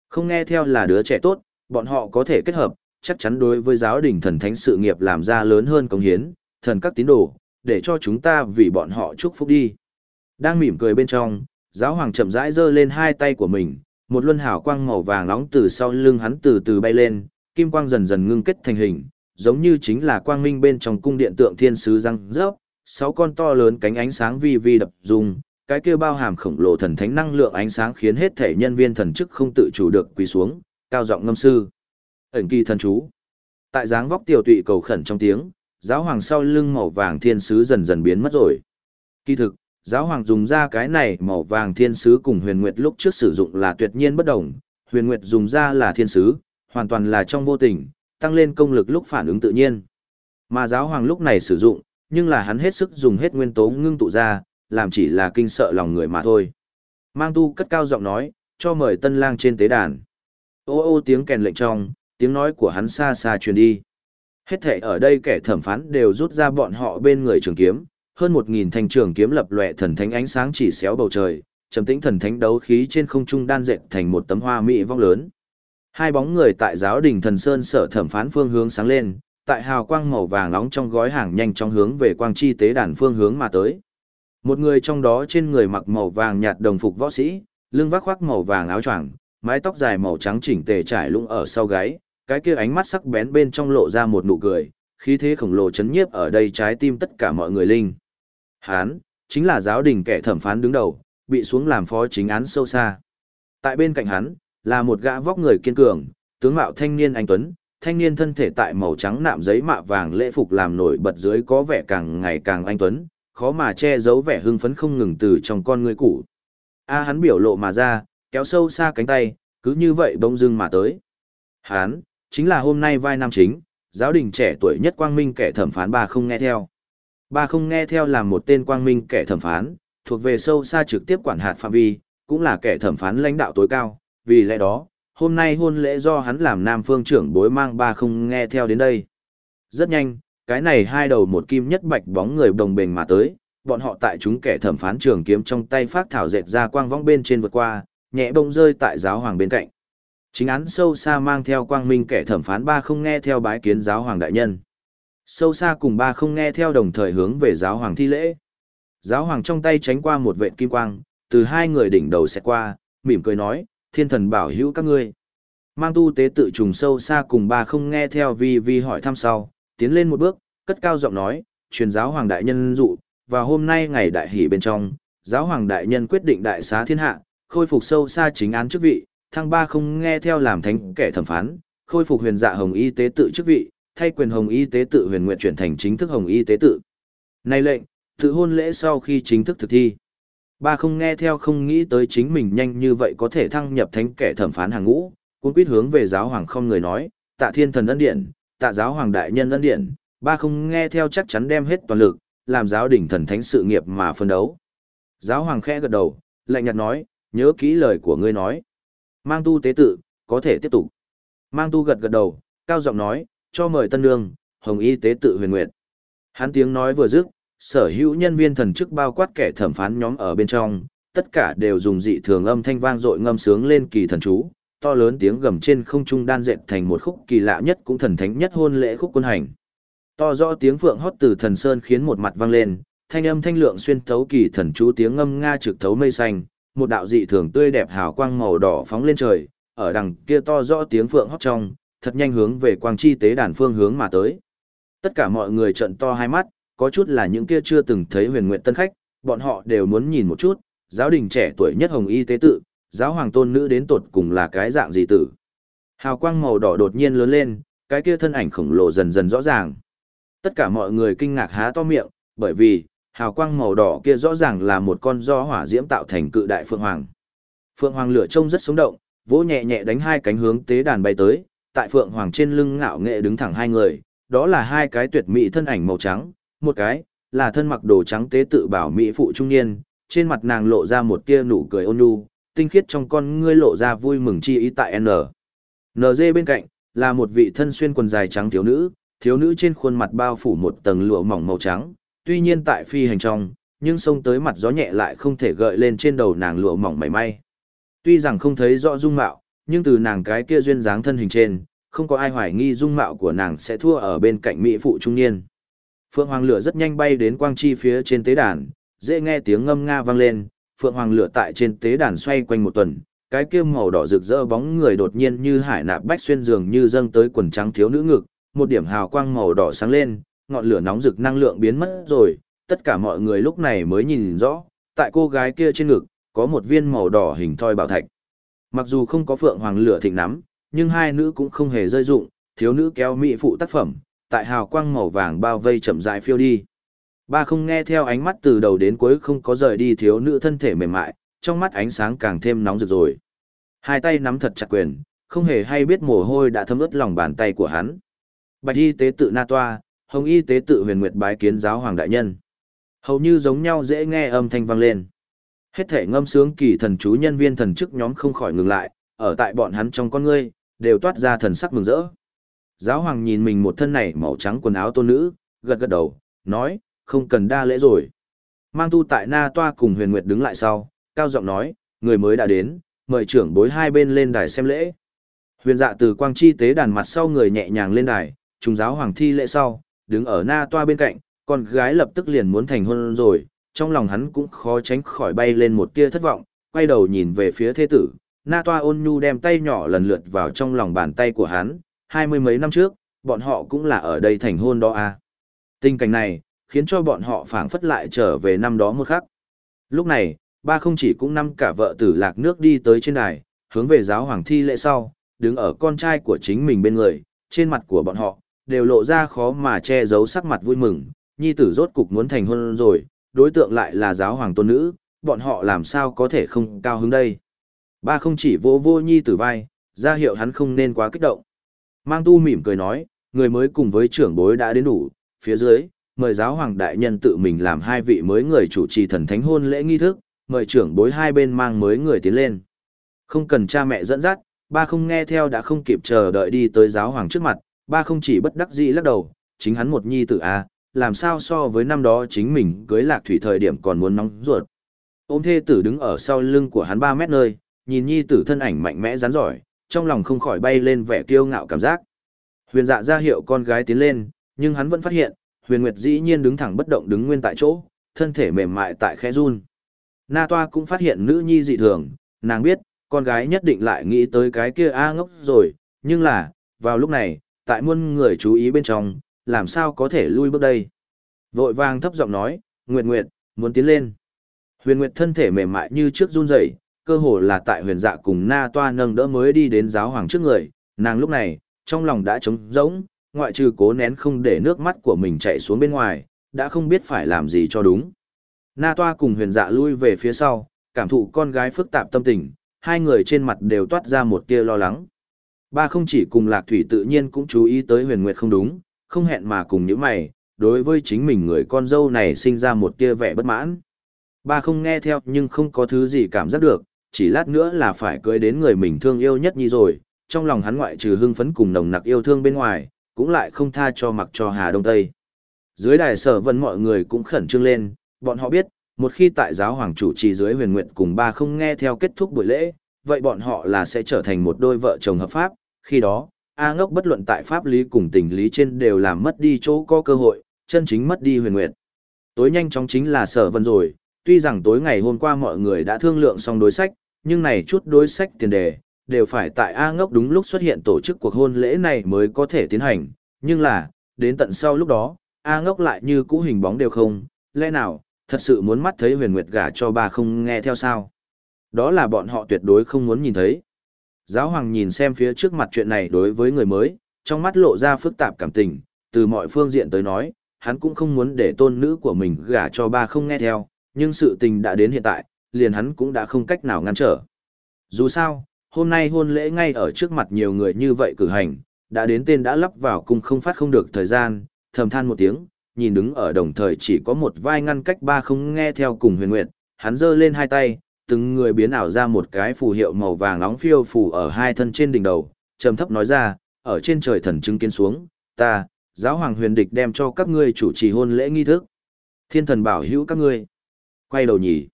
A: Không nghe theo là đứa trẻ tốt, bọn họ có thể kết hợp, chắc chắn đối với giáo đình thần thánh sự nghiệp làm ra lớn hơn công hiến, thần các tín đồ, để cho chúng ta vì bọn họ chúc phúc đi. Đang mỉm cười bên trong, giáo hoàng chậm rãi giơ lên hai tay của mình, một luân hào quang màu vàng nóng từ sau lưng hắn từ từ bay lên, kim quang dần dần ngưng kết thành hình, giống như chính là quang minh bên trong cung điện tượng thiên sứ răng rớp, sáu con to lớn cánh ánh sáng vi vi đập dùng, cái kia bao hàm khổng lồ thần thánh năng lượng ánh sáng khiến hết thể nhân viên thần chức không tự chủ được quỳ xuống, cao giọng ngâm sư. Ẩn kỳ thần chú. Tại dáng vóc tiểu tụy cầu khẩn trong tiếng, giáo hoàng sau lưng màu vàng thiên sứ dần dần biến mất rồi. Kỳ thực, giáo hoàng dùng ra cái này màu vàng thiên sứ cùng huyền nguyệt lúc trước sử dụng là tuyệt nhiên bất đồng, huyền nguyệt dùng ra là thiên sứ, hoàn toàn là trong vô tình, tăng lên công lực lúc phản ứng tự nhiên. Mà giáo hoàng lúc này sử dụng, nhưng là hắn hết sức dùng hết nguyên tố ngưng tụ ra, làm chỉ là kinh sợ lòng người mà thôi. Mang tu cất cao giọng nói, cho mời tân lang trên tế đàn. Ô ô tiếng kèn lệnh trong, tiếng nói của hắn xa xa truyền đi. Hết thể ở đây kẻ thẩm phán đều rút ra bọn họ bên người trường kiếm, hơn một nghìn thanh trường kiếm lập lòe thần thánh ánh sáng chỉ xéo bầu trời, trầm tĩnh thần thánh đấu khí trên không trung đan dệt thành một tấm hoa mỹ vong lớn. Hai bóng người tại giáo đình thần sơn sở thẩm phán phương hướng sáng lên, tại hào quang màu vàng nóng trong gói hàng nhanh chóng hướng về quang chi tế đàn phương hướng mà tới. Một người trong đó trên người mặc màu vàng nhạt đồng phục võ sĩ, lưng vác khoác màu vàng áo choàng, mái tóc dài màu trắng chỉnh tề trải lũng ở sau gáy, cái kia ánh mắt sắc bén bên trong lộ ra một nụ cười, khí thế khổng lồ chấn nhiếp ở đây trái tim tất cả mọi người linh. Hán, chính là giáo đình kẻ thẩm phán đứng đầu, bị xuống làm phó chính án sâu xa. Tại bên cạnh hắn, là một gã vóc người kiên cường, tướng mạo thanh niên anh tuấn, thanh niên thân thể tại màu trắng nạm giấy mạ vàng lễ phục làm nổi bật dưới có vẻ càng ngày càng anh tuấn, khó mà che giấu vẻ hưng phấn không ngừng từ trong con người cũ. A hắn biểu lộ mà ra, kéo sâu xa cánh tay, cứ như vậy bỗng dưng mà tới. Hắn, chính là hôm nay vai nam chính, giáo đình trẻ tuổi nhất quang minh kẻ thẩm phán ba không nghe theo. Ba không nghe theo là một tên quang minh kẻ thẩm phán, thuộc về sâu xa trực tiếp quản hạt phạm vi, cũng là kẻ thẩm phán lãnh đạo tối cao, vì lẽ đó, hôm nay hôn lễ do hắn làm nam phương trưởng bối mang ba không nghe theo đến đây. Rất nhanh, cái này hai đầu một kim nhất bạch bóng người đồng bền mà tới, bọn họ tại chúng kẻ thẩm phán trường kiếm trong tay phát thảo dệt ra quang vong bên trên vượt qua, nhẹ bông rơi tại giáo hoàng bên cạnh. Chính án sâu xa mang theo quang minh kẻ thẩm phán ba không nghe theo bái kiến giáo hoàng đại nhân. Sâu xa cùng ba không nghe theo đồng thời hướng về giáo hoàng thi lễ. Giáo hoàng trong tay tránh qua một vệt kim quang, từ hai người đỉnh đầu sẽ qua, mỉm cười nói, thiên thần bảo hữu các ngươi. Mang tu tế tự trùng sâu xa cùng ba không nghe theo vi vi hỏi thăm sau, tiến lên một bước, cất cao giọng nói, truyền giáo hoàng đại nhân dụ, và hôm nay ngày đại hỷ bên trong, giáo hoàng đại nhân quyết định đại xá thiên hạ, khôi phục sâu xa chính án chức vị, thăng ba không nghe theo làm thánh kẻ thẩm phán, khôi phục huyền dạ hồng y tế tự chức vị, thay quyền hồng y tế tự huyền nguyện chuyển thành chính thức hồng y tế tự. Này lệnh, tự hôn lễ sau khi chính thức thực thi. Ba không nghe theo không nghĩ tới chính mình nhanh như vậy có thể thăng nhập thánh kẻ thẩm phán hàng ngũ, cuốn quyết hướng về giáo hoàng không người nói, tạ thiên thần ân điện, tạ giáo hoàng đại nhân ân điện, ba không nghe theo chắc chắn đem hết toàn lực, làm giáo đỉnh thần thánh sự nghiệp mà phân đấu. Giáo hoàng khẽ gật đầu, lạnh nhạt nói, nhớ kỹ lời của ngươi nói. Mang tu tế tự, có thể tiếp tục. Mang tu gật gật đầu, cao giọng nói, cho mời tân nương, hồng y tế tự huyền nguyệt. Hắn tiếng nói vừa dứt, sở hữu nhân viên thần chức bao quát kẻ thẩm phán nhóm ở bên trong, tất cả đều dùng dị thường âm thanh vang dội ngâm sướng lên kỳ thần chú, to lớn tiếng gầm trên không trung đan dệt thành một khúc kỳ lạ nhất cũng thần thánh nhất hôn lễ khúc quân hành. To rõ tiếng phượng hót từ thần sơn khiến một mặt vang lên, thanh âm thanh lượng xuyên thấu kỳ thần chú tiếng ngâm nga trực thấu mây xanh, một đạo dị thường tươi đẹp hào quang màu đỏ phóng lên trời, ở đằng kia to rõ tiếng phượng hót trong, thật nhanh hướng về quang chi tế đàn phương hướng mà tới. Tất cả mọi người trợn to hai mắt, có chút là những kia chưa từng thấy huyền nguyện tân khách, bọn họ đều muốn nhìn một chút, giáo đình trẻ tuổi nhất hồng y tế tự, giáo hoàng tôn nữ đến tột cùng là cái dạng gì tử. Hào quang màu đỏ đột nhiên lớn lên, cái kia thân ảnh khổng lồ dần dần rõ ràng. Tất cả mọi người kinh ngạc há to miệng, bởi vì, hào quang màu đỏ kia rõ ràng là một con do hỏa diễm tạo thành cự đại phượng hoàng. Phượng hoàng lửa trông rất sống động, vỗ nhẹ nhẹ đánh hai cánh hướng tế đàn bay tới, tại phượng hoàng trên lưng ngạo nghệ đứng thẳng hai người, đó là hai cái tuyệt mỹ thân ảnh màu trắng, một cái là thân mặc đồ trắng tế tự bảo mỹ phụ trung niên, trên mặt nàng lộ ra một tia nụ cười ôn nhu, tinh khiết trong con ngươi lộ ra vui mừng chi ý tại N. NG bên cạnh là một vị thân xuyên quần dài trắng thiếu nữ, thiếu nữ trên khuôn mặt bao phủ một tầng lụa mỏng màu trắng, tuy nhiên tại phi hành trong, nhưng sông tới mặt gió nhẹ lại không thể gợi lên trên đầu nàng lụa mỏng mảy may. Tuy rằng không thấy rõ dung mạo, nhưng từ nàng cái kia duyên dáng thân hình trên, không có ai hoài nghi dung mạo của nàng sẽ thua ở bên cạnh mỹ phụ trung niên. Phượng Hoàng lửa rất nhanh bay đến quang chi phía trên tế đàn, dễ nghe tiếng ngâm nga vang lên, Phượng Hoàng lửa tại trên tế đàn xoay quanh một tuần, cái kia màu đỏ rực rỡ bóng người đột nhiên như hải nạp bách xuyên giường như dâng tới quần trắng thiếu nữ ngực, một điểm hào quang màu đỏ sáng lên, ngọn lửa nóng rực năng lượng biến mất rồi, tất cả mọi người lúc này mới nhìn rõ, tại cô gái kia trên ngực, có một viên màu đỏ hình thoi bảo thạch. Mặc dù không có phượng hoàng lửa thịnh nắm, nhưng hai nữ cũng không hề rơi dụng, thiếu nữ kéo mỹ phụ tác phẩm, tại hào quang màu vàng bao vây chậm rãi phiêu đi. Ba không nghe theo ánh mắt từ đầu đến cuối không có rời đi thiếu nữ thân thể mềm mại, trong mắt ánh sáng càng thêm nóng rực rồi. Hai tay nắm thật chặt quyền, không hề hay biết mồ hôi đã thấm ướt lòng bàn tay của hắn. Bạch y tế tự Na Toa, Hồng y tế tự huyền nguyệt bái kiến giáo hoàng đại nhân. Hầu như giống nhau dễ nghe âm thanh vang lên. Hết thể ngâm sướng kỳ thần chú nhân viên thần chức nhóm không khỏi ngừng lại, ở tại bọn hắn trong con ngươi, đều toát ra thần sắc mừng rỡ. Giáo hoàng nhìn mình một thân này màu trắng quần áo tôn nữ, gật gật đầu, nói, không cần đa lễ rồi. Mang tu tại Na Toa cùng huyền nguyệt đứng lại sau, cao giọng nói, người mới đã đến, mời trưởng bối hai bên lên đài xem lễ. Huyền dạ từ quang chi tế đàn mặt sau người nhẹ nhàng lên đài, trùng giáo hoàng thi lễ sau, đứng ở Na Toa bên cạnh, con gái lập tức liền muốn thành hôn rồi, trong lòng hắn cũng khó tránh khỏi bay lên một tia thất vọng, quay đầu nhìn về phía thế tử, Na Toa ôn nhu đem tay nhỏ lần lượt vào trong lòng bàn tay của hắn, hai mươi mấy năm trước, bọn họ cũng là ở đây thành hôn đó à. Tình cảnh này, khiến cho bọn họ phảng phất lại trở về năm đó một khắc. Lúc này, ba không chỉ cũng năm cả vợ tử lạc nước đi tới trên đài, hướng về giáo hoàng thi lễ sau, đứng ở con trai của chính mình bên người, trên mặt của bọn họ, đều lộ ra khó mà che giấu sắc mặt vui mừng, nhi tử rốt cục muốn thành hôn rồi, đối tượng lại là giáo hoàng tôn nữ, bọn họ làm sao có thể không cao hứng đây. Ba không chỉ vô vô nhi tử vai, ra hiệu hắn không nên quá kích động. Mang tu mỉm cười nói, người mới cùng với trưởng bối đã đến đủ, phía dưới, mời giáo hoàng đại nhân tự mình làm hai vị mới người chủ trì thần thánh hôn lễ nghi thức, mời trưởng bối hai bên mang mới người tiến lên. Không cần cha mẹ dẫn dắt, ba không nghe theo đã không kịp chờ đợi đi tới giáo hoàng trước mặt, ba không chỉ bất đắc dĩ lắc đầu, chính hắn một nhi tử a, làm sao so với năm đó chính mình cưới lạc thủy thời điểm còn muốn nóng ruột. Ôm thê tử đứng ở sau lưng của hắn 3 mét nơi, nhìn nhi tử thân ảnh mạnh mẽ rắn giỏi, trong lòng không khỏi bay lên vẻ kiêu ngạo cảm giác. Huyền dạ ra hiệu con gái tiến lên, nhưng hắn vẫn phát hiện, huyền nguyệt dĩ nhiên đứng thẳng bất động đứng nguyên tại chỗ, thân thể mềm mại tại khẽ run. Na toa cũng phát hiện nữ nhi dị thường, nàng biết, con gái nhất định lại nghĩ tới cái kia A ngốc rồi, nhưng là, vào lúc này, tại muôn người chú ý bên trong, làm sao có thể lui bước đây. Vội vàng thấp giọng nói, Nguyệt Nguyệt, muốn tiến lên. Huyền Nguyệt thân thể mềm mại như trước run rẩy, cơ hồ là tại huyền dạ cùng na toa nâng đỡ mới đi đến giáo hoàng trước người, nàng lúc này, trong lòng đã trống rỗng, ngoại trừ cố nén không để nước mắt của mình chạy xuống bên ngoài, đã không biết phải làm gì cho đúng. Na toa cùng huyền dạ lui về phía sau, cảm thụ con gái phức tạp tâm tình, hai người trên mặt đều toát ra một tia lo lắng. Ba không chỉ cùng lạc thủy tự nhiên cũng chú ý tới huyền nguyệt không đúng, không hẹn mà cùng những mày, đối với chính mình người con dâu này sinh ra một tia vẻ bất mãn. Ba không nghe theo nhưng không có thứ gì cảm giác được, chỉ lát nữa là phải cưới đến người mình thương yêu nhất nhi rồi, trong lòng hắn ngoại trừ hưng phấn cùng nồng nặc yêu thương bên ngoài, cũng lại không tha cho mặc cho Hà Đông Tây. Dưới đài sở vân mọi người cũng khẩn trương lên, bọn họ biết, một khi tại giáo hoàng chủ trì dưới huyền nguyện cùng ba không nghe theo kết thúc buổi lễ, vậy bọn họ là sẽ trở thành một đôi vợ chồng hợp pháp, khi đó, A ngốc bất luận tại pháp lý cùng tình lý trên đều làm mất đi chỗ có cơ hội, chân chính mất đi huyền nguyện. Tối nhanh chóng chính là sở vân rồi, tuy rằng tối ngày hôm qua mọi người đã thương lượng xong đối sách, nhưng này chút đối sách tiền đề, đều phải tại A ngốc đúng lúc xuất hiện tổ chức cuộc hôn lễ này mới có thể tiến hành, nhưng là, đến tận sau lúc đó, A ngốc lại như cũ hình bóng đều không, lẽ nào, thật sự muốn mắt thấy huyền nguyệt gả cho ba không nghe theo sao. Đó là bọn họ tuyệt đối không muốn nhìn thấy. Giáo hoàng nhìn xem phía trước mặt chuyện này đối với người mới, trong mắt lộ ra phức tạp cảm tình, từ mọi phương diện tới nói, hắn cũng không muốn để tôn nữ của mình gả cho ba không nghe theo, nhưng sự tình đã đến hiện tại, liền hắn cũng đã không cách nào ngăn trở. Dù sao, hôm nay hôn lễ ngay ở trước mặt nhiều người như vậy cử hành, đã đến tên đã lắp vào cung không phát không được thời gian, thầm than một tiếng, nhìn đứng ở đồng thời chỉ có một vai ngăn cách ba không nghe theo cùng huyền nguyệt, hắn giơ lên hai tay, từng người biến ảo ra một cái phù hiệu màu vàng nóng phiêu phù ở hai thân trên đỉnh đầu, trầm thấp nói ra, ở trên trời thần chứng kiến xuống, ta, giáo hoàng huyền địch đem cho các ngươi chủ trì hôn lễ nghi thức. Thiên thần bảo hữu các ngươi. Quay đầu nhỉ.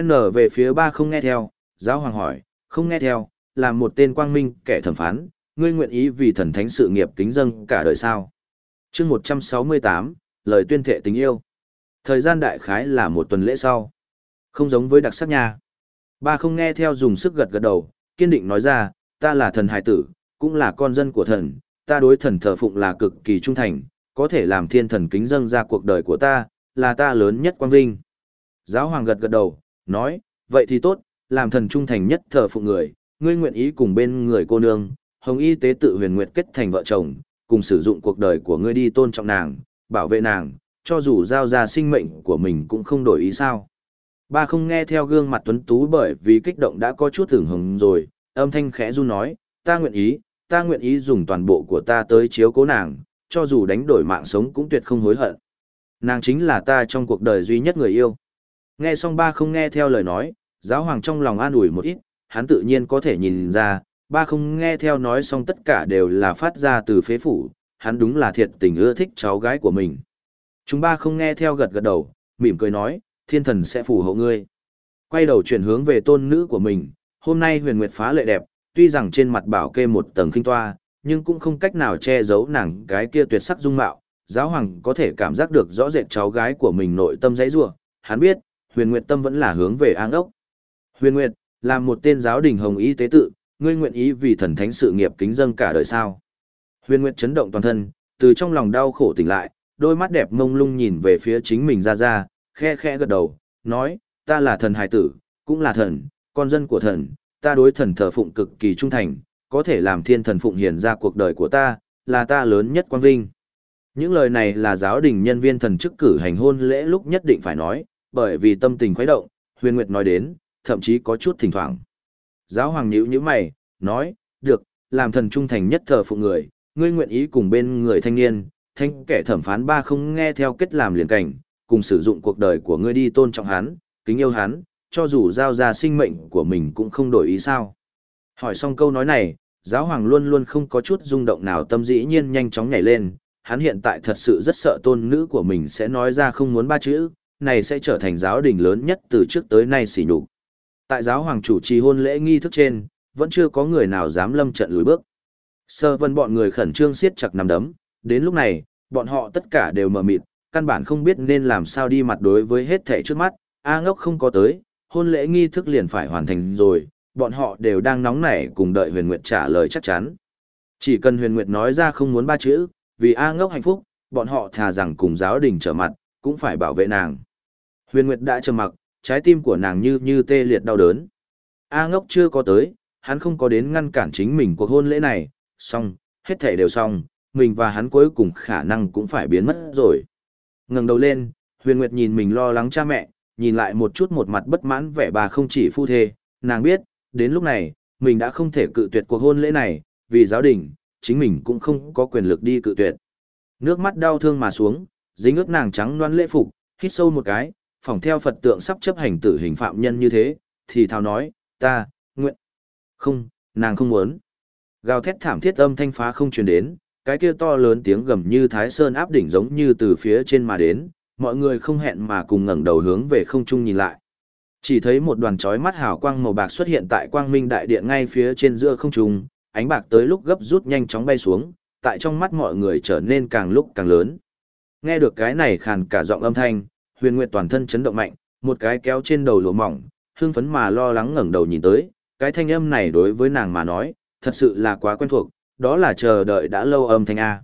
A: N về phía ba không nghe theo, giáo hoàng hỏi, không nghe theo, là một tên quang minh kẻ thẩm phán, ngươi nguyện ý vì thần thánh sự nghiệp kính dâng cả đời sao. chương 168, lời tuyên thệ tình yêu. Thời gian đại khái là một tuần lễ sau. Không giống với đặc sắc nhà. Ba không nghe theo dùng sức gật gật đầu, kiên định nói ra, ta là thần hải tử, cũng là con dân của thần, ta đối thần thờ phụng là cực kỳ trung thành, có thể làm thiên thần kính dâng ra cuộc đời của ta, là ta lớn nhất quang vinh. Giáo hoàng gật gật đầu, nói, vậy thì tốt, làm thần trung thành nhất thờ phụng người, ngươi nguyện ý cùng bên người cô nương, hồng y tế tự huyền nguyệt kết thành vợ chồng, cùng sử dụng cuộc đời của ngươi đi tôn trọng nàng, bảo vệ nàng, cho dù giao ra sinh mệnh của mình cũng không đổi ý sao. Ba không nghe theo gương mặt tuấn tú bởi vì kích động đã có chút thưởng hứng rồi, âm thanh khẽ run nói, ta nguyện ý, ta nguyện ý dùng toàn bộ của ta tới chiếu cố nàng, cho dù đánh đổi mạng sống cũng tuyệt không hối hận. Nàng chính là ta trong cuộc đời duy nhất người yêu. Nghe xong ba không nghe theo lời nói, giáo hoàng trong lòng an ủi một ít, hắn tự nhiên có thể nhìn ra, ba không nghe theo nói xong tất cả đều là phát ra từ phế phủ, hắn đúng là thiệt tình ưa thích cháu gái của mình. Chúng ba không nghe theo gật gật đầu, mỉm cười nói, thiên thần sẽ phù hộ ngươi. Quay đầu chuyển hướng về tôn nữ của mình, hôm nay huyền nguyệt phá lệ đẹp, tuy rằng trên mặt bảo kê một tầng kinh toa, nhưng cũng không cách nào che giấu nàng cái kia tuyệt sắc dung mạo. Giáo hoàng có thể cảm giác được rõ rệt cháu gái của mình nội tâm dãy rủa, hắn biết, huyền nguyệt tâm vẫn là hướng về an ốc. Huyền nguyệt, là một tên giáo đình hồng y tế tự, ngươi nguyện ý vì thần thánh sự nghiệp kính dâng cả đời sao. Huyền nguyệt chấn động toàn thân, từ trong lòng đau khổ tỉnh lại, đôi mắt đẹp ngông lung nhìn về phía chính mình ra ra, khe khe gật đầu, nói, ta là thần hài tử, cũng là thần, con dân của thần, ta đối thần thờ phụng cực kỳ trung thành, có thể làm thiên thần phụng hiển ra cuộc đời của ta, là ta lớn nhất quan vinh. Những lời này là giáo đình nhân viên thần chức cử hành hôn lễ lúc nhất định phải nói, bởi vì tâm tình khuấy động, huyền nguyệt nói đến, thậm chí có chút thỉnh thoảng. Giáo hoàng nhíu nhíu mày, nói, được, làm thần trung thành nhất thờ phụng người, ngươi nguyện ý cùng bên người thanh niên, thanh kẻ thẩm phán ba không nghe theo kết làm liền cảnh, cùng sử dụng cuộc đời của ngươi đi tôn trọng hắn, kính yêu hắn, cho dù giao ra sinh mệnh của mình cũng không đổi ý sao. Hỏi xong câu nói này, giáo hoàng luôn luôn không có chút rung động nào tâm dĩ nhiên nhanh chóng nhảy lên, hắn hiện tại thật sự rất sợ tôn nữ của mình sẽ nói ra không muốn ba chữ, này sẽ trở thành giáo đình lớn nhất từ trước tới nay xỉ nhục. Tại giáo hoàng chủ trì hôn lễ nghi thức trên, vẫn chưa có người nào dám lâm trận lùi bước. Sơ vân bọn người khẩn trương siết chặt nằm đấm, đến lúc này, bọn họ tất cả đều mờ mịt, căn bản không biết nên làm sao đi mặt đối với hết thẻ trước mắt, A ngốc không có tới, hôn lễ nghi thức liền phải hoàn thành rồi, bọn họ đều đang nóng nảy cùng đợi huyền nguyệt trả lời chắc chắn. Chỉ cần huyền nguyệt nói ra không muốn ba chữ, vì A ngốc hạnh phúc, bọn họ thà rằng cùng giáo đình trở mặt, cũng phải bảo vệ nàng. Huyền nguyệt đã trầm mặc, trái tim của nàng như như tê liệt đau đớn. A ngốc chưa có tới, hắn không có đến ngăn cản chính mình cuộc hôn lễ này, xong, hết thể đều xong, mình và hắn cuối cùng khả năng cũng phải biến mất rồi. ngẩng đầu lên, huyền nguyệt nhìn mình lo lắng cha mẹ, nhìn lại một chút một mặt bất mãn vẻ bà không chỉ phu thê, nàng biết, đến lúc này, mình đã không thể cự tuyệt cuộc hôn lễ này, vì giáo đình, chính mình cũng không có quyền lực đi cự tuyệt. Nước mắt đau thương mà xuống, dính ướt nàng trắng loan lễ phục, hít sâu một cái, phỏng theo Phật tượng sắp chấp hành tử hình phạm nhân như thế, thì thào nói, ta, nguyện. Không, nàng không muốn. Gào thét thảm thiết âm thanh phá không truyền đến, cái kia to lớn tiếng gầm như thái sơn áp đỉnh giống như từ phía trên mà đến, mọi người không hẹn mà cùng ngẩng đầu hướng về không trung nhìn lại. Chỉ thấy một đoàn chói mắt hào quang màu bạc xuất hiện tại quang minh đại điện ngay phía trên giữa không trung, ánh bạc tới lúc gấp rút nhanh chóng bay xuống, tại trong mắt mọi người trở nên càng lúc càng lớn. Nghe được cái này khàn cả giọng âm thanh, Huyền Nguyệt toàn thân chấn động mạnh, một cái kéo trên đầu lỗ mỏng, hưng phấn mà lo lắng ngẩng đầu nhìn tới, cái thanh âm này đối với nàng mà nói, thật sự là quá quen thuộc, đó là chờ đợi đã lâu âm thanh a.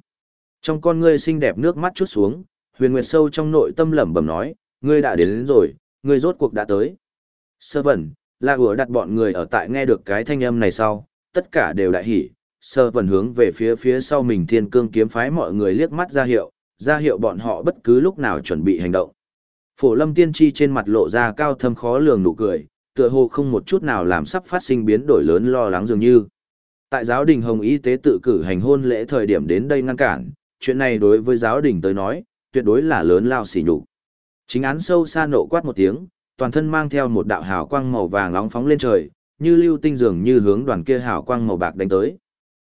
A: Trong con ngươi xinh đẹp nước mắt chút xuống, Huyền Nguyệt sâu trong nội tâm lẩm bẩm nói, ngươi đã đến, đến rồi, ngươi rốt cuộc đã tới. Sơ vẩn, là ủa đặt bọn người ở tại nghe được cái thanh âm này sau, tất cả đều đại hỉ. Sơ vẩn hướng về phía phía sau mình thiên cương kiếm phái mọi người liếc mắt ra hiệu, ra hiệu bọn họ bất cứ lúc nào chuẩn bị hành động. Phổ lâm tiên tri trên mặt lộ ra cao thâm khó lường nụ cười, tựa hồ không một chút nào làm sắp phát sinh biến đổi lớn lo lắng dường như. Tại giáo đình Hồng Y tế tự cử hành hôn lễ thời điểm đến đây ngăn cản, chuyện này đối với giáo đình tới nói, tuyệt đối là lớn lao xỉ nhục. Chính án sâu xa nộ quát một tiếng, toàn thân mang theo một đạo hào quang màu vàng nóng phóng lên trời, như lưu tinh dường như hướng đoàn kia hào quang màu bạc đánh tới.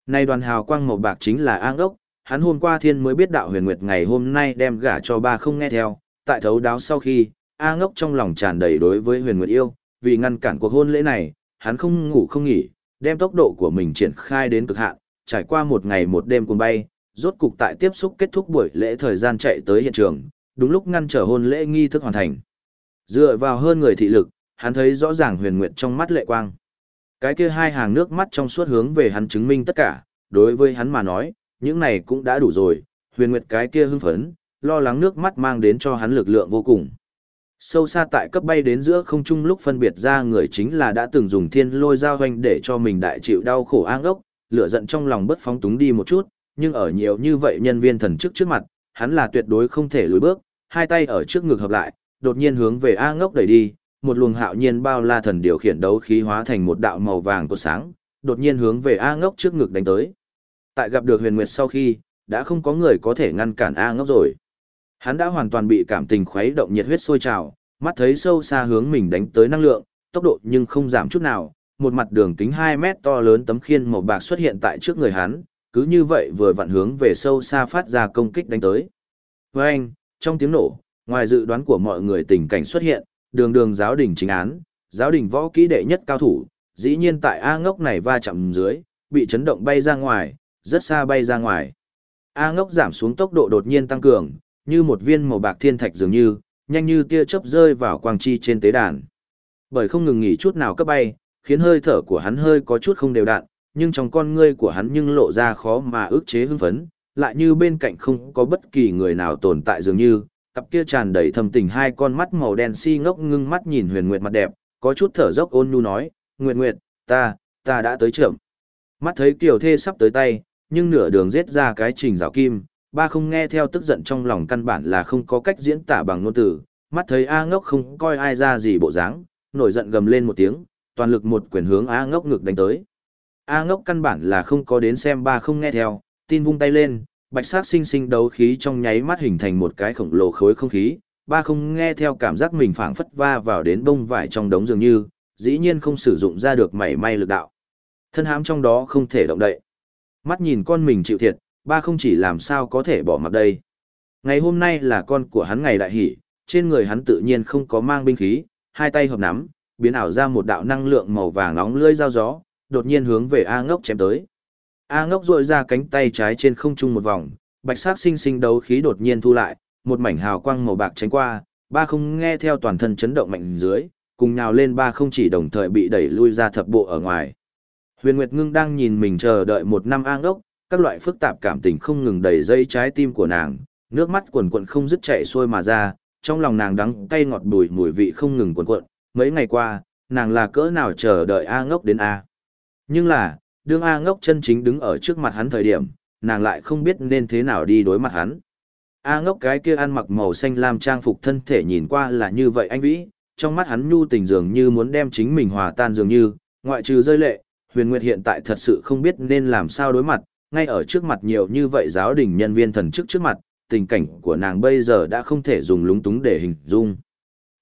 A: Nay đoàn hào quang màu bạc chính là An Đốc, hắn hôm qua thiên mới biết đạo huyền nguyệt ngày hôm nay đem gả cho ba không nghe theo, tại thấu đáo sau khi, A ngốc trong lòng tràn đầy đối với huyền nguyệt yêu, vì ngăn cản cuộc hôn lễ này, hắn không ngủ không nghỉ, đem tốc độ của mình triển khai đến cực hạn, trải qua một ngày một đêm cùng bay, rốt cục tại tiếp xúc kết thúc buổi lễ thời gian chạy tới hiện trường, đúng lúc ngăn trở hôn lễ nghi thức hoàn thành. Dựa vào hơn người thị lực, hắn thấy rõ ràng huyền nguyệt trong mắt lệ quang. Cái kia hai hàng nước mắt trong suốt hướng về hắn chứng minh tất cả, đối với hắn mà nói, những này cũng đã đủ rồi, huyền nguyệt cái kia hưng phấn, lo lắng nước mắt mang đến cho hắn lực lượng vô cùng. Sâu xa tại cấp bay đến giữa không trung lúc phân biệt ra người chính là đã từng dùng thiên lôi giao hoành để cho mình đại chịu đau khổ an ốc, lửa giận trong lòng bất phóng túng đi một chút, nhưng ở nhiều như vậy nhân viên thần chức trước mặt, hắn là tuyệt đối không thể lùi bước, hai tay ở trước ngực hợp lại, đột nhiên hướng về A ngốc đẩy đi, một luồng hạo nhiên bao la thần điều khiển đấu khí hóa thành một đạo màu vàng của sáng, đột nhiên hướng về A ngốc trước ngực đánh tới. Tại gặp được huyền nguyệt sau khi, đã không có người có thể ngăn cản A ngốc rồi. Hắn đã hoàn toàn bị cảm tình khuấy động nhiệt huyết sôi trào, mắt thấy sâu xa hướng mình đánh tới năng lượng, tốc độ nhưng không giảm chút nào, một mặt đường kính 2 mét to lớn tấm khiên màu bạc xuất hiện tại trước người hắn, cứ như vậy vừa vặn hướng về sâu xa phát ra công kích đánh tới. Với anh, trong tiếng nổ, ngoài dự đoán của mọi người tình cảnh xuất hiện, đường đường giáo đình chính án, giáo đình võ kỹ đệ nhất cao thủ, dĩ nhiên tại A ngốc này va chạm dưới, bị chấn động bay ra ngoài, rất xa bay ra ngoài. A ngốc giảm xuống tốc độ đột nhiên tăng cường, như một viên màu bạc thiên thạch dường như, nhanh như tia chớp rơi vào quang chi trên tế đàn. Bởi không ngừng nghỉ chút nào cấp bay, khiến hơi thở của hắn hơi có chút không đều đặn, nhưng trong con ngươi của hắn nhưng lộ ra khó mà ức chế hưng phấn, lại như bên cạnh không có bất kỳ người nào tồn tại dường như, cặp kia tràn đầy thầm tình hai con mắt màu đen si ngốc ngưng mắt nhìn huyền nguyệt mặt đẹp, có chút thở dốc ôn nhu nói, Nguyệt Nguyệt, ta, ta đã tới trưởng. Mắt thấy kiều thê sắp tới tay, nhưng nửa đường giết ra cái trình rào kim, ba không nghe theo tức giận trong lòng căn bản là không có cách diễn tả bằng ngôn từ, mắt thấy A ngốc không coi ai ra gì bộ dáng, nổi giận gầm lên một tiếng, toàn lực một quyền hướng A ngốc ngực đánh tới. A ngốc căn bản là không có đến xem ba không nghe theo, tin vung tay lên, bạch sắc sinh sinh đấu khí trong nháy mắt hình thành một cái khổng lồ khối không khí, ba không nghe theo cảm giác mình phảng phất va vào đến bông vải trong đống dường như, dĩ nhiên không sử dụng ra được mảy may lực đạo. Thân hãm trong đó không thể động đậy. Mắt nhìn con mình chịu thiệt, ba không chỉ làm sao có thể bỏ mặc đây. Ngày hôm nay là con của hắn ngày đại hỷ, trên người hắn tự nhiên không có mang binh khí, hai tay hợp nắm, biến ảo ra một đạo năng lượng màu vàng nóng lưỡi dao gió, đột nhiên hướng về A ngốc chém tới. A ngốc duỗi ra cánh tay trái trên không trung một vòng, bạch sắc sinh sinh đấu khí đột nhiên thu lại, một mảnh hào quang màu bạc tránh qua, ba không nghe theo toàn thân chấn động mạnh dưới, cùng nhào lên ba không chỉ đồng thời bị đẩy lui ra thập bộ ở ngoài. Huyền Nguyệt Ngưng đang nhìn mình chờ đợi một năm A Ngốc, các loại phức tạp cảm tình không ngừng đầy dây trái tim của nàng, nước mắt quần quận không dứt chảy xuôi mà ra, trong lòng nàng đắng cay ngọt bùi mùi vị không ngừng quần quận, mấy ngày qua, nàng là cỡ nào chờ đợi A ngốc đến A. Nhưng là, đương A ngốc chân chính đứng ở trước mặt hắn thời điểm, nàng lại không biết nên thế nào đi đối mặt hắn. A ngốc cái kia ăn mặc màu xanh lam trang phục thân thể nhìn qua là như vậy anh Vĩ, trong mắt hắn nhu tình dường như muốn đem chính mình hòa tan dường như, ngoại trừ rơi lệ, huyền nguyệt hiện tại thật sự không biết nên làm sao đối mặt, ngay ở trước mặt nhiều như vậy giáo đình nhân viên thần chức trước mặt, tình cảnh của nàng bây giờ đã không thể dùng lúng túng để hình dung.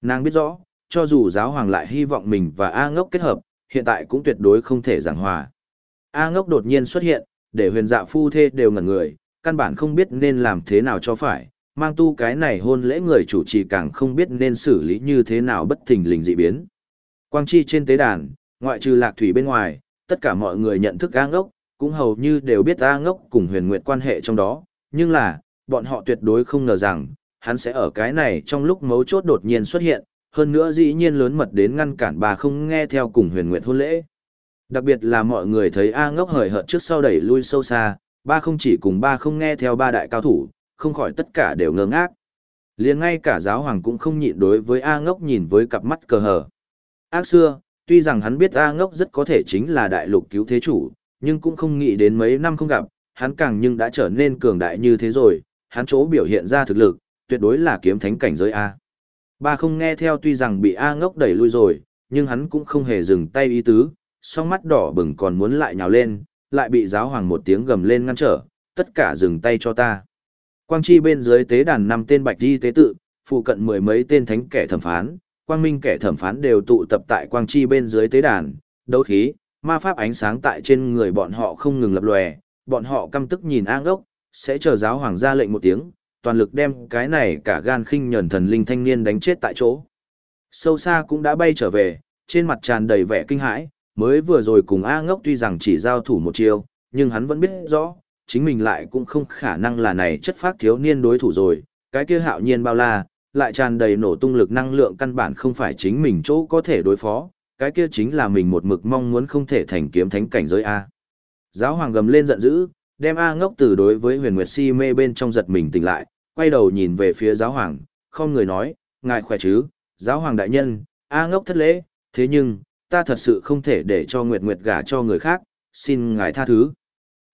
A: Nàng biết rõ, cho dù giáo hoàng lại hy vọng mình và A ngốc kết hợp, hiện tại cũng tuyệt đối không thể giảng hòa. A ngốc đột nhiên xuất hiện, để huyền dạ phu thê đều ngẩn người, căn bản không biết nên làm thế nào cho phải, mang tu cái này hôn lễ người chủ trì càng không biết nên xử lý như thế nào bất thình lình dị biến. Quang chi trên tế đàn, ngoại trừ lạc thủy bên ngoài, tất cả mọi người nhận thức A ngốc, cũng hầu như đều biết A ngốc cùng huyền nguyệt quan hệ trong đó, nhưng là, bọn họ tuyệt đối không ngờ rằng, hắn sẽ ở cái này trong lúc mấu chốt đột nhiên xuất hiện, hơn nữa dĩ nhiên lớn mật đến ngăn cản bà không nghe theo cùng huyền nguyệt hôn lễ. Đặc biệt là mọi người thấy A ngốc hời hợt trước sau đẩy lui sâu xa, ba không chỉ cùng ba không nghe theo ba đại cao thủ, không khỏi tất cả đều ngơ ngác. liền ngay cả giáo hoàng cũng không nhịn đối với A ngốc nhìn với cặp mắt cờ hờ. Ác xưa, tuy rằng hắn biết A ngốc rất có thể chính là đại lục cứu thế chủ, nhưng cũng không nghĩ đến mấy năm không gặp, hắn càng nhưng đã trở nên cường đại như thế rồi, hắn chỗ biểu hiện ra thực lực, tuyệt đối là kiếm thánh cảnh giới A. Ba không nghe theo tuy rằng bị A ngốc đẩy lui rồi, nhưng hắn cũng không hề dừng tay ý tứ, song mắt đỏ bừng còn muốn lại nhào lên, lại bị giáo hoàng một tiếng gầm lên ngăn trở, tất cả dừng tay cho ta. Quang chi bên dưới tế đàn năm tên bạch di tế tự, phụ cận mười mấy tên thánh kẻ thẩm phán, quang minh kẻ thẩm phán đều tụ tập tại quang chi bên dưới tế đàn, đấu khí, ma pháp ánh sáng tại trên người bọn họ không ngừng lập lòe, bọn họ căm tức nhìn an ốc, sẽ chờ giáo hoàng ra lệnh một tiếng, toàn lực đem cái này cả gan khinh nhẫn thần linh thanh niên đánh chết tại chỗ. Sâu xa cũng đã bay trở về, trên mặt tràn đầy vẻ kinh hãi, mới vừa rồi cùng A ngốc tuy rằng chỉ giao thủ một chiêu, nhưng hắn vẫn biết rõ, chính mình lại cũng không khả năng là này chất phát thiếu niên đối thủ rồi, cái kia hạo nhiên bao la, lại tràn đầy nổ tung lực năng lượng căn bản không phải chính mình chỗ có thể đối phó, cái kia chính là mình một mực mong muốn không thể thành kiếm thánh cảnh giới A. Giáo hoàng gầm lên giận dữ, đem A ngốc từ đối với huyền nguyệt si mê bên trong giật mình tỉnh lại, quay đầu nhìn về phía giáo hoàng, không người nói, ngài khỏe chứ, giáo hoàng đại nhân, A ngốc thất lễ, thế nhưng, ta thật sự không thể để cho Nguyệt Nguyệt gả cho người khác, xin ngài tha thứ.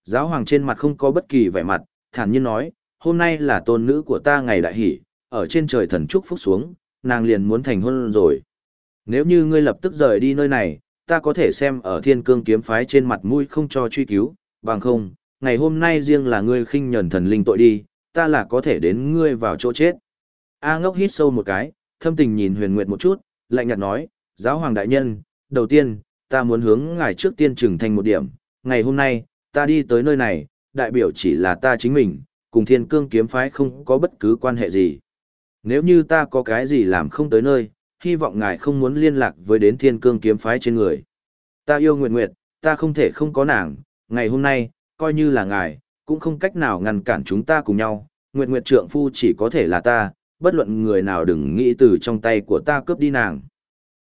A: Giáo hoàng trên mặt không có bất kỳ vẻ mặt, thản nhiên nói, hôm nay là tôn nữ của ta ngày đại hỷ, ở trên trời thần trúc phúc xuống, nàng liền muốn thành hôn rồi. Nếu như ngươi lập tức rời đi nơi này, ta có thể xem ở thiên cương kiếm phái trên mặt mũi không cho truy cứu, bằng không, ngày hôm nay riêng là ngươi khinh nhẫn thần linh tội đi, ta là có thể đến ngươi vào chỗ chết. A ngốc hít sâu một cái, thâm tình nhìn huyền nguyệt một chút, lạnh nhạt nói, giáo hoàng đại nhân, đầu tiên, ta muốn hướng ngài trước tiên trừng thành một điểm, ngày hôm nay, ta đi tới nơi này, đại biểu chỉ là ta chính mình, cùng thiên cương kiếm phái không có bất cứ quan hệ gì. Nếu như ta có cái gì làm không tới nơi, hy vọng ngài không muốn liên lạc với đến thiên cương kiếm phái trên người. Ta yêu Nguyệt Nguyệt, ta không thể không có nàng, ngày hôm nay, coi như là ngài, cũng không cách nào ngăn cản chúng ta cùng nhau, Nguyệt Nguyệt trượng phu chỉ có thể là ta, bất luận người nào đừng nghĩ từ trong tay của ta cướp đi nàng.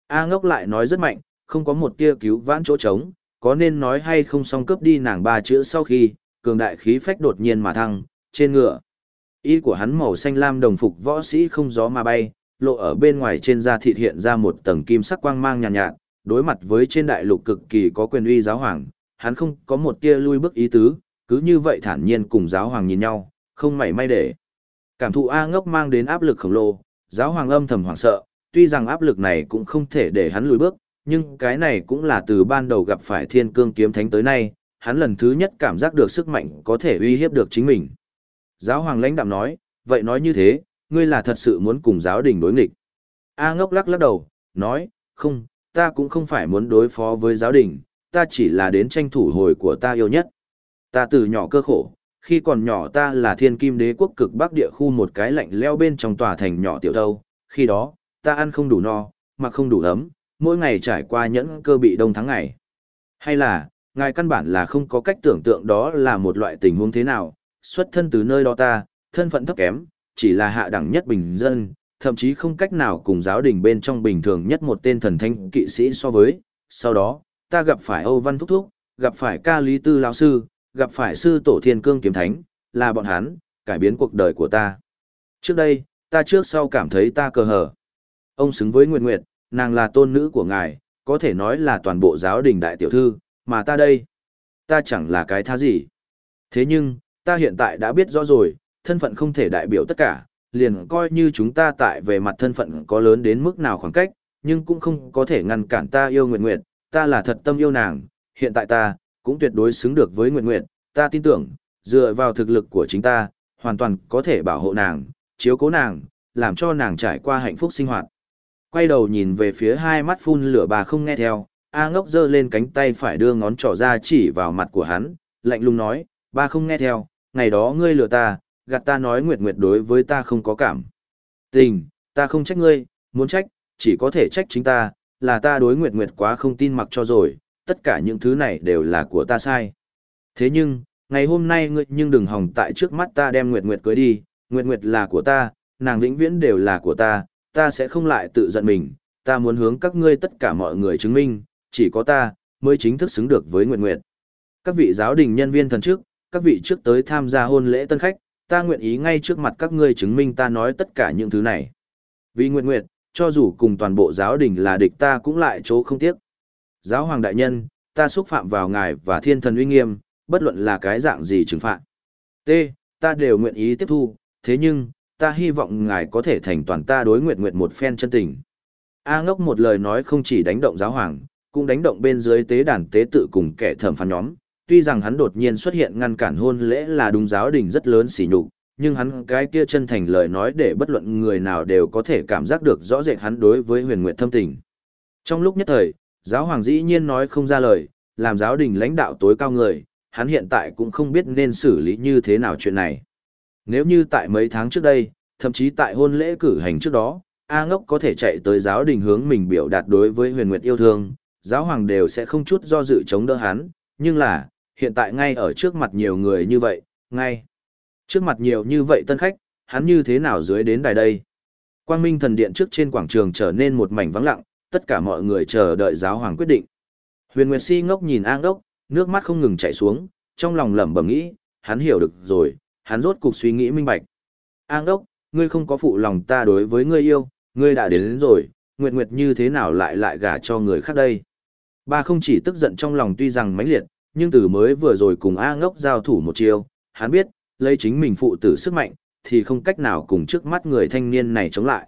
A: A ngốc lại nói rất mạnh, không có một tia cứu vãn chỗ trống, có nên nói hay không xong cướp đi nàng ba chữ sau khi, cường đại khí phách đột nhiên mà thăng, trên ngựa. Y của hắn màu xanh lam đồng phục võ sĩ không gió mà bay, lộ ở bên ngoài trên da thịt hiện ra một tầng kim sắc quang mang nhàn nhạt, nhạt, đối mặt với trên đại lục cực kỳ có quyền uy giáo hoàng, hắn không có một tia lui bước ý tứ, cứ như vậy thản nhiên cùng giáo hoàng nhìn nhau, không mảy may để. Cảm thụ A ngốc mang đến áp lực khổng lồ, giáo hoàng âm thầm hoảng sợ, tuy rằng áp lực này cũng không thể để hắn lùi bước, nhưng cái này cũng là từ ban đầu gặp phải thiên cương kiếm thánh tới nay, hắn lần thứ nhất cảm giác được sức mạnh có thể uy hiếp được chính mình. Giáo hoàng lãnh đạm nói, vậy nói như thế, ngươi là thật sự muốn cùng giáo đình đối nghịch. A ngốc lắc lắc đầu, nói, không, ta cũng không phải muốn đối phó với giáo đình, ta chỉ là đến tranh thủ hồi của ta yêu nhất. Ta từ nhỏ cơ khổ, khi còn nhỏ ta là thiên kim đế quốc cực bắc địa khu một cái lạnh leo bên trong tòa thành nhỏ tiểu thâu, khi đó, ta ăn không đủ no, mà không đủ ấm, mỗi ngày trải qua nhẫn cơ bị đông tháng ngày. Hay là, ngài căn bản là không có cách tưởng tượng đó là một loại tình huống thế nào, xuất thân từ nơi đó ta, thân phận thấp kém, chỉ là hạ đẳng nhất bình dân, thậm chí không cách nào cùng giáo đình bên trong bình thường nhất một tên thần thanh kỵ sĩ so với. Sau đó, ta gặp phải Âu Văn Thúc Thúc, gặp phải ca lý tư lão sư, gặp phải sư tổ thiên cương kiếm thánh, là bọn hắn, cải biến cuộc đời của ta. Trước đây, ta trước sau cảm thấy ta cờ hở. Ông xứng với Nguyệt Nguyệt, nàng là tôn nữ của ngài, có thể nói là toàn bộ giáo đình đại tiểu thư, mà ta đây, ta chẳng là cái tha gì. Thế nhưng, ta hiện tại đã biết rõ rồi, thân phận không thể đại biểu tất cả, liền coi như chúng ta tại về mặt thân phận có lớn đến mức nào khoảng cách, nhưng cũng không có thể ngăn cản ta yêu Nguyệt Nguyệt, ta là thật tâm yêu nàng, hiện tại ta, cũng tuyệt đối xứng được với Nguyệt Nguyệt, ta tin tưởng, dựa vào thực lực của chính ta, hoàn toàn có thể bảo hộ nàng, chiếu cố nàng, làm cho nàng trải qua hạnh phúc sinh hoạt. Quay đầu nhìn về phía hai mắt phun lửa bà không nghe theo, A ngốc giơ lên cánh tay phải đưa ngón trỏ ra chỉ vào mặt của hắn, lạnh lùng nói, ba không nghe theo, ngày đó ngươi lừa ta, gạt ta nói nguyệt nguyệt đối với ta không có cảm. Tình, ta không trách ngươi, muốn trách, chỉ có thể trách chính ta, là ta đối nguyệt nguyệt quá không tin mặc cho rồi, tất cả những thứ này đều là của ta sai. Thế nhưng, ngày hôm nay ngươi nhưng đừng hòng tại trước mắt ta đem nguyệt nguyệt cưới đi, nguyệt nguyệt là của ta, nàng vĩnh viễn đều là của ta, ta sẽ không lại tự giận mình, ta muốn hướng các ngươi tất cả mọi người chứng minh, chỉ có ta, mới chính thức xứng được với Nguyệt Nguyệt. Các vị giáo đình nhân viên thần trước, các vị trước tới tham gia hôn lễ tân khách, ta nguyện ý ngay trước mặt các ngươi chứng minh ta nói tất cả những thứ này. Vì Nguyệt Nguyệt, cho dù cùng toàn bộ giáo đình là địch ta cũng lại chỗ không tiếc. Giáo hoàng đại nhân, ta xúc phạm vào ngài và thiên thần uy nghiêm, bất luận là cái dạng gì trừng phạt. T, ta đều nguyện ý tiếp thu, thế nhưng, ta hy vọng ngài có thể thành toàn ta đối nguyệt nguyệt một phen chân tình. A ngốc một lời nói không chỉ đánh động giáo hoàng, cũng đánh động bên dưới tế đàn tế tự cùng kẻ thẩm phán nhóm. Tuy rằng hắn đột nhiên xuất hiện ngăn cản hôn lễ là đúng giáo đình rất lớn xỉ nhục, nhưng hắn cái kia chân thành lời nói để bất luận người nào đều có thể cảm giác được rõ rệt hắn đối với huyền nguyệt thâm tình. Trong lúc nhất thời, giáo hoàng dĩ nhiên nói không ra lời, làm giáo đình lãnh đạo tối cao người, hắn hiện tại cũng không biết nên xử lý như thế nào chuyện này. Nếu như tại mấy tháng trước đây, thậm chí tại hôn lễ cử hành trước đó, A ngốc có thể chạy tới giáo đình hướng mình biểu đạt đối với huyền nguyệt yêu thương, giáo hoàng đều sẽ không chút do dự chống đỡ hắn, nhưng là, hiện tại ngay ở trước mặt nhiều người như vậy, ngay trước mặt nhiều như vậy tân khách, hắn như thế nào dưới đến đài đây. Quang Minh thần điện trước trên quảng trường trở nên một mảnh vắng lặng, tất cả mọi người chờ đợi giáo hoàng quyết định. Huyền Nguyệt Si ngốc nhìn An Đốc, nước mắt không ngừng chảy xuống, trong lòng lẩm bẩm nghĩ, hắn hiểu được rồi, hắn rốt cục suy nghĩ minh bạch. An đốc, ngươi không có phụ lòng ta đối với ngươi yêu, ngươi đã đến, đến rồi, Nguyệt Nguyệt như thế nào lại lại gả cho người khác đây? Ba không chỉ tức giận trong lòng tuy rằng mãnh liệt, nhưng từ mới vừa rồi cùng A ngốc giao thủ một chiêu, hắn biết, lấy chính mình phụ tử sức mạnh, thì không cách nào cùng trước mắt người thanh niên này chống lại.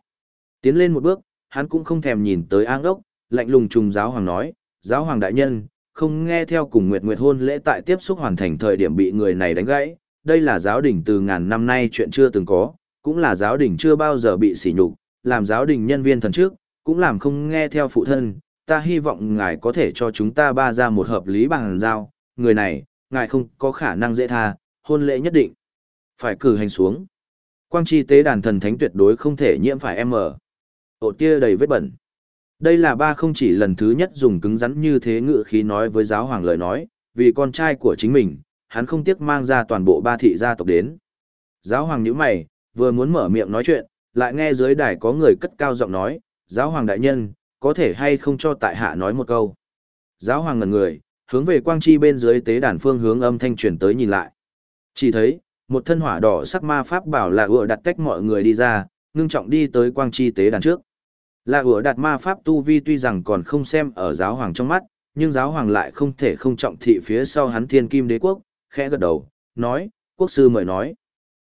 A: Tiến lên một bước, hắn cũng không thèm nhìn tới A ngốc, lạnh lùng trùng giáo hoàng nói, giáo hoàng đại nhân, không nghe theo cùng Nguyệt Nguyệt hôn lễ tại tiếp xúc hoàn thành thời điểm bị người này đánh gãy, đây là giáo đình từ ngàn năm nay chuyện chưa từng có, cũng là giáo đình chưa bao giờ bị sỉ nhục, làm giáo đình nhân viên thần trước, cũng làm không nghe theo phụ thân, ta hy vọng ngài có thể cho chúng ta ba ra một hợp lý bằng giao, người này, ngài không có khả năng dễ tha, hôn lễ nhất định. Phải cử hành xuống. Quang chi tế đàn thần thánh tuyệt đối không thể nhiễm phải em ở. Ổ tia đầy vết bẩn. Đây là ba không chỉ lần thứ nhất dùng cứng rắn như thế ngự khí nói với giáo hoàng lời nói, vì con trai của chính mình, hắn không tiếc mang ra toàn bộ ba thị gia tộc đến. Giáo hoàng nhíu mày, vừa muốn mở miệng nói chuyện, lại nghe dưới đài có người cất cao giọng nói, giáo hoàng đại nhân, có thể hay không cho tại hạ nói một câu. Giáo hoàng ngần người, hướng về quang chi bên dưới tế đàn phương hướng âm thanh truyền tới nhìn lại. Chỉ thấy, một thân hỏa đỏ sắc ma pháp bảo là ựa đặt tách mọi người đi ra, ngưng trọng đi tới quang chi tế đàn trước. Là ựa đặt ma pháp tu vi tuy rằng còn không xem ở giáo hoàng trong mắt, nhưng giáo hoàng lại không thể không trọng thị phía sau hắn thiên kim đế quốc, khẽ gật đầu, nói, quốc sư mời nói.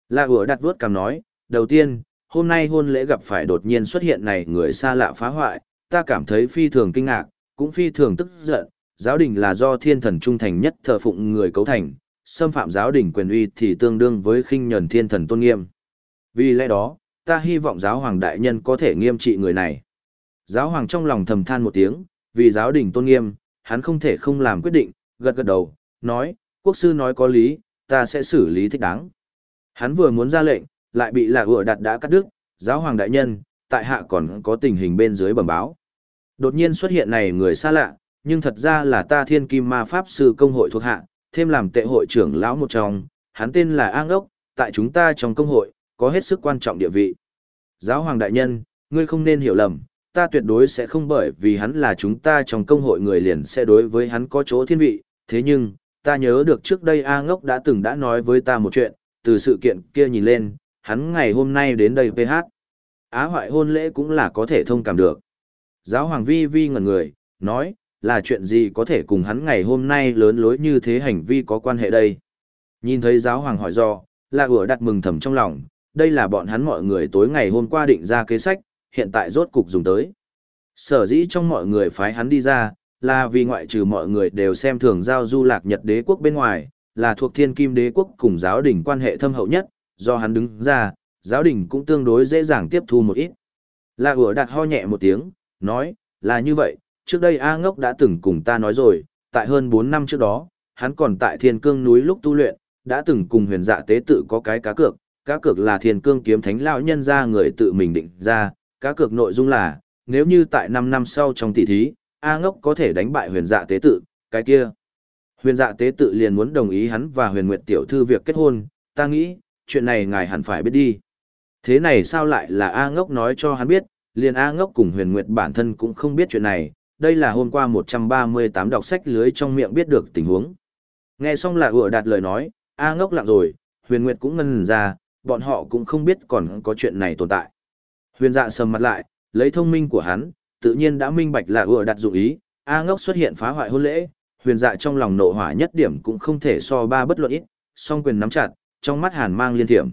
A: Là ựa đặt vuốt cằm nói, đầu tiên, hôm nay hôn lễ gặp phải đột nhiên xuất hiện này người xa lạ phá hoại, ta cảm thấy phi thường kinh ngạc, cũng phi thường tức giận, giáo đình là do thiên thần trung thành nhất thờ phụng người cấu thành, xâm phạm giáo đình quyền uy thì tương đương với khinh nhẫn thiên thần tôn nghiêm. Vì lẽ đó, ta hy vọng giáo hoàng đại nhân có thể nghiêm trị người này. Giáo hoàng trong lòng thầm than một tiếng, vì giáo đình tôn nghiêm, hắn không thể không làm quyết định, gật gật đầu, nói, quốc sư nói có lý, ta sẽ xử lý thích đáng. Hắn vừa muốn ra lệnh, lại bị lạc vừa đặt đã cắt đứt, giáo hoàng đại nhân, tại hạ còn có tình hình bên dưới bẩm báo. Đột nhiên xuất hiện này người xa lạ, nhưng thật ra là ta thiên kim ma pháp sư công hội thuộc hạ, thêm làm tệ hội trưởng lão một trong, hắn tên là An Ốc, tại chúng ta trong công hội, có hết sức quan trọng địa vị. Giáo hoàng đại nhân, ngươi không nên hiểu lầm, ta tuyệt đối sẽ không bởi vì hắn là chúng ta trong công hội người liền sẽ đối với hắn có chỗ thiên vị, thế nhưng, ta nhớ được trước đây A ngốc đã từng đã nói với ta một chuyện, từ sự kiện kia nhìn lên, hắn ngày hôm nay đến đây PH. Á hoại hôn lễ cũng là có thể thông cảm được. Giáo hoàng vi vi ngẩn người, nói, là chuyện gì có thể cùng hắn ngày hôm nay lớn lối như thế hành vi có quan hệ đây? Nhìn thấy giáo hoàng hỏi do, là ủa đặt mừng thầm trong lòng, đây là bọn hắn mọi người tối ngày hôm qua định ra kế sách, hiện tại rốt cục dùng tới. Sở dĩ trong mọi người phái hắn đi ra, là vì ngoại trừ mọi người đều xem thường giao du lạc nhật đế quốc bên ngoài, là thuộc thiên kim đế quốc cùng giáo đình quan hệ thâm hậu nhất, do hắn đứng ra, giáo đình cũng tương đối dễ dàng tiếp thu một ít. Là ủa đặt ho nhẹ một tiếng, nói, là như vậy, trước đây A ngốc đã từng cùng ta nói rồi, tại hơn 4 năm trước đó, hắn còn tại thiên cương núi lúc tu luyện, đã từng cùng huyền dạ tế tự có cái cá cược, cá cược là thiên cương kiếm thánh lão nhân ra người tự mình định ra, cá cược nội dung là, nếu như tại 5 năm sau trong tỷ thí, A ngốc có thể đánh bại huyền dạ tế tự, cái kia. Huyền dạ tế tự liền muốn đồng ý hắn và huyền nguyệt tiểu thư việc kết hôn, ta nghĩ, chuyện này ngài hẳn phải biết đi. Thế này sao lại là A ngốc nói cho hắn biết, liền A ngốc cùng huyền nguyệt bản thân cũng không biết chuyện này, đây là hôm qua 138 đọc sách lưới trong miệng biết được tình huống. Nghe xong là ủa đạt lời nói, A ngốc lặng rồi, huyền nguyệt cũng ngân ra, bọn họ cũng không biết còn có chuyện này tồn tại. Huyền dạ sầm mặt lại, lấy thông minh của hắn, tự nhiên đã minh bạch là ủa đạt dụng ý, A ngốc xuất hiện phá hoại hôn lễ, huyền dạ trong lòng nộ hỏa nhất điểm cũng không thể so ba bất luận ít, song quyền nắm chặt, trong mắt hàn mang liên thiểm.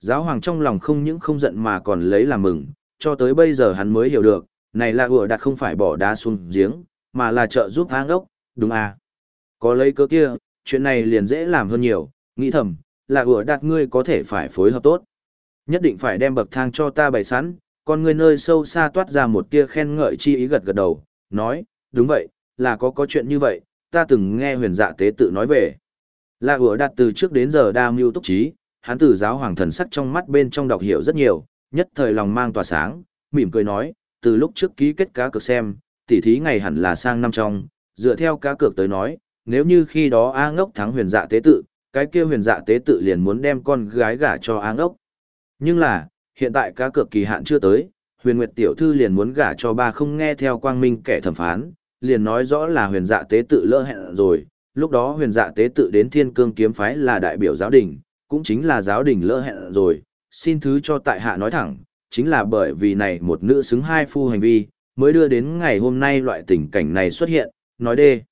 A: Giáo hoàng trong lòng không những không giận mà còn lấy làm mừng, cho tới bây giờ hắn mới hiểu được, này là ủa đặt không phải bỏ đá xuống giếng, mà là trợ giúp hang ốc, đúng à. Có lấy cơ kia, chuyện này liền dễ làm hơn nhiều, nghĩ thầm, là ủa đặt ngươi có thể phải phối hợp tốt. Nhất định phải đem bậc thang cho ta bày sẵn, còn ngươi nơi sâu xa toát ra một tia khen ngợi chi ý gật gật đầu, nói, đúng vậy, là có có chuyện như vậy, ta từng nghe huyền dạ tế tự nói về. Là ủa đặt từ trước đến giờ đa mưu túc trí, hắn từ giáo hoàng thần sắc trong mắt bên trong đọc hiểu rất nhiều, nhất thời lòng mang tỏa sáng, mỉm cười nói, từ lúc trước ký kết cá cược xem, tỉ thí ngày hẳn là sang năm trong, dựa theo cá cược tới nói, nếu như khi đó A ngốc thắng huyền dạ tế tự, cái kia huyền dạ tế tự liền muốn đem con gái gả cho A ngốc. Nhưng là, hiện tại cá cược kỳ hạn chưa tới, huyền nguyệt tiểu thư liền muốn gả cho ba không nghe theo quang minh kẻ thẩm phán, liền nói rõ là huyền dạ tế tự lỡ hẹn rồi, lúc đó huyền dạ tế tự đến thiên cương kiếm phái là đại biểu giáo đình, cũng chính là giáo đình lỡ hẹn rồi, xin thứ cho tại hạ nói thẳng, chính là bởi vì này một nữ xứng hai phu hành vi, mới đưa đến ngày hôm nay loại tình cảnh này xuất hiện, nói đê.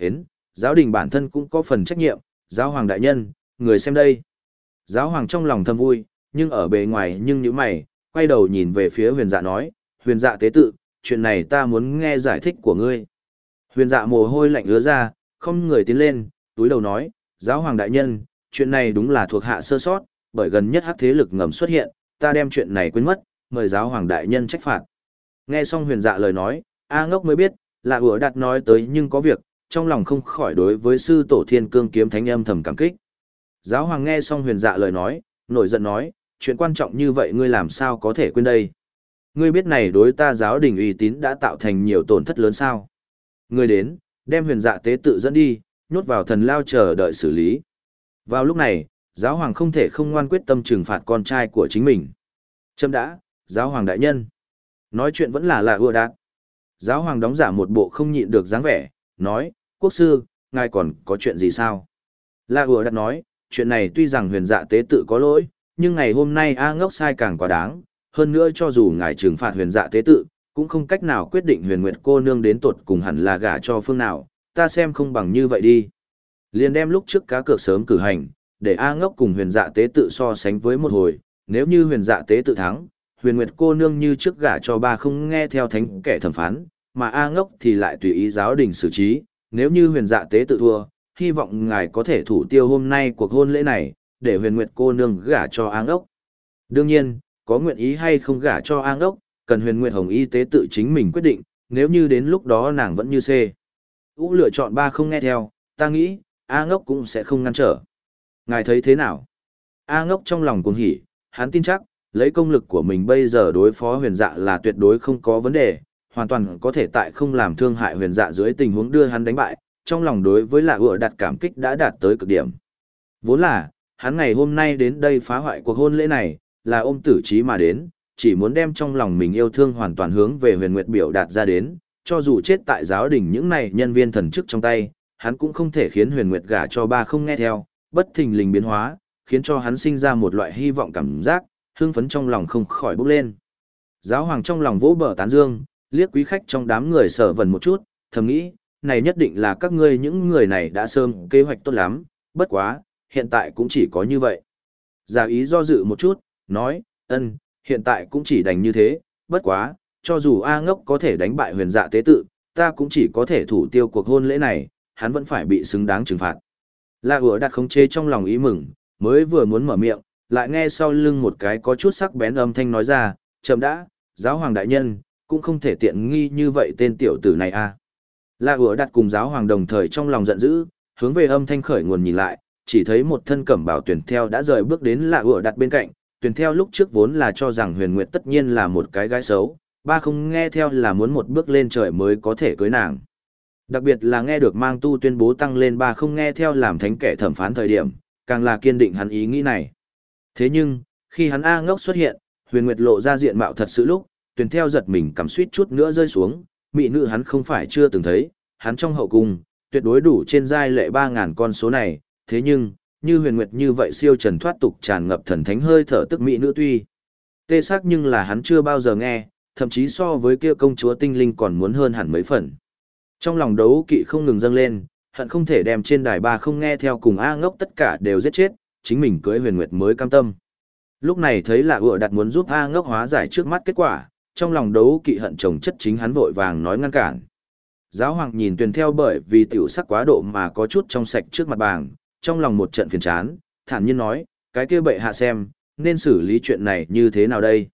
A: Hến, giáo đình bản thân cũng có phần trách nhiệm, giáo hoàng đại nhân, người xem đây. Giáo hoàng trong lòng thầm vui, nhưng ở bề ngoài nhưng như mày, quay đầu nhìn về phía huyền dạ nói, huyền dạ tế tự, chuyện này ta muốn nghe giải thích của ngươi. Huyền dạ mồ hôi lạnh ứa ra, không người tiến lên, túi đầu nói, giáo hoàng đại nhân, chuyện này đúng là thuộc hạ sơ sót, bởi gần nhất hắc thế lực ngầm xuất hiện, ta đem chuyện này quên mất, mời giáo hoàng đại nhân trách phạt. Nghe xong huyền dạ lời nói, A ngốc mới biết, là vừa đặt nói tới nhưng có việc, trong lòng không khỏi đối với sư tổ thiên cương kiếm thánh âm thầm cảm kích. Giáo hoàng nghe xong huyền dạ lời nói, nổi giận nói, chuyện quan trọng như vậy ngươi làm sao có thể quên đây. Ngươi biết này đối ta giáo đình uy tín đã tạo thành nhiều tổn thất lớn sao. Ngươi đến, đem huyền dạ tế tự dẫn đi, nhốt vào thần lao chờ đợi xử lý. Vào lúc này, giáo hoàng không thể không ngoan quyết tâm trừng phạt con trai của chính mình. Châm đã, giáo hoàng đại nhân. Nói chuyện vẫn là là ưa đạt. Giáo hoàng đóng giả một bộ không nhịn được dáng vẻ, nói, quốc sư, ngài còn có chuyện gì sao? La ưa đạt nói, chuyện này tuy rằng huyền dạ tế tự có lỗi, nhưng ngày hôm nay A ngốc sai càng quá đáng, hơn nữa cho dù ngài trừng phạt huyền dạ tế tự, cũng không cách nào quyết định huyền nguyệt cô nương đến tột cùng hẳn là gả cho phương nào, ta xem không bằng như vậy đi. Liền đem lúc trước cá cược sớm cử hành, để A ngốc cùng huyền dạ tế tự so sánh với một hồi, nếu như huyền dạ tế tự thắng, huyền nguyệt cô nương như trước gả cho ba không nghe theo thánh kẻ thẩm phán, mà A ngốc thì lại tùy ý giáo đình xử trí, nếu như huyền dạ tế tự thua, hy vọng ngài có thể thủ tiêu hôm nay cuộc hôn lễ này, để huyền nguyệt cô nương gả cho A ngốc. Đương nhiên, có nguyện ý hay không gả cho A ngốc, cần huyền nguyệt hồng y tế tự chính mình quyết định, nếu như đến lúc đó nàng vẫn như C. Ú lựa chọn ba không nghe theo, ta nghĩ, A ngốc cũng sẽ không ngăn trở. Ngài thấy thế nào? A ngốc trong lòng cuồng hỉ, hắn tin chắc, lấy công lực của mình bây giờ đối phó huyền dạ là tuyệt đối không có vấn đề, hoàn toàn có thể tại không làm thương hại huyền dạ dưới tình huống đưa hắn đánh bại, trong lòng đối với lạ ựa đặt cảm kích đã đạt tới cực điểm. Vốn là, hắn ngày hôm nay đến đây phá hoại cuộc hôn lễ này, là ôm tử trí mà đến, chỉ muốn đem trong lòng mình yêu thương hoàn toàn hướng về huyền nguyệt biểu đạt ra đến, cho dù chết tại giáo đình những này nhân viên thần chức trong tay, hắn cũng không thể khiến huyền nguyệt gả cho ba không nghe theo, bất thình lình biến hóa, khiến cho hắn sinh ra một loại hy vọng cảm giác, hương phấn trong lòng không khỏi bốc lên. Giáo hoàng trong lòng vỗ bờ tán dương, liếc quý khách trong đám người sở vần một chút, thầm nghĩ, này nhất định là các ngươi những người này đã sớm kế hoạch tốt lắm, bất quá, hiện tại cũng chỉ có như vậy. Giả ý do dự một chút, nói, ân, hiện tại cũng chỉ đành như thế, bất quá, cho dù A ngốc có thể đánh bại huyền dạ tế tự, ta cũng chỉ có thể thủ tiêu cuộc hôn lễ này, hắn vẫn phải bị xứng đáng trừng phạt. La ủa đặt khống chế trong lòng ý mừng, mới vừa muốn mở miệng, lại nghe sau lưng một cái có chút sắc bén âm thanh nói ra, chậm đã, giáo hoàng đại nhân, cũng không thể tiện nghi như vậy tên tiểu tử này a. À. La ủa đặt cùng giáo hoàng đồng thời trong lòng giận dữ, hướng về âm thanh khởi nguồn nhìn lại, chỉ thấy một thân cẩm bảo tuyển theo đã rời bước đến La ủa đặt bên cạnh, tuyển theo lúc trước vốn là cho rằng huyền nguyệt tất nhiên là một cái gái xấu, ba không nghe theo là muốn một bước lên trời mới có thể cưới nàng. Đặc biệt là nghe được mang tu tuyên bố tăng lên ba không nghe theo làm thánh kẻ thẩm phán thời điểm, càng là kiên định hắn ý nghĩ này. Thế nhưng, khi hắn A ngốc xuất hiện, huyền nguyệt lộ ra diện mạo thật sự lúc, tuyển theo giật mình cầm suýt chút nữa rơi xuống, mỹ nữ hắn không phải chưa từng thấy, hắn trong hậu cung, tuyệt đối đủ trên giai lệ 3.000 con số này, thế nhưng, như huyền nguyệt như vậy siêu trần thoát tục tràn ngập thần thánh hơi thở tức mỹ nữ tuy. Tê sắc nhưng là hắn chưa bao giờ nghe, thậm chí so với kia công chúa tinh linh còn muốn hơn hẳn mấy phần. Trong lòng đấu kỵ không ngừng dâng lên, hận không thể đem trên đài ba không nghe theo cùng A ngốc tất cả đều giết chết, chính mình cưới huyền nguyệt mới cam tâm. Lúc này thấy là ựa đặt muốn giúp A ngốc hóa giải trước mắt kết quả, trong lòng đấu kỵ hận chồng chất chính hắn vội vàng nói ngăn cản. Giáo hoàng nhìn tuyền theo bởi vì tiểu sắc quá độ mà có chút trong sạch trước mặt bàng, trong lòng một trận phiền chán, thản nhiên nói, cái kia bệ hạ xem, nên xử lý chuyện này như thế nào đây?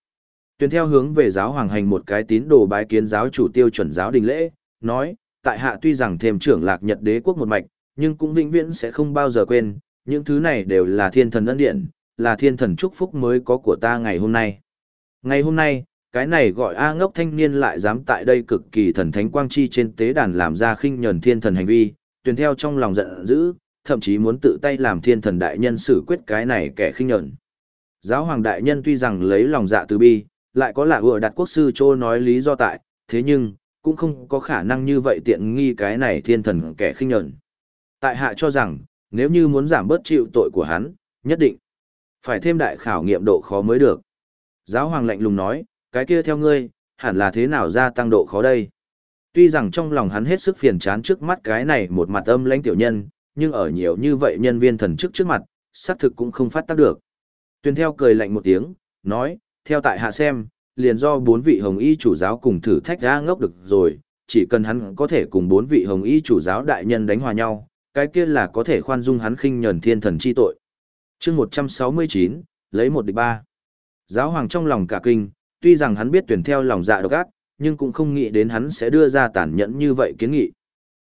A: Tuyền theo hướng về giáo hoàng hành một cái tín đồ bái kiến giáo chủ tiêu chuẩn giáo đình lễ, nói, tại hạ tuy rằng thêm trưởng lạc nhật đế quốc một mạch, nhưng cũng vĩnh viễn sẽ không bao giờ quên, những thứ này đều là thiên thần ân điện, là thiên thần chúc phúc mới có của ta ngày hôm nay. Ngày hôm nay, cái này gọi A ngốc thanh niên lại dám tại đây cực kỳ thần thánh quang chi trên tế đàn làm ra khinh nhẫn thiên thần hành vi, tuyển theo trong lòng giận dữ, thậm chí muốn tự tay làm thiên thần đại nhân xử quyết cái này kẻ khinh nhẫn. Giáo hoàng đại nhân tuy rằng lấy lòng dạ từ bi, lại có là vừa đặt quốc sư trô nói lý do tại, thế nhưng, cũng không có khả năng như vậy tiện nghi cái này thiên thần kẻ khinh nhẫn. Tại hạ cho rằng, nếu như muốn giảm bớt chịu tội của hắn, nhất định phải thêm đại khảo nghiệm độ khó mới được. Giáo hoàng lạnh lùng nói, cái kia theo ngươi, hẳn là thế nào gia tăng độ khó đây? Tuy rằng trong lòng hắn hết sức phiền chán trước mắt cái này một mặt âm lãnh tiểu nhân, nhưng ở nhiều như vậy nhân viên thần chức trước mặt, xác thực cũng không phát tác được. Tuyên theo cười lạnh một tiếng, nói, theo tại hạ xem, liền do bốn vị hồng y chủ giáo cùng thử thách ra ngốc được rồi, chỉ cần hắn có thể cùng bốn vị hồng y chủ giáo đại nhân đánh hòa nhau, cái kia là có thể khoan dung hắn khinh nhẫn thiên thần chi tội. chương 169, lấy một địch ba. Giáo hoàng trong lòng cả kinh, tuy rằng hắn biết tuyển theo lòng dạ độc ác, nhưng cũng không nghĩ đến hắn sẽ đưa ra tàn nhẫn như vậy kiến nghị.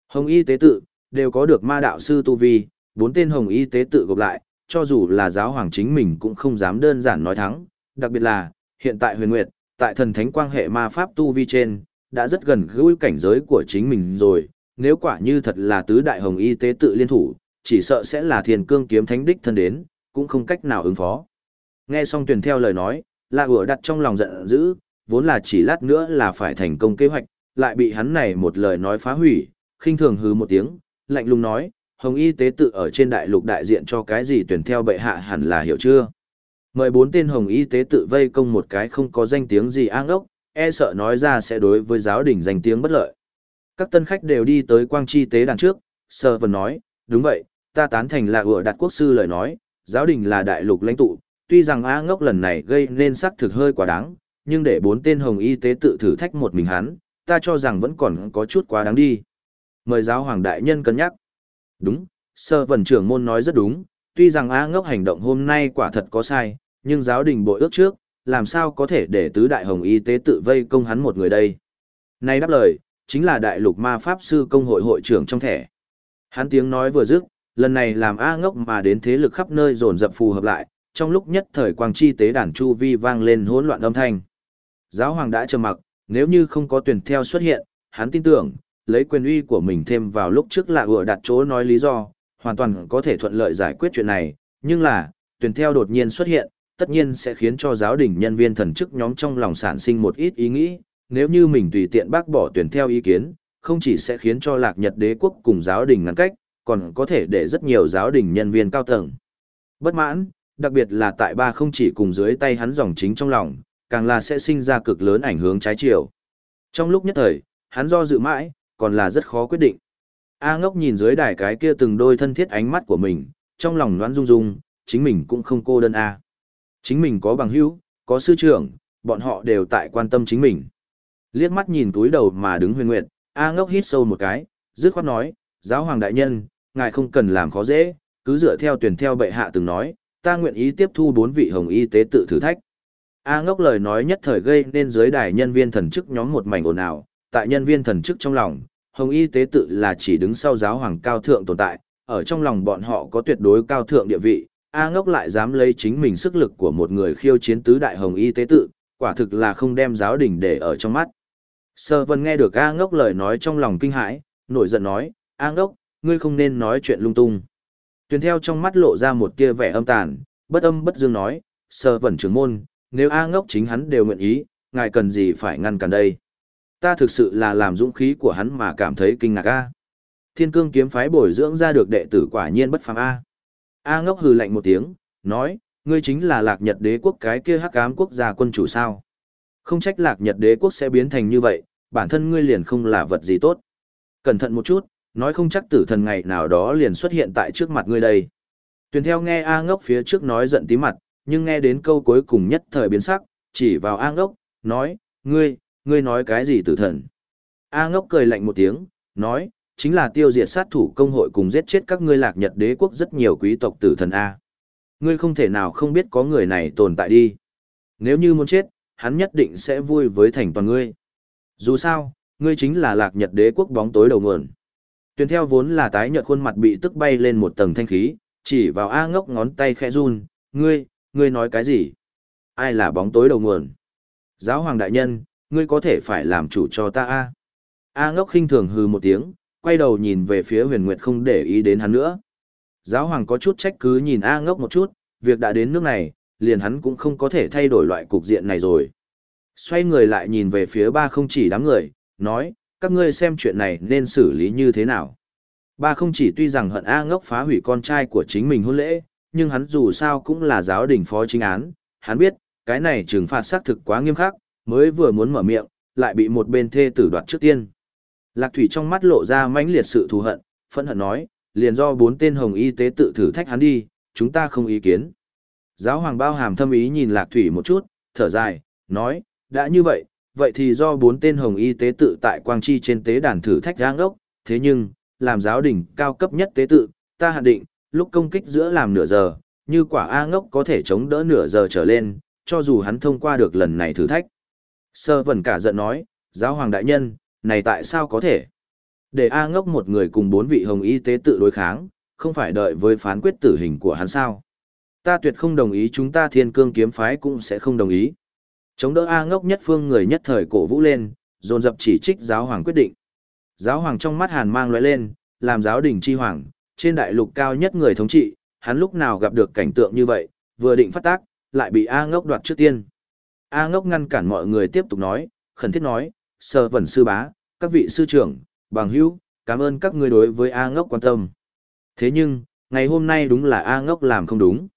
A: Hồng y tế tự, đều có được ma đạo sư tu vi, bốn tên hồng y tế tự gộp lại, cho dù là giáo hoàng chính mình cũng không dám đơn giản nói thắng, đặc biệt là, hiện tại huyền nguyệt, tại thần thánh quang hệ ma pháp tu vi trên, đã rất gần gũi cảnh giới của chính mình rồi, nếu quả như thật là tứ đại hồng y tế tự liên thủ, chỉ sợ sẽ là thiền cương kiếm thánh đích thân đến, cũng không cách nào ứng phó. Nghe xong tuyển theo lời nói, là vừa đặt trong lòng giận dữ, vốn là chỉ lát nữa là phải thành công kế hoạch, lại bị hắn này một lời nói phá hủy, khinh thường hứ một tiếng, lạnh lùng nói, Hồng Y tế tự ở trên đại lục đại diện cho cái gì tuyển theo bệ hạ hẳn là hiểu chưa? Mời bốn tên Hồng Y tế tự vây công một cái không có danh tiếng gì ang ốc, e sợ nói ra sẽ đối với giáo đình danh tiếng bất lợi. Các tân khách đều đi tới quang chi tế đàn trước, sơ vần nói, đúng vậy, ta tán thành là ủa đặt quốc sư lời nói, giáo đình là đại lục lãnh tụ, tuy rằng A ngốc lần này gây nên sắc thực hơi quá đáng, nhưng để bốn tên hồng y tế tự thử thách một mình hắn, ta cho rằng vẫn còn có chút quá đáng đi. Mời giáo hoàng đại nhân cân nhắc. Đúng, sơ vần trưởng môn nói rất đúng, tuy rằng A ngốc hành động hôm nay quả thật có sai, nhưng giáo đình bội ước trước, làm sao có thể để tứ đại hồng y tế tự vây công hắn một người đây. Nay đáp lời, chính là đại lục ma pháp sư công hội hội trưởng trong thẻ. Hắn tiếng nói vừa dứt, lần này làm A ngốc mà đến thế lực khắp nơi dồn dập phù hợp lại, trong lúc nhất thời quang chi tế đàn chu vi vang lên hỗn loạn âm thanh. Giáo hoàng đã trầm mặc, nếu như không có tuyển theo xuất hiện, hắn tin tưởng, lấy quyền uy của mình thêm vào lúc trước là vừa đặt chỗ nói lý do, hoàn toàn có thể thuận lợi giải quyết chuyện này, nhưng là, tuyển theo đột nhiên xuất hiện, tất nhiên sẽ khiến cho giáo đình nhân viên thần chức nhóm trong lòng sản sinh một ít ý nghĩ, nếu như mình tùy tiện bác bỏ tuyển theo ý kiến, không chỉ sẽ khiến cho lạc nhật đế quốc cùng giáo đình ngăn cách, còn có thể để rất nhiều giáo đình nhân viên cao tầng. Bất mãn, đặc biệt là tại ba không chỉ cùng dưới tay hắn dòng chính trong lòng, càng là sẽ sinh ra cực lớn ảnh hướng trái chiều. Trong lúc nhất thời, hắn do dự mãi, còn là rất khó quyết định. A ngốc nhìn dưới đài cái kia từng đôi thân thiết ánh mắt của mình, trong lòng đoán rung rung, chính mình cũng không cô đơn A. Chính mình có bằng hữu, có sư trưởng, bọn họ đều tại quan tâm chính mình. Liếc mắt nhìn túi đầu mà đứng huyền nguyệt, A ngốc hít sâu một cái, dứt khoát nói, giáo hoàng đại nhân, ngài không cần làm khó dễ, cứ dựa theo tuyển theo bệ hạ từng nói, ta nguyện ý tiếp thu bốn vị hồng y tế tự thử thách. A ngốc lời nói nhất thời gây nên dưới đài nhân viên thần chức nhóm một mảnh ồn ào, tại nhân viên thần chức trong lòng, hồng y tế tự là chỉ đứng sau giáo hoàng cao thượng tồn tại, ở trong lòng bọn họ có tuyệt đối cao thượng địa vị, A ngốc lại dám lấy chính mình sức lực của một người khiêu chiến tứ đại hồng y tế tự, quả thực là không đem giáo đình để ở trong mắt. Sơ vân nghe được A ngốc lời nói trong lòng kinh hãi, nổi giận nói, A ngốc, ngươi không nên nói chuyện lung tung. Tuyền theo trong mắt lộ ra một tia vẻ âm tàn, bất âm bất dương nói, sơ vẩn trưởng môn, nếu A ngốc chính hắn đều nguyện ý, ngài cần gì phải ngăn cản đây. Ta thực sự là làm dũng khí của hắn mà cảm thấy kinh ngạc A. Thiên cương kiếm phái bồi dưỡng ra được đệ tử quả nhiên bất phàm A. A ngốc hừ lạnh một tiếng, nói, ngươi chính là lạc nhật đế quốc cái kia hắc ám quốc gia quân chủ sao. Không trách lạc nhật đế quốc sẽ biến thành như vậy, bản thân ngươi liền không là vật gì tốt. Cẩn thận một chút, nói không chắc tử thần ngày nào đó liền xuất hiện tại trước mặt ngươi đây. Tuyền theo nghe A ngốc phía trước nói giận tí mặt, nhưng nghe đến câu cuối cùng nhất thời biến sắc, chỉ vào A ngốc, nói, ngươi, ngươi nói cái gì tử thần? A ngốc cười lạnh một tiếng, nói, chính là tiêu diệt sát thủ công hội cùng giết chết các ngươi lạc nhật đế quốc rất nhiều quý tộc tử thần A. Ngươi không thể nào không biết có người này tồn tại đi. Nếu như muốn chết, hắn nhất định sẽ vui với thành toàn ngươi. Dù sao, ngươi chính là lạc nhật đế quốc bóng tối đầu nguồn. Tuyền theo vốn là tái nhợt khuôn mặt bị tức bay lên một tầng thanh khí, chỉ vào A ngốc ngón tay khẽ run, ngươi, ngươi nói cái gì? Ai là bóng tối đầu nguồn? Giáo hoàng đại nhân, ngươi có thể phải làm chủ cho ta A. A ngốc khinh thường hừ một tiếng, quay đầu nhìn về phía huyền nguyệt không để ý đến hắn nữa. Giáo hoàng có chút trách cứ nhìn A ngốc một chút, việc đã đến nước này, liền hắn cũng không có thể thay đổi loại cục diện này rồi. Xoay người lại nhìn về phía ba không chỉ đám người, nói, các ngươi xem chuyện này nên xử lý như thế nào. Ba không chỉ tuy rằng hận A ngốc phá hủy con trai của chính mình hôn lễ, nhưng hắn dù sao cũng là giáo đình phó chính án, hắn biết, cái này trừng phạt xác thực quá nghiêm khắc, mới vừa muốn mở miệng, lại bị một bên thê tử đoạt trước tiên. Lạc Thủy trong mắt lộ ra mãnh liệt sự thù hận, phẫn hận nói, liền do bốn tên hồng y tế tự thử thách hắn đi, chúng ta không ý kiến. Giáo hoàng bao hàm thâm ý nhìn Lạc Thủy một chút, thở dài, nói, đã như vậy, vậy thì do bốn tên hồng y tế tự tại Quang Chi trên tế đàn thử thách giang đốc, thế nhưng, làm giáo đình cao cấp nhất tế tự, ta hạn định, lúc công kích giữa làm nửa giờ, như quả A ngốc có thể chống đỡ nửa giờ trở lên, cho dù hắn thông qua được lần này thử thách. Sơ vẩn cả giận nói, giáo hoàng đại nhân, này tại sao có thể? Để A ngốc một người cùng bốn vị hồng y tế tự đối kháng, không phải đợi với phán quyết tử hình của hắn sao? Ta tuyệt không đồng ý chúng ta thiên cương kiếm phái cũng sẽ không đồng ý. Chống đỡ A ngốc nhất phương người nhất thời cổ vũ lên, dồn dập chỉ trích giáo hoàng quyết định. Giáo hoàng trong mắt hàn mang lóe lên, làm giáo đình chi hoàng, trên đại lục cao nhất người thống trị, hắn lúc nào gặp được cảnh tượng như vậy, vừa định phát tác, lại bị A ngốc đoạt trước tiên. A ngốc ngăn cản mọi người tiếp tục nói, khẩn thiết nói, sơ vẩn sư bá, các vị sư trưởng, bằng hữu, cảm ơn các ngươi đối với A ngốc quan tâm. Thế nhưng, ngày hôm nay đúng là A ngốc làm không đúng.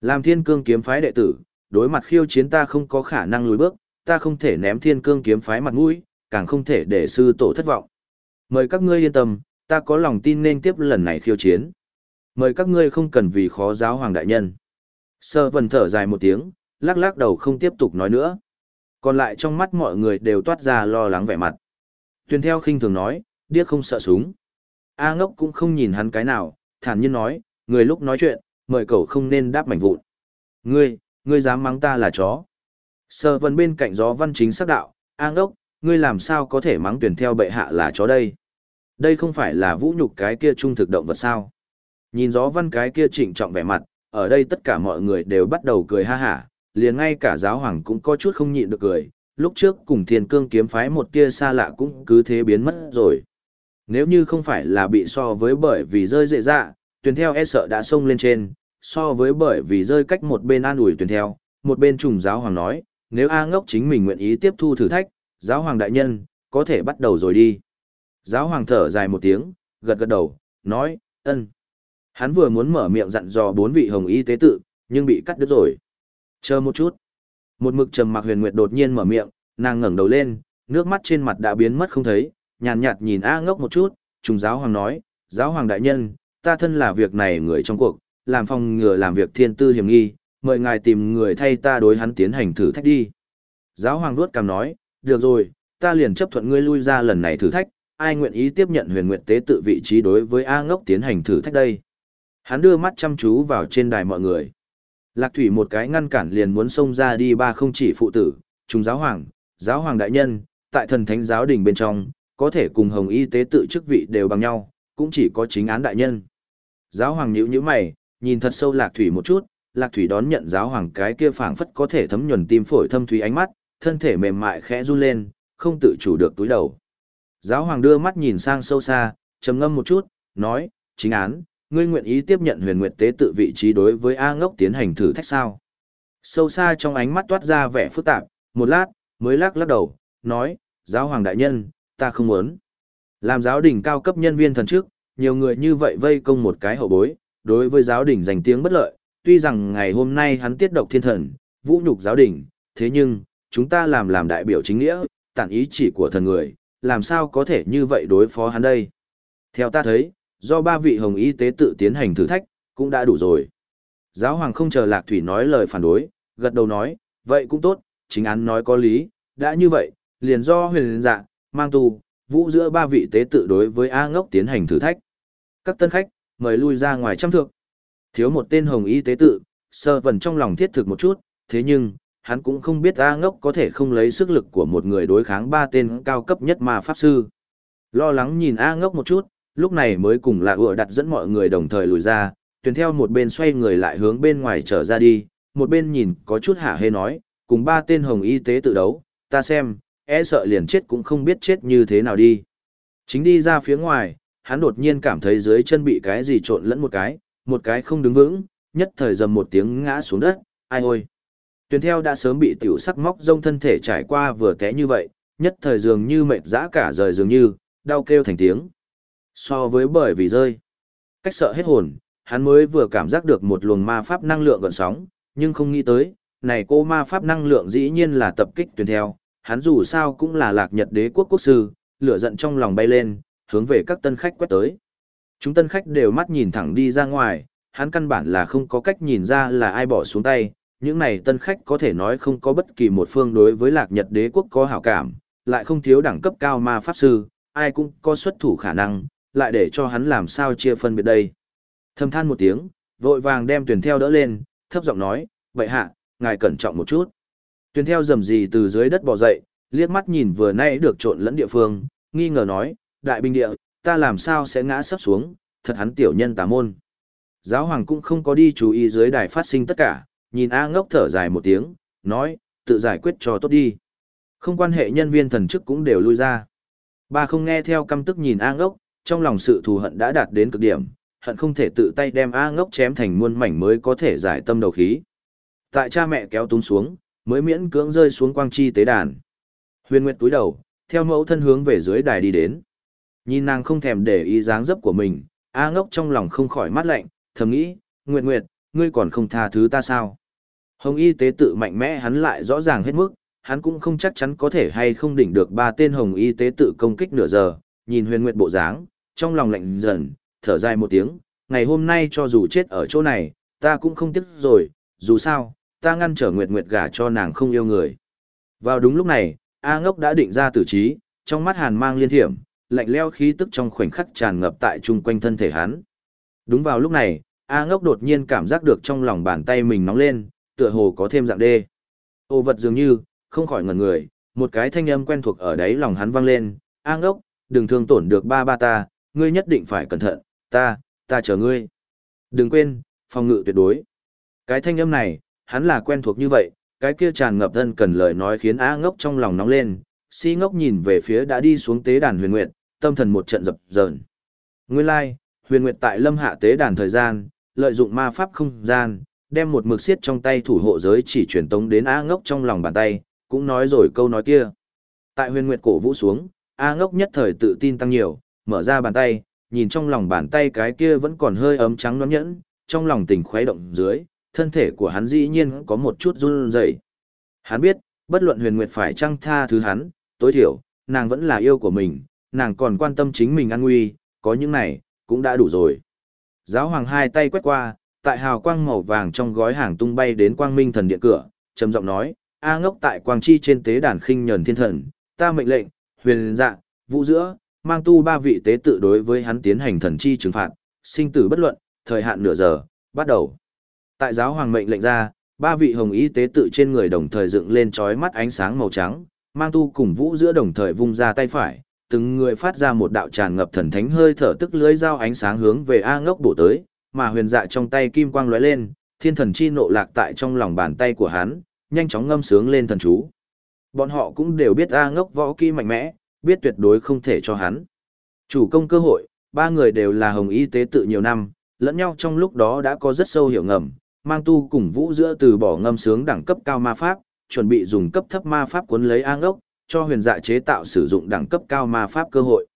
A: Làm thiên cương kiếm phái đệ tử, đối mặt khiêu chiến ta không có khả năng lùi bước, ta không thể ném thiên cương kiếm phái mặt mũi, càng không thể để sư tổ thất vọng. Mời các ngươi yên tâm, ta có lòng tin nên tiếp lần này khiêu chiến. Mời các ngươi không cần vì khó giáo hoàng đại nhân. Sơ vần thở dài một tiếng, lắc lắc đầu không tiếp tục nói nữa. Còn lại trong mắt mọi người đều toát ra lo lắng vẻ mặt. Tuyền theo khinh thường nói, điếc không sợ súng. A ngốc cũng không nhìn hắn cái nào, thản nhiên nói, người lúc nói chuyện, mời cậu không nên đáp mảnh vụn. Ngươi, ngươi dám mắng ta là chó. Sơ vân bên cạnh gió văn chính sắc đạo, A ngốc, ngươi làm sao có thể mắng tuyển theo bệ hạ là chó đây? Đây không phải là vũ nhục cái kia trung thực động vật sao? Nhìn gió văn cái kia trịnh trọng vẻ mặt, ở đây tất cả mọi người đều bắt đầu cười ha hả, liền ngay cả giáo hoàng cũng có chút không nhịn được cười, lúc trước cùng thiên cương kiếm phái một tia xa lạ cũng cứ thế biến mất rồi. Nếu như không phải là bị so với bởi vì rơi dễ dạ, tuyển theo e sợ đã xông lên trên, so với bởi vì rơi cách một bên an ủi tuyển theo, một bên trùng giáo hoàng nói, nếu A ngốc chính mình nguyện ý tiếp thu thử thách, giáo hoàng đại nhân, có thể bắt đầu rồi đi. Giáo hoàng thở dài một tiếng, gật gật đầu, nói, ân. Hắn vừa muốn mở miệng dặn dò bốn vị hồng y tế tự, nhưng bị cắt đứt rồi. Chờ một chút. Một mực trầm mặc huyền nguyệt đột nhiên mở miệng, nàng ngẩng đầu lên, nước mắt trên mặt đã biến mất không thấy, nhàn nhạt, nhìn A ngốc một chút, trùng giáo hoàng nói, giáo hoàng đại nhân, ta thân là việc này người trong cuộc, làm phòng ngừa làm việc thiên tư hiểm nghi, mời ngài tìm người thay ta đối hắn tiến hành thử thách đi. Giáo hoàng vuốt cằm nói, được rồi, ta liền chấp thuận ngươi lui ra lần này thử thách, ai nguyện ý tiếp nhận huyền nguyện tế tự vị trí đối với A ngốc tiến hành thử thách đây. Hắn đưa mắt chăm chú vào trên đài mọi người. Lạc thủy một cái ngăn cản liền muốn xông ra đi ba không chỉ phụ tử, chúng giáo hoàng, giáo hoàng đại nhân, tại thần thánh giáo đình bên trong, có thể cùng hồng y tế tự chức vị đều bằng nhau, cũng chỉ có chính án đại nhân. Giáo hoàng nhíu nhíu mày, nhìn thật sâu lạc thủy một chút, lạc thủy đón nhận giáo hoàng cái kia phảng phất có thể thấm nhuần tim phổi thâm thúy ánh mắt, thân thể mềm mại khẽ run lên, không tự chủ được túi đầu. Giáo hoàng đưa mắt nhìn sang sâu xa, trầm ngâm một chút, nói, chính án, ngươi nguyện ý tiếp nhận huyền nguyệt tế tự vị trí đối với A ngốc tiến hành thử thách sao. Sâu xa trong ánh mắt toát ra vẻ phức tạp, một lát, mới lắc lắc đầu, nói, giáo hoàng đại nhân, ta không muốn. Làm giáo đình cao cấp nhân viên thần trước, nhiều người như vậy vây công một cái hậu bối, đối với giáo đình giành tiếng bất lợi, tuy rằng ngày hôm nay hắn tiết độc thiên thần, vũ nhục giáo đình, thế nhưng, chúng ta làm làm đại biểu chính nghĩa, tản ý chỉ của thần người, làm sao có thể như vậy đối phó hắn đây. Theo ta thấy, do ba vị hồng y tế tự tiến hành thử thách, cũng đã đủ rồi. Giáo hoàng không chờ Lạc Thủy nói lời phản đối, gật đầu nói, vậy cũng tốt, chính án nói có lý, đã như vậy, liền do huyền dạ, mang tù, vũ giữa ba vị tế tự đối với A ngốc tiến hành thử thách. Các tân khách, mời lui ra ngoài trăm thượng. Thiếu một tên hồng y tế tự, sơ vần trong lòng thiết thực một chút, thế nhưng, hắn cũng không biết A ngốc có thể không lấy sức lực của một người đối kháng ba tên cao cấp nhất mà pháp sư. Lo lắng nhìn A ngốc một chút, lúc này mới cùng là ựa đặt dẫn mọi người đồng thời lùi ra, tuyển theo một bên xoay người lại hướng bên ngoài trở ra đi, một bên nhìn có chút hả hê nói, cùng ba tên hồng y tế tự đấu, ta xem, e sợ liền chết cũng không biết chết như thế nào đi. Chính đi ra phía ngoài, hắn đột nhiên cảm thấy dưới chân bị cái gì trộn lẫn một cái, một cái không đứng vững, nhất thời dầm một tiếng ngã xuống đất, ai ôi. Tuyển theo đã sớm bị tiểu sắc móc rông thân thể trải qua vừa té như vậy, nhất thời dường như mệt dã cả rời dường như, đau kêu thành tiếng. So với bởi vì rơi, cách sợ hết hồn, hắn mới vừa cảm giác được một luồng ma pháp năng lượng gần sóng, nhưng không nghĩ tới, này cô ma pháp năng lượng dĩ nhiên là tập kích tuyển theo, hắn dù sao cũng là lạc nhật đế quốc quốc sư, lửa giận trong lòng bay lên, hướng về các tân khách quét tới. Chúng tân khách đều mắt nhìn thẳng đi ra ngoài, hắn căn bản là không có cách nhìn ra là ai bỏ xuống tay, những này tân khách có thể nói không có bất kỳ một phương đối với lạc nhật đế quốc có hảo cảm, lại không thiếu đẳng cấp cao ma pháp sư, ai cũng có xuất thủ khả năng, lại để cho hắn làm sao chia phân biệt đây. Thầm than một tiếng, vội vàng đem tuyển theo đỡ lên, thấp giọng nói, vậy hạ, ngài cẩn trọng một chút. Tuyển theo dầm gì từ dưới đất bò dậy, liếc mắt nhìn vừa nay được trộn lẫn địa phương, nghi ngờ nói, đại binh địa, ta làm sao sẽ ngã sắp xuống, thật hắn tiểu nhân tà môn. Giáo hoàng cũng không có đi chú ý dưới đài phát sinh tất cả, nhìn A ngốc thở dài một tiếng, nói, tự giải quyết cho tốt đi. Không quan hệ nhân viên thần chức cũng đều lui ra. Ba không nghe theo căm tức nhìn A ngốc, trong lòng sự thù hận đã đạt đến cực điểm, hận không thể tự tay đem A ngốc chém thành muôn mảnh mới có thể giải tâm đầu khí. Tại cha mẹ kéo túng xuống, mới miễn cưỡng rơi xuống quang chi tế đàn. Huyền Nguyệt túi đầu, theo mẫu thân hướng về dưới đài đi đến. Nhìn nàng không thèm để ý dáng dấp của mình, A ngốc trong lòng không khỏi mát lạnh, thầm nghĩ, Nguyệt Nguyệt, ngươi còn không tha thứ ta sao? Hồng y tế tự mạnh mẽ hắn lại rõ ràng hết mức, hắn cũng không chắc chắn có thể hay không đỉnh được ba tên hồng y tế tự công kích nửa giờ, nhìn huyền nguyệt bộ dáng, trong lòng lạnh dần, thở dài một tiếng, ngày hôm nay cho dù chết ở chỗ này, ta cũng không tiếc rồi, dù sao, ta ngăn trở nguyệt nguyệt gả cho nàng không yêu người. Vào đúng lúc này, A ngốc đã định ra tử trí, trong mắt hàn mang liên thiểm, lạnh leo khí tức trong khoảnh khắc tràn ngập tại chung quanh thân thể hắn. Đúng vào lúc này, A ngốc đột nhiên cảm giác được trong lòng bàn tay mình nóng lên, tựa hồ có thêm dạng đê. Ô vật dường như, không khỏi ngẩn người, một cái thanh âm quen thuộc ở đấy lòng hắn vang lên, A ngốc, đừng thương tổn được ba ba ta, ngươi nhất định phải cẩn thận, ta, ta chờ ngươi. Đừng quên, phòng ngự tuyệt đối. Cái thanh âm này, hắn là quen thuộc như vậy, cái kia tràn ngập thân cần lời nói khiến A ngốc trong lòng nóng lên, si ngốc nhìn về phía đã đi xuống tế đàn huyền nguyệt, tâm thần một trận dập dờn. Nguyên lai, like, huyền nguyệt tại lâm hạ tế đàn thời gian, lợi dụng ma pháp không gian, đem một mực xiết trong tay thủ hộ giới chỉ truyền tống đến A ngốc trong lòng bàn tay, cũng nói rồi câu nói kia. Tại huyền nguyệt cổ vũ xuống, A ngốc nhất thời tự tin tăng nhiều, mở ra bàn tay, nhìn trong lòng bàn tay cái kia vẫn còn hơi ấm trắng nón nhẫn, trong lòng tình khuấy động dưới, thân thể của hắn dĩ nhiên có một chút run rẩy. Hắn biết, bất luận huyền nguyệt phải trăng tha thứ hắn, tối thiểu, nàng vẫn là yêu của mình, nàng còn quan tâm chính mình an nguy, có những này, cũng đã đủ rồi. Giáo hoàng hai tay quét qua, tại hào quang màu vàng trong gói hàng tung bay đến quang minh thần điện cửa, trầm giọng nói, A ngốc tại quang chi trên tế đàn khinh nhẫn thiên thần, ta mệnh lệnh, huyền dạ, vũ giữa, mang tu ba vị tế tự đối với hắn tiến hành thần chi trừng phạt, sinh tử bất luận, thời hạn nửa giờ, bắt đầu. Tại giáo hoàng mệnh lệnh ra, ba vị hồng y tế tự trên người đồng thời dựng lên chói mắt ánh sáng màu trắng, mang tu cùng vũ giữa đồng thời vung ra tay phải, từng người phát ra một đạo tràn ngập thần thánh hơi thở tức lưới dao ánh sáng hướng về A ngốc bổ tới, mà huyền dạ trong tay kim quang lóe lên, thiên thần chi nộ lạc tại trong lòng bàn tay của hắn, nhanh chóng ngâm sướng lên thần chú. Bọn họ cũng đều biết A ngốc võ kỹ mạnh mẽ, biết tuyệt đối không thể cho hắn. Chủ công cơ hội, ba người đều là hồng y tế tự nhiều năm, lẫn nhau trong lúc đó đã có rất sâu hiểu ngầm, mang tu cùng vũ giữa từ bỏ ngâm sướng đẳng cấp cao ma pháp, chuẩn bị dùng cấp thấp ma pháp cuốn lấy A ngốc, cho huyền dạ chế tạo sử dụng đẳng cấp cao ma pháp cơ hội.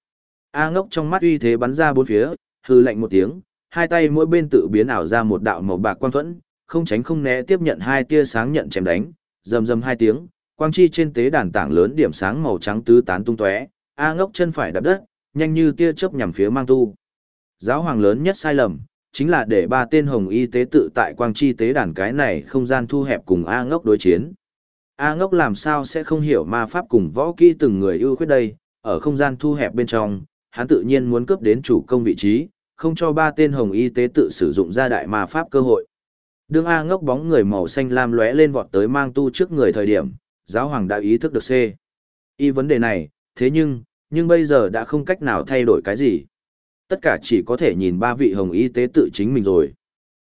A: A ngốc trong mắt uy thế bắn ra bốn phía, hư lạnh một tiếng, hai tay mỗi bên tự biến ảo ra một đạo màu bạc quang thuẫn, không tránh không né tiếp nhận hai tia sáng nhận chém đánh, rầm rầm hai tiếng, quang chi trên tế đàn tảng lớn điểm sáng màu trắng tứ tán tung tóe, A Ngốc chân phải đạp đất, nhanh như tia chớp nhằm phía Mang Tu. Giáo hoàng lớn nhất sai lầm, chính là để ba tên hồng y tế tự tại quang chi tế đàn cái này không gian thu hẹp cùng A Ngốc đối chiến. A Ngốc làm sao sẽ không hiểu ma pháp cùng võ kỹ từng người ưu khuyết đây, ở không gian thu hẹp bên trong, hắn tự nhiên muốn cướp đến chủ công vị trí, không cho ba tên hồng y tế tự sử dụng ra đại ma pháp cơ hội. Đương A ngốc bóng người màu xanh lam lóe lên vọt tới mang tu trước người thời điểm, giáo hoàng đã ý thức được C. Y vấn đề này, thế nhưng, nhưng bây giờ đã không cách nào thay đổi cái gì. Tất cả chỉ có thể nhìn ba vị hồng y tế tự chính mình rồi.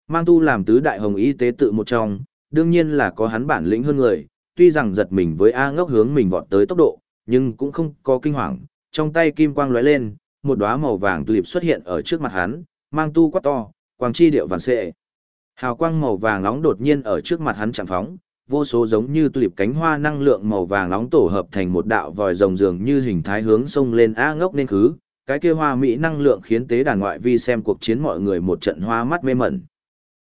A: Mang tu làm tứ đại hồng y tế tự một trong, đương nhiên là có hắn bản lĩnh hơn người, tuy rằng giật mình với A ngốc hướng mình vọt tới tốc độ, nhưng cũng không có kinh hoàng, trong tay kim quang lóe lên, một đóa màu vàng tulip xuất hiện ở trước mặt hắn, mang tu quát to, quang chi điệu vàng xệ. Hào quang màu vàng nóng đột nhiên ở trước mặt hắn chạm phóng, vô số giống như tulip cánh hoa năng lượng màu vàng nóng tổ hợp thành một đạo vòi rồng dường như hình thái hướng sông lên a ngốc nên khứ. Cái kia hoa mỹ năng lượng khiến tế đàn ngoại vi xem cuộc chiến mọi người một trận hoa mắt mê mẩn.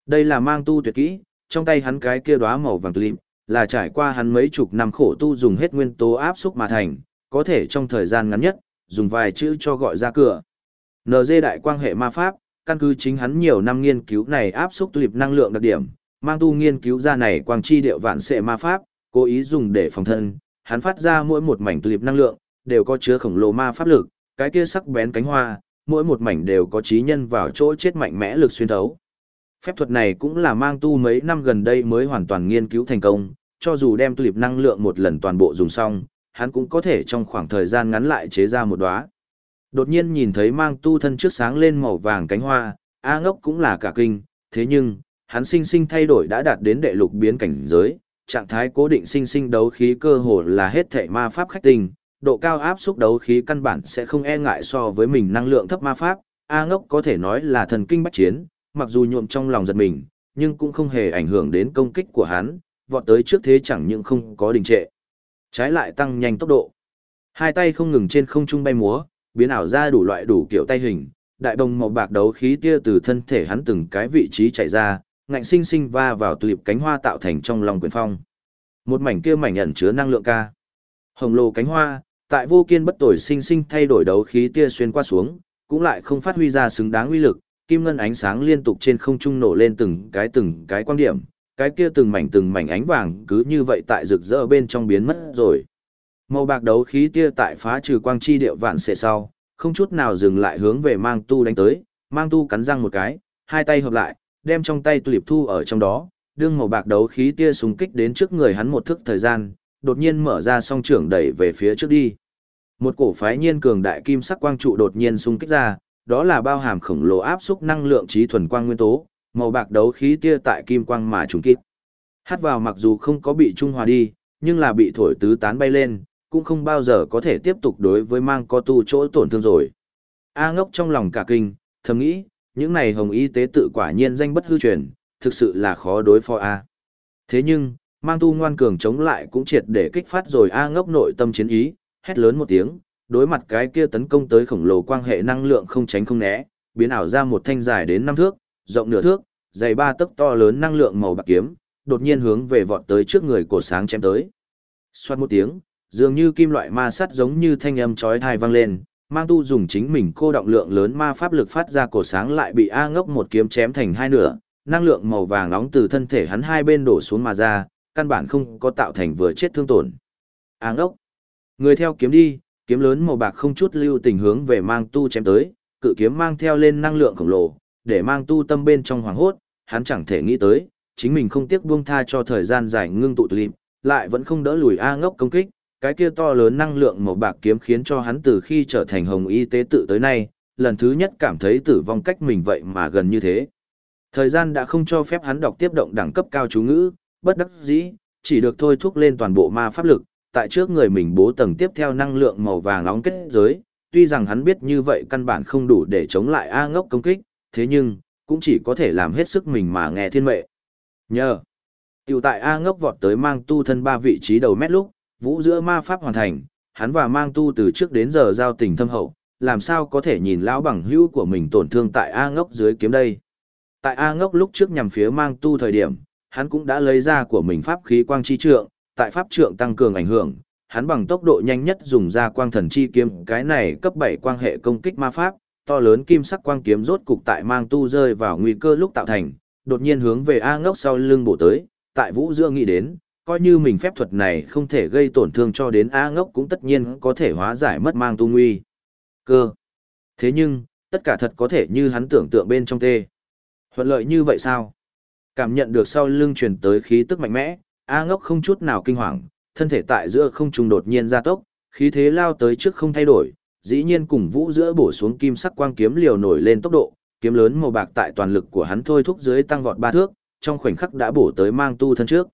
A: Đây là mang tu tuyệt kỹ, trong tay hắn cái kia đóa màu vàng tulip, là trải qua hắn mấy chục năm khổ tu dùng hết nguyên tố áp xúc mà thành, có thể trong thời gian ngắn nhất, dùng vài chữ cho gọi ra cửa. NG đại quang hệ ma pháp, căn cứ chính hắn nhiều năm nghiên cứu này áp xúc tulip năng lượng đặc điểm, mang tu nghiên cứu ra này quang chi điệu vạn sệ ma pháp, cố ý dùng để phòng thân, hắn phát ra mỗi một mảnh tulip năng lượng, đều có chứa khổng lồ ma pháp lực, cái kia sắc bén cánh hoa, mỗi một mảnh đều có trí nhân vào chỗ chết mạnh mẽ lực xuyên thấu. Phép thuật này cũng là mang tu mấy năm gần đây mới hoàn toàn nghiên cứu thành công, cho dù đem tulip năng lượng một lần toàn bộ dùng xong, hắn cũng có thể trong khoảng thời gian ngắn lại chế ra một đóa. Đột nhiên nhìn thấy mang tu thân trước sáng lên màu vàng cánh hoa, A ngốc cũng là cả kinh, thế nhưng, hắn sinh sinh thay đổi đã đạt đến đệ lục biến cảnh giới, trạng thái cố định sinh sinh đấu khí cơ hồ là hết thảy ma pháp khách tình, độ cao áp xúc đấu khí căn bản sẽ không e ngại so với mình năng lượng thấp ma pháp, A ngốc có thể nói là thần kinh bách chiến, mặc dù nhuộm trong lòng giật mình, nhưng cũng không hề ảnh hưởng đến công kích của hắn, vọt tới trước thế chẳng những không có đình trệ. Trái lại tăng nhanh tốc độ. Hai tay không ngừng trên không trung bay múa, biến ảo ra đủ loại đủ kiểu tay hình, đại đồng màu bạc đấu khí tia từ thân thể hắn từng cái vị trí chạy ra, ngạnh sinh sinh va vào tulip cánh hoa tạo thành trong lòng quyền phong. Một mảnh kia mảnh ẩn chứa năng lượng ca. Hồng lô cánh hoa, tại vô kiên bất tồi sinh sinh thay đổi đấu khí tia xuyên qua xuống, cũng lại không phát huy ra xứng đáng uy lực, kim ngân ánh sáng liên tục trên không trung nổ lên từng cái từng cái quan điểm, cái kia từng mảnh từng mảnh ánh vàng cứ như vậy tại rực rỡ bên trong biến mất rồi. Màu bạc đấu khí tia tại phá trừ quang chi điệu vạn xệ sau, không chút nào dừng lại hướng về mang tu đánh tới, mang tu cắn răng một cái, hai tay hợp lại, đem trong tay tulip thu ở trong đó, đương màu bạc đấu khí tia súng kích đến trước người hắn một thức thời gian, đột nhiên mở ra song trưởng đẩy về phía trước đi. Một cổ phái nhiên cường đại kim sắc quang trụ đột nhiên xung kích ra, đó là bao hàm khổng lồ áp xúc năng lượng trí thuần quang nguyên tố, màu bạc đấu khí tia tại kim quang mà trùng kích. Hát vào mặc dù không có bị trung hòa đi, nhưng là bị thổi tứ tán bay lên, cũng không bao giờ có thể tiếp tục đối với mang co tu chỗ tổn thương rồi. A ngốc trong lòng cả kinh, thầm nghĩ, những này hồng y tế tự quả nhiên danh bất hư truyền, thực sự là khó đối phó A. Thế nhưng, mang tu ngoan cường chống lại cũng triệt để kích phát rồi A ngốc nội tâm chiến ý, hét lớn một tiếng, đối mặt cái kia tấn công tới khổng lồ quang hệ năng lượng không tránh không né, biến ảo ra một thanh dài đến năm thước, rộng nửa thước, dày ba tấc to lớn năng lượng màu bạc kiếm, đột nhiên hướng về vọt tới trước người cổ sáng chém tới. Xoát một tiếng, dường như kim loại ma sắt giống như thanh âm chói tai vang lên, mang tu dùng chính mình cô động lượng lớn ma pháp lực phát ra cổ sáng lại bị A ngốc một kiếm chém thành hai nửa, năng lượng màu vàng nóng từ thân thể hắn hai bên đổ xuống mà ra, căn bản không có tạo thành vừa chết thương tổn. A ngốc, người theo kiếm đi, kiếm lớn màu bạc không chút lưu tình hướng về mang tu chém tới, cự kiếm mang theo lên năng lượng khổng lồ, để mang tu tâm bên trong hoàng hốt, hắn chẳng thể nghĩ tới, chính mình không tiếc buông tha cho thời gian dài ngưng tụ lịp, lại vẫn không đỡ lùi A ngốc công kích, cái kia to lớn năng lượng màu bạc kiếm khiến cho hắn từ khi trở thành hồng y tế tự tới nay, lần thứ nhất cảm thấy tử vong cách mình vậy mà gần như thế. Thời gian đã không cho phép hắn đọc tiếp động đẳng cấp cao chú ngữ, bất đắc dĩ, chỉ được thôi thúc lên toàn bộ ma pháp lực, tại trước người mình bố tầng tiếp theo năng lượng màu vàng nóng kết giới, tuy rằng hắn biết như vậy căn bản không đủ để chống lại A ngốc công kích, thế nhưng, cũng chỉ có thể làm hết sức mình mà nghe thiên mệ. Nhờ, tiểu tại A ngốc vọt tới mang tu thân ba vị trí đầu mét lúc, vũ giữa ma pháp hoàn thành, hắn và mang tu từ trước đến giờ giao tình thâm hậu, làm sao có thể nhìn lão bằng hữu của mình tổn thương tại A ngốc dưới kiếm đây. Tại A ngốc lúc trước nhằm phía mang tu thời điểm, hắn cũng đã lấy ra của mình pháp khí quang chi trượng, tại pháp trượng tăng cường ảnh hưởng, hắn bằng tốc độ nhanh nhất dùng ra quang thần chi kiếm, cái này cấp 7 quang hệ công kích ma pháp, to lớn kim sắc quang kiếm rốt cục tại mang tu rơi vào nguy cơ lúc tạo thành, đột nhiên hướng về A ngốc sau lưng bổ tới, tại Vũ Dương nghĩ đến, coi như mình phép thuật này không thể gây tổn thương cho đến A ngốc cũng tất nhiên có thể hóa giải mất mang tu nguy. Cơ. Thế nhưng, tất cả thật có thể như hắn tưởng tượng bên trong tê. Thuận lợi như vậy sao? Cảm nhận được sau lưng truyền tới khí tức mạnh mẽ, A ngốc không chút nào kinh hoàng, thân thể tại giữa không trùng đột nhiên gia tốc, khí thế lao tới trước không thay đổi, dĩ nhiên cùng vũ giữa bổ xuống kim sắc quang kiếm liều nổi lên tốc độ, kiếm lớn màu bạc tại toàn lực của hắn thôi thúc dưới tăng vọt ba thước, trong khoảnh khắc đã bổ tới mang tu thân trước.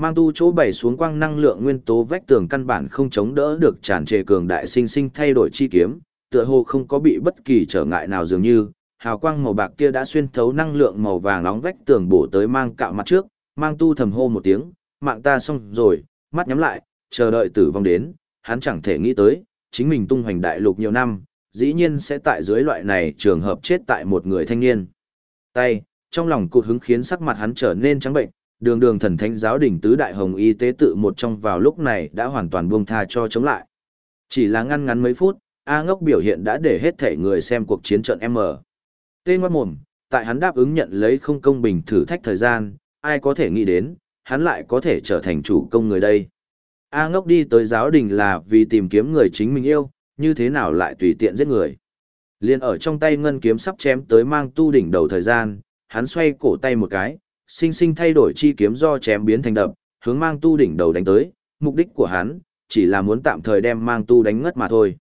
A: Mang tu chỗ bảy xuống quang năng lượng nguyên tố vách tường căn bản không chống đỡ được tràn trề cường đại sinh sinh thay đổi chi kiếm, tựa hồ không có bị bất kỳ trở ngại nào dường như, hào quang màu bạc kia đã xuyên thấu năng lượng màu vàng nóng vách tường bổ tới mang cạo mặt trước, mang tu thầm hô một tiếng, mạng ta xong rồi, mắt nhắm lại, chờ đợi tử vong đến, hắn chẳng thể nghĩ tới, chính mình tung hoành đại lục nhiều năm, dĩ nhiên sẽ tại dưới loại này trường hợp chết tại một người thanh niên. Tay, trong lòng cụt hứng khiến sắc mặt hắn trở nên trắng bệnh, đường đường thần thánh giáo đỉnh tứ đại hồng y tế tự một trong vào lúc này đã hoàn toàn buông tha cho chống lại. Chỉ là ngăn ngắn mấy phút, A ngốc biểu hiện đã để hết thể người xem cuộc chiến trận M. Tên ngoan mồm, tại hắn đáp ứng nhận lấy không công bình thử thách thời gian, ai có thể nghĩ đến, hắn lại có thể trở thành chủ công người đây. A ngốc đi tới giáo đình là vì tìm kiếm người chính mình yêu, như thế nào lại tùy tiện giết người. Liên ở trong tay ngân kiếm sắp chém tới mang tu đỉnh đầu thời gian, hắn xoay cổ tay một cái, sinh sinh thay đổi chi kiếm do chém biến thành đập, hướng mang tu đỉnh đầu đánh tới, mục đích của hắn chỉ là muốn tạm thời đem mang tu đánh ngất mà thôi.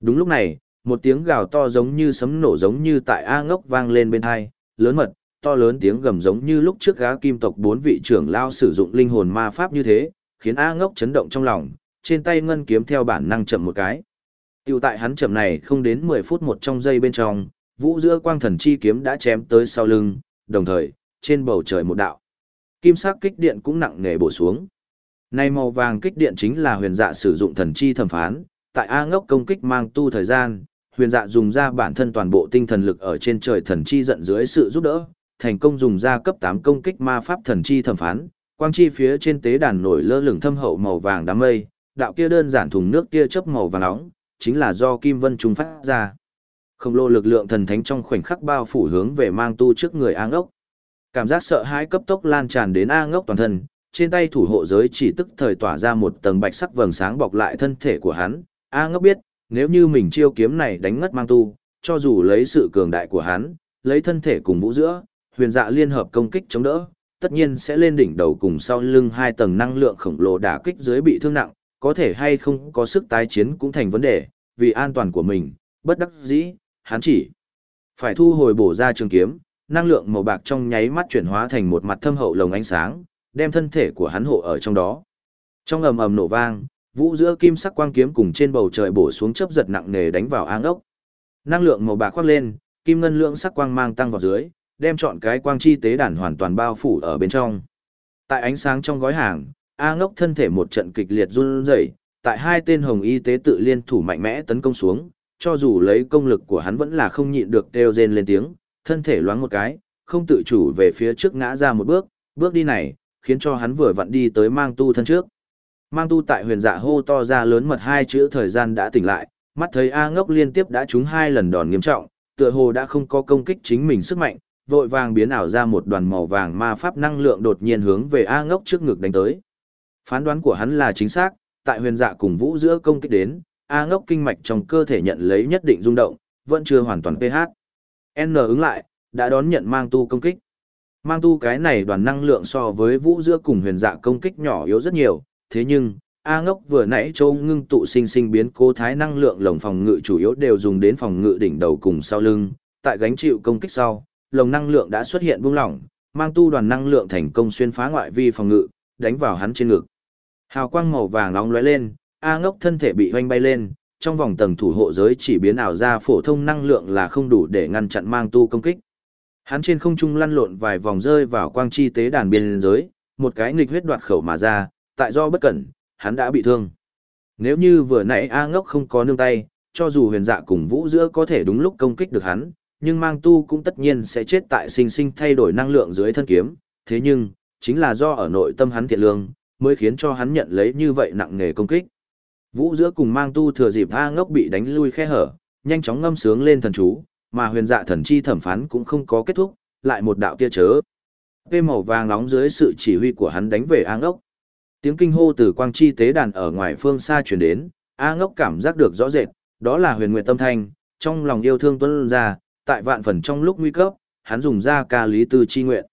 A: Đúng lúc này, một tiếng gào to giống như sấm nổ giống như tại A ngốc vang lên bên hai, lớn mật, to lớn tiếng gầm giống như lúc trước gá kim tộc bốn vị trưởng lao sử dụng linh hồn ma pháp như thế, khiến A ngốc chấn động trong lòng, trên tay ngân kiếm theo bản năng chậm một cái. Tiểu tại hắn chậm này không đến 10 phút một trong giây bên trong, vũ giữa quang thần chi kiếm đã chém tới sau lưng, đồng thời, trên bầu trời một đạo. Kim sắc kích điện cũng nặng nề bổ xuống. Nay màu vàng kích điện chính là huyền dạ sử dụng thần chi thẩm phán, tại A ngốc công kích mang tu thời gian, huyền dạ dùng ra bản thân toàn bộ tinh thần lực ở trên trời thần chi giận dưới sự giúp đỡ, thành công dùng ra cấp 8 công kích ma pháp thần chi thẩm phán, quang chi phía trên tế đàn nổi lơ lửng thâm hậu màu vàng đám mây, đạo kia đơn giản thùng nước kia chớp màu vàng nóng, chính là do Kim Vân trung phát ra. Không lô lực lượng thần thánh trong khoảnh khắc bao phủ hướng về mang tu trước người A ngốc. Cảm giác sợ hãi cấp tốc lan tràn đến A ngốc toàn thân, trên tay thủ hộ giới chỉ tức thời tỏa ra một tầng bạch sắc vầng sáng bọc lại thân thể của hắn. A ngốc biết, nếu như mình chiêu kiếm này đánh ngất mang tu, cho dù lấy sự cường đại của hắn, lấy thân thể cùng vũ giữa, huyền dạ liên hợp công kích chống đỡ, tất nhiên sẽ lên đỉnh đầu cùng sau lưng hai tầng năng lượng khổng lồ đả kích dưới bị thương nặng, có thể hay không có sức tái chiến cũng thành vấn đề, vì an toàn của mình, bất đắc dĩ, hắn chỉ phải thu hồi bổ ra trường kiếm, năng lượng màu bạc trong nháy mắt chuyển hóa thành một mặt thâm hậu lồng ánh sáng, đem thân thể của hắn hộ ở trong đó. Trong ầm ầm nổ vang, vũ giữa kim sắc quang kiếm cùng trên bầu trời bổ xuống chớp giật nặng nề đánh vào áng ốc. Năng lượng màu bạc khoác lên, kim ngân lượng sắc quang mang tăng vào dưới, đem chọn cái quang chi tế đàn hoàn toàn bao phủ ở bên trong. Tại ánh sáng trong gói hàng, A ngốc thân thể một trận kịch liệt run rẩy, tại hai tên hồng y tế tự liên thủ mạnh mẽ tấn công xuống, cho dù lấy công lực của hắn vẫn là không nhịn được kêu rên lên tiếng, thân thể loáng một cái, không tự chủ về phía trước ngã ra một bước, bước đi này, khiến cho hắn vừa vặn đi tới mang tu thân trước. Mang tu tại huyền dạ hô to ra lớn mật hai chữ thời gian đã tỉnh lại, mắt thấy A ngốc liên tiếp đã trúng hai lần đòn nghiêm trọng, tựa hồ đã không có công kích chính mình sức mạnh, vội vàng biến ảo ra một đoàn màu vàng ma pháp năng lượng đột nhiên hướng về A ngốc trước ngực đánh tới. Phán đoán của hắn là chính xác, tại huyền dạ cùng vũ giữa công kích đến, A ngốc kinh mạch trong cơ thể nhận lấy nhất định rung động, vẫn chưa hoàn toàn pH. N ứng lại, đã đón nhận mang tu công kích. Mang tu cái này đoàn năng lượng so với vũ giữa cùng huyền dạ công kích nhỏ yếu rất nhiều, thế nhưng, A ngốc vừa nãy châu ngưng tụ sinh sinh biến cố thái năng lượng lồng phòng ngự chủ yếu đều dùng đến phòng ngự đỉnh đầu cùng sau lưng, tại gánh chịu công kích sau, lồng năng lượng đã xuất hiện buông lỏng, mang tu đoàn năng lượng thành công xuyên phá ngoại vi phòng ngự, đánh vào hắn trên ngực. Hào quang màu vàng nóng lóe lên, A ngốc thân thể bị hoanh bay lên, trong vòng tầng thủ hộ giới chỉ biến ảo ra phổ thông năng lượng là không đủ để ngăn chặn mang tu công kích. Hắn trên không trung lăn lộn vài vòng rơi vào quang chi tế đàn biên giới, một cái nghịch huyết đoạt khẩu mà ra, tại do bất cẩn, hắn đã bị thương. Nếu như vừa nãy A ngốc không có nương tay, cho dù huyền dạ cùng vũ giữa có thể đúng lúc công kích được hắn, nhưng mang tu cũng tất nhiên sẽ chết tại sinh sinh thay đổi năng lượng dưới thân kiếm, thế nhưng, chính là do ở nội tâm hắn thiện lương, mới khiến cho hắn nhận lấy như vậy nặng nề công kích. Vũ giữa cùng mang tu thừa dịp A ngốc bị đánh lui khe hở, nhanh chóng ngâm sướng lên thần chú, mà huyền dạ thần chi thẩm phán cũng không có kết thúc, lại một đạo tia chớ. Vê màu vàng nóng dưới sự chỉ huy của hắn đánh về A ngốc. Tiếng kinh hô từ quang chi tế đàn ở ngoài phương xa truyền đến, A ngốc cảm giác được rõ rệt, đó là huyền nguyệt tâm thanh, trong lòng yêu thương tuân ra, tại vạn phần trong lúc nguy cấp, hắn dùng ra ca lý tư chi nguyện.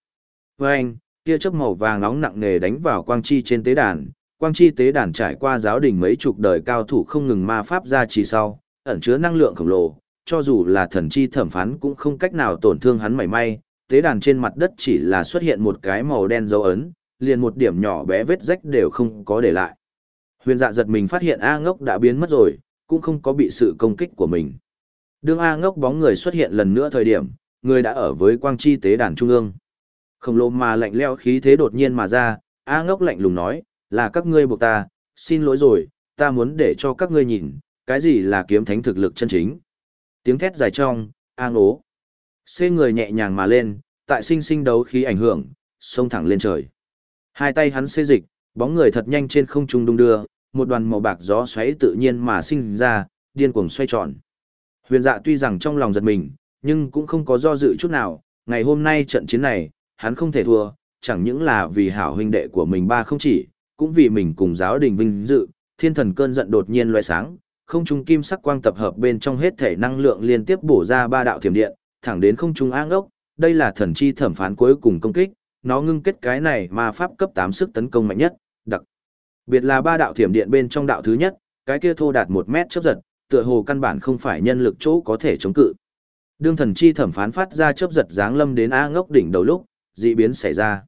A: Vâng, anh, tia chớp màu vàng nóng nặng nề đánh vào quang chi trên tế đàn, quang chi tế đàn trải qua giáo đình mấy chục đời cao thủ không ngừng ma pháp ra chỉ sau, ẩn chứa năng lượng khổng lồ, cho dù là thần chi thẩm phán cũng không cách nào tổn thương hắn mảy may, tế đàn trên mặt đất chỉ là xuất hiện một cái màu đen dấu ấn, liền một điểm nhỏ bé vết rách đều không có để lại. Huyền dạ giật mình phát hiện A ngốc đã biến mất rồi, cũng không có bị sự công kích của mình. Đương A ngốc bóng người xuất hiện lần nữa thời điểm, người đã ở với quang chi tế đàn trung ương. Khổng lồ mà lạnh leo khí thế đột nhiên mà ra, A ngốc lạnh lùng nói, là các ngươi buộc ta, xin lỗi rồi, ta muốn để cho các ngươi nhìn, cái gì là kiếm thánh thực lực chân chính. Tiếng thét dài trong, A ố. Xê người nhẹ nhàng mà lên, tại sinh sinh đấu khí ảnh hưởng, xông thẳng lên trời. Hai tay hắn xê dịch, bóng người thật nhanh trên không trung đung đưa, một đoàn màu bạc gió xoáy tự nhiên mà sinh ra, điên cuồng xoay tròn. Huyền dạ tuy rằng trong lòng giật mình, nhưng cũng không có do dự chút nào, ngày hôm nay trận chiến này, hắn không thể thua, chẳng những là vì hảo huynh đệ của mình ba không chỉ, cũng vì mình cùng giáo đình vinh dự, thiên thần cơn giận đột nhiên loại sáng, không trung kim sắc quang tập hợp bên trong hết thể năng lượng liên tiếp bổ ra ba đạo thiểm điện, thẳng đến không trung áng ốc, đây là thần chi thẩm phán cuối cùng công kích, nó ngưng kết cái này mà pháp cấp 8 sức tấn công mạnh nhất, đặc Biệt là ba đạo thiểm điện bên trong đạo thứ nhất, cái kia thô đạt một mét chớp giật, tựa hồ căn bản không phải nhân lực chỗ có thể chống cự. Đương thần chi thẩm phán phát ra chớp giật dáng lâm đến A ngốc đỉnh đầu lúc, dị biến xảy ra.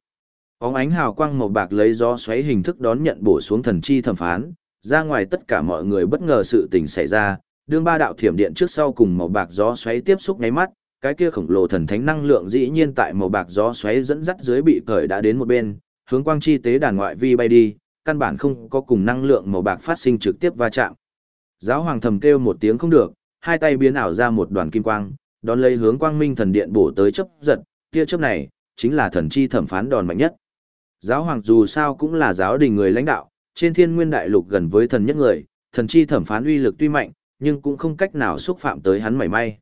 A: Óng ánh hào quang màu bạc lấy gió xoáy hình thức đón nhận bổ xuống thần chi thẩm phán, ra ngoài tất cả mọi người bất ngờ sự tình xảy ra, đương ba đạo thiểm điện trước sau cùng màu bạc gió xoáy tiếp xúc nháy mắt, cái kia khổng lồ thần thánh năng lượng dĩ nhiên tại màu bạc gió xoáy dẫn dắt dưới bị cởi đã đến một bên, hướng quang chi tế đàn ngoại vi bay đi, căn bản không có cùng năng lượng màu bạc phát sinh trực tiếp va chạm. Giáo hoàng thầm kêu một tiếng không được, hai tay biến ảo ra một đoàn kim quang, đón lấy hướng quang minh thần điện bổ tới chấp giật, kia chấp này, chính là thần chi thẩm phán đòn mạnh nhất. Giáo hoàng dù sao cũng là giáo đình người lãnh đạo, trên thiên nguyên đại lục gần với thần nhất người, thần chi thẩm phán uy lực tuy mạnh, nhưng cũng không cách nào xúc phạm tới hắn mảy may.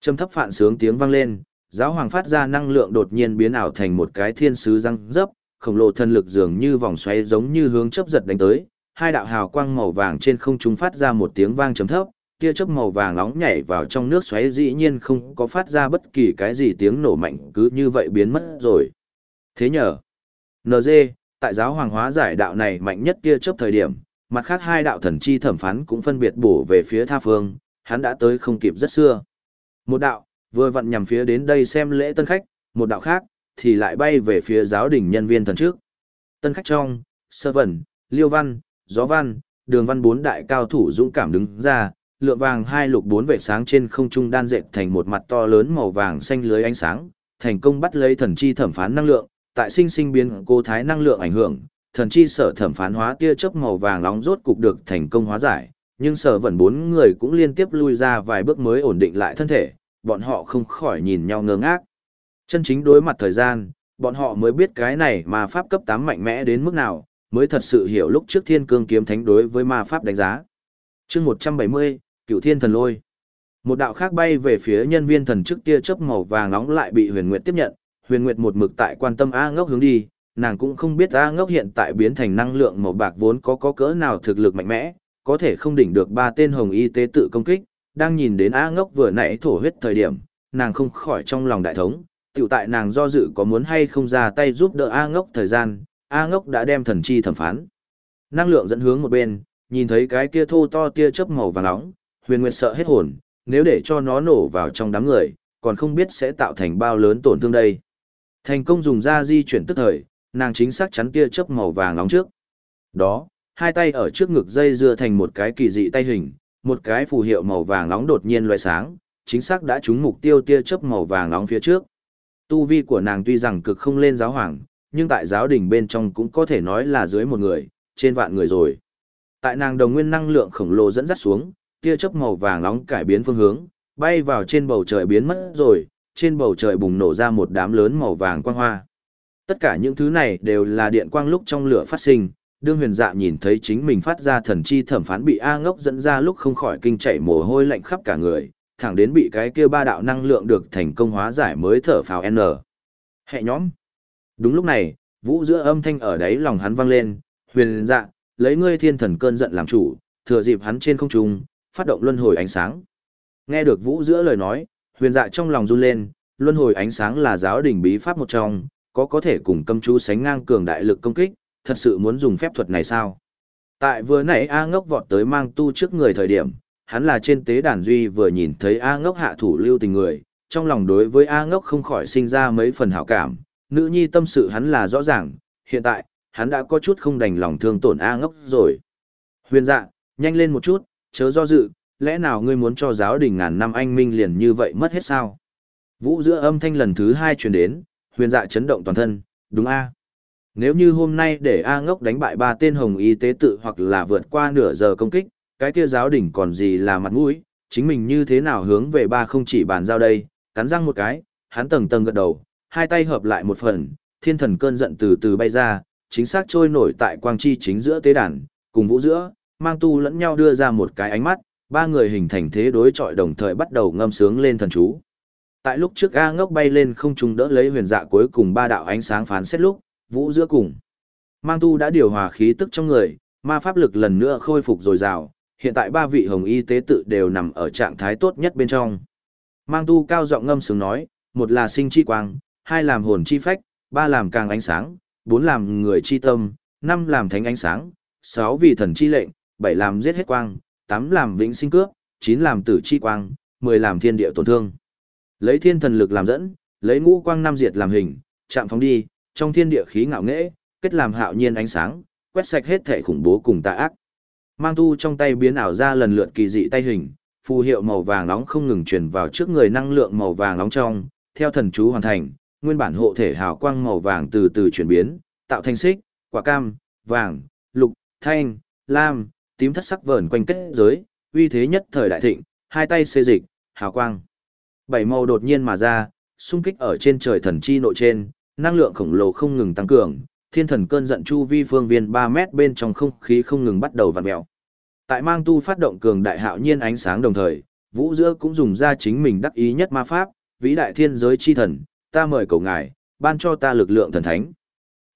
A: Trầm thấp phạn sướng tiếng vang lên, giáo hoàng phát ra năng lượng đột nhiên biến ảo thành một cái thiên sứ răng dấp, khổng lồ thân lực dường như vòng xoáy giống như hướng chớp giật đánh tới, hai đạo hào quang màu vàng trên không trung phát ra một tiếng vang trầm thấp, tia chớp màu vàng nóng nhảy vào trong nước xoáy dĩ nhiên không có phát ra bất kỳ cái gì tiếng nổ mạnh cứ như vậy biến mất rồi. Thế nhờ, NG, tại giáo hoàng hóa giải đạo này mạnh nhất kia chớp thời điểm, mặt khác hai đạo thần chi thẩm phán cũng phân biệt bổ về phía tha phương, hắn đã tới không kịp rất xưa. Một đạo, vừa vặn nhằm phía đến đây xem lễ tân khách, một đạo khác, thì lại bay về phía giáo đình nhân viên thần trước. Tân khách trong, Sơ Vẩn, Liêu Văn, Gió Văn, Đường Văn bốn đại cao thủ dũng cảm đứng ra, lựa vàng hai lục bốn vệ sáng trên không trung đan dệt thành một mặt to lớn màu vàng xanh lưới ánh sáng, thành công bắt lấy thần chi thẩm phán năng lượng, tại sinh sinh biến cô thái năng lượng ảnh hưởng, thần chi sở thẩm phán hóa tia chớp màu vàng nóng rốt cục được thành công hóa giải, nhưng sở vẫn bốn người cũng liên tiếp lui ra vài bước mới ổn định lại thân thể, bọn họ không khỏi nhìn nhau ngơ ngác. Chân chính đối mặt thời gian, bọn họ mới biết cái này mà pháp cấp 8 mạnh mẽ đến mức nào, mới thật sự hiểu lúc trước thiên cương kiếm thánh đối với ma pháp đánh giá. chương 170, cựu thiên thần lôi. Một đạo khác bay về phía nhân viên thần chức tia chớp màu vàng nóng lại bị huyền nguyệt tiếp nhận, huyền nguyệt một mực tại quan tâm A ngốc hướng đi, nàng cũng không biết A ngốc hiện tại biến thành năng lượng màu bạc vốn có có cỡ nào thực lực mạnh mẽ, có thể không đỉnh được ba tên hồng y tế tự công kích, đang nhìn đến A ngốc vừa nãy thổ huyết thời điểm, nàng không khỏi trong lòng đại thống, tiểu tại nàng do dự có muốn hay không ra tay giúp đỡ A ngốc thời gian, A ngốc đã đem thần chi thẩm phán. Năng lượng dẫn hướng một bên, nhìn thấy cái kia thô to tia chớp màu vàng nóng, huyền nguyệt sợ hết hồn, nếu để cho nó nổ vào trong đám người, còn không biết sẽ tạo thành bao lớn tổn thương đây. Thành công dùng ra di chuyển tức thời, nàng chính xác chắn tia chớp màu vàng nóng trước. Đó, hai tay ở trước ngực dây dưa thành một cái kỳ dị tay hình, một cái phù hiệu màu vàng nóng đột nhiên loại sáng, chính xác đã trúng mục tiêu tia chớp màu vàng nóng phía trước. Tu vi của nàng tuy rằng cực không lên giáo hoàng, nhưng tại giáo đình bên trong cũng có thể nói là dưới một người, trên vạn người rồi. Tại nàng đồng nguyên năng lượng khổng lồ dẫn dắt xuống, tia chớp màu vàng nóng cải biến phương hướng, bay vào trên bầu trời biến mất rồi, trên bầu trời bùng nổ ra một đám lớn màu vàng quang hoa. Tất cả những thứ này đều là điện quang lúc trong lửa phát sinh, đương huyền dạ nhìn thấy chính mình phát ra thần chi thẩm phán bị A ngốc dẫn ra lúc không khỏi kinh chảy mồ hôi lạnh khắp cả người, thẳng đến bị cái kia ba đạo năng lượng được thành công hóa giải mới thở phào N. Hệ nhóm. Đúng lúc này, vũ giữa âm thanh ở đấy lòng hắn vang lên, huyền dạ, lấy ngươi thiên thần cơn giận làm chủ, thừa dịp hắn trên không trung, phát động luân hồi ánh sáng. Nghe được vũ giữa lời nói, huyền dạ trong lòng run lên, luân hồi ánh sáng là giáo đình bí pháp một trong, có có thể cùng cấm chú sánh ngang cường đại lực công kích, thật sự muốn dùng phép thuật này sao? Tại vừa nãy A ngốc vọt tới mang tu trước người thời điểm, hắn là trên tế đàn duy vừa nhìn thấy A ngốc hạ thủ lưu tình người, trong lòng đối với A ngốc không khỏi sinh ra mấy phần hảo cảm, nữ nhi tâm sự hắn là rõ ràng, hiện tại, hắn đã có chút không đành lòng thương tổn A ngốc rồi. Huyền dạ, nhanh lên một chút, chớ do dự, lẽ nào ngươi muốn cho giáo đình ngàn năm anh minh liền như vậy mất hết sao? Vũ giữa âm thanh lần thứ hai truyền đến, huyền dạ chấn động toàn thân, đúng A. Nếu như hôm nay để A ngốc đánh bại ba tên hồng y tế tự hoặc là vượt qua nửa giờ công kích, cái kia giáo đỉnh còn gì là mặt mũi, chính mình như thế nào hướng về ba không chỉ bàn giao đây, cắn răng một cái, hắn tầng tầng gật đầu, hai tay hợp lại một phần, thiên thần cơn giận từ từ bay ra, chính xác trôi nổi tại quang chi chính giữa tế đàn, cùng vũ giữa, mang tu lẫn nhau đưa ra một cái ánh mắt, ba người hình thành thế đối chọi đồng thời bắt đầu ngâm sướng lên thần chú. Tại lúc trước A ngốc bay lên không trung đỡ lấy huyền dạ cuối cùng ba đạo ánh sáng phán xét lúc, vũ giữa cùng. Mang tu đã điều hòa khí tức trong người, ma pháp lực lần nữa khôi phục dồi dào, hiện tại ba vị hồng y tế tự đều nằm ở trạng thái tốt nhất bên trong. Mang tu cao giọng ngâm sướng nói, một là sinh chi quang, hai làm hồn chi phách, ba làm càng ánh sáng, bốn làm người chi tâm, năm làm thánh ánh sáng, sáu vì thần chi lệnh, bảy làm giết hết quang, tám làm vĩnh sinh cước, chín làm tử chi quang, mười làm thiên địa tổn thương. Lấy thiên thần lực làm dẫn, lấy ngũ quang năm diệt làm hình, chạm phóng đi, trong thiên địa khí ngạo nghễ, kết làm hạo nhiên ánh sáng, quét sạch hết thể khủng bố cùng tà ác. Mang tu trong tay biến ảo ra lần lượt kỳ dị tay hình, phù hiệu màu vàng nóng không ngừng truyền vào trước người năng lượng màu vàng nóng trong, theo thần chú hoàn thành, nguyên bản hộ thể hào quang màu vàng từ từ chuyển biến, tạo thành xích, quả cam, vàng, lục, thanh, lam, tím thất sắc vờn quanh kết giới, uy thế nhất thời đại thịnh, hai tay xê dịch, hào quang. Bảy màu đột nhiên mà ra, xung kích ở trên trời thần chi nội trên, năng lượng khổng lồ không ngừng tăng cường, thiên thần cơn giận chu vi phương viên 3 mét bên trong không khí không ngừng bắt đầu vặn mèo. Tại mang tu phát động cường đại hạo nhiên ánh sáng đồng thời, vũ giữa cũng dùng ra chính mình đắc ý nhất ma pháp, vĩ đại thiên giới chi thần, ta mời cầu ngài, ban cho ta lực lượng thần thánh.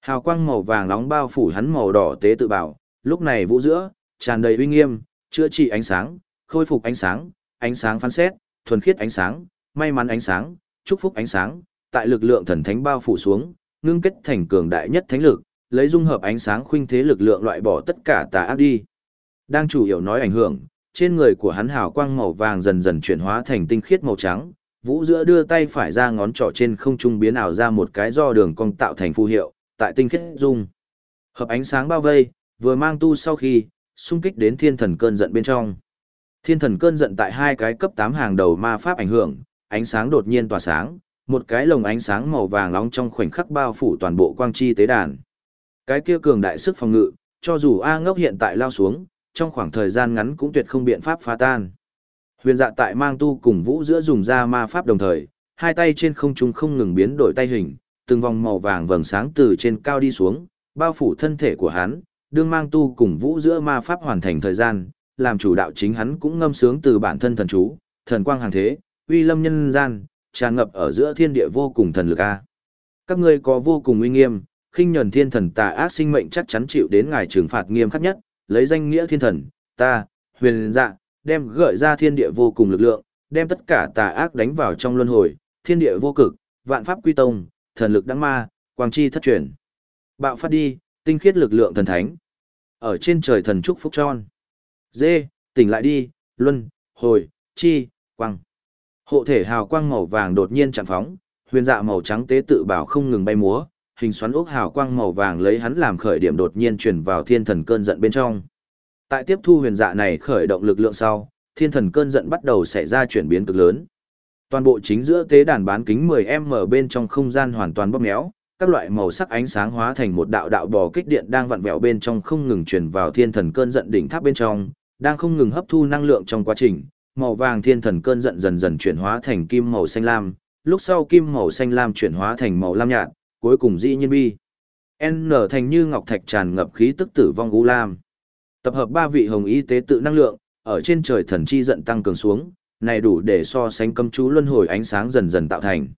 A: Hào quang màu vàng nóng bao phủ hắn màu đỏ tế tự bảo, lúc này vũ giữa, tràn đầy uy nghiêm, chữa trị ánh sáng, khôi phục ánh sáng, ánh sáng phán xét, thuần khiết ánh sáng, may mắn ánh sáng, chúc phúc ánh sáng, tại lực lượng thần thánh bao phủ xuống, ngưng kết thành cường đại nhất thánh lực, lấy dung hợp ánh sáng khuynh thế lực lượng loại bỏ tất cả tà ác đi. Đang chủ yếu nói ảnh hưởng, trên người của hắn hào quang màu vàng dần dần chuyển hóa thành tinh khiết màu trắng, Vũ giữa đưa tay phải ra ngón trỏ trên không trung biến ảo ra một cái do đường cong tạo thành phù hiệu, tại tinh khiết dung. Hợp ánh sáng bao vây, vừa mang tu sau khi, xung kích đến thiên thần cơn giận bên trong. Thiên thần cơn giận tại hai cái cấp 8 hàng đầu ma pháp ảnh hưởng, ánh sáng đột nhiên tỏa sáng, một cái lồng ánh sáng màu vàng nóng trong khoảnh khắc bao phủ toàn bộ quang chi tế đàn. Cái kia cường đại sức phòng ngự, cho dù A ngốc hiện tại lao xuống, trong khoảng thời gian ngắn cũng tuyệt không biện pháp phá tan. Huyền dạ tại mang tu cùng vũ giữa dùng ra ma pháp đồng thời, hai tay trên không trung không ngừng biến đổi tay hình, từng vòng màu vàng vầng sáng từ trên cao đi xuống, bao phủ thân thể của hắn, đương mang tu cùng vũ giữa ma pháp hoàn thành thời gian, làm chủ đạo chính hắn cũng ngâm sướng từ bản thân thần chú, thần quang hàng thế, uy lâm nhân gian, tràn ngập ở giữa thiên địa vô cùng thần lực a. Các ngươi có vô cùng uy nghiêm, khinh nhẫn thiên thần tà ác sinh mệnh chắc chắn chịu đến ngài trừng phạt nghiêm khắc nhất, lấy danh nghĩa thiên thần, ta, huyền dạ, đem gợi ra thiên địa vô cùng lực lượng, đem tất cả tà ác đánh vào trong luân hồi, thiên địa vô cực, vạn pháp quy tông, thần lực đăng ma, quang chi thất truyền. Bạo phát đi, tinh khiết lực lượng thần thánh. Ở trên trời thần trúc phúc tròn. Dê, tỉnh lại đi, luân, hồi, chi, quang. Hộ thể hào quang màu vàng đột nhiên chạm phóng, huyền dạ màu trắng tế tự bảo không ngừng bay múa, hình xoắn ốc hào quang màu vàng lấy hắn làm khởi điểm đột nhiên truyền vào thiên thần cơn giận bên trong. Tại tiếp thu huyền dạ này khởi động lực lượng sau, thiên thần cơn giận bắt đầu xảy ra chuyển biến cực lớn. Toàn bộ chính giữa tế đàn bán kính 10m bên trong không gian hoàn toàn bóp méo, các loại màu sắc ánh sáng hóa thành một đạo đạo bò kích điện đang vặn vẹo bên trong không ngừng truyền vào thiên thần cơn giận đỉnh tháp bên trong, đang không ngừng hấp thu năng lượng trong quá trình, màu vàng thiên thần cơn giận dần dần chuyển hóa thành kim màu xanh lam, lúc sau kim màu xanh lam chuyển hóa thành màu lam nhạt, cuối cùng dĩ nhiên bi. N thành như ngọc thạch tràn ngập khí tức tử vong u lam. Tập hợp ba vị hồng y tế tự năng lượng, ở trên trời thần chi giận tăng cường xuống, này đủ để so sánh cấm chú luân hồi ánh sáng dần dần tạo thành.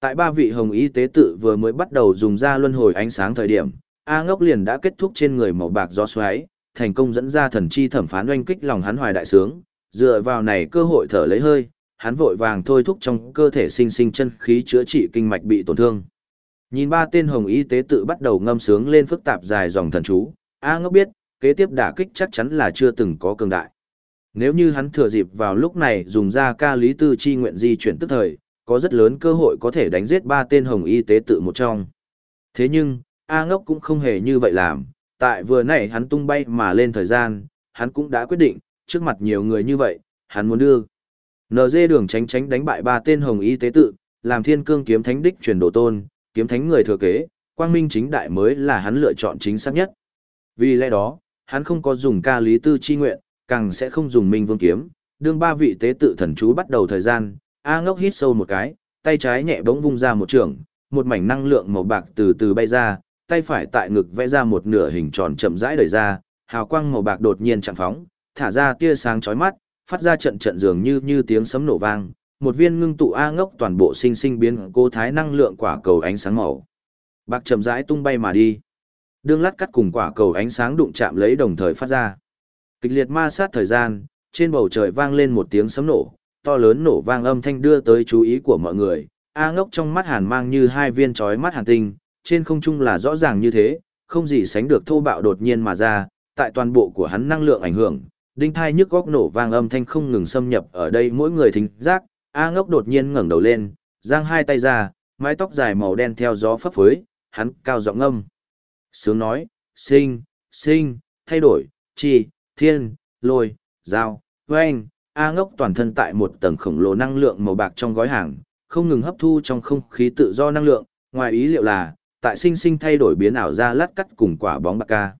A: Tại ba vị hồng y tế tự vừa mới bắt đầu dùng ra luân hồi ánh sáng thời điểm, A ngốc liền đã kết thúc trên người màu bạc gió xoáy, thành công dẫn ra thần chi thẩm phán oanh kích lòng hắn hoài đại sướng, dựa vào này cơ hội thở lấy hơi, hắn vội vàng thôi thúc trong cơ thể sinh sinh chân khí chữa trị kinh mạch bị tổn thương. Nhìn ba tên hồng y tế tự bắt đầu ngâm sướng lên phức tạp dài dòng thần chú, A ngốc biết, kế tiếp đả kích chắc chắn là chưa từng có cường đại. Nếu như hắn thừa dịp vào lúc này dùng ra ca lý tư chi nguyện di chuyển tức thời, có rất lớn cơ hội có thể đánh giết ba tên hồng y tế tự một trong. Thế nhưng, A ngốc cũng không hề như vậy làm, tại vừa nãy hắn tung bay mà lên thời gian, hắn cũng đã quyết định, trước mặt nhiều người như vậy, hắn muốn đưa. NG đường tránh tránh đánh bại ba tên hồng y tế tự, làm thiên cương kiếm thánh đích truyền độ tôn, kiếm thánh người thừa kế, quang minh chính đại mới là hắn lựa chọn chính xác nhất. Vì lẽ đó, hắn không có dùng ca lý tư chi nguyện, càng sẽ không dùng minh vương kiếm. Đương ba vị tế tự thần chú bắt đầu thời gian, A ngốc hít sâu một cái, tay trái nhẹ bỗng vung ra một trường, một mảnh năng lượng màu bạc từ từ bay ra, tay phải tại ngực vẽ ra một nửa hình tròn chậm rãi đẩy ra, hào quang màu bạc đột nhiên chạm phóng, thả ra tia sáng chói mắt, phát ra trận trận dường như như tiếng sấm nổ vang, một viên ngưng tụ A ngốc toàn bộ sinh sinh biến cô thái năng lượng quả cầu ánh sáng màu. Bạc chậm rãi tung bay mà đi. Đương lát cắt cùng quả cầu ánh sáng đụng chạm lấy đồng thời phát ra. Kịch liệt ma sát thời gian, trên bầu trời vang lên một tiếng sấm nổ, to lớn nổ vang âm thanh đưa tới chú ý của mọi người. A ngốc trong mắt hàn mang như hai viên chói mắt hàn tinh, trên không trung là rõ ràng như thế, không gì sánh được thô bạo đột nhiên mà ra, tại toàn bộ của hắn năng lượng ảnh hưởng, đinh thai nhức góc nổ vang âm thanh không ngừng xâm nhập ở đây mỗi người thính giác, A ngốc đột nhiên ngẩng đầu lên, giang hai tay ra, mái tóc dài màu đen theo gió phấp phới, hắn cao giọng ngâm. Sướng nói, sinh, sinh, thay đổi, chi, thiên, lôi, dao, oanh, A ngốc toàn thân tại một tầng khổng lồ năng lượng màu bạc trong gói hàng, không ngừng hấp thu trong không khí tự do năng lượng, ngoài ý liệu là, tại sinh sinh thay đổi biến ảo ra lát cắt cùng quả bóng bạc ca.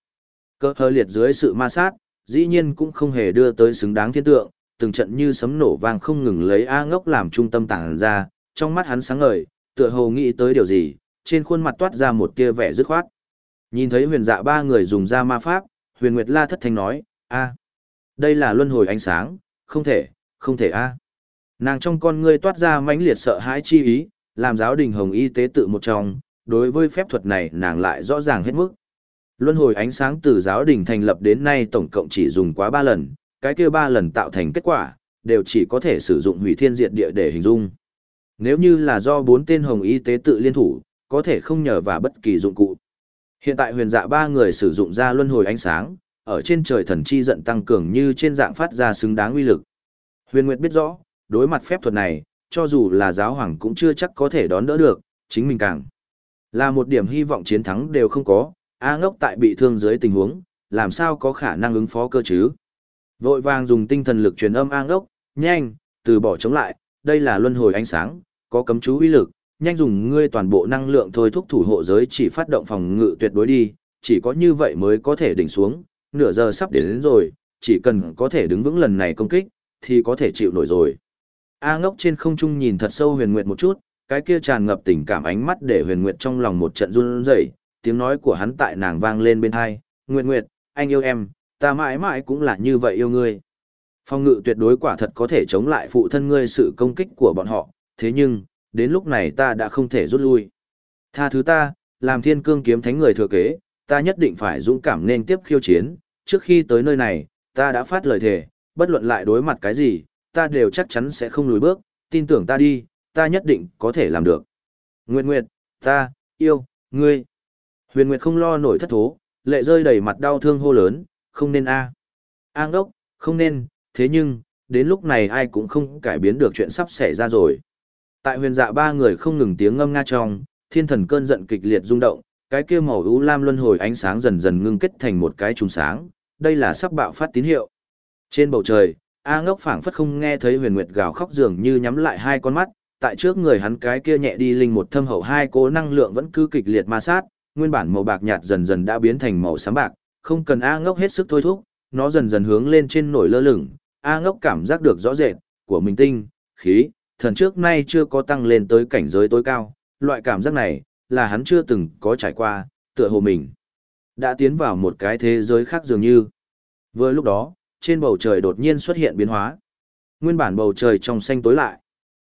A: Cơ hơ liệt dưới sự ma sát, dĩ nhiên cũng không hề đưa tới xứng đáng thiên tượng, từng trận như sấm nổ vang không ngừng lấy A ngốc làm trung tâm tàng ra, trong mắt hắn sáng ngời, tựa hồ nghĩ tới điều gì, trên khuôn mặt toát ra một tia vẻ dứt khoát. Nhìn thấy huyền dạ ba người dùng ra ma pháp, huyền nguyệt la thất thanh nói, a đây là luân hồi ánh sáng, không thể, không thể a Nàng trong con ngươi toát ra mãnh liệt sợ hãi chi ý, làm giáo đình hồng y tế tự một trong, đối với phép thuật này nàng lại rõ ràng hết mức. Luân hồi ánh sáng từ giáo đình thành lập đến nay tổng cộng chỉ dùng quá 3 lần, cái kia 3 lần tạo thành kết quả, đều chỉ có thể sử dụng hủy thiên diệt địa để hình dung. Nếu như là do bốn tên hồng y tế tự liên thủ, có thể không nhờ vào bất kỳ dụng cụ. Hiện tại huyền dạ ba người sử dụng ra luân hồi ánh sáng, ở trên trời thần chi giận tăng cường như trên dạng phát ra xứng đáng uy lực. Huyền Nguyệt biết rõ, đối mặt phép thuật này, cho dù là giáo hoàng cũng chưa chắc có thể đón đỡ được, chính mình càng. Là một điểm hy vọng chiến thắng đều không có, A ngốc tại bị thương dưới tình huống, làm sao có khả năng ứng phó cơ chứ. Vội vàng dùng tinh thần lực truyền âm A ngốc, nhanh, từ bỏ chống lại, đây là luân hồi ánh sáng, có cấm chú uy lực, nhanh dùng ngươi toàn bộ năng lượng thôi thúc thủ hộ giới chỉ phát động phòng ngự tuyệt đối đi, chỉ có như vậy mới có thể đỉnh xuống, nửa giờ sắp đến, đến rồi, chỉ cần có thể đứng vững lần này công kích, thì có thể chịu nổi rồi. A ngốc trên không trung nhìn thật sâu huyền nguyệt một chút, cái kia tràn ngập tình cảm ánh mắt để huyền nguyệt trong lòng một trận run rẩy, tiếng nói của hắn tại nàng vang lên bên tai, "Nguyệt Nguyệt, anh yêu em, ta mãi mãi cũng là như vậy yêu ngươi." Phong ngự tuyệt đối quả thật có thể chống lại phụ thân ngươi sự công kích của bọn họ, thế nhưng, đến lúc này ta đã không thể rút lui. Tha thứ ta, làm thiên cương kiếm thánh người thừa kế, ta nhất định phải dũng cảm nên tiếp khiêu chiến, trước khi tới nơi này, ta đã phát lời thề, bất luận lại đối mặt cái gì, ta đều chắc chắn sẽ không lùi bước, tin tưởng ta đi, ta nhất định có thể làm được. Nguyệt Nguyệt, ta, yêu, ngươi. Huyền Nguyệt không lo nổi thất thố, lệ rơi đầy mặt đau thương hô lớn, không nên a. A đốc, không nên, thế nhưng, đến lúc này ai cũng không cải biến được chuyện sắp xảy ra rồi. Tại huyền dạ ba người không ngừng tiếng ngâm nga trong, thiên thần cơn giận kịch liệt rung động, cái kia màu u lam luân hồi ánh sáng dần dần ngưng kết thành một cái trùng sáng, đây là sắp bạo phát tín hiệu. Trên bầu trời, A ngốc phảng phất không nghe thấy huyền nguyệt gào khóc dường như nhắm lại hai con mắt, tại trước người hắn cái kia nhẹ đi linh một thâm hậu hai cố năng lượng vẫn cứ kịch liệt ma sát, nguyên bản màu bạc nhạt dần dần đã biến thành màu xám bạc, không cần A ngốc hết sức thôi thúc, nó dần dần hướng lên trên nổi lơ lửng, A ngốc cảm giác được rõ rệt, của mình tinh, khí, thần trước nay chưa có tăng lên tới cảnh giới tối cao, loại cảm giác này, là hắn chưa từng có trải qua, tựa hồ mình đã tiến vào một cái thế giới khác dường như. Vừa lúc đó, trên bầu trời đột nhiên xuất hiện biến hóa. Nguyên bản bầu trời trong xanh tối lại.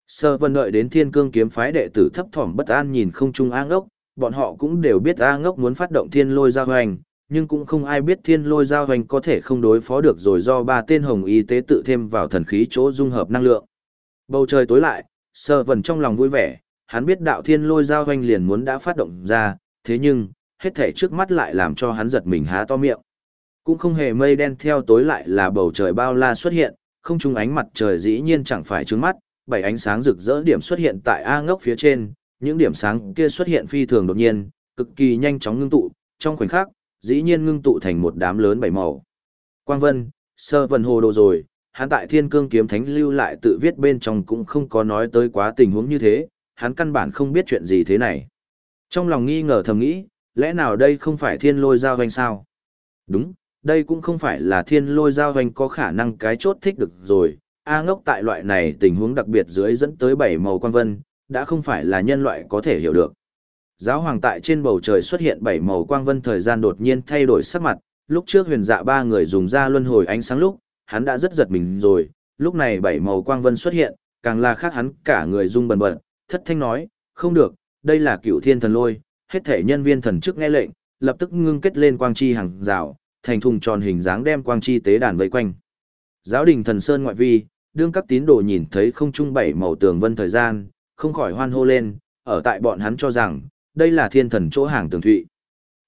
A: Sơ vân đợi đến thiên cương kiếm phái đệ tử thấp thỏm bất an nhìn không trung A ngốc, bọn họ cũng đều biết A ngốc muốn phát động thiên lôi giao hoành, nhưng cũng không ai biết thiên lôi giao hoành có thể không đối phó được rồi do ba tên hồng y tế tự thêm vào thần khí chỗ dung hợp năng lượng. Bầu trời tối lại, sơ vần trong lòng vui vẻ, hắn biết đạo thiên lôi giao hoành liền muốn đã phát động ra, thế nhưng, hết thể trước mắt lại làm cho hắn giật mình há to miệng. Cũng không hề mây đen theo tối lại là bầu trời bao la xuất hiện, không trung ánh mặt trời dĩ nhiên chẳng phải trướng mắt, bảy ánh sáng rực rỡ điểm xuất hiện tại A ngốc phía trên, những điểm sáng kia xuất hiện phi thường đột nhiên, cực kỳ nhanh chóng ngưng tụ, trong khoảnh khắc, dĩ nhiên ngưng tụ thành một đám lớn bảy màu. Quang Vân, sơ vân hồ đồ rồi, hắn tại thiên cương kiếm thánh lưu lại tự viết bên trong cũng không có nói tới quá tình huống như thế, hắn căn bản không biết chuyện gì thế này. Trong lòng nghi ngờ thầm nghĩ, lẽ nào đây không phải thiên lôi giao doanh sao? Đúng, đây cũng không phải là thiên lôi giao doanh có khả năng cái chốt thích được rồi. A ngốc tại loại này tình huống đặc biệt dưới dẫn tới bảy màu quan vân, đã không phải là nhân loại có thể hiểu được. Giáo hoàng tại trên bầu trời xuất hiện bảy màu quang vân thời gian đột nhiên thay đổi sắc mặt, lúc trước huyền dạ ba người dùng ra luân hồi ánh sáng lúc, hắn đã rất giật mình rồi, lúc này bảy màu quang vân xuất hiện, càng là khác hắn cả người rung bần bật, thất thanh nói, không được, đây là cựu thiên thần lôi, hết thể nhân viên thần chức nghe lệnh, lập tức ngưng kết lên quang chi hàng rào, thành thùng tròn hình dáng đem quang chi tế đàn vây quanh. Giáo đình thần sơn ngoại vi, đương các tín đồ nhìn thấy không trung bảy màu tường vân thời gian, không khỏi hoan hô lên, ở tại bọn hắn cho rằng, đây là thiên thần chỗ hàng tường thụy.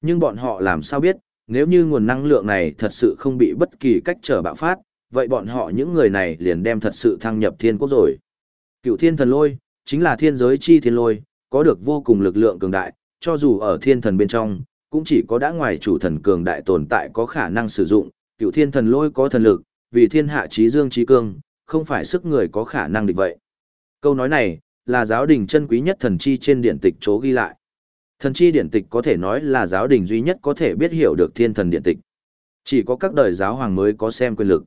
A: Nhưng bọn họ làm sao biết, nếu như nguồn năng lượng này thật sự không bị bất kỳ cách trở bạo phát, vậy bọn họ những người này liền đem thật sự thăng nhập thiên quốc rồi. Cựu thiên thần lôi, chính là thiên giới chi thiên lôi, có được vô cùng lực lượng cường đại, cho dù ở thiên thần bên trong, cũng chỉ có đã ngoài chủ thần cường đại tồn tại có khả năng sử dụng, cựu thiên thần lôi có thần lực, vì thiên hạ trí dương trí cương, không phải sức người có khả năng địch vậy. Câu nói này, là giáo đình chân quý nhất thần chi trên điện tịch chố ghi lại. Thần chi điện tịch có thể nói là giáo đình duy nhất có thể biết hiểu được thiên thần điện tịch. Chỉ có các đời giáo hoàng mới có xem quyền lực.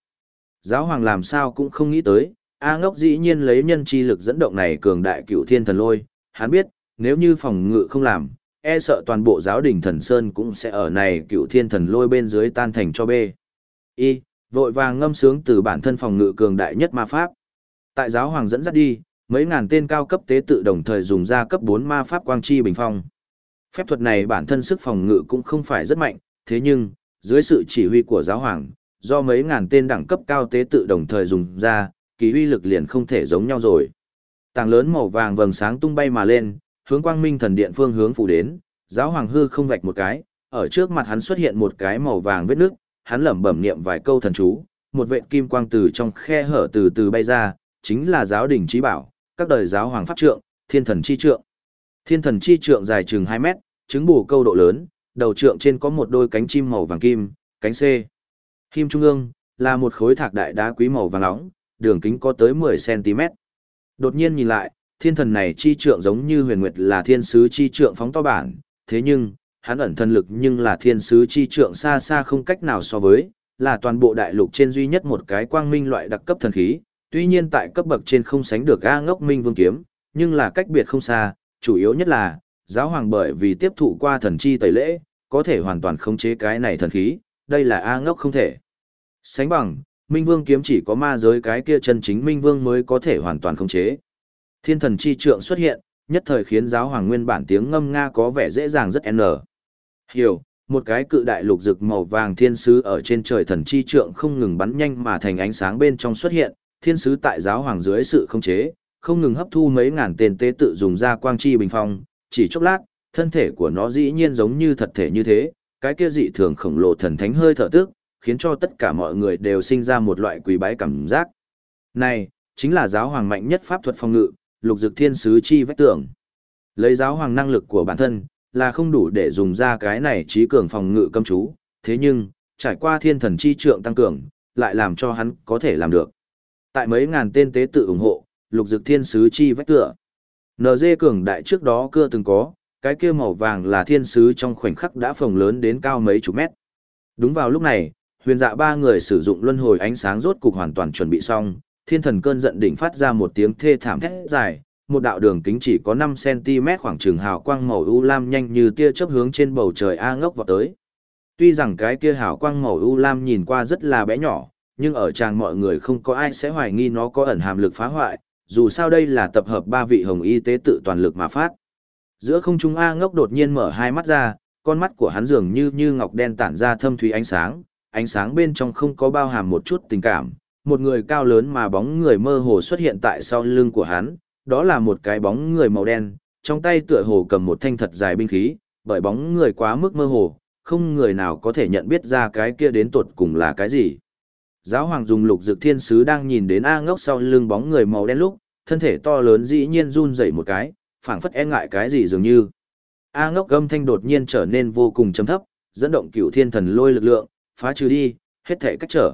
A: Giáo hoàng làm sao cũng không nghĩ tới, A ngốc dĩ nhiên lấy nhân chi lực dẫn động này cường đại cựu thiên thần lôi, hắn biết, nếu như phòng ngự không làm, e sợ toàn bộ giáo đình thần Sơn cũng sẽ ở này cựu thiên thần lôi bên dưới tan thành cho bê. Y, vội vàng ngâm sướng từ bản thân phòng ngự cường đại nhất ma pháp. Tại giáo hoàng dẫn dắt đi, mấy ngàn tên cao cấp tế tự đồng thời dùng ra cấp 4 ma pháp quang chi bình phong. Phép thuật này bản thân sức phòng ngự cũng không phải rất mạnh, thế nhưng, dưới sự chỉ huy của giáo hoàng, do mấy ngàn tên đẳng cấp cao tế tự đồng thời dùng ra, kỳ uy lực liền không thể giống nhau rồi. Tàng lớn màu vàng vầng sáng tung bay mà lên, hướng quang minh thần điện phương hướng phủ đến, giáo hoàng hư không vạch một cái, ở trước mặt hắn xuất hiện một cái màu vàng vết nước, hắn lẩm bẩm niệm vài câu thần chú, một vệt kim quang từ trong khe hở từ từ bay ra, chính là giáo đình trí bảo, các đời giáo hoàng pháp trượng, thiên thần chi trượng. Thiên thần chi trượng dài chừng 2 mét, trứng bù câu độ lớn, đầu trượng trên có một đôi cánh chim màu vàng kim, cánh C. Kim trung ương, là một khối thạc đại đá quý màu vàng nóng, đường kính có tới 10cm. Đột nhiên nhìn lại, thiên thần này chi trượng giống như huyền nguyệt là thiên sứ chi trượng phóng to bản, thế nhưng, hắn ẩn thần lực nhưng là thiên sứ chi trượng xa xa không cách nào so với, là toàn bộ đại lục trên duy nhất một cái quang minh loại đặc cấp thần khí, tuy nhiên tại cấp bậc trên không sánh được A ngốc minh vương kiếm, nhưng là cách biệt không xa, chủ yếu nhất là, giáo hoàng bởi vì tiếp thụ qua thần chi tẩy lễ, có thể hoàn toàn khống chế cái này thần khí, đây là A ngốc không thể. Sánh bằng, Minh Vương kiếm chỉ có ma giới cái kia chân chính Minh Vương mới có thể hoàn toàn khống chế. Thiên thần chi trượng xuất hiện, nhất thời khiến giáo hoàng nguyên bản tiếng ngâm nga có vẻ dễ dàng rất n. Hiểu, một cái cự đại lục rực màu vàng thiên sứ ở trên trời thần chi trượng không ngừng bắn nhanh mà thành ánh sáng bên trong xuất hiện, thiên sứ tại giáo hoàng dưới sự khống chế, không ngừng hấp thu mấy ngàn tên tế tự dùng ra quang chi bình phong, chỉ chốc lát, thân thể của nó dĩ nhiên giống như thật thể như thế, cái kia dị thường khổng lồ thần thánh hơi thở tức, khiến cho tất cả mọi người đều sinh ra một loại quý bái cảm giác. Này, chính là giáo hoàng mạnh nhất pháp thuật phòng ngự, lục dực thiên sứ chi vách tưởng. Lấy giáo hoàng năng lực của bản thân, là không đủ để dùng ra cái này trí cường phòng ngự cấm chú, thế nhưng, trải qua thiên thần chi trượng tăng cường, lại làm cho hắn có thể làm được. Tại mấy ngàn tên tế tự ủng hộ, lục dực thiên sứ chi vách tựa. NG cường đại trước đó cưa từng có, cái kia màu vàng là thiên sứ trong khoảnh khắc đã phồng lớn đến cao mấy chục mét. Đúng vào lúc này, huyền dạ ba người sử dụng luân hồi ánh sáng rốt cục hoàn toàn chuẩn bị xong, thiên thần cơn giận đỉnh phát ra một tiếng thê thảm thét dài, một đạo đường kính chỉ có năm cm khoảng trường hào quang màu u lam nhanh như tia chớp hướng trên bầu trời A ngốc vào tới. Tuy rằng cái kia hào quang màu u lam nhìn qua rất là bé nhỏ, nhưng ở tràng mọi người không có ai sẽ hoài nghi nó có ẩn hàm lực phá hoại, dù sao đây là tập hợp ba vị hồng y tế tự toàn lực mà phát. Giữa không trung A ngốc đột nhiên mở hai mắt ra, con mắt của hắn dường như như ngọc đen tản ra thâm thúy ánh sáng, ánh sáng bên trong không có bao hàm một chút tình cảm. Một người cao lớn mà bóng người mơ hồ xuất hiện tại sau lưng của hắn, đó là một cái bóng người màu đen, trong tay tựa hồ cầm một thanh thật dài binh khí, bởi bóng người quá mức mơ hồ, không người nào có thể nhận biết ra cái kia đến tột cùng là cái gì. Giáo hoàng dùng lục dược thiên sứ đang nhìn đến A ngốc sau lưng bóng người màu đen lúc, thân thể to lớn dĩ nhiên run rẩy một cái, phảng phất e ngại cái gì dường như. A ngốc gâm thanh đột nhiên trở nên vô cùng trầm thấp, dẫn động cửu thiên thần lôi lực lượng, phá trừ đi, hết thể cách trở.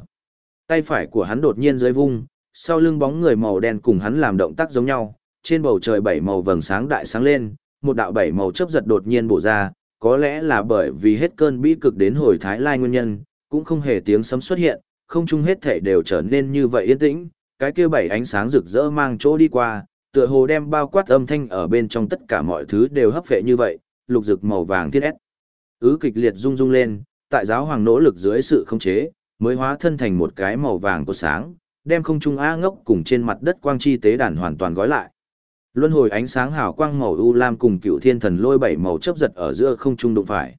A: Tay phải của hắn đột nhiên dưới vung, sau lưng bóng người màu đen cùng hắn làm động tác giống nhau, trên bầu trời bảy màu vầng sáng đại sáng lên, một đạo bảy màu chớp giật đột nhiên bổ ra, có lẽ là bởi vì hết cơn bi cực đến hồi thái lai nguyên nhân, cũng không hề tiếng sấm xuất hiện, không chung hết thể đều trở nên như vậy yên tĩnh, cái kia bảy ánh sáng rực rỡ mang chỗ đi qua, tựa hồ đem bao quát âm thanh ở bên trong tất cả mọi thứ đều hấp phệ như vậy, lục rực màu vàng thiết ép. Ứ kịch liệt rung rung lên, tại giáo hoàng nỗ lực dưới sự khống chế, mới hóa thân thành một cái màu vàng của sáng, đem không trung a ngốc cùng trên mặt đất quang chi tế đàn hoàn toàn gói lại. Luân hồi ánh sáng hào quang màu u lam cùng cựu thiên thần lôi bảy màu chấp giật ở giữa không trung đụng phải.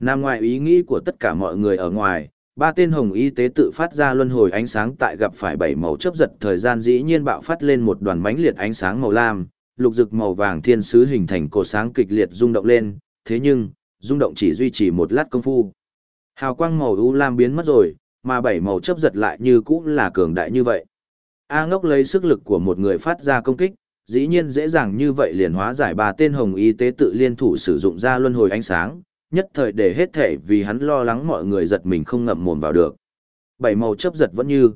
A: Nam ngoài ý nghĩ của tất cả mọi người ở ngoài, ba tên hồng y tế tự phát ra luân hồi ánh sáng tại gặp phải bảy màu chấp giật thời gian dĩ nhiên bạo phát lên một đoàn mánh liệt ánh sáng màu lam, lục rực màu vàng thiên sứ hình thành cổ sáng kịch liệt rung động lên, thế nhưng, rung động chỉ duy trì một lát công phu. Hào quang màu u lam biến mất rồi, mà bảy màu chấp giật lại như cũ là cường đại như vậy. A ngốc lấy sức lực của một người phát ra công kích, dĩ nhiên dễ dàng như vậy liền hóa giải ba tên hồng y tế tự liên thủ sử dụng ra luân hồi ánh sáng, nhất thời để hết thể vì hắn lo lắng mọi người giật mình không ngậm mồm vào được. Bảy màu chấp giật vẫn như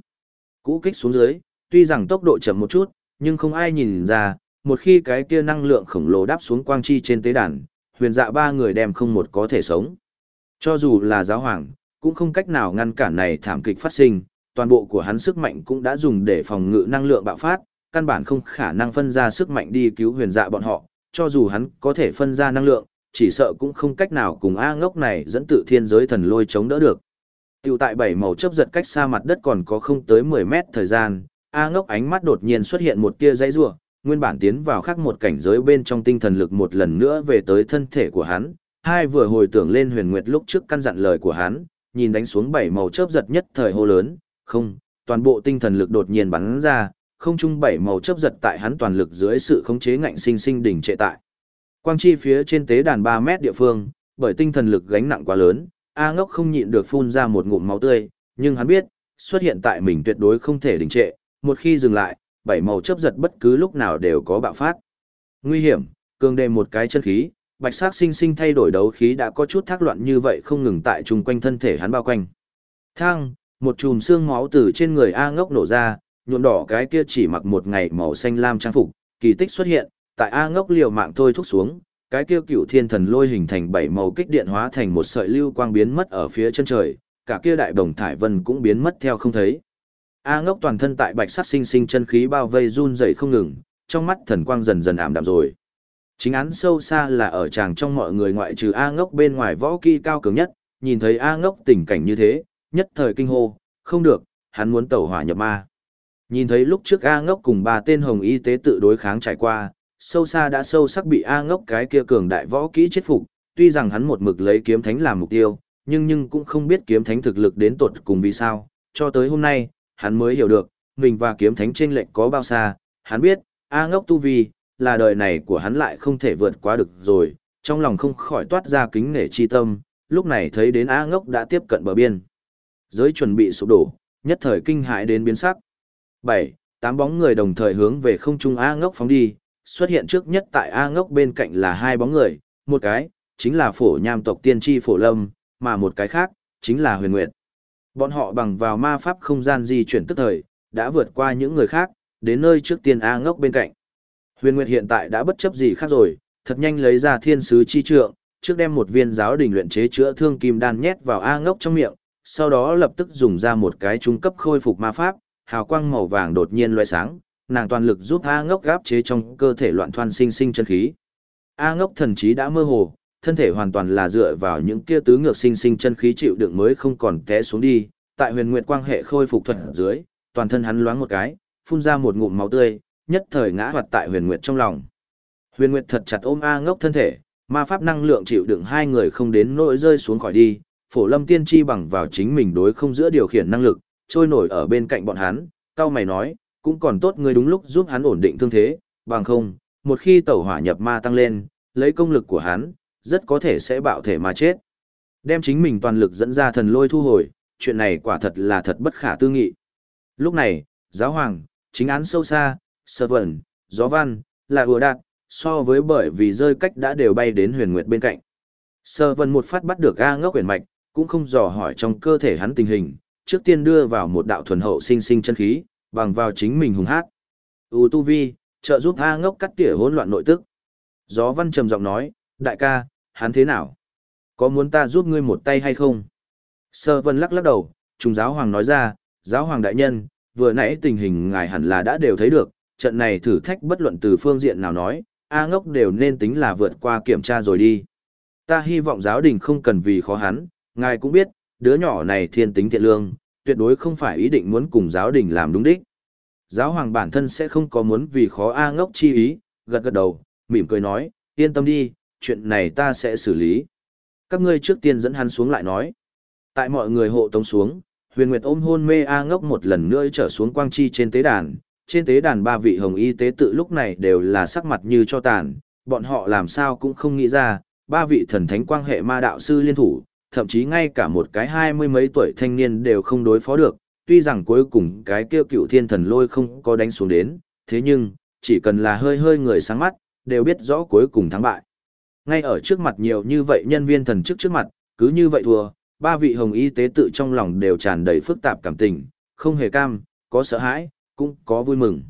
A: cũ kích xuống dưới, tuy rằng tốc độ chậm một chút, nhưng không ai nhìn ra, một khi cái kia năng lượng khổng lồ đáp xuống quang chi trên tế đàn, huyền dạ ba người đem không một có thể sống. Cho dù là giáo hoàng, cũng không cách nào ngăn cản này thảm kịch phát sinh, toàn bộ của hắn sức mạnh cũng đã dùng để phòng ngự năng lượng bạo phát, căn bản không khả năng phân ra sức mạnh đi cứu huyền dạ bọn họ, cho dù hắn có thể phân ra năng lượng, chỉ sợ cũng không cách nào cùng A ngốc này dẫn tự thiên giới thần lôi chống đỡ được. Tiểu tại bảy màu chấp giật cách xa mặt đất còn có không tới 10 mét thời gian, A ngốc ánh mắt đột nhiên xuất hiện một tia dãy rủa, nguyên bản tiến vào khác một cảnh giới bên trong tinh thần lực một lần nữa về tới thân thể của hắn. Hai vừa hồi tưởng lên huyền nguyệt lúc trước căn dặn lời của hắn, nhìn đánh xuống bảy màu chớp giật nhất thời hô lớn, không, toàn bộ tinh thần lực đột nhiên bắn ra, không trung bảy màu chớp giật tại hắn toàn lực dưới sự khống chế ngạnh sinh sinh đỉnh trệ tại. Quang chi phía trên tế đàn 3 mét địa phương, bởi tinh thần lực gánh nặng quá lớn, A ngốc không nhịn được phun ra một ngụm máu tươi, nhưng hắn biết, xuất hiện tại mình tuyệt đối không thể đình trệ, một khi dừng lại, bảy màu chớp giật bất cứ lúc nào đều có bạo phát. Nguy hiểm, cường đề một cái chân khí, bạch sắc sinh sinh thay đổi đấu khí đã có chút thác loạn như vậy không ngừng tại chung quanh thân thể hắn bao quanh. Thang, một chùm xương máu từ trên người A ngốc nổ ra, nhuộm đỏ cái kia chỉ mặc một ngày màu xanh lam trang phục, kỳ tích xuất hiện, tại A ngốc liều mạng thôi thúc xuống, cái kia cựu thiên thần lôi hình thành bảy màu kích điện hóa thành một sợi lưu quang biến mất ở phía chân trời, cả kia đại đồng thải vân cũng biến mất theo không thấy. A ngốc toàn thân tại bạch sắc sinh sinh chân khí bao vây run rẩy không ngừng, trong mắt thần quang dần dần ảm đạm rồi. Chính án sâu xa là ở chàng trong mọi người ngoại trừ A ngốc bên ngoài võ kỳ cao cường nhất, nhìn thấy A ngốc tình cảnh như thế, nhất thời kinh hô, không được, hắn muốn tẩu hỏa nhập ma. Nhìn thấy lúc trước A ngốc cùng ba tên hồng y tế tự đối kháng trải qua, sâu xa đã sâu sắc bị A ngốc cái kia cường đại võ kỹ chết phục, tuy rằng hắn một mực lấy kiếm thánh làm mục tiêu, nhưng nhưng cũng không biết kiếm thánh thực lực đến tột cùng vì sao, cho tới hôm nay, hắn mới hiểu được, mình và kiếm thánh trên lệnh có bao xa, hắn biết, A ngốc tu vi, là đời này của hắn lại không thể vượt qua được rồi, trong lòng không khỏi toát ra kính nể chi tâm, lúc này thấy đến A ngốc đã tiếp cận bờ biên. Giới chuẩn bị sụp đổ, nhất thời kinh hãi đến biến sắc. 7. Tám bóng người đồng thời hướng về không trung A ngốc phóng đi, xuất hiện trước nhất tại A ngốc bên cạnh là hai bóng người, một cái, chính là phổ nham tộc tiên tri phổ lâm, mà một cái khác, chính là huyền nguyệt. Bọn họ bằng vào ma pháp không gian di chuyển tức thời, đã vượt qua những người khác, đến nơi trước tiên A ngốc bên cạnh. Huyền Nguyệt hiện tại đã bất chấp gì khác rồi, thật nhanh lấy ra thiên sứ chi trượng, trước đem một viên giáo đình luyện chế chữa thương kim đan nhét vào A ngốc trong miệng, sau đó lập tức dùng ra một cái trung cấp khôi phục ma pháp, hào quang màu vàng đột nhiên loại sáng, nàng toàn lực giúp A ngốc gáp chế trong cơ thể loạn thoan sinh sinh chân khí. A ngốc thần trí đã mơ hồ, thân thể hoàn toàn là dựa vào những kia tứ ngược sinh sinh chân khí chịu đựng mới không còn té xuống đi, tại huyền nguyệt quang hệ khôi phục thuật dưới, toàn thân hắn loáng một cái, phun ra một ngụm máu tươi, nhất thời ngã hoạt tại huyền nguyệt trong lòng. Huyền nguyệt thật chặt ôm A ngốc thân thể, ma pháp năng lượng chịu đựng hai người không đến nỗi rơi xuống khỏi đi, phổ lâm tiên tri bằng vào chính mình đối không giữa điều khiển năng lực, trôi nổi ở bên cạnh bọn hắn, cao mày nói, cũng còn tốt người đúng lúc giúp hắn ổn định thương thế, bằng không, một khi tẩu hỏa nhập ma tăng lên, lấy công lực của hắn, rất có thể sẽ bạo thể mà chết. Đem chính mình toàn lực dẫn ra thần lôi thu hồi, chuyện này quả thật là thật bất khả tư nghị. Lúc này, giáo hoàng, chính án sâu xa, sơ vẩn, gió văn, là ùa đạt, so với bởi vì rơi cách đã đều bay đến huyền nguyệt bên cạnh. Sơ vân một phát bắt được A ngốc huyền mạch, cũng không dò hỏi trong cơ thể hắn tình hình, trước tiên đưa vào một đạo thuần hậu sinh sinh chân khí, bằng vào chính mình hùng hát. U tu vi, trợ giúp A ngốc cắt tỉa hỗn loạn nội tức. Gió văn trầm giọng nói, đại ca, hắn thế nào? Có muốn ta giúp ngươi một tay hay không? Sơ vân lắc lắc đầu, trùng giáo hoàng nói ra, giáo hoàng đại nhân, vừa nãy tình hình ngài hẳn là đã đều thấy được, trận này thử thách bất luận từ phương diện nào nói, A ngốc đều nên tính là vượt qua kiểm tra rồi đi. Ta hy vọng giáo đình không cần vì khó hắn, ngài cũng biết, đứa nhỏ này thiên tính thiện lương, tuyệt đối không phải ý định muốn cùng giáo đình làm đúng đích. Giáo hoàng bản thân sẽ không có muốn vì khó A ngốc chi ý, gật gật đầu, mỉm cười nói, yên tâm đi, chuyện này ta sẽ xử lý. Các ngươi trước tiên dẫn hắn xuống lại nói. Tại mọi người hộ tống xuống, huyền nguyệt ôm hôn mê A ngốc một lần nữa trở xuống quang chi trên tế đàn. Trên tế đàn ba vị hồng y tế tự lúc này đều là sắc mặt như cho tàn, bọn họ làm sao cũng không nghĩ ra, ba vị thần thánh quang hệ ma đạo sư liên thủ, thậm chí ngay cả một cái hai mươi mấy tuổi thanh niên đều không đối phó được, tuy rằng cuối cùng cái kêu cựu thiên thần lôi không có đánh xuống đến, thế nhưng, chỉ cần là hơi hơi người sáng mắt, đều biết rõ cuối cùng thắng bại. Ngay ở trước mặt nhiều như vậy nhân viên thần chức trước mặt, cứ như vậy thua, ba vị hồng y tế tự trong lòng đều tràn đầy phức tạp cảm tình, không hề cam, có sợ hãi, cũng có vui mừng.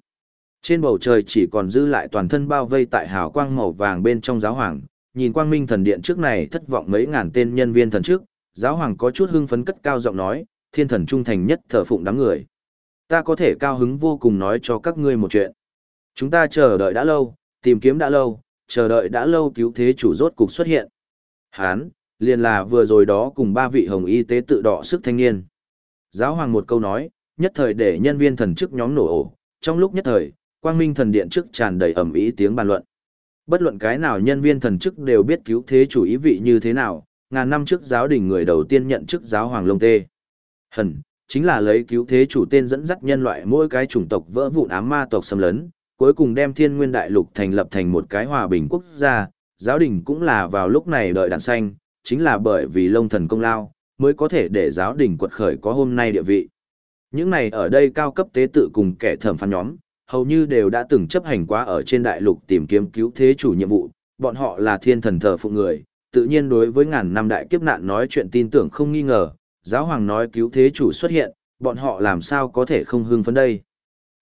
A: Trên bầu trời chỉ còn dư lại toàn thân bao vây tại hào quang màu vàng bên trong giáo hoàng, nhìn quang minh thần điện trước này thất vọng mấy ngàn tên nhân viên thần trước, giáo hoàng có chút hưng phấn cất cao giọng nói, thiên thần trung thành nhất thờ phụng đám người. Ta có thể cao hứng vô cùng nói cho các ngươi một chuyện. Chúng ta chờ đợi đã lâu, tìm kiếm đã lâu, chờ đợi đã lâu cứu thế chủ rốt cục xuất hiện. Hán, liền là vừa rồi đó cùng ba vị hồng y tế tự đỏ sức thanh niên. Giáo hoàng một câu nói, nhất thời để nhân viên thần chức nhóm nổ ổ, trong lúc nhất thời, quang minh thần điện trước tràn đầy ẩm ý tiếng bàn luận. Bất luận cái nào nhân viên thần chức đều biết cứu thế chủ ý vị như thế nào, ngàn năm trước giáo đình người đầu tiên nhận chức giáo hoàng lông tê. Hần, chính là lấy cứu thế chủ tên dẫn dắt nhân loại mỗi cái chủng tộc vỡ vụn ám ma tộc xâm lấn, cuối cùng đem thiên nguyên đại lục thành lập thành một cái hòa bình quốc gia, giáo đình cũng là vào lúc này đợi đàn xanh, chính là bởi vì lông thần công lao, mới có thể để giáo đình quật khởi có hôm nay địa vị. Những này ở đây cao cấp tế tự cùng kẻ thẩm phán nhóm, hầu như đều đã từng chấp hành quá ở trên đại lục tìm kiếm cứu thế chủ nhiệm vụ, bọn họ là thiên thần thờ phụ người, tự nhiên đối với ngàn năm đại kiếp nạn nói chuyện tin tưởng không nghi ngờ, giáo hoàng nói cứu thế chủ xuất hiện, bọn họ làm sao có thể không hưng phấn đây.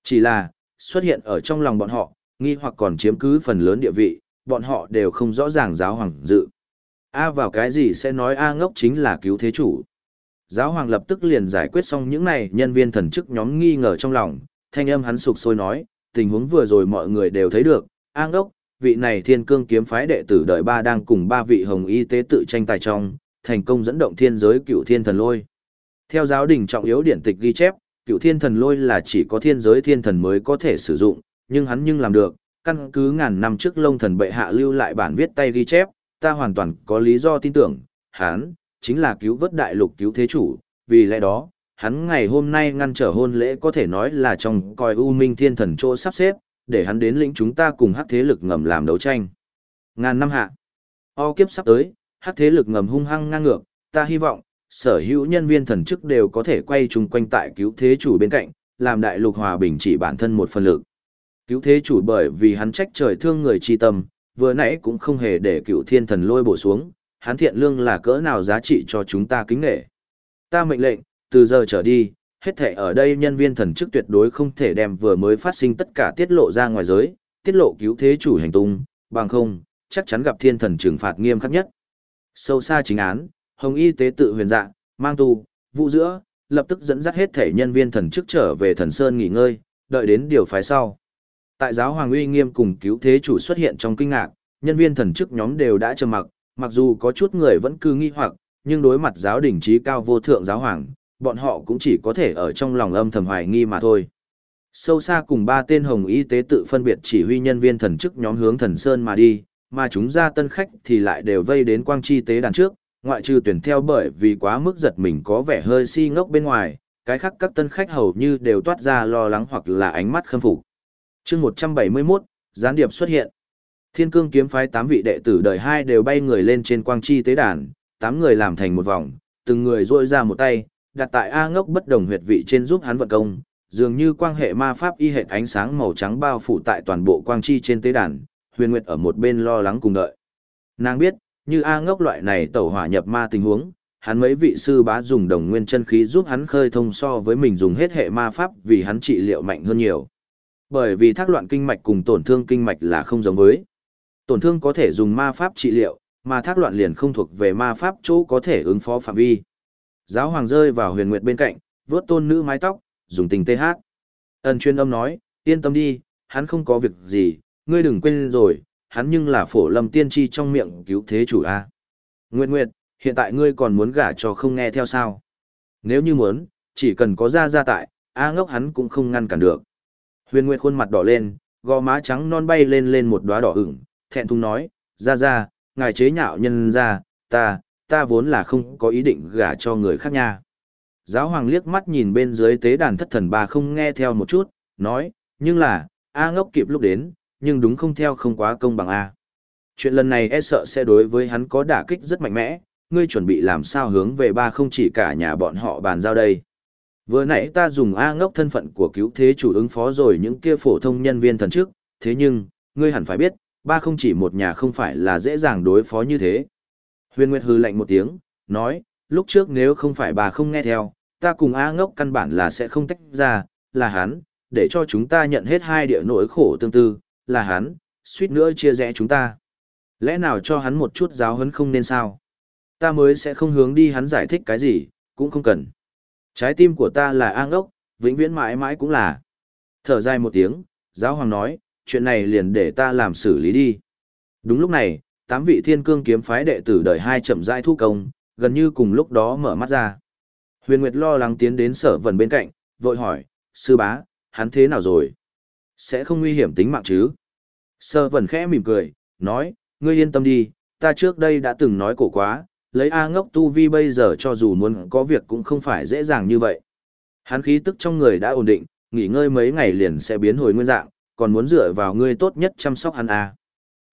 A: Chỉ là, xuất hiện ở trong lòng bọn họ, nghi hoặc còn chiếm cứ phần lớn địa vị, bọn họ đều không rõ ràng giáo hoàng dự. A vào cái gì sẽ nói A ngốc chính là cứu thế chủ. Giáo hoàng lập tức liền giải quyết xong những này nhân viên thần chức nhóm nghi ngờ trong lòng, thanh âm hắn sụp sôi nói, tình huống vừa rồi mọi người đều thấy được, an đốc, vị này thiên cương kiếm phái đệ tử đợi ba đang cùng ba vị hồng y tế tự tranh tài trong, thành công dẫn động thiên giới cựu thiên thần lôi. Theo giáo đình trọng yếu điển tịch ghi chép, cựu thiên thần lôi là chỉ có thiên giới thiên thần mới có thể sử dụng, nhưng hắn nhưng làm được, căn cứ ngàn năm trước lông thần bệ hạ lưu lại bản viết tay ghi chép, ta hoàn toàn có lý do tin tưởng, hắn, chính là cứu vớt đại lục cứu thế chủ, vì lẽ đó, hắn ngày hôm nay ngăn trở hôn lễ có thể nói là trong coi U Minh Thiên Thần chỗ sắp xếp, để hắn đến lĩnh chúng ta cùng hắc thế lực ngầm làm đấu tranh. Ngàn năm hạ, o kiếp sắp tới, hắc thế lực ngầm hung hăng ngang ngược, ta hy vọng, sở hữu nhân viên thần chức đều có thể quay chung quanh tại cứu thế chủ bên cạnh, làm đại lục hòa bình chỉ bản thân một phần lực. Cứu thế chủ bởi vì hắn trách trời thương người chi tâm, vừa nãy cũng không hề để cựu thiên thần lôi bổ xuống, hắn thiện lương là cỡ nào giá trị cho chúng ta kính nghệ. Ta mệnh lệnh, từ giờ trở đi, hết thể ở đây nhân viên thần chức tuyệt đối không thể đem vừa mới phát sinh tất cả tiết lộ ra ngoài giới, tiết lộ cứu thế chủ hành tung, bằng không, chắc chắn gặp thiên thần trừng phạt nghiêm khắc nhất. Sâu xa chính án, hồng y tế tự huyền dạ, mang tu, vụ giữa, lập tức dẫn dắt hết thể nhân viên thần chức trở về thần sơn nghỉ ngơi, đợi đến điều phái sau. Tại giáo hoàng uy nghiêm cùng cứu thế chủ xuất hiện trong kinh ngạc, nhân viên thần chức nhóm đều đã trầm mặc, mặc dù có chút người vẫn cứ nghi hoặc, nhưng đối mặt giáo đình trí cao vô thượng giáo hoàng, bọn họ cũng chỉ có thể ở trong lòng âm thầm hoài nghi mà thôi. Sâu xa cùng ba tên hồng y tế tự phân biệt chỉ huy nhân viên thần chức nhóm hướng thần sơn mà đi, mà chúng ra tân khách thì lại đều vây đến quang chi tế đàn trước, ngoại trừ tuyển theo bởi vì quá mức giật mình có vẻ hơi si ngốc bên ngoài, cái khác các tân khách hầu như đều toát ra lo lắng hoặc là ánh mắt khâm phục. chương 171, gián điệp xuất hiện. Thiên cương kiếm phái 8 vị đệ tử đời hai đều bay người lên trên quang chi tế đàn, 8 người làm thành một vòng, từng người rôi ra một tay, đặt tại A ngốc bất đồng huyệt vị trên giúp hắn vận công, dường như quang hệ ma pháp y hệ ánh sáng màu trắng bao phủ tại toàn bộ quang chi trên tế đàn, huyền nguyệt ở một bên lo lắng cùng đợi. Nàng biết, như A ngốc loại này tẩu hỏa nhập ma tình huống, hắn mấy vị sư bá dùng đồng nguyên chân khí giúp hắn khơi thông so với mình dùng hết hệ ma pháp vì hắn trị liệu mạnh hơn nhiều. Bởi vì thác loạn kinh mạch cùng tổn thương kinh mạch là không giống với. Tổn thương có thể dùng ma pháp trị liệu, mà thác loạn liền không thuộc về ma pháp chỗ có thể ứng phó phạm vi. Giáo hoàng rơi vào huyền nguyệt bên cạnh, vớt tôn nữ mái tóc, dùng tình tê hát. Ân chuyên âm nói, yên tâm đi, hắn không có việc gì, ngươi đừng quên rồi, hắn nhưng là phổ lâm tiên tri trong miệng cứu thế chủ A. Nguyệt Nguyệt, hiện tại ngươi còn muốn gả cho không nghe theo sao? Nếu như muốn, chỉ cần có ra ra tại, A ngốc hắn cũng không ngăn cản được. Huyền Nguyệt khuôn mặt đỏ lên, gò má trắng non bay lên lên một đóa đỏ ửng, thẹn thùng nói, ra ra, ngài chế nhạo nhân ra, ta, ta vốn là không có ý định gả cho người khác nha. Giáo hoàng liếc mắt nhìn bên dưới tế đàn thất thần bà không nghe theo một chút, nói, nhưng là, A ngốc kịp lúc đến, nhưng đúng không theo không quá công bằng A. Chuyện lần này e sợ sẽ đối với hắn có đả kích rất mạnh mẽ, ngươi chuẩn bị làm sao hướng về ba không chỉ cả nhà bọn họ bàn giao đây. Vừa nãy ta dùng A ngốc thân phận của cứu thế chủ ứng phó rồi những kia phổ thông nhân viên thần trước, thế nhưng, ngươi hẳn phải biết, ba không chỉ một nhà không phải là dễ dàng đối phó như thế. Huyền Nguyệt hư lạnh một tiếng, nói, lúc trước nếu không phải bà không nghe theo, ta cùng A ngốc căn bản là sẽ không tách ra, là hắn, để cho chúng ta nhận hết hai địa nỗi khổ tương tư, là hắn, suýt nữa chia rẽ chúng ta. Lẽ nào cho hắn một chút giáo huấn không nên sao? Ta mới sẽ không hướng đi hắn giải thích cái gì, cũng không cần. Trái tim của ta là A ngốc, vĩnh viễn mãi mãi cũng là. Thở dài một tiếng, giáo hoàng nói, chuyện này liền để ta làm xử lý đi. Đúng lúc này, tám vị thiên cương kiếm phái đệ tử đời hai chậm rãi thu công, gần như cùng lúc đó mở mắt ra. Huyền Nguyệt lo lắng tiến đến sở vần bên cạnh, vội hỏi, sư bá, hắn thế nào rồi? Sẽ không nguy hiểm tính mạng chứ? Sở vần khẽ mỉm cười, nói, ngươi yên tâm đi, ta trước đây đã từng nói cổ quá, lấy A ngốc tu vi bây giờ cho dù muốn có việc cũng không phải dễ dàng như vậy. Hắn khí tức trong người đã ổn định, nghỉ ngơi mấy ngày liền sẽ biến hồi nguyên dạng, còn muốn dựa vào ngươi tốt nhất chăm sóc hắn A.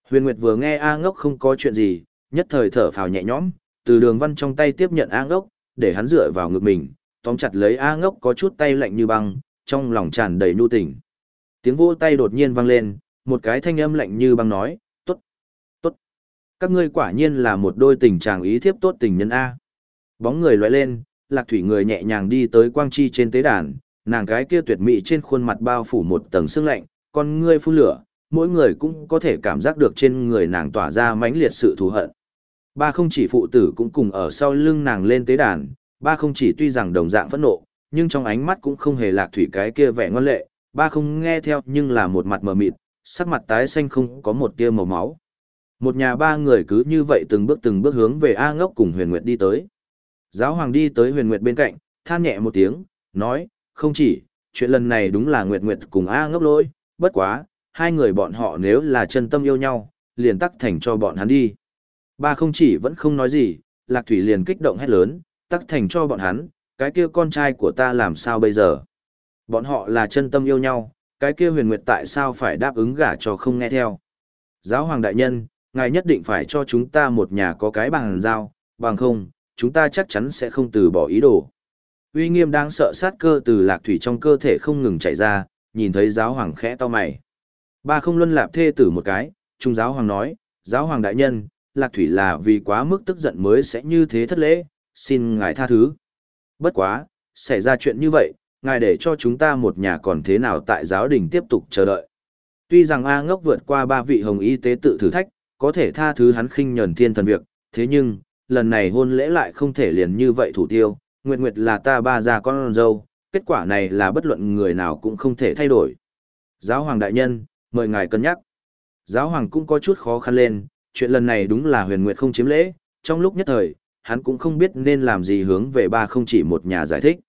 A: Huyền Nguyệt vừa nghe A ngốc không có chuyện gì, nhất thời thở phào nhẹ nhõm, từ đường văn trong tay tiếp nhận A ngốc, để hắn dựa vào ngực mình, tóm chặt lấy A ngốc có chút tay lạnh như băng, trong lòng tràn đầy nhu tình. Tiếng vỗ tay đột nhiên vang lên, một cái thanh âm lạnh như băng nói, tốt, tốt. Các ngươi quả nhiên là một đôi tình chàng ý thiếp tốt tình nhân A. Bóng người loại lên, lạc thủy người nhẹ nhàng đi tới quang chi trên tế đàn, nàng cái kia tuyệt mỹ trên khuôn mặt bao phủ một tầng sương lạnh, con ngươi phun lửa, mỗi người cũng có thể cảm giác được trên người nàng tỏa ra mãnh liệt sự thù hận. Ba không chỉ phụ tử cũng cùng ở sau lưng nàng lên tế đàn, ba không chỉ tuy rằng đồng dạng phẫn nộ, nhưng trong ánh mắt cũng không hề lạc thủy cái kia vẻ ngoan lệ, ba không nghe theo nhưng là một mặt mờ mịt, sắc mặt tái xanh không có một tia màu máu. Một nhà ba người cứ như vậy từng bước từng bước hướng về A ngốc cùng huyền nguyệt đi tới. Giáo hoàng đi tới huyền nguyệt bên cạnh, than nhẹ một tiếng, nói, không chỉ, chuyện lần này đúng là nguyệt nguyệt cùng A ngốc lỗi, bất quá, hai người bọn họ nếu là chân tâm yêu nhau, liền tắc thành cho bọn hắn đi. Ba không chỉ vẫn không nói gì, Lạc Thủy liền kích động hét lớn, tắc thành cho bọn hắn, cái kia con trai của ta làm sao bây giờ? Bọn họ là chân tâm yêu nhau, cái kia huyền nguyệt tại sao phải đáp ứng gả cho không nghe theo? Giáo hoàng đại nhân, ngài nhất định phải cho chúng ta một nhà có cái bằng giao, bằng không, chúng ta chắc chắn sẽ không từ bỏ ý đồ. Uy nghiêm đang sợ sát cơ từ lạc thủy trong cơ thể không ngừng chảy ra, nhìn thấy giáo hoàng khẽ to mày. Ba không luân lạp thê tử một cái, trung giáo hoàng nói, giáo hoàng đại nhân, lạc thủy là vì quá mức tức giận mới sẽ như thế thất lễ, xin ngài tha thứ. Bất quá, xảy ra chuyện như vậy, ngài để cho chúng ta một nhà còn thế nào tại giáo đình tiếp tục chờ đợi. Tuy rằng A ngốc vượt qua ba vị hồng y tế tự thử thách, có thể tha thứ hắn khinh nhẫn thiên thần việc, thế nhưng, lần này hôn lễ lại không thể liền như vậy thủ tiêu, Nguyệt Nguyệt là ta ba già con dâu, kết quả này là bất luận người nào cũng không thể thay đổi. Giáo hoàng đại nhân, mời ngài cân nhắc. Giáo hoàng cũng có chút khó khăn lên, chuyện lần này đúng là huyền nguyệt không chiếm lễ, trong lúc nhất thời, hắn cũng không biết nên làm gì hướng về ba không chỉ một nhà giải thích.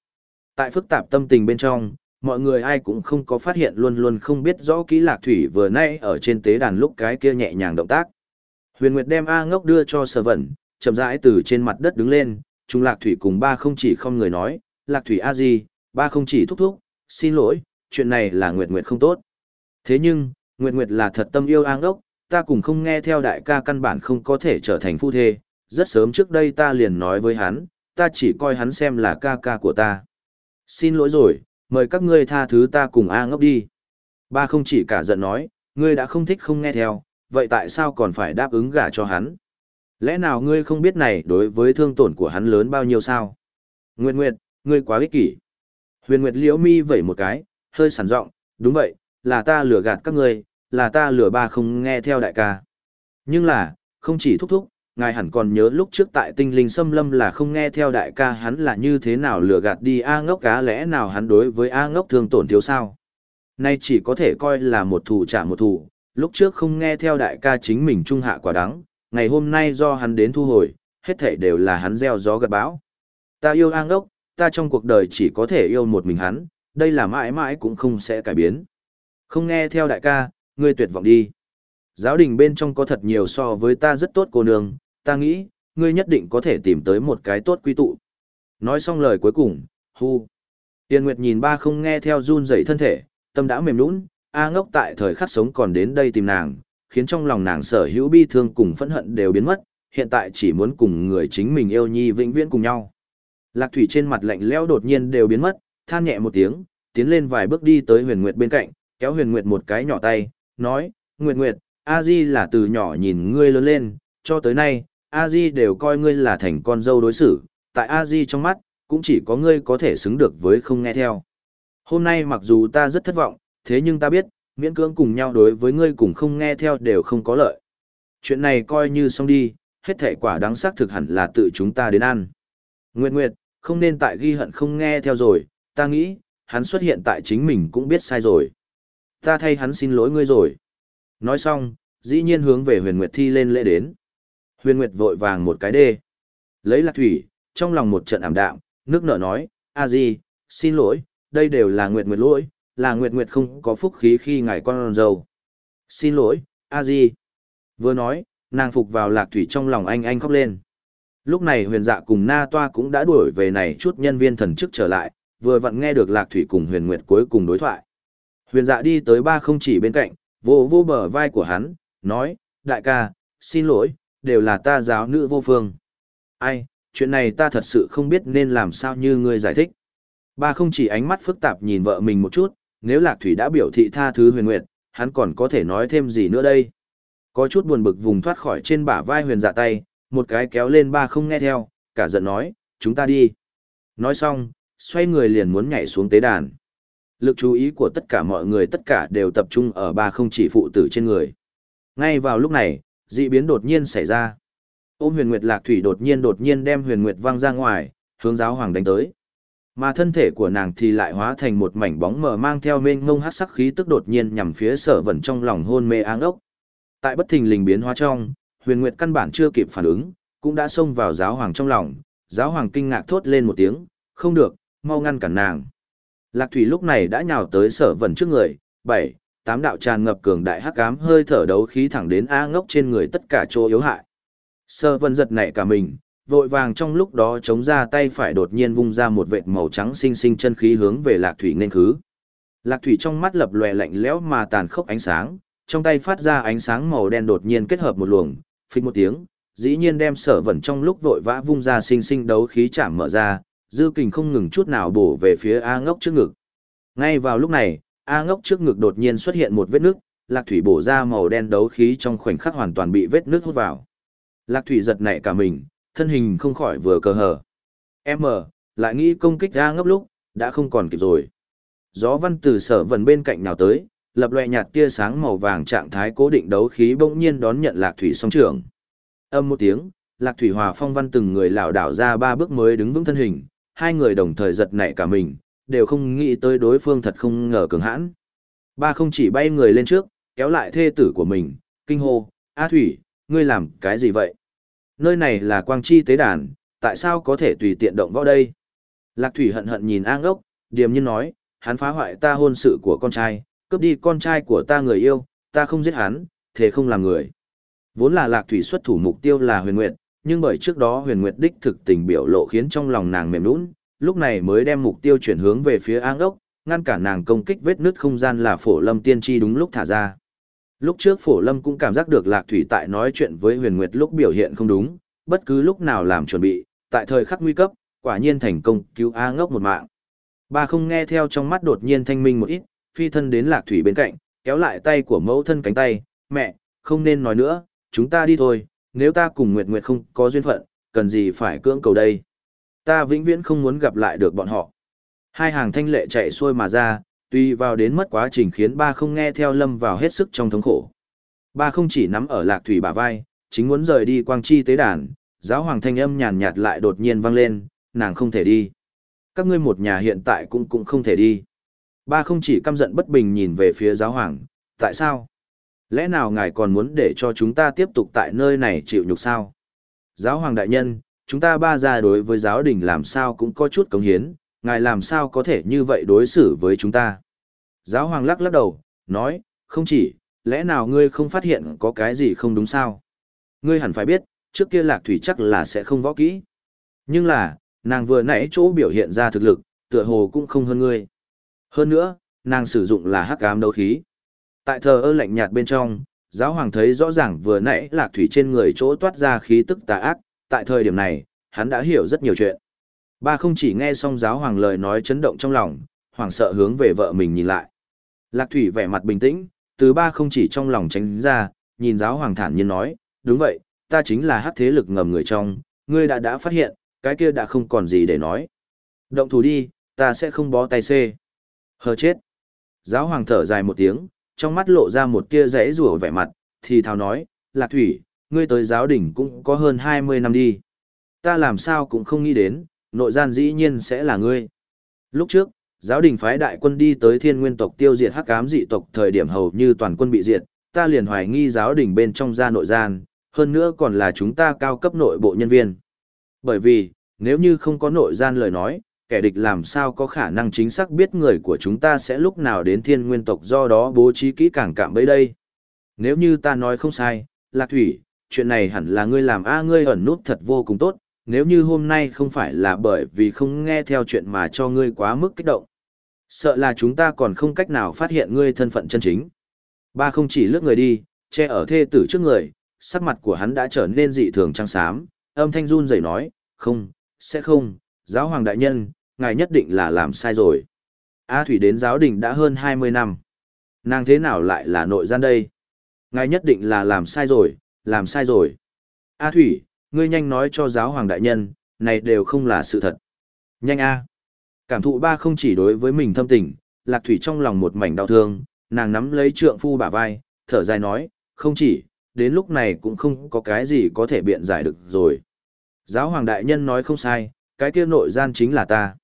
A: Tại phức tạp tâm tình bên trong, mọi người ai cũng không có phát hiện luôn luôn không biết rõ kỹ lạc thủy vừa nay ở trên tế đàn lúc cái kia nhẹ nhàng động tác. Huyền Nguyệt đem A ngốc đưa cho sở vận, chậm rãi từ trên mặt đất đứng lên, chúng lạc thủy cùng ba không chỉ không người nói, lạc thủy A gì, ba không chỉ thúc thúc, xin lỗi, chuyện này là Nguyệt Nguyệt không tốt. Thế nhưng, Nguyệt Nguyệt là thật tâm yêu an ngốc, ta cùng không nghe theo đại ca căn bản không có thể trở thành phu thê, rất sớm trước đây ta liền nói với hắn, ta chỉ coi hắn xem là ca ca của ta. Xin lỗi rồi, mời các ngươi tha thứ ta cùng A ngốc đi. Ba không chỉ cả giận nói, ngươi đã không thích không nghe theo, vậy tại sao còn phải đáp ứng gả cho hắn? Lẽ nào ngươi không biết này đối với thương tổn của hắn lớn bao nhiêu sao? Nguyệt Nguyệt, ngươi quá ích kỷ. Huyền Nguyệt liễu mi vẩy một cái, hơi sẵn giọng đúng vậy, là ta lừa gạt các ngươi, là ta lừa ba không nghe theo đại ca. Nhưng là, không chỉ thúc thúc, ngài hẳn còn nhớ lúc trước tại tinh linh xâm lâm là không nghe theo đại ca hắn là như thế nào lừa gạt đi A ngốc cá lẽ nào hắn đối với A ngốc thương tổn thiếu sao. Nay chỉ có thể coi là một thủ trả một thủ, lúc trước không nghe theo đại ca chính mình trung hạ quả đắng, ngày hôm nay do hắn đến thu hồi, hết thảy đều là hắn gieo gió gặt bão. Ta yêu A ngốc, ta trong cuộc đời chỉ có thể yêu một mình hắn, đây là mãi mãi cũng không sẽ cải biến. Không nghe theo đại ca, ngươi tuyệt vọng đi. Giáo đình bên trong có thật nhiều so với ta rất tốt cô nương, ta nghĩ, ngươi nhất định có thể tìm tới một cái tốt quy tụ. Nói xong lời cuối cùng, hu. Tiên Nguyệt nhìn ba không nghe theo run rẩy thân thể, tâm đã mềm nũng, A ngốc tại thời khắc sống còn đến đây tìm nàng, khiến trong lòng nàng sở hữu bi thương cùng phẫn hận đều biến mất, hiện tại chỉ muốn cùng người chính mình yêu nhi vĩnh viễn cùng nhau. Lạc thủy trên mặt lạnh lẽo đột nhiên đều biến mất, than nhẹ một tiếng, tiến lên vài bước đi tới huyền nguyệt bên cạnh, kéo huyền nguyệt một cái nhỏ tay, nói, Nguyệt Nguyệt, A Di là từ nhỏ nhìn ngươi lớn lên, cho tới nay, A Di đều coi ngươi là thành con dâu đối xử, tại A Di trong mắt, cũng chỉ có ngươi có thể xứng được với không nghe theo. Hôm nay mặc dù ta rất thất vọng, thế nhưng ta biết, miễn cưỡng cùng nhau đối với ngươi cùng không nghe theo đều không có lợi. Chuyện này coi như xong đi, hết thể quả đáng xác thực hẳn là tự chúng ta đến ăn. Nguyệt Nguyệt, không nên tại ghi hận không nghe theo rồi, ta nghĩ, hắn xuất hiện tại chính mình cũng biết sai rồi. Ta thay hắn xin lỗi ngươi rồi. Nói xong, dĩ nhiên hướng về huyền nguyệt thi lên lễ đến. Huyền nguyệt vội vàng một cái đê. Lấy lạc thủy, trong lòng một trận ảm đạm, nước nở nói, a di, xin lỗi, đây đều là nguyệt nguyệt lỗi, là nguyệt nguyệt không có phúc khí khi ngài con dâu. Xin lỗi, a di. Vừa nói, nàng phục vào lạc thủy trong lòng anh anh khóc lên. Lúc này huyền dạ cùng na toa cũng đã đuổi về này chút nhân viên thần chức trở lại, vừa vặn nghe được lạc thủy cùng huyền nguyệt cuối cùng đối thoại. Huyền dạ đi tới ba không chỉ bên cạnh, vô vô bờ vai của hắn, nói, đại ca, xin lỗi, đều là ta giáo nữ vô phương. Ai, chuyện này ta thật sự không biết nên làm sao như ngươi giải thích. Ba không chỉ ánh mắt phức tạp nhìn vợ mình một chút, nếu Lạc Thủy đã biểu thị tha thứ huyền nguyệt, hắn còn có thể nói thêm gì nữa đây. Có chút buồn bực vùng thoát khỏi trên bả vai huyền dạ tay, một cái kéo lên ba không nghe theo, cả giận nói, chúng ta đi. Nói xong, xoay người liền muốn nhảy xuống tế đàn. Lực chú ý của tất cả mọi người tất cả đều tập trung ở ba không chỉ phụ tử trên người. Ngay vào lúc này, dị biến đột nhiên xảy ra. Ôm huyền nguyệt lạc thủy đột nhiên đột nhiên đem huyền nguyệt văng ra ngoài, hướng giáo hoàng đánh tới. Mà thân thể của nàng thì lại hóa thành một mảnh bóng mờ mang theo mênh ngông hát sắc khí tức đột nhiên nhằm phía sở vẩn trong lòng hôn mê áng ốc. Tại bất thình lình biến hóa trong, huyền nguyệt căn bản chưa kịp phản ứng, cũng đã xông vào giáo hoàng trong lòng. Giáo hoàng kinh ngạc thốt lên một tiếng, không được, mau ngăn cản nàng. Lạc Thủy lúc này đã nhào tới sở vần trước người, bảy, tám đạo tràn ngập cường đại hắc ám hơi thở đấu khí thẳng đến A ngốc trên người tất cả chỗ yếu hại. Sở vân giật nảy cả mình, vội vàng trong lúc đó chống ra tay phải đột nhiên vung ra một vệt màu trắng xinh xinh chân khí hướng về Lạc Thủy nên khứ. Lạc Thủy trong mắt lập lòe lạnh lẽo mà tàn khốc ánh sáng, trong tay phát ra ánh sáng màu đen đột nhiên kết hợp một luồng, phịch một tiếng, dĩ nhiên đem sở vẩn trong lúc vội vã vung ra sinh sinh đấu khí chạm mở ra, dư kình không ngừng chút nào bổ về phía A ngốc trước ngực. Ngay vào lúc này, A ngốc trước ngực đột nhiên xuất hiện một vết nước, lạc thủy bổ ra màu đen đấu khí trong khoảnh khắc hoàn toàn bị vết nước hút vào. Lạc thủy giật nảy cả mình, thân hình không khỏi vừa cờ hở. M, lại nghĩ công kích A ngốc lúc, đã không còn kịp rồi. Gió văn từ sở vẩn bên cạnh nào tới, lập loè nhạt tia sáng màu vàng trạng thái cố định đấu khí bỗng nhiên đón nhận lạc thủy song trưởng. Âm một tiếng, lạc thủy hòa phong văn từng người lảo đảo ra ba bước mới đứng vững thân hình, hai người đồng thời giật nảy cả mình, đều không nghĩ tới đối phương thật không ngờ cường hãn. Ba không chỉ bay người lên trước, kéo lại thê tử của mình, kinh hô, A Thủy, ngươi làm cái gì vậy? Nơi này là quang chi tế đàn, tại sao có thể tùy tiện động vào đây? Lạc Thủy hận hận nhìn A ngốc, điềm nhiên nói, hắn phá hoại ta hôn sự của con trai, cướp đi con trai của ta người yêu, ta không giết hắn, thế không làm người. Vốn là Lạc Thủy xuất thủ mục tiêu là huyền nguyệt, nhưng bởi trước đó huyền nguyệt đích thực tình biểu lộ khiến trong lòng nàng mềm nũng, lúc này mới đem mục tiêu chuyển hướng về phía an ốc, ngăn cản nàng công kích vết nứt không gian là phổ lâm tiên tri đúng lúc thả ra. Lúc trước phổ lâm cũng cảm giác được lạc thủy tại nói chuyện với huyền nguyệt lúc biểu hiện không đúng, bất cứ lúc nào làm chuẩn bị, tại thời khắc nguy cấp, quả nhiên thành công cứu A ngốc một mạng. Ba không nghe theo trong mắt đột nhiên thanh minh một ít, phi thân đến lạc thủy bên cạnh, kéo lại tay của mẫu thân cánh tay, mẹ, không nên nói nữa, chúng ta đi thôi, nếu ta cùng Nguyệt Nguyệt không có duyên phận, cần gì phải cưỡng cầu đây. Ta vĩnh viễn không muốn gặp lại được bọn họ. Hai hàng thanh lệ chạy xuôi mà ra, tuy vào đến mất quá trình khiến ba không nghe theo lâm vào hết sức trong thống khổ. Ba không chỉ nắm ở lạc thủy bả vai, chính muốn rời đi quang chi tế đàn, giáo hoàng thanh âm nhàn nhạt lại đột nhiên vang lên, nàng không thể đi. Các ngươi một nhà hiện tại cũng cũng không thể đi. Ba không chỉ căm giận bất bình nhìn về phía giáo hoàng, tại sao? lẽ nào ngài còn muốn để cho chúng ta tiếp tục tại nơi này chịu nhục sao? Giáo hoàng đại nhân, chúng ta ba gia đối với giáo đình làm sao cũng có chút cống hiến, ngài làm sao có thể như vậy đối xử với chúng ta? Giáo hoàng lắc lắc đầu, nói, không chỉ, lẽ nào ngươi không phát hiện có cái gì không đúng sao? Ngươi hẳn phải biết, trước kia lạc thủy chắc là sẽ không võ kỹ. Nhưng là, nàng vừa nãy chỗ biểu hiện ra thực lực, tựa hồ cũng không hơn ngươi. Hơn nữa, nàng sử dụng là hắc ám đấu khí. Tại thờ ơ lạnh nhạt bên trong, Giáo hoàng thấy rõ ràng vừa nãy lạc thủy trên người chỗ toát ra khí tức tà ác, tại thời điểm này, hắn đã hiểu rất nhiều chuyện. Ba không chỉ nghe xong giáo hoàng lời nói chấn động trong lòng, hoàng sợ hướng về vợ mình nhìn lại. Lạc thủy vẻ mặt bình tĩnh, từ ba không chỉ trong lòng tránh ra, nhìn giáo hoàng thản nhiên nói, đúng vậy, ta chính là hát thế lực ngầm người trong, ngươi đã đã phát hiện, cái kia đã không còn gì để nói. Động thủ đi, ta sẽ không bó tay xê. Hờ chết. Giáo hoàng thở dài một tiếng, trong mắt lộ ra một tia rẽ rủa vẻ mặt, thì thào nói, Lạc Thủy, ngươi tới giáo đỉnh cũng có hơn 20 năm đi. Ta làm sao cũng không nghĩ đến, nội gian dĩ nhiên sẽ là ngươi. Lúc trước, giáo đình phái đại quân đi tới thiên nguyên tộc tiêu diệt hắc ám dị tộc thời điểm hầu như toàn quân bị diệt, ta liền hoài nghi giáo đình bên trong gia nội gian, hơn nữa còn là chúng ta cao cấp nội bộ nhân viên. Bởi vì, nếu như không có nội gian lời nói, kẻ địch làm sao có khả năng chính xác biết người của chúng ta sẽ lúc nào đến thiên nguyên tộc do đó bố trí kỹ càng cạm bẫy đây. Nếu như ta nói không sai, Lạc Thủy, chuyện này hẳn là ngươi làm a ngươi ẩn nút thật vô cùng tốt, nếu như hôm nay không phải là bởi vì không nghe theo chuyện mà cho ngươi quá mức kích động. Sợ là chúng ta còn không cách nào phát hiện ngươi thân phận chân chính. Ba không chỉ lướt người đi, che ở thê tử trước người, sắc mặt của hắn đã trở nên dị thường trắng xám, âm thanh run rẩy nói, không, sẽ không, giáo hoàng đại nhân, ngài nhất định là làm sai rồi. A Thủy đến giáo đình đã hơn 20 năm. Nàng thế nào lại là nội gian đây? Ngài nhất định là làm sai rồi, làm sai rồi. A Thủy, ngươi nhanh nói cho giáo hoàng đại nhân, này đều không là sự thật. Nhanh A. Cảm thụ ba không chỉ đối với mình thâm tình, Lạc Thủy trong lòng một mảnh đau thương, nàng nắm lấy trượng phu bả vai, thở dài nói, không chỉ, đến lúc này cũng không có cái gì có thể biện giải được rồi. Giáo hoàng đại nhân nói không sai, cái kia nội gian chính là ta.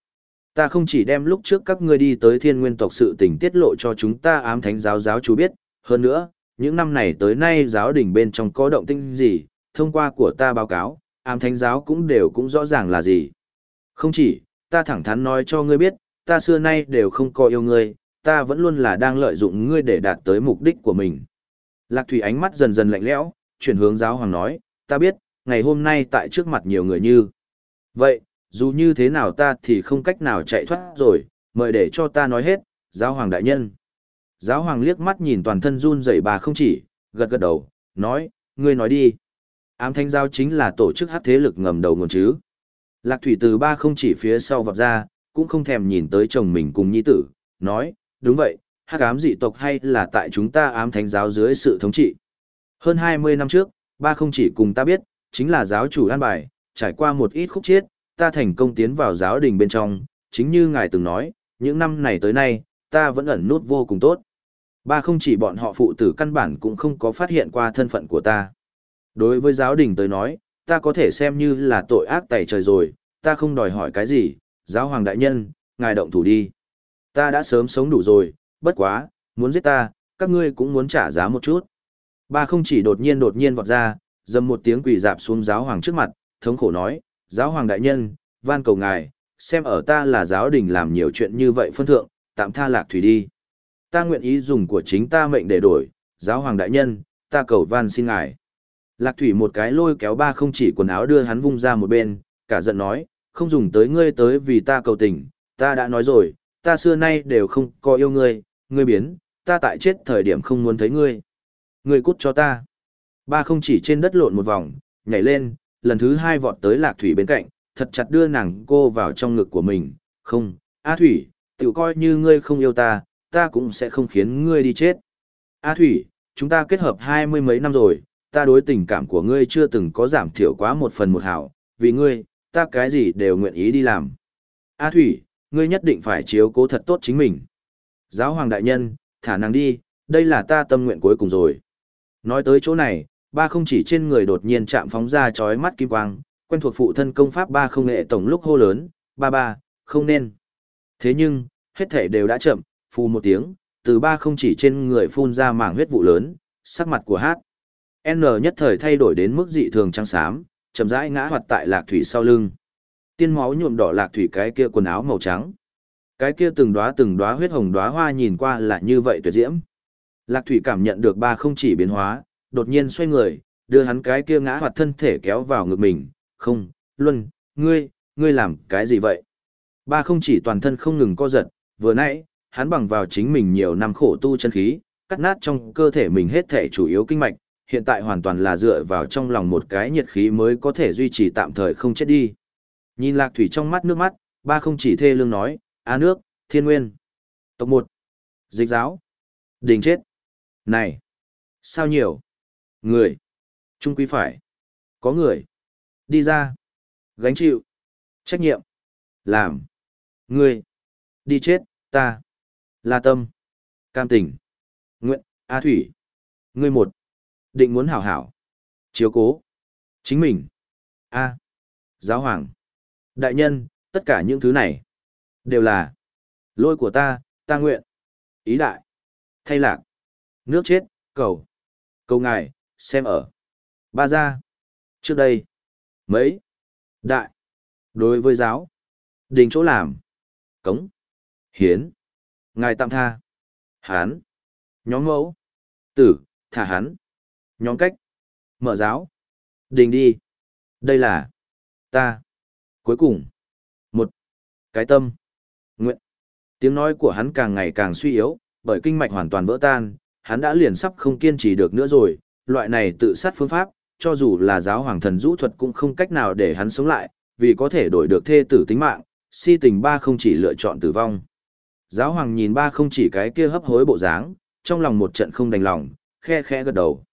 A: Ta không chỉ đem lúc trước các ngươi đi tới thiên nguyên tộc sự tình tiết lộ cho chúng ta ám thánh giáo giáo chú biết, hơn nữa, những năm này tới nay giáo đình bên trong có động tinh gì, thông qua của ta báo cáo, ám thánh giáo cũng đều cũng rõ ràng là gì. Không chỉ, ta thẳng thắn nói cho ngươi biết, ta xưa nay đều không có yêu ngươi, ta vẫn luôn là đang lợi dụng ngươi để đạt tới mục đích của mình. Lạc Thủy ánh mắt dần dần lạnh lẽo, chuyển hướng giáo hoàng nói, ta biết, ngày hôm nay tại trước mặt nhiều người như. Vậy, dù như thế nào ta thì không cách nào chạy thoát rồi, mời để cho ta nói hết, giáo hoàng đại nhân. Giáo hoàng liếc mắt nhìn toàn thân run rẩy bà không chỉ, gật gật đầu, nói, ngươi nói đi. Ám thanh giáo chính là tổ chức hát thế lực ngầm đầu nguồn chứ. Lạc thủy từ ba không chỉ phía sau vọt ra, cũng không thèm nhìn tới chồng mình cùng nhi tử, nói, đúng vậy, hát ám dị tộc hay là tại chúng ta ám thánh giáo dưới sự thống trị. Hơn 20 năm trước, ba không chỉ cùng ta biết, chính là giáo chủ an bài, trải qua một ít khúc chiết, ta thành công tiến vào giáo đình bên trong, chính như ngài từng nói, những năm này tới nay, ta vẫn ẩn nút vô cùng tốt. Ba không chỉ bọn họ phụ tử căn bản cũng không có phát hiện qua thân phận của ta. Đối với giáo đình tới nói, ta có thể xem như là tội ác tẩy trời rồi, ta không đòi hỏi cái gì, giáo hoàng đại nhân, ngài động thủ đi. Ta đã sớm sống đủ rồi, bất quá, muốn giết ta, các ngươi cũng muốn trả giá một chút. Ba không chỉ đột nhiên đột nhiên vọt ra, dầm một tiếng quỳ dạp xuống giáo hoàng trước mặt, thống khổ nói, giáo hoàng đại nhân, van cầu ngài, xem ở ta là giáo đình làm nhiều chuyện như vậy phân thượng, tạm tha lạc thủy đi. Ta nguyện ý dùng của chính ta mệnh để đổi, giáo hoàng đại nhân, ta cầu van xin ngài. Lạc thủy một cái lôi kéo ba không chỉ quần áo đưa hắn vung ra một bên, cả giận nói, không dùng tới ngươi tới vì ta cầu tình, ta đã nói rồi, ta xưa nay đều không có yêu ngươi, ngươi biến, ta tại chết thời điểm không muốn thấy ngươi. Ngươi cút cho ta. Ba không chỉ trên đất lộn một vòng, nhảy lên, lần thứ hai vọt tới lạc thủy bên cạnh, thật chặt đưa nàng cô vào trong ngực của mình. Không, A Thủy, tự coi như ngươi không yêu ta, ta cũng sẽ không khiến ngươi đi chết. A Thủy, chúng ta kết hợp hai mươi mấy năm rồi, ta đối tình cảm của ngươi chưa từng có giảm thiểu quá một phần một hảo, vì ngươi, ta cái gì đều nguyện ý đi làm. A Thủy, ngươi nhất định phải chiếu cố thật tốt chính mình. Giáo hoàng đại nhân, thả nàng đi, đây là ta tâm nguyện cuối cùng rồi. Nói tới chỗ này, ba không chỉ trên người đột nhiên chạm phóng ra chói mắt kim quang, quen thuộc phụ thân công pháp ba không nghệ tổng lúc hô lớn, ba ba, không nên. Thế nhưng, hết thể đều đã chậm, phù một tiếng, từ ba không chỉ trên người phun ra mảng huyết vụ lớn, sắc mặt của hát. N nhất thời thay đổi đến mức dị thường trắng xám, chậm rãi ngã hoạt tại lạc thủy sau lưng. Tiên máu nhuộm đỏ lạc thủy cái kia quần áo màu trắng. Cái kia từng đóa từng đóa huyết hồng đóa hoa nhìn qua là như vậy tuyệt diễm. Lạc thủy cảm nhận được ba không chỉ biến hóa, đột nhiên xoay người, đưa hắn cái kia ngã hoạt thân thể kéo vào ngực mình, không, Luân, ngươi, ngươi làm cái gì vậy? Ba không chỉ toàn thân không ngừng co giật, vừa nãy, hắn bằng vào chính mình nhiều năm khổ tu chân khí, cắt nát trong cơ thể mình hết thể chủ yếu kinh mạch, hiện tại hoàn toàn là dựa vào trong lòng một cái nhiệt khí mới có thể duy trì tạm thời không chết đi. Nhìn Lạc Thủy trong mắt nước mắt, ba không chỉ thê lương nói, á nước, thiên nguyên. Tộc một Dịch giáo. Đình chết. Này. Sao nhiều? Người. Trung quý phải. Có người. Đi ra. Gánh chịu. Trách nhiệm. Làm. Người. Đi chết, ta. La tâm. Cam tình. Nguyện, A Thủy. Ngươi một. Định muốn hảo hảo. Chiếu cố. Chính mình. A. Giáo hoàng. Đại nhân, tất cả những thứ này. Đều là. Lôi của ta, ta nguyện. Ý đại. Thay lạc. Nước chết, cầu. Cầu ngài, xem ở. Ba gia. Trước đây. Mấy. Đại. Đối với giáo. Đình chỗ làm. Cống. Hiến. Ngài tạm tha. Hán. Nhóm mẫu. Tử, thả hắn. Nhóm cách. Mở giáo. Đình đi. Đây là. Ta. Cuối cùng. Một. Cái tâm. Nguyện. Tiếng nói của hắn càng ngày càng suy yếu, bởi kinh mạch hoàn toàn vỡ tan, hắn đã liền sắp không kiên trì được nữa rồi, loại này tự sát phương pháp, cho dù là giáo hoàng thần rũ thuật cũng không cách nào để hắn sống lại, vì có thể đổi được thê tử tính mạng, si tình ba không chỉ lựa chọn tử vong. Giáo hoàng nhìn ba không chỉ cái kia hấp hối bộ dáng, trong lòng một trận không đành lòng, khe khẽ gật đầu.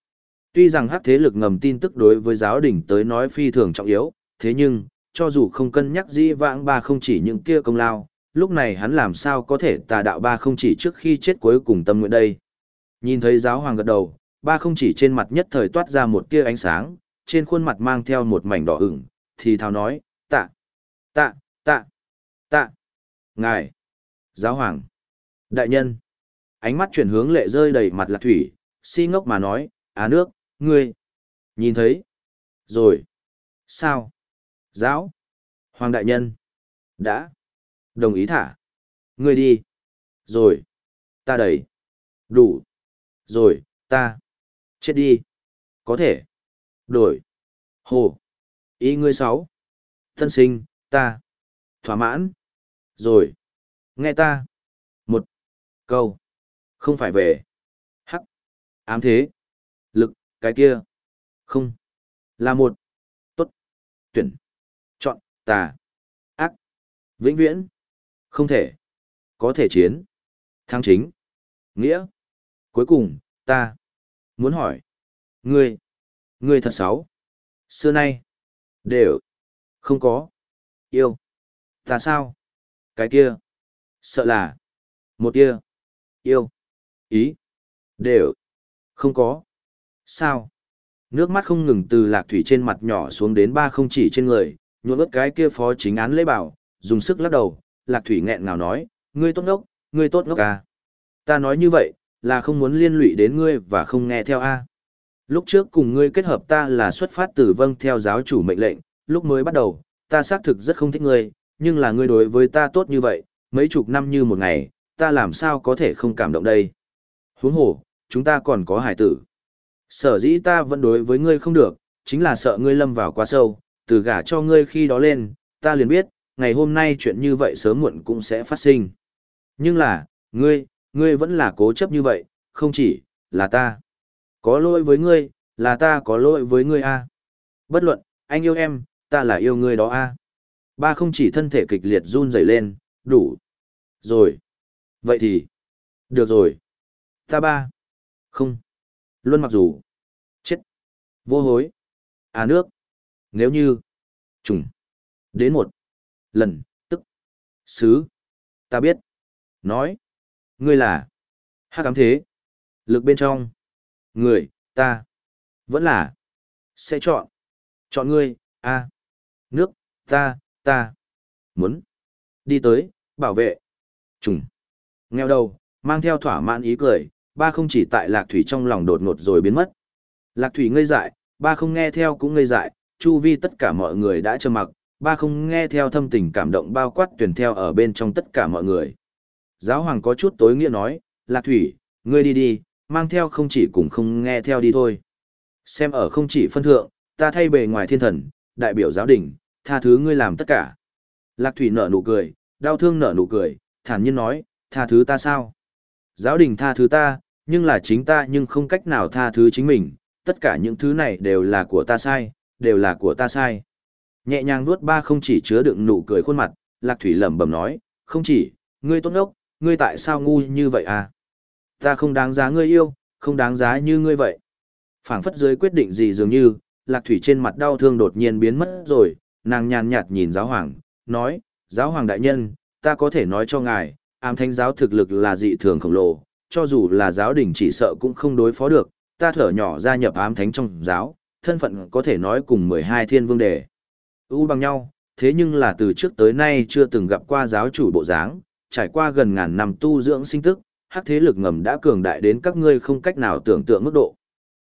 A: Tuy rằng hắc thế lực ngầm tin tức đối với giáo đình tới nói phi thường trọng yếu, thế nhưng, cho dù không cân nhắc dĩ vãng ba không chỉ những kia công lao, lúc này hắn làm sao có thể tà đạo ba không chỉ trước khi chết cuối cùng tâm nguyện đây. Nhìn thấy giáo hoàng gật đầu, ba không chỉ trên mặt nhất thời toát ra một tia ánh sáng, trên khuôn mặt mang theo một mảnh đỏ ửng, thì thào nói, tạ, tạ, tạ, tạ, ngài, giáo hoàng, đại nhân. Ánh mắt chuyển hướng lệ rơi đầy mặt lạc thủy, si ngốc mà nói, á nước, ngươi, nhìn thấy, rồi, sao, giáo, hoàng đại nhân, đã, đồng ý thả, ngươi đi, rồi, ta đẩy, đủ, rồi, ta, chết đi, có thể, đổi, hồ, ý ngươi sáu, thân sinh, ta, thỏa mãn, rồi, nghe ta, một, câu, không phải về, hắc, ám thế, lực, cái kia, không, là một, tốt, tuyển, chọn, tà, ác, vĩnh viễn, không thể, có thể chiến, thắng chính, nghĩa, cuối cùng, ta, muốn hỏi, ngươi, ngươi thật xấu, xưa nay, đều, không có, yêu, ta sao, cái kia, sợ là, một kia, yêu, ý, đều, không có, sao, nước mắt không ngừng từ lạc thủy trên mặt nhỏ xuống đến ba không chỉ trên người, nhuộm ướt cái kia phó chính án lễ bảo, dùng sức lắc đầu, lạc thủy nghẹn ngào nói, ngươi tốt ngốc, ngươi tốt ngốc à. Ta nói như vậy, là không muốn liên lụy đến ngươi và không nghe theo a. Lúc trước cùng ngươi kết hợp ta là xuất phát từ vâng theo giáo chủ mệnh lệnh, lúc mới bắt đầu, ta xác thực rất không thích ngươi, nhưng là ngươi đối với ta tốt như vậy, mấy chục năm như một ngày, ta làm sao có thể không cảm động đây. Huống hồ, chúng ta còn có hải tử. Sở dĩ ta vẫn đối với ngươi không được, chính là sợ ngươi lâm vào quá sâu, từ gả cho ngươi khi đó lên, ta liền biết, ngày hôm nay chuyện như vậy sớm muộn cũng sẽ phát sinh. Nhưng là, ngươi, ngươi vẫn là cố chấp như vậy, không chỉ, là ta. Có lỗi với ngươi, là ta có lỗi với ngươi a. Bất luận, anh yêu em, ta là yêu ngươi đó a. Ba không chỉ thân thể kịch liệt run rẩy lên, đủ. Rồi. Vậy thì. Được rồi. Ta ba. Không. Luôn mặc dù. Chết. Vô hối. À nước. Nếu như. Trùng. Đến một. Lần, tức. sứ Ta biết. Nói. Ngươi là. Hát cám thế. Lực bên trong. Người, ta. Vẫn là. Sẽ chọn. Chọn ngươi, a Nước, ta, ta. Muốn. Đi tới, bảo vệ. Trùng. Nghèo đầu, mang theo thỏa mãn ý cười, ba không chỉ tại lạc thủy trong lòng đột ngột rồi biến mất. Lạc thủy ngây dại, ba không nghe theo cũng ngây dại, chu vi tất cả mọi người đã trầm mặc, ba không nghe theo thâm tình cảm động bao quát tuyển theo ở bên trong tất cả mọi người. Giáo hoàng có chút tối nghĩa nói, Lạc Thủy, ngươi đi đi, mang theo không chỉ cùng không nghe theo đi thôi. Xem ở không chỉ phân thượng, ta thay bề ngoài thiên thần, đại biểu giáo đình, tha thứ ngươi làm tất cả. Lạc Thủy nở nụ cười, đau thương nở nụ cười, thản nhiên nói, tha thứ ta sao? Giáo đình tha thứ ta, Nhưng là chính ta nhưng không cách nào tha thứ chính mình, tất cả những thứ này đều là của ta sai, đều là của ta sai. Nhẹ nhàng nuốt ba không chỉ chứa đựng nụ cười khuôn mặt, Lạc Thủy lẩm bẩm nói, không chỉ, ngươi tốt ốc, ngươi tại sao ngu như vậy à? Ta không đáng giá ngươi yêu, không đáng giá như ngươi vậy. phảng phất dưới quyết định gì dường như, Lạc Thủy trên mặt đau thương đột nhiên biến mất rồi, nàng nhàn nhạt nhìn giáo hoàng, nói, giáo hoàng đại nhân, ta có thể nói cho ngài, ám thánh giáo thực lực là dị thường khổng lồ, cho dù là giáo đình chỉ sợ cũng không đối phó được, ta thở nhỏ gia nhập ám thánh trong giáo, thân phận có thể nói cùng 12 thiên vương đề. ưu bằng nhau, thế nhưng là từ trước tới nay chưa từng gặp qua giáo chủ bộ dáng, trải qua gần ngàn năm tu dưỡng sinh tức, hắc thế lực ngầm đã cường đại đến các ngươi không cách nào tưởng tượng mức độ.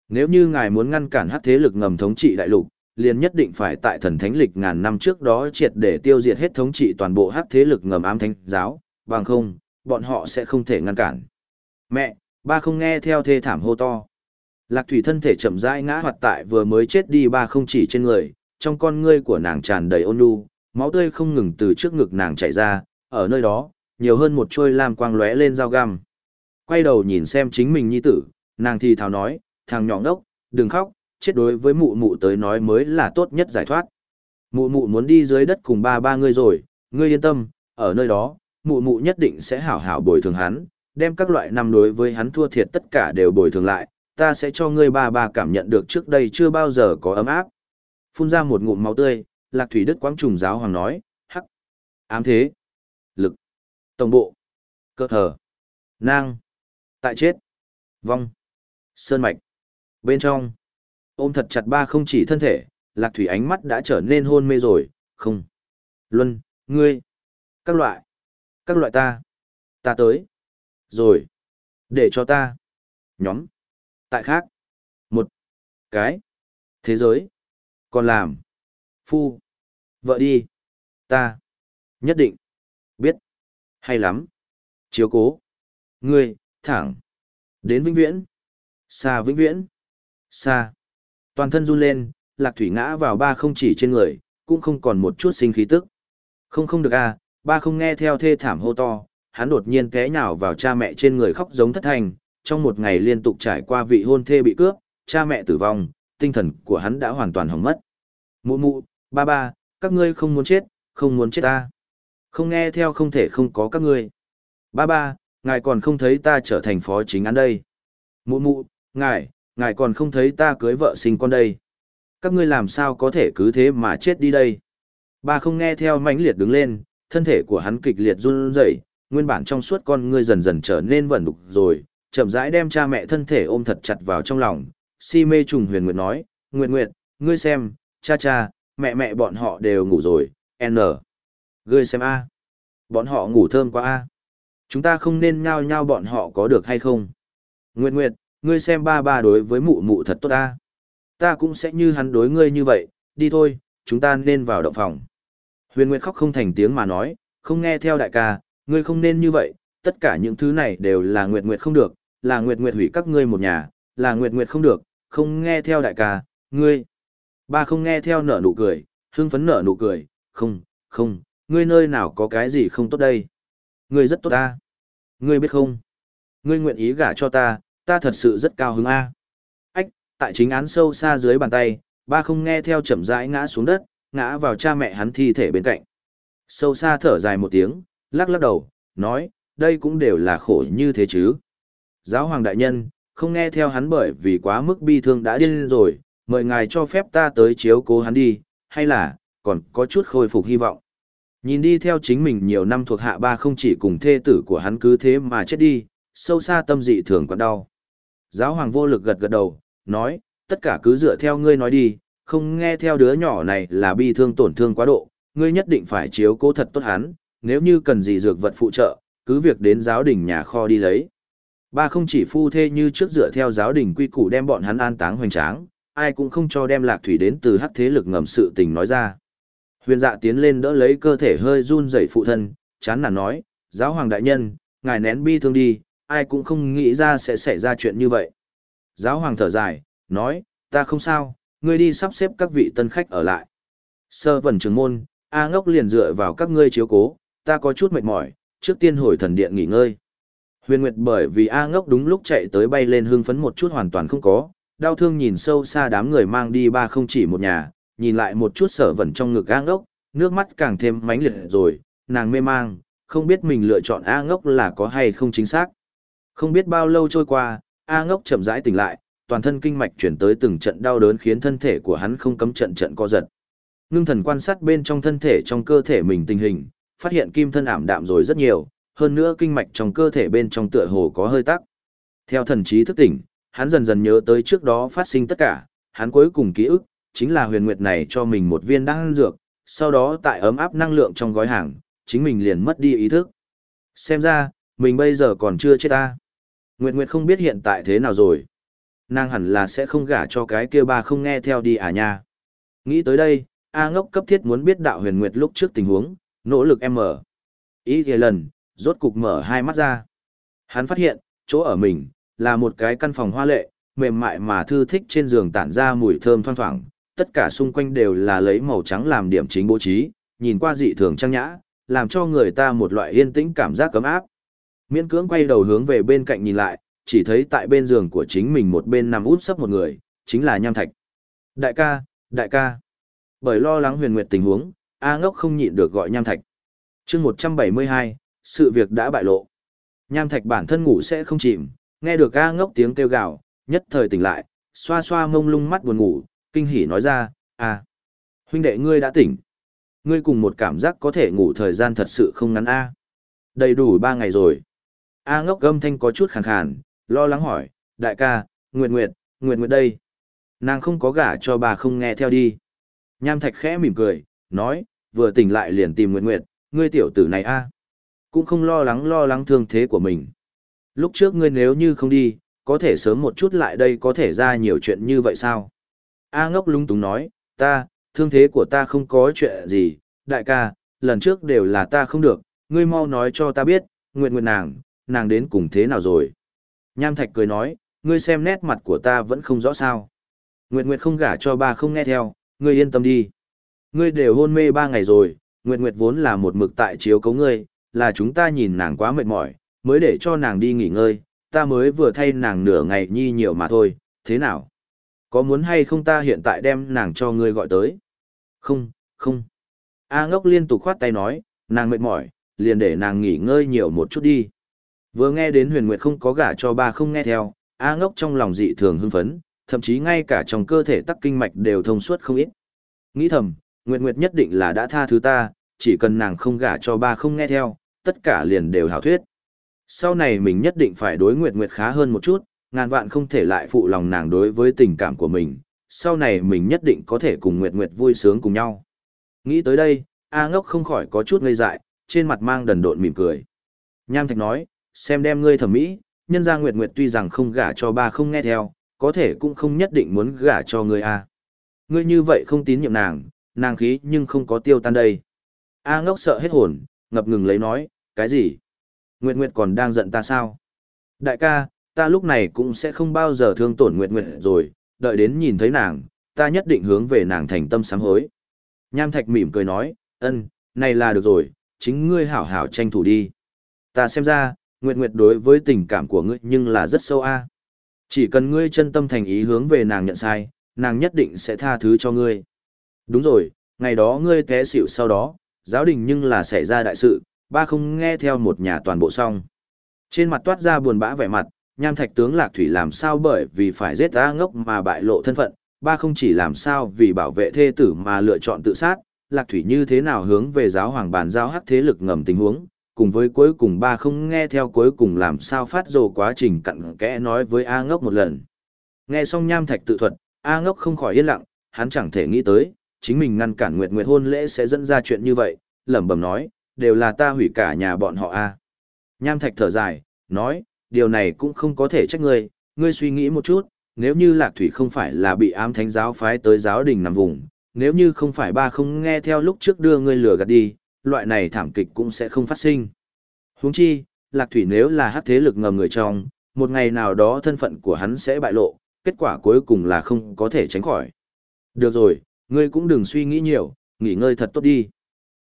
A: Nếu như ngài muốn ngăn cản hắc thế lực ngầm thống trị đại lục, liền nhất định phải tại thần thánh lịch ngàn năm trước đó triệt để tiêu diệt hết thống trị toàn bộ hắc thế lực ngầm ám thánh giáo, bằng không, bọn họ sẽ không thể ngăn cản. Mẹ, ba không nghe theo thê thảm hô to. Lạc thủy thân thể chậm rãi ngã hoạt tại vừa mới chết đi ba không chỉ trên người, trong con ngươi của nàng tràn đầy ôn nhu, máu tươi không ngừng từ trước ngực nàng chảy ra, ở nơi đó, nhiều hơn một chuôi lam quang lóe lên dao găm. Quay đầu nhìn xem chính mình nhi tử, nàng thì thào nói, thằng nhỏ ngốc, đừng khóc, chết đối với mụ mụ tới nói mới là tốt nhất giải thoát. Mụ mụ muốn đi dưới đất cùng ba ba ngươi rồi, ngươi yên tâm, ở nơi đó, mụ mụ nhất định sẽ hảo hảo bồi thường hắn, đem các loại năm đối với hắn thua thiệt tất cả đều bồi thường lại, ta sẽ cho ngươi ba ba cảm nhận được trước đây chưa bao giờ có ấm áp. Phun ra một ngụm máu tươi, Lạc Thủy Đức Quang Trùng giáo hoàng nói, hắc, ám thế, tổng bộ, cơ thờ, nang, tại chết, vong, sơn mạch. Bên trong, ôm thật chặt ba không chỉ thân thể, Lạc Thủy ánh mắt đã trở nên hôn mê rồi, không. Luân, ngươi, các loại, các loại ta, ta tới, rồi, để cho ta, nhóm, tại khác, một, cái, thế giới, còn làm, phu, vợ đi, ta, nhất định, hay lắm, chiếu cố, ngươi, thẳng, đến vĩnh viễn, xa vĩnh viễn, xa, toàn thân run lên, lạc thủy ngã vào ba không chỉ trên người, cũng không còn một chút sinh khí tức. Không không được à, ba không nghe theo thê thảm hô to, hắn đột nhiên té nhào vào cha mẹ trên người khóc giống thất thành, trong một ngày liên tục trải qua vị hôn thê bị cướp, cha mẹ tử vong, tinh thần của hắn đã hoàn toàn hỏng mất. Mụ mụ, ba ba, các ngươi không muốn chết, không muốn chết ta. Không nghe theo không thể không có các ngươi. Ba ba, ngài còn không thấy ta trở thành phó chính án đây. Mụ mụ, ngài, ngài còn không thấy ta cưới vợ sinh con đây. Các ngươi làm sao có thể cứ thế mà chết đi đây. Ba không nghe theo mãnh liệt đứng lên, thân thể của hắn kịch liệt run rẩy, nguyên bản trong suốt con ngươi dần dần trở nên vẩn đục rồi, chậm rãi đem cha mẹ thân thể ôm thật chặt vào trong lòng. Si mê trùng huyền nguyệt nói, Nguyệt Nguyệt, ngươi xem, cha cha, mẹ mẹ bọn họ đều ngủ rồi, N. Ngươi xem A. Bọn họ ngủ thơm quá A. Chúng ta không nên nhao nhao bọn họ có được hay không? Nguyệt Nguyệt, ngươi xem ba ba đối với mụ mụ thật tốt ta. Ta cũng sẽ như hắn đối ngươi như vậy, đi thôi, chúng ta nên vào động phòng. Huyền Nguyệt khóc không thành tiếng mà nói, không nghe theo đại ca, ngươi không nên như vậy, tất cả những thứ này đều là Nguyệt Nguyệt không được, là Nguyệt Nguyệt hủy các ngươi một nhà, là Nguyệt Nguyệt không được, không nghe theo đại ca, ngươi. Ba không nghe theo nở nụ cười, hưng phấn nở nụ cười, không, không, ngươi nơi nào có cái gì không tốt đây. Ngươi rất tốt ta. Ngươi biết không? Ngươi nguyện ý gả cho ta, ta thật sự rất cao hứng A. Ách, tại chính án sâu xa dưới bàn tay, ba không nghe theo chậm rãi ngã xuống đất, ngã vào cha mẹ hắn thi thể bên cạnh. Sâu xa thở dài một tiếng, lắc lắc đầu, nói, đây cũng đều là khổ như thế chứ. Giáo hoàng đại nhân, không nghe theo hắn bởi vì quá mức bi thương đã điên rồi, mời ngài cho phép ta tới chiếu cố hắn đi, hay là, còn có chút khôi phục hy vọng. Nhìn đi theo chính mình nhiều năm thuộc hạ ba không chỉ cùng thê tử của hắn cứ thế mà chết đi, sâu xa tâm dị thường còn đau. Giáo hoàng vô lực gật gật đầu, nói, tất cả cứ dựa theo ngươi nói đi, không nghe theo đứa nhỏ này là bi thương tổn thương quá độ, ngươi nhất định phải chiếu cố thật tốt hắn, nếu như cần gì dược vật phụ trợ, cứ việc đến giáo đình nhà kho đi lấy. Ba không chỉ phu thê như trước dựa theo giáo đình quy củ đem bọn hắn an táng hoành tráng, ai cũng không cho đem lạc thủy đến từ hắc thế lực ngầm sự tình nói ra. Huyền dạ tiến lên đỡ lấy cơ thể hơi run rẩy phụ thân, chán nản nói, giáo hoàng đại nhân, ngài nén bi thương đi, ai cũng không nghĩ ra sẽ xảy ra chuyện như vậy. Giáo hoàng thở dài, nói, ta không sao, ngươi đi sắp xếp các vị tân khách ở lại. Sơ vẩn trường môn, A ngốc liền dựa vào các ngươi chiếu cố, ta có chút mệt mỏi, trước tiên hồi thần điện nghỉ ngơi. Huyền Nguyệt bởi vì A ngốc đúng lúc chạy tới bay lên hưng phấn một chút hoàn toàn không có, đau thương nhìn sâu xa đám người mang đi ba không chỉ một nhà, nhìn lại một chút sở vẩn trong ngực A ngốc, nước mắt càng thêm mánh liệt rồi, nàng mê mang, không biết mình lựa chọn A ngốc là có hay không chính xác. Không biết bao lâu trôi qua, A ngốc chậm rãi tỉnh lại, toàn thân kinh mạch chuyển tới từng trận đau đớn khiến thân thể của hắn không cấm trận trận co giật. Ngưng thần quan sát bên trong thân thể trong cơ thể mình tình hình, phát hiện kim thân ảm đạm rồi rất nhiều, hơn nữa kinh mạch trong cơ thể bên trong tựa hồ có hơi tắc. Theo thần trí thức tỉnh, hắn dần dần nhớ tới trước đó phát sinh tất cả, hắn cuối cùng ký ức, chính là huyền nguyệt này cho mình một viên đan dược, sau đó tại ấm áp năng lượng trong gói hàng, chính mình liền mất đi ý thức. Xem ra, mình bây giờ còn chưa chết ta. Nguyệt Nguyệt không biết hiện tại thế nào rồi. Nàng hẳn là sẽ không gả cho cái kia ba không nghe theo đi à nha. Nghĩ tới đây, A ngốc cấp thiết muốn biết đạo huyền Nguyệt lúc trước tình huống, nỗ lực em mở. Ý thì lần, rốt cục mở hai mắt ra. Hắn phát hiện, chỗ ở mình, là một cái căn phòng hoa lệ, mềm mại mà thư thích trên giường tản ra mùi thơm thoang thoảng, tất cả xung quanh đều là lấy màu trắng làm điểm chính bố trí, nhìn qua dị thường trang nhã, làm cho người ta một loại yên tĩnh cảm giác cấm áp. Miễn cưỡng quay đầu hướng về bên cạnh nhìn lại, chỉ thấy tại bên giường của chính mình một bên nằm út sấp một người, chính là Nham Thạch. Đại ca, đại ca. Bởi lo lắng huyền nguyệt tình huống, A ngốc không nhịn được gọi Nham Thạch. chương 172, sự việc đã bại lộ. Nham Thạch bản thân ngủ sẽ không chìm, nghe được A ngốc tiếng kêu gào, nhất thời tỉnh lại, xoa xoa mông lung mắt buồn ngủ, kinh hỉ nói ra, à, huynh đệ ngươi đã tỉnh. Ngươi cùng một cảm giác có thể ngủ thời gian thật sự không ngắn A. Đầy đủ ba ngày rồi. A ngốc gâm thanh có chút khàn khàn, lo lắng hỏi, đại ca, Nguyệt Nguyệt, Nguyệt Nguyệt đây. Nàng không có gả cho bà không nghe theo đi. Nham Thạch khẽ mỉm cười, nói, vừa tỉnh lại liền tìm Nguyệt Nguyệt, ngươi tiểu tử này a, Cũng không lo lắng lo lắng thương thế của mình. Lúc trước ngươi nếu như không đi, có thể sớm một chút lại đây có thể ra nhiều chuyện như vậy sao? A ngốc lung túng nói, ta, thương thế của ta không có chuyện gì, đại ca, lần trước đều là ta không được, ngươi mau nói cho ta biết, nguyện nguyện nàng, nàng đến cùng thế nào rồi. Nham Thạch cười nói, ngươi xem nét mặt của ta vẫn không rõ sao. Nguyệt Nguyệt không gả cho ba không nghe theo, ngươi yên tâm đi. Ngươi đều hôn mê ba ngày rồi, Nguyệt Nguyệt vốn là một mực tại chiếu cấu ngươi, là chúng ta nhìn nàng quá mệt mỏi, mới để cho nàng đi nghỉ ngơi, ta mới vừa thay nàng nửa ngày nhi nhiều mà thôi, thế nào? Có muốn hay không ta hiện tại đem nàng cho ngươi gọi tới? Không, không. A ngốc liên tục khoát tay nói, nàng mệt mỏi, liền để nàng nghỉ ngơi nhiều một chút đi. Vừa nghe đến huyền nguyệt không có gả cho ba không nghe theo, A ngốc trong lòng dị thường hưng phấn, thậm chí ngay cả trong cơ thể tắc kinh mạch đều thông suốt không ít. Nghĩ thầm, Nguyệt Nguyệt nhất định là đã tha thứ ta, chỉ cần nàng không gả cho ba không nghe theo, tất cả liền đều hảo thuyết. Sau này mình nhất định phải đối Nguyệt Nguyệt khá hơn một chút, ngàn vạn không thể lại phụ lòng nàng đối với tình cảm của mình, sau này mình nhất định có thể cùng Nguyệt Nguyệt vui sướng cùng nhau. Nghĩ tới đây, A ngốc không khỏi có chút ngây dại, trên mặt mang đần độn mỉm cười. Nham Thạch nói, xem đem ngươi thẩm mỹ, nhân gia Nguyệt Nguyệt tuy rằng không gả cho ba không nghe theo, có thể cũng không nhất định muốn gả cho ngươi a. Ngươi như vậy không tín nhiệm nàng, nàng khí nhưng không có tiêu tan đây. A ngốc sợ hết hồn, ngập ngừng lấy nói, cái gì? Nguyệt Nguyệt còn đang giận ta sao? Đại ca, ta lúc này cũng sẽ không bao giờ thương tổn Nguyệt Nguyệt rồi, đợi đến nhìn thấy nàng, ta nhất định hướng về nàng thành tâm sám hối. Nham Thạch mỉm cười nói, ân, này là được rồi, chính ngươi hảo hảo tranh thủ đi. Ta xem ra, Nguyệt Nguyệt đối với tình cảm của ngươi nhưng là rất sâu a. Chỉ cần ngươi chân tâm thành ý hướng về nàng nhận sai, nàng nhất định sẽ tha thứ cho ngươi. Đúng rồi, ngày đó ngươi té xỉu sau đó, giáo đình nhưng là xảy ra đại sự, ba không nghe theo một nhà toàn bộ xong. Trên mặt toát ra buồn bã vẻ mặt, nham thạch tướng Lạc Thủy làm sao bởi vì phải giết A ngốc mà bại lộ thân phận, ba không chỉ làm sao vì bảo vệ thê tử mà lựa chọn tự sát, Lạc Thủy như thế nào hướng về giáo hoàng bàn giao hắc thế lực ngầm tình huống, cùng với cuối cùng ba không nghe theo cuối cùng làm sao phát rồ quá trình cặn kẽ nói với A ngốc một lần. Nghe xong nham thạch tự thuật, A ngốc không khỏi yên lặng, hắn chẳng thể nghĩ tới, chính mình ngăn cản Nguyệt Nguyệt hôn lễ sẽ dẫn ra chuyện như vậy, lẩm bẩm nói, đều là ta hủy cả nhà bọn họ A. Nham thạch thở dài, nói, điều này cũng không có thể trách ngươi, ngươi suy nghĩ một chút, nếu như Lạc Thủy không phải là bị ám thánh giáo phái tới giáo đình nằm vùng, nếu như không phải ba không nghe theo lúc trước đưa ngươi lừa gạt đi, loại này thảm kịch cũng sẽ không phát sinh. Huống chi, Lạc Thủy nếu là hát thế lực ngầm người trong, một ngày nào đó thân phận của hắn sẽ bại lộ, kết quả cuối cùng là không có thể tránh khỏi. Được rồi, ngươi cũng đừng suy nghĩ nhiều, nghỉ ngơi thật tốt đi.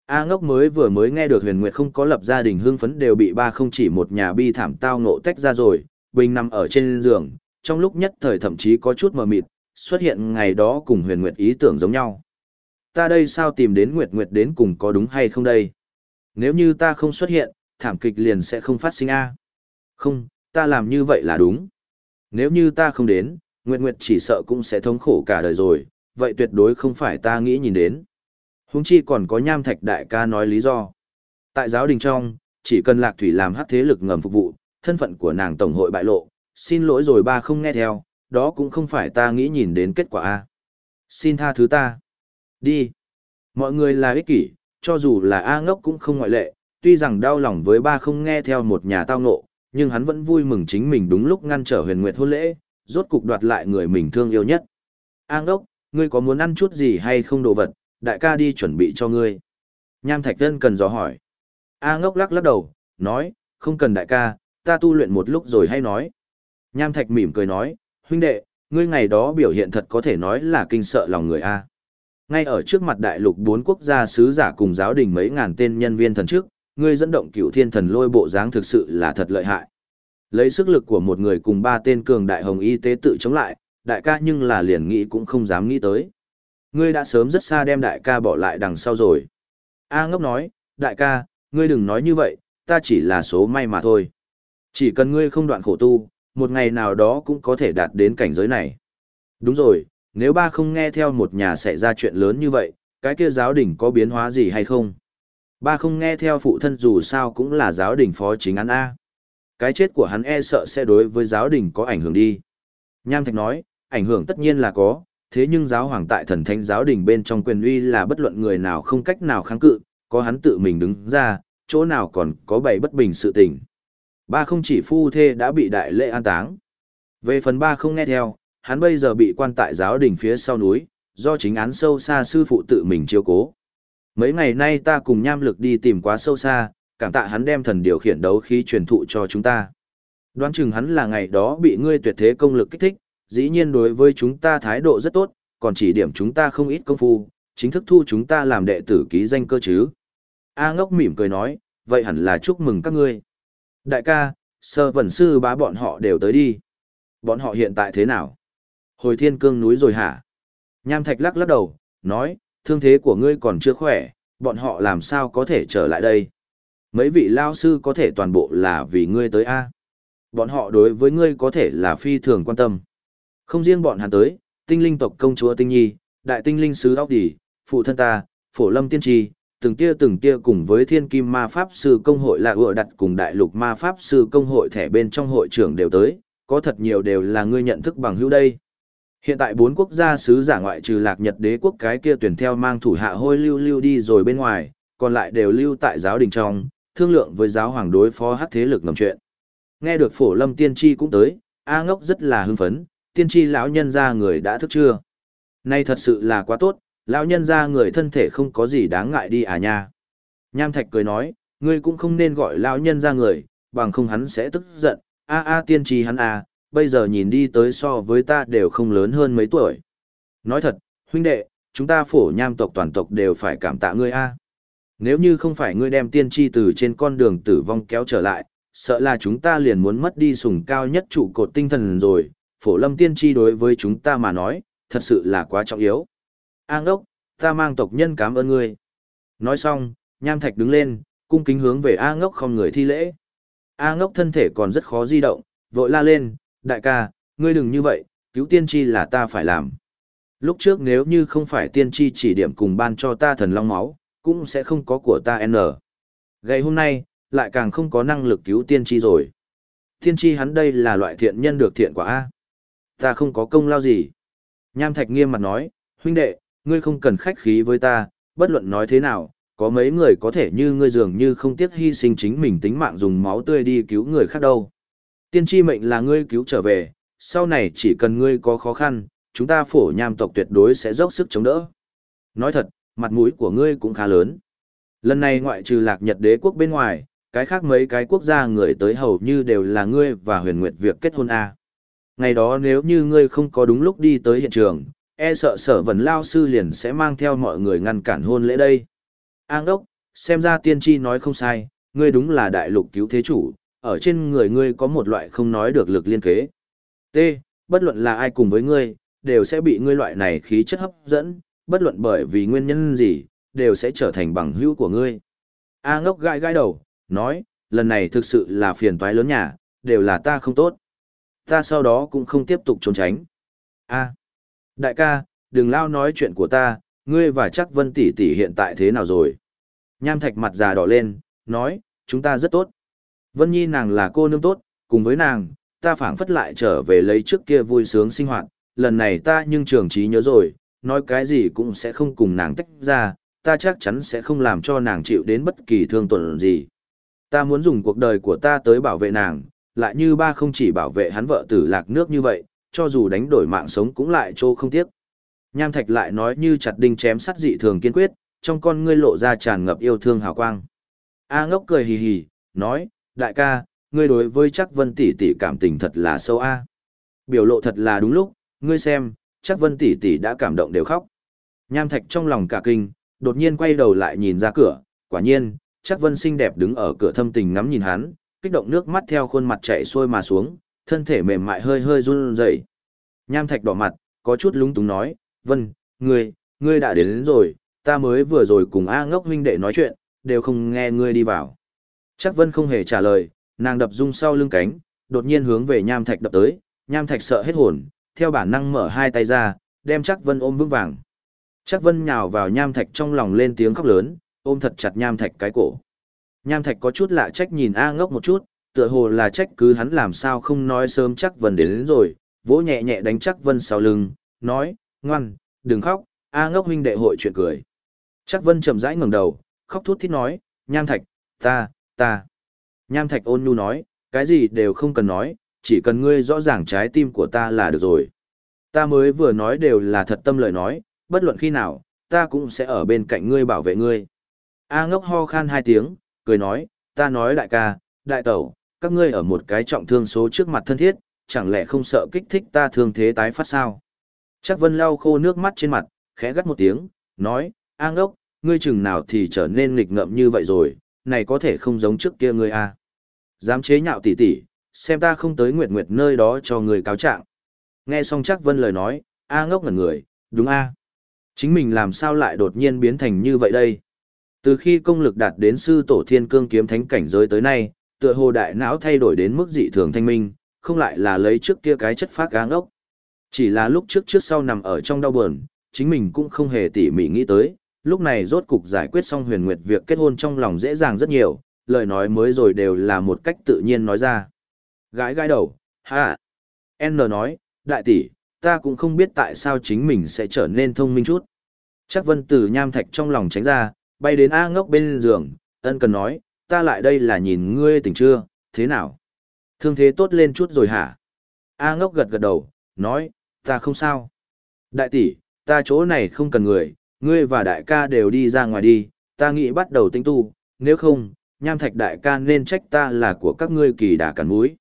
A: A ngốc mới vừa mới nghe được huyền nguyệt không có lập gia đình hương phấn đều bị ba không chỉ một nhà bi thảm tao nộ tách ra rồi, bình nằm ở trên giường, trong lúc nhất thời thậm chí có chút mờ mịt, xuất hiện ngày đó cùng huyền nguyệt ý tưởng giống nhau. Ta đây sao tìm đến nguyệt nguyệt đến cùng có đúng hay không đây? Nếu như ta không xuất hiện, thảm kịch liền sẽ không phát sinh A. Không, ta làm như vậy là đúng. Nếu như ta không đến, Nguyệt Nguyệt chỉ sợ cũng sẽ thống khổ cả đời rồi, vậy tuyệt đối không phải ta nghĩ nhìn đến. Húng chi còn có nham thạch đại ca nói lý do. Tại giáo đình trong, chỉ cần lạc thủy làm hát thế lực ngầm phục vụ, thân phận của nàng tổng hội bại lộ, xin lỗi rồi ba không nghe theo, đó cũng không phải ta nghĩ nhìn đến kết quả A. Xin tha thứ ta. Đi. Mọi người là ích kỷ, cho dù là A ngốc cũng không ngoại lệ, tuy rằng đau lòng với ba không nghe theo một nhà tao nộ, nhưng hắn vẫn vui mừng chính mình đúng lúc ngăn trở huyền nguyệt hôn lễ, rốt cục đoạt lại người mình thương yêu nhất. A ngốc, ngươi có muốn ăn chút gì hay không đồ vật, đại ca đi chuẩn bị cho ngươi. Nham Thạch Tân cần dò hỏi. A ngốc lắc lắc đầu, nói, không cần đại ca, ta tu luyện một lúc rồi hay nói. Nham Thạch mỉm cười nói, huynh đệ, ngươi ngày đó biểu hiện thật có thể nói là kinh sợ lòng người A. Ngay ở trước mặt đại lục bốn quốc gia sứ giả cùng giáo đình mấy ngàn tên nhân viên thần trước, ngươi dẫn động cựu thiên thần lôi bộ dáng thực sự là thật lợi hại. Lấy sức lực của một người cùng ba tên cường đại hồng y tế tự chống lại, đại ca nhưng là liền nghĩ cũng không dám nghĩ tới. Ngươi đã sớm rất xa đem đại ca bỏ lại đằng sau rồi. A ngốc nói, đại ca, ngươi đừng nói như vậy, ta chỉ là số may mà thôi. Chỉ cần ngươi không đoạn khổ tu, một ngày nào đó cũng có thể đạt đến cảnh giới này. Đúng rồi, nếu ba không nghe theo một nhà xảy ra chuyện lớn như vậy, cái kia giáo đình có biến hóa gì hay không? Ba không nghe theo phụ thân dù sao cũng là giáo đình phó chính án A. Cái chết của hắn e sợ sẽ đối với giáo đình có ảnh hưởng đi. Nham Thạch nói, ảnh hưởng tất nhiên là có, thế nhưng giáo hoàng tại thần thánh giáo đình bên trong quyền uy là bất luận người nào không cách nào kháng cự, có hắn tự mình đứng ra, chỗ nào còn có bày bất bình sự tình. Ba không chỉ phu thê đã bị đại lễ an táng. Về phần ba không nghe theo, hắn bây giờ bị quan tại giáo đình phía sau núi, do chính án sâu xa sư phụ tự mình chiêu cố. Mấy ngày nay ta cùng nham lực đi tìm quá sâu xa, cảm tạ hắn đem thần điều khiển đấu khí truyền thụ cho chúng ta. Đoán chừng hắn là ngày đó bị ngươi tuyệt thế công lực kích thích, dĩ nhiên đối với chúng ta thái độ rất tốt, còn chỉ điểm chúng ta không ít công phu, chính thức thu chúng ta làm đệ tử ký danh cơ chứ. A ngốc mỉm cười nói, vậy hẳn là chúc mừng các ngươi. Đại ca, sơ vẩn sư bá bọn họ đều tới đi. Bọn họ hiện tại thế nào? Hồi thiên cương núi rồi hả? Nham thạch lắc lắc đầu, nói, thương thế của ngươi còn chưa khỏe, bọn họ làm sao có thể trở lại đây? Mấy vị lao sư có thể toàn bộ là vì ngươi tới A. Bọn họ đối với ngươi có thể là phi thường quan tâm. Không riêng bọn hắn tới, tinh linh tộc công chúa Tinh Nhi, đại tinh linh sứ óc đỉ, phụ thân ta, phổ lâm tiên tri, từng tia từng tia cùng với thiên kim ma pháp sư công hội là ựa đặt cùng đại lục ma pháp sư công hội thẻ bên trong hội trưởng đều tới, có thật nhiều đều là ngươi nhận thức bằng hữu đây. Hiện tại bốn quốc gia sứ giả ngoại trừ lạc nhật đế quốc cái kia tuyển theo mang thủ hạ hôi lưu lưu đi rồi bên ngoài, còn lại đều lưu tại giáo đình trong, thương lượng với giáo hoàng đối phó hát thế lực ngầm chuyện. Nghe được phổ lâm tiên tri cũng tới, A ngốc rất là hưng phấn, tiên tri lão nhân ra người đã thức chưa? Nay thật sự là quá tốt, lão nhân ra người thân thể không có gì đáng ngại đi à nha. Nham Thạch cười nói, ngươi cũng không nên gọi lão nhân ra người, bằng không hắn sẽ tức giận, a a tiên tri hắn à, bây giờ nhìn đi tới so với ta đều không lớn hơn mấy tuổi. Nói thật, huynh đệ, chúng ta phổ nham tộc toàn tộc đều phải cảm tạ ngươi a. Nếu như không phải ngươi đem tiên tri từ trên con đường tử vong kéo trở lại, sợ là chúng ta liền muốn mất đi sủng cao nhất trụ cột tinh thần rồi, phổ lâm tiên tri đối với chúng ta mà nói, thật sự là quá trọng yếu. A ngốc, ta mang tộc nhân cảm ơn ngươi. Nói xong, nham thạch đứng lên, cung kính hướng về A ngốc không người thi lễ. A ngốc thân thể còn rất khó di động, vội la lên, đại ca, ngươi đừng như vậy, cứu tiên tri là ta phải làm. Lúc trước nếu như không phải tiên tri chỉ điểm cùng ban cho ta thần long máu, cũng sẽ không có của ta N. Ngày hôm nay, lại càng không có năng lực cứu tiên tri rồi. Tiên tri hắn đây là loại thiện nhân được thiện quả A. Ta không có công lao gì. Nham Thạch nghiêm mặt nói, huynh đệ, ngươi không cần khách khí với ta, bất luận nói thế nào, có mấy người có thể như ngươi dường như không tiếc hy sinh chính mình tính mạng dùng máu tươi đi cứu người khác đâu. Tiên tri mệnh là ngươi cứu trở về, sau này chỉ cần ngươi có khó khăn, chúng ta phổ nham tộc tuyệt đối sẽ dốc sức chống đỡ. Nói thật, mặt mũi của ngươi cũng khá lớn. Lần này ngoại trừ lạc nhật đế quốc bên ngoài, cái khác mấy cái quốc gia người tới hầu như đều là ngươi và huyền nguyệt việc kết hôn A. Ngày đó nếu như ngươi không có đúng lúc đi tới hiện trường, e sợ sở vần lao sư liền sẽ mang theo mọi người ngăn cản hôn lễ đây. An đốc, xem ra tiên tri nói không sai, ngươi đúng là đại lục cứu thế chủ, ở trên người ngươi có một loại không nói được lực liên kế. T. Bất luận là ai cùng với ngươi, đều sẽ bị ngươi loại này khí chất hấp dẫn, bất luận bởi vì nguyên nhân gì, đều sẽ trở thành bằng hữu của ngươi. A ngốc gãi gãi đầu, nói, lần này thực sự là phiền toái lớn nhà, đều là ta không tốt. Ta sau đó cũng không tiếp tục trốn tránh. A. Đại ca, đừng lao nói chuyện của ta, ngươi và chắc vân tỷ tỷ hiện tại thế nào rồi? Nham thạch mặt già đỏ lên, nói, chúng ta rất tốt. Vân Nhi nàng là cô nương tốt, cùng với nàng, ta phảng phất lại trở về lấy trước kia vui sướng sinh hoạt, lần này ta nhưng trường trí nhớ rồi, nói cái gì cũng sẽ không cùng nàng tách ra, ta chắc chắn sẽ không làm cho nàng chịu đến bất kỳ thương tổn gì. Ta muốn dùng cuộc đời của ta tới bảo vệ nàng, lại như ba không chỉ bảo vệ hắn vợ tử lạc nước như vậy, cho dù đánh đổi mạng sống cũng lại trô không tiếc. Nham Thạch lại nói như chặt đinh chém sắt dị thường kiên quyết, trong con ngươi lộ ra tràn ngập yêu thương hào quang. A ngốc cười hì hì, nói, đại ca, ngươi đối với chắc vân tỷ tỷ cảm tình thật là sâu a. Biểu lộ thật là đúng lúc, ngươi xem, chắc vân tỷ tỷ đã cảm động đều khóc. Nham Thạch trong lòng cả kinh, đột nhiên quay đầu lại nhìn ra cửa, quả nhiên, chắc vân xinh đẹp đứng ở cửa thâm tình ngắm nhìn hắn, kích động nước mắt theo khuôn mặt chảy xuôi mà xuống, thân thể mềm mại hơi hơi run rẩy. Nham Thạch đỏ mặt, có chút lúng túng nói, "Vân, ngươi, ngươi đã đến, đến rồi, ta mới vừa rồi cùng A Ngốc huynh đệ nói chuyện, đều không nghe ngươi đi vào." Chắc Vân không hề trả lời, nàng đập rung sau lưng cánh, đột nhiên hướng về Nham Thạch đập tới, Nham Thạch sợ hết hồn, theo bản năng mở hai tay ra, đem Chắc Vân ôm vững vàng. Chắc Vân nhào vào Nham Thạch trong lòng lên tiếng khóc lớn, ôm thật chặt Nham Thạch cái cổ. Nham Thạch có chút lạ trách nhìn A ngốc một chút, tựa hồ là trách cứ hắn làm sao không nói sớm chắc Vân đến, đến rồi, vỗ nhẹ nhẹ đánh chắc Vân sau lưng, nói, ngoan, đừng khóc, A ngốc huynh đệ hội chuyện cười. Chắc Vân chậm rãi ngẩng đầu, khóc thút thít nói, Nham Thạch, ta, ta. Nham Thạch ôn nhu nói, cái gì đều không cần nói, chỉ cần ngươi rõ ràng trái tim của ta là được rồi. Ta mới vừa nói đều là thật tâm lời nói, bất luận khi nào, ta cũng sẽ ở bên cạnh ngươi bảo vệ ngươi. A ngốc ho khan hai tiếng, cười nói, ta nói đại ca, đại tẩu, các ngươi ở một cái trọng thương số trước mặt thân thiết, chẳng lẽ không sợ kích thích ta thương thế tái phát sao? Chắc vân lau khô nước mắt trên mặt, khẽ gắt một tiếng, nói, A ngốc, ngươi chừng nào thì trở nên nghịch ngợm như vậy rồi, này có thể không giống trước kia ngươi a. Dám chế nhạo tỷ tỷ, xem ta không tới nguyệt nguyệt nơi đó cho người cáo trạng. Nghe xong chắc vân lời nói, A ngốc ngẩn người, đúng A. Chính mình làm sao lại đột nhiên biến thành như vậy đây? Từ khi công lực đạt đến sư tổ thiên cương kiếm thánh cảnh giới tới nay, tựa hồ đại não thay đổi đến mức dị thường thanh minh, không lại là lấy trước kia cái chất phát gáng ốc. Chỉ là lúc trước trước sau nằm ở trong đau buồn, chính mình cũng không hề tỉ mỉ nghĩ tới, lúc này rốt cục giải quyết xong huyền nguyệt việc kết hôn trong lòng dễ dàng rất nhiều, lời nói mới rồi đều là một cách tự nhiên nói ra. Gái gái đầu, ha. N nói, đại tỷ, ta cũng không biết tại sao chính mình sẽ trở nên thông minh chút. Chắc vân tử nham thạch trong lòng tránh ra, bay đến A ngốc bên giường, ân cần nói, ta lại đây là nhìn ngươi tỉnh chưa, thế nào? Thương thế tốt lên chút rồi hả? A ngốc gật gật đầu, nói, ta không sao. Đại tỷ, ta chỗ này không cần người, ngươi và đại ca đều đi ra ngoài đi, ta nghĩ bắt đầu tinh tu, nếu không, nham thạch đại ca nên trách ta là của các ngươi kỳ đà cắn mũi.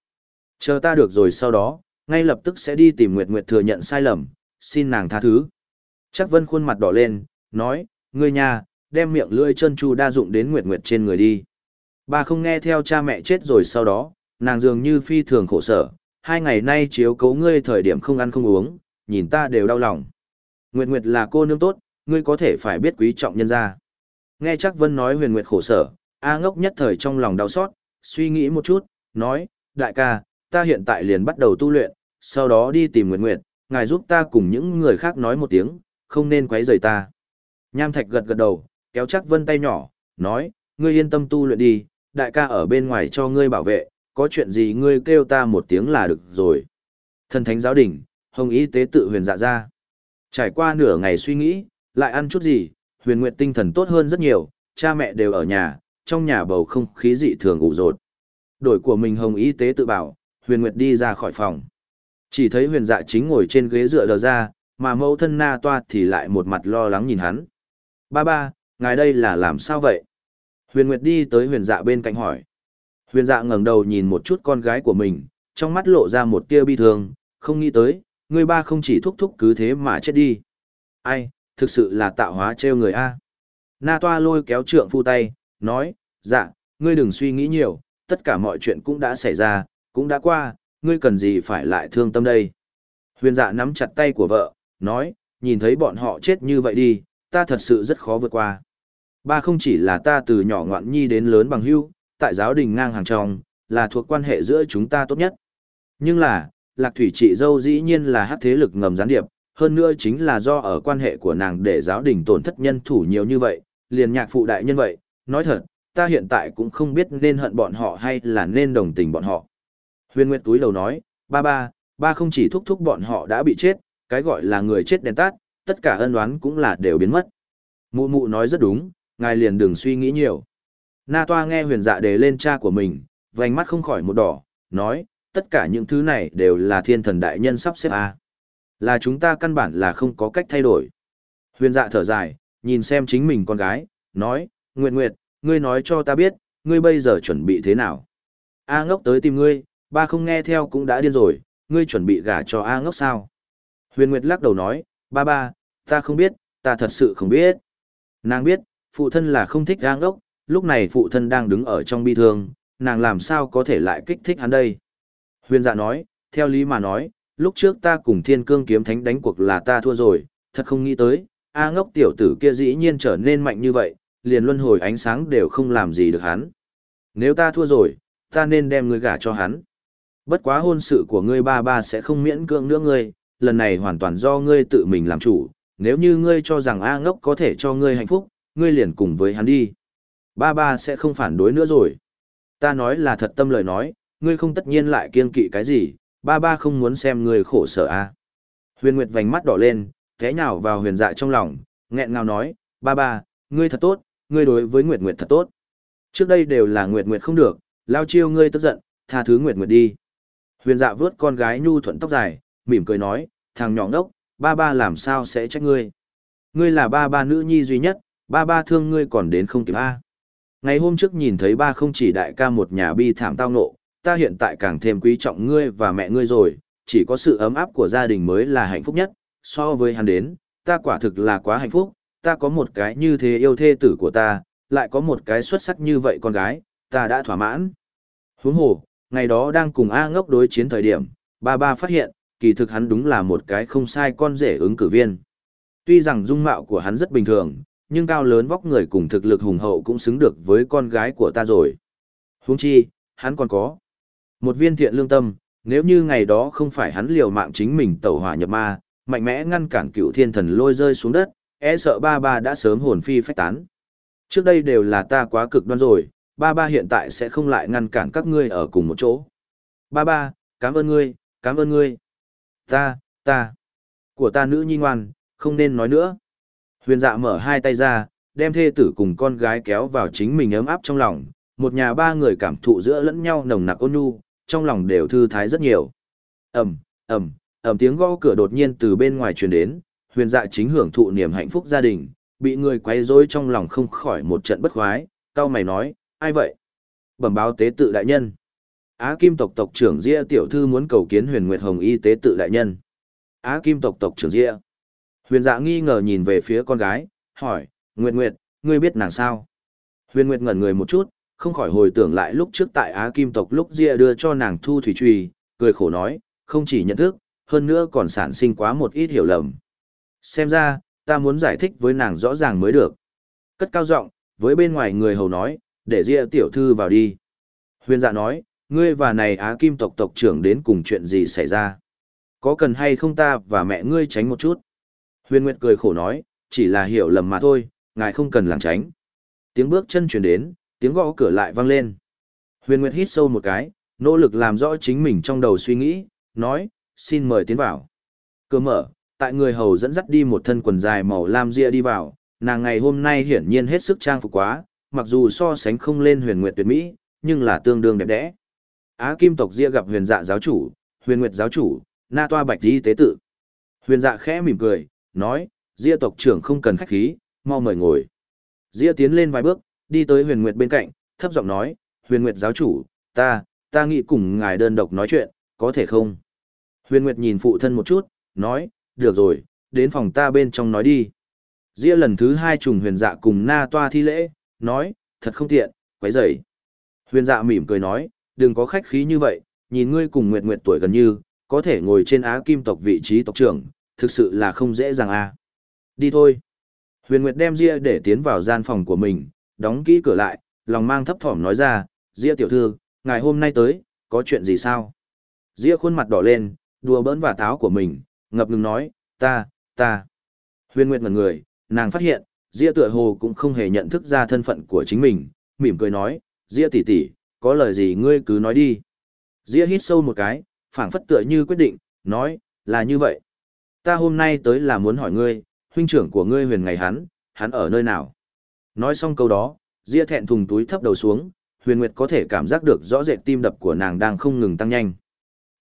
A: Chờ ta được rồi sau đó, ngay lập tức sẽ đi tìm Nguyệt Nguyệt thừa nhận sai lầm, xin nàng tha thứ. Chắc vân khuôn mặt đỏ lên, nói, ngươi nhà, đem miệng lưỡi chân chu đa dụng đến Nguyệt Nguyệt trên người đi. Bà không nghe theo cha mẹ chết rồi sau đó, nàng dường như phi thường khổ sở, hai ngày nay chiếu cấu ngươi thời điểm không ăn không uống, nhìn ta đều đau lòng. Nguyệt Nguyệt là cô nương tốt, ngươi có thể phải biết quý trọng nhân gia. Nghe chắc Vân nói huyền Nguyệt khổ sở, A ngốc nhất thời trong lòng đau xót, suy nghĩ một chút, nói, đại ca, ta hiện tại liền bắt đầu tu luyện, sau đó đi tìm Nguyệt Nguyệt, ngài giúp ta cùng những người khác nói một tiếng, không nên quấy rầy ta. Nham Thạch gật gật đầu, kéo chắc Vân tay nhỏ, nói, ngươi yên tâm tu luyện đi, đại ca ở bên ngoài cho ngươi bảo vệ, có chuyện gì ngươi kêu ta một tiếng là được rồi. Thần thánh giáo đình, hồng y tế tự huyền dạ ra. Trải qua nửa ngày suy nghĩ, lại ăn chút gì, huyền nguyệt tinh thần tốt hơn rất nhiều, cha mẹ đều ở nhà, trong nhà bầu không khí dị thường ủ rột. Đổi của mình hồng y tế tự bảo, huyền nguyệt đi ra khỏi phòng. Chỉ thấy huyền dạ chính ngồi trên ghế dựa đờ ra, mà mẫu thân na toa thì lại một mặt lo lắng nhìn hắn. Ba ba, ngài đây là làm sao vậy? Huyền Nguyệt đi tới huyền dạ bên cạnh hỏi. Huyền dạ ngẩng đầu nhìn một chút con gái của mình, trong mắt lộ ra một tia bi thương, không nghĩ tới, người ba không chỉ thúc thúc cứ thế mà chết đi. Ai, thực sự là tạo hóa trêu người A. Na toa lôi kéo trượng phu tay, nói, dạ, ngươi đừng suy nghĩ nhiều, tất cả mọi chuyện cũng đã xảy ra, cũng đã qua, ngươi cần gì phải lại thương tâm đây. Huyền dạ nắm chặt tay của vợ, nói, nhìn thấy bọn họ chết như vậy đi, ta thật sự rất khó vượt qua. Ba không chỉ là ta từ nhỏ ngoạn nhi đến lớn bằng hưu, tại giáo đình ngang hàng trong, là thuộc quan hệ giữa chúng ta tốt nhất. Nhưng là, lạc thủy trị dâu dĩ nhiên là hát thế lực ngầm gián điệp, hơn nữa chính là do ở quan hệ của nàng để giáo đình tổn thất nhân thủ nhiều như vậy, liền nhạc phụ đại nhân vậy, nói thật, ta hiện tại cũng không biết nên hận bọn họ hay là nên đồng tình bọn họ. Huyền Nguyệt túi đầu nói, ba ba, ba không chỉ thúc thúc bọn họ đã bị chết, cái gọi là người chết đèn tát, tất cả ân oán cũng là đều biến mất. Mụ mụ nói rất đúng, ngài liền đừng suy nghĩ nhiều. Na Toa nghe huyền dạ đề lên cha của mình, vành mắt không khỏi một đỏ, nói, tất cả những thứ này đều là thiên thần đại nhân sắp xếp à. Là chúng ta căn bản là không có cách thay đổi. Huyền dạ thở dài, nhìn xem chính mình con gái, nói, Nguyệt Nguyệt, ngươi nói cho ta biết, ngươi bây giờ chuẩn bị thế nào. A ngốc tới tìm ngươi, ba không nghe theo cũng đã điên rồi, ngươi chuẩn bị gả cho A ngốc sao? Huyền Nguyệt lắc đầu nói, ba ba, ta không biết, ta thật sự không biết. Nàng biết, phụ thân là không thích gang ốc, lúc này phụ thân đang đứng ở trong bi thương, nàng làm sao có thể lại kích thích hắn đây. Huyền dạ nói, theo lý mà nói, lúc trước ta cùng thiên cương kiếm thánh đánh cuộc là ta thua rồi, thật không nghĩ tới, A ngốc tiểu tử kia dĩ nhiên trở nên mạnh như vậy, liền luân hồi ánh sáng đều không làm gì được hắn. Nếu ta thua rồi, ta nên đem ngươi gả cho hắn. Bất quá hôn sự của ngươi ba ba sẽ không miễn cưỡng nữa ngươi, lần này hoàn toàn do ngươi tự mình làm chủ, nếu như ngươi cho rằng A ngốc có thể cho ngươi hạnh phúc, ngươi liền cùng với hắn đi. Ba ba sẽ không phản đối nữa rồi. Ta nói là thật tâm lời nói, ngươi không tất nhiên lại kiên kỵ cái gì, ba ba không muốn xem ngươi khổ sở a. Huyền Nguyệt vành mắt đỏ lên, té nhào vào huyền dạ trong lòng, nghẹn ngào nói, ba ba, ngươi thật tốt, ngươi đối với Nguyệt Nguyệt thật tốt. Trước đây đều là Nguyệt Nguyệt không được, lao chiêu ngươi tức giận, tha thứ Nguyệt Nguyệt đi. Huyền dạ vớt con gái nhu thuận tóc dài, mỉm cười nói, thằng nhỏ ngốc, ba ba làm sao sẽ trách ngươi. Ngươi là ba ba nữ nhi duy nhất, ba ba thương ngươi còn đến không kịp a. Ngày hôm trước nhìn thấy ba không chỉ đại ca một nhà bi thảm tao nộ, ta hiện tại càng thêm quý trọng ngươi và mẹ ngươi rồi, chỉ có sự ấm áp của gia đình mới là hạnh phúc nhất, so với hắn đến, ta quả thực là quá hạnh phúc, ta có một cái như thế yêu thê tử của ta, lại có một cái xuất sắc như vậy con gái, ta đã thỏa mãn. Huống hồ, ngày đó đang cùng A ngốc đối chiến thời điểm, ba ba phát hiện, kỳ thực hắn đúng là một cái không sai con rể ứng cử viên. Tuy rằng dung mạo của hắn rất bình thường, nhưng cao lớn vóc người cùng thực lực hùng hậu cũng xứng được với con gái của ta rồi. Huống chi, hắn còn có một viên thiện lương tâm, nếu như ngày đó không phải hắn liều mạng chính mình tẩu hỏa nhập ma, mạnh mẽ ngăn cản cựu thiên thần lôi rơi xuống đất, e sợ ba ba đã sớm hồn phi phách tán. Trước đây đều là ta quá cực đoan rồi, ba ba hiện tại sẽ không lại ngăn cản các ngươi ở cùng một chỗ. Ba ba, cảm ơn ngươi, cảm ơn ngươi. Ta, ta, của ta nữ nhi ngoan, không nên nói nữa. Huyền dạ mở hai tay ra, đem thê tử cùng con gái kéo vào chính mình ấm áp trong lòng, một nhà ba người cảm thụ giữa lẫn nhau nồng nặc ôn nhu, trong lòng đều thư thái rất nhiều. Ầm, ầm, ầm tiếng gõ cửa đột nhiên từ bên ngoài truyền đến, huyền dạ chính hưởng thụ niềm hạnh phúc gia đình, bị người quấy rối trong lòng không khỏi một trận bất khoái, cao mày nói, ai vậy? Bẩm báo tế tự đại nhân. Á Kim tộc tộc trưởng Diệp tiểu thư muốn cầu kiến Huyền Nguyệt Hồng y tế tự đại nhân. Á Kim tộc tộc trưởng Diệp. Huyền Dạ nghi ngờ nhìn về phía con gái, hỏi, Nguyệt Nguyệt, ngươi biết nàng sao? Huyền Nguyệt ngẩn người một chút, không khỏi hồi tưởng lại lúc trước tại Á Kim tộc lúc Diệp đưa cho nàng thu thủy trùy, cười khổ nói, không chỉ nhận thức, hơn nữa còn sản sinh quá một ít hiểu lầm. Xem ra, ta muốn giải thích với nàng rõ ràng mới được. Cất cao giọng, với bên ngoài người hầu nói, để Diệp tiểu thư vào đi. Huyền Dạ nói, ngươi và này Á Kim tộc tộc trưởng đến cùng chuyện gì xảy ra? Có cần hay không ta và mẹ ngươi tránh một chút? Huyền Nguyệt cười khổ nói, chỉ là hiểu lầm mà thôi, ngài không cần lảng tránh. Tiếng bước chân chuyển đến, tiếng gõ cửa lại vang lên. Huyền Nguyệt hít sâu một cái, nỗ lực làm rõ chính mình trong đầu suy nghĩ, nói, xin mời tiến vào. Cửa mở, tại người hầu dẫn dắt đi một thân quần dài màu lam ria đi vào, nàng ngày hôm nay hiển nhiên hết sức trang phục quá, mặc dù so sánh không lên huyền nguyệt tuyệt mỹ, nhưng là tương đương đẹp đẽ. Á Kim tộc ria gặp huyền dạ giáo chủ, huyền nguyệt giáo chủ, na toa bạch di tế tự. Huyền dạ khẽ mỉm cười, nói, Diệp tộc trưởng không cần khách khí, mau mời ngồi. Diệp tiến lên vài bước, đi tới huyền nguyệt bên cạnh, thấp giọng nói, huyền nguyệt giáo chủ, ta, ta nghĩ cùng ngài đơn độc nói chuyện, có thể không? Huyền nguyệt nhìn phụ thân một chút, nói, được rồi, đến phòng ta bên trong nói đi. Diệp lần thứ hai trùng huyền dạ cùng na toa thi lễ, nói, thật không tiện, quấy rầy. Huyền dạ mỉm cười nói, đừng có khách khí như vậy, nhìn ngươi cùng Nguyệt Nguyệt tuổi gần như, có thể ngồi trên Á Kim tộc vị trí tộc trưởng, thực sự là không dễ dàng à. Đi thôi. Huyền Nguyệt đem Ria để tiến vào gian phòng của mình, đóng kỹ cửa lại, lòng mang thấp thỏm nói ra, Ria tiểu thư, ngày hôm nay tới, có chuyện gì sao? Ria khuôn mặt đỏ lên, đùa bỡn và táo của mình, ngập ngừng nói, ta, ta. Huyền Nguyệt ngẩn người, nàng phát hiện, Ria tựa hồ cũng không hề nhận thức ra thân phận của chính mình, mỉm cười nói, Ria tỷ tỷ, có lời gì ngươi cứ nói đi. Ria hít sâu một cái, phảng phất tựa như quyết định, nói, là như vậy. Ta hôm nay tới là muốn hỏi ngươi, huynh trưởng của ngươi huyền ngày hắn, hắn ở nơi nào? Nói xong câu đó, Diệp thẹn thùng túi thấp đầu xuống, huyền nguyệt có thể cảm giác được rõ rệt tim đập của nàng đang không ngừng tăng nhanh.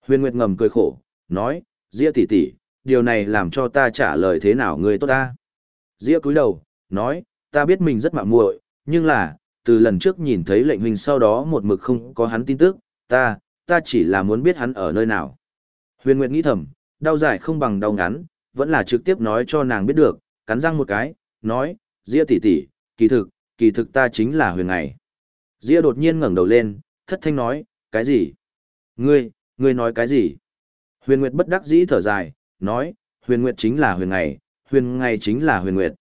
A: Huyền nguyệt ngầm cười khổ, nói, Diệp tỷ tỷ, điều này làm cho ta trả lời thế nào ngươi tốt ta? Diệp cúi đầu, nói, ta biết mình rất mạo muội, nhưng là, từ lần trước nhìn thấy lệnh huynh sau đó một mực không có hắn tin tức, ta, ta chỉ là muốn biết hắn ở nơi nào. Huyền Nguyệt nghĩ thầm, đau dài không bằng đau ngắn, vẫn là trực tiếp nói cho nàng biết được, cắn răng một cái, nói, Diệp tỷ tỷ, kỳ thực, kỳ thực ta chính là huyền ngày. Diệp đột nhiên ngẩng đầu lên, thất thanh nói, cái gì? Ngươi, ngươi nói cái gì? Huyền Nguyệt bất đắc dĩ thở dài, nói, huyền Nguyệt chính là huyền ngày, huyền ngày chính là huyền Nguyệt.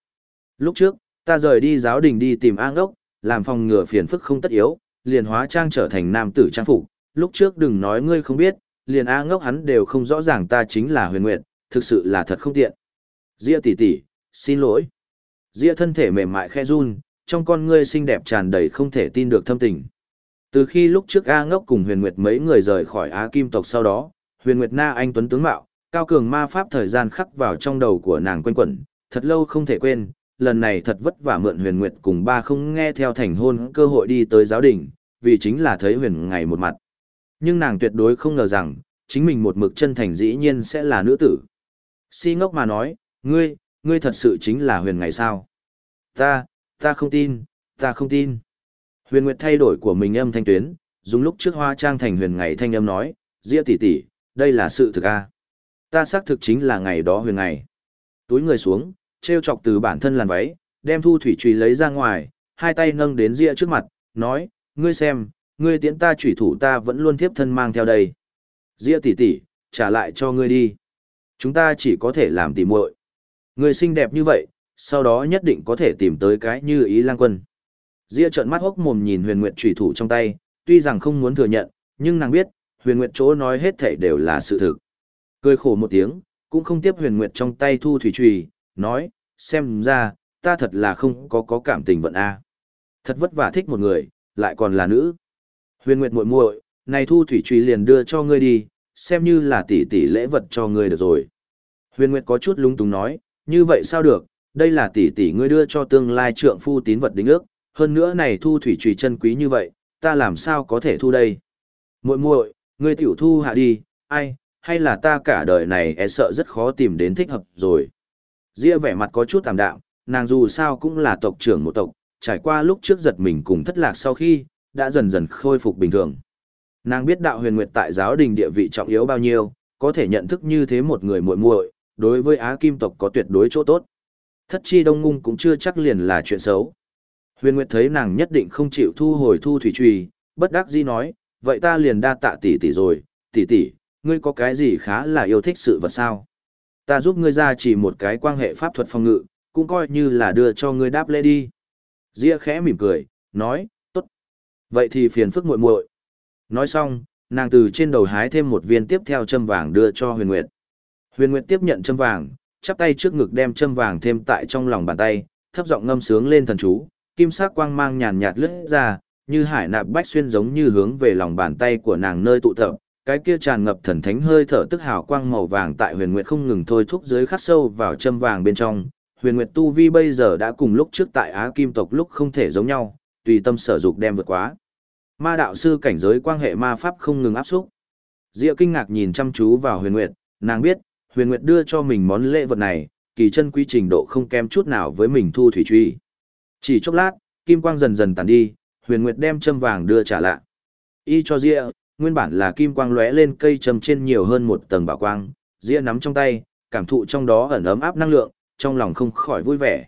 A: Lúc trước, ta rời đi giáo đình đi tìm an ốc, làm phòng ngừa phiền phức không tất yếu, liền hóa trang trở thành nam tử trang phục. Lúc trước đừng nói ngươi không biết, liền A ngốc hắn đều không rõ ràng ta chính là huyền nguyệt, thực sự là thật không tiện. Dĩa tỷ tỷ, xin lỗi. Dĩa thân thể mềm mại khe run, trong con ngươi xinh đẹp tràn đầy không thể tin được thâm tình. Từ khi lúc trước A ngốc cùng huyền nguyệt mấy người rời khỏi Á Kim tộc sau đó, huyền nguyệt na anh tuấn tướng mạo, cao cường ma pháp thời gian khắc vào trong đầu của nàng quen quẩn, thật lâu không thể quên, lần này thật vất vả mượn huyền nguyệt cùng ba không nghe theo thành hôn cơ hội đi tới giáo đình, vì chính là thấy huyền ngày một mặt. Nhưng nàng tuyệt đối không ngờ rằng, chính mình một mực chân thành dĩ nhiên sẽ là nữ tử. Si ngốc mà nói, ngươi, ngươi thật sự chính là huyền ngày sao? Ta, ta không tin, ta không tin. Huyền Nguyệt thay đổi của mình âm thanh tuyến, dùng lúc trước hoa trang thành huyền ngày thanh âm nói, Diệp tỷ tỷ, đây là sự thực a. Ta xác thực chính là ngày đó huyền ngày. Túi người xuống, treo chọc từ bản thân làn váy, đem thu thủy trùy lấy ra ngoài, hai tay nâng đến Diệp trước mặt, nói, ngươi xem, ngươi tiễn ta chủy thủ ta vẫn luôn thiếp thân mang theo đây. Diệp tỷ tỷ, trả lại cho ngươi đi. Chúng ta chỉ có thể làm tỉ muội. Ngươi xinh đẹp như vậy, sau đó nhất định có thể tìm tới cái như ý lang quân. Diệp trợn mắt hốc mồm nhìn huyền nguyệt chủy thủ trong tay, tuy rằng không muốn thừa nhận, nhưng nàng biết, huyền nguyệt chỗ nói hết thảy đều là sự thực. Cười khổ một tiếng, cũng không tiếp huyền nguyệt trong tay thu thủy trùy, nói, xem ra, ta thật là không có có cảm tình vận a. Thật vất vả thích một người, lại còn là nữ. Huyền Nguyệt muội muội, này thu thủy truy liền đưa cho ngươi đi, xem như là tỷ tỷ lễ vật cho ngươi được rồi. Huyền Nguyệt có chút lung túng nói, như vậy sao được, đây là tỷ tỷ ngươi đưa cho tương lai trượng phu tín vật đính ước, hơn nữa này thu thủy truy chân quý như vậy, ta làm sao có thể thu đây? Muội muội, ngươi tiểu thu hạ đi, ai, hay là ta cả đời này e sợ rất khó tìm đến thích hợp rồi. Ria vẻ mặt có chút tạm đạm, nàng dù sao cũng là tộc trưởng một tộc, trải qua lúc trước giật mình cùng thất lạc sau khi, đã dần dần khôi phục bình thường. Nàng biết đạo huyền nguyệt tại giáo đình địa vị trọng yếu bao nhiêu, có thể nhận thức như thế một người muội muội, đối với Á Kim tộc có tuyệt đối chỗ tốt. Thất chi đông ngung cũng chưa chắc liền là chuyện xấu. Huyền Nguyệt thấy nàng nhất định không chịu thu hồi thu thủy trùy, bất đắc dĩ nói, vậy ta liền đa tạ tỷ tỷ rồi, tỷ tỷ, ngươi có cái gì khá là yêu thích sự vật sao? Ta giúp ngươi ra chỉ một cái quan hệ pháp thuật phòng ngự, cũng coi như là đưa cho ngươi đáp lễ đi. Dĩa khẽ mỉm cười, nói, Vậy thì phiền phức muội muội. Nói xong, nàng từ trên đầu hái thêm một viên tiếp theo châm vàng đưa cho Huyền Nguyệt. Huyền Nguyệt tiếp nhận châm vàng, chắp tay trước ngực đem châm vàng thêm tại trong lòng bàn tay, thấp giọng ngâm sướng lên thần chú, kim sắc quang mang nhàn nhạt lướt ra, như hải nạp bách xuyên giống như hướng về lòng bàn tay của nàng nơi tụ tập, cái kia tràn ngập thần thánh hơi thở tức hào quang màu vàng tại Huyền Nguyệt không ngừng thôi thúc dưới khắc sâu vào châm vàng bên trong. Huyền Nguyệt tu vi bây giờ đã cùng lúc trước tại Á Kim tộc lúc không thể giống nhau, tùy tâm sở dục đem vượt quá. Ma đạo sư cảnh giới quan hệ ma pháp không ngừng áp xúc. Diệu kinh ngạc nhìn chăm chú vào Huyền Nguyệt, nàng biết, Huyền Nguyệt đưa cho mình món lễ vật này, kỳ chân quý trình độ không kém chút nào với mình thu thủy truy. Chỉ chốc lát, kim quang dần dần tàn đi, Huyền Nguyệt đem châm vàng đưa trả lại. Y cho Diệu, nguyên bản là kim quang lóe lên cây châm trên nhiều hơn một tầng bảo quang, Diệu nắm trong tay, cảm thụ trong đó ẩn ấm áp năng lượng, trong lòng không khỏi vui vẻ.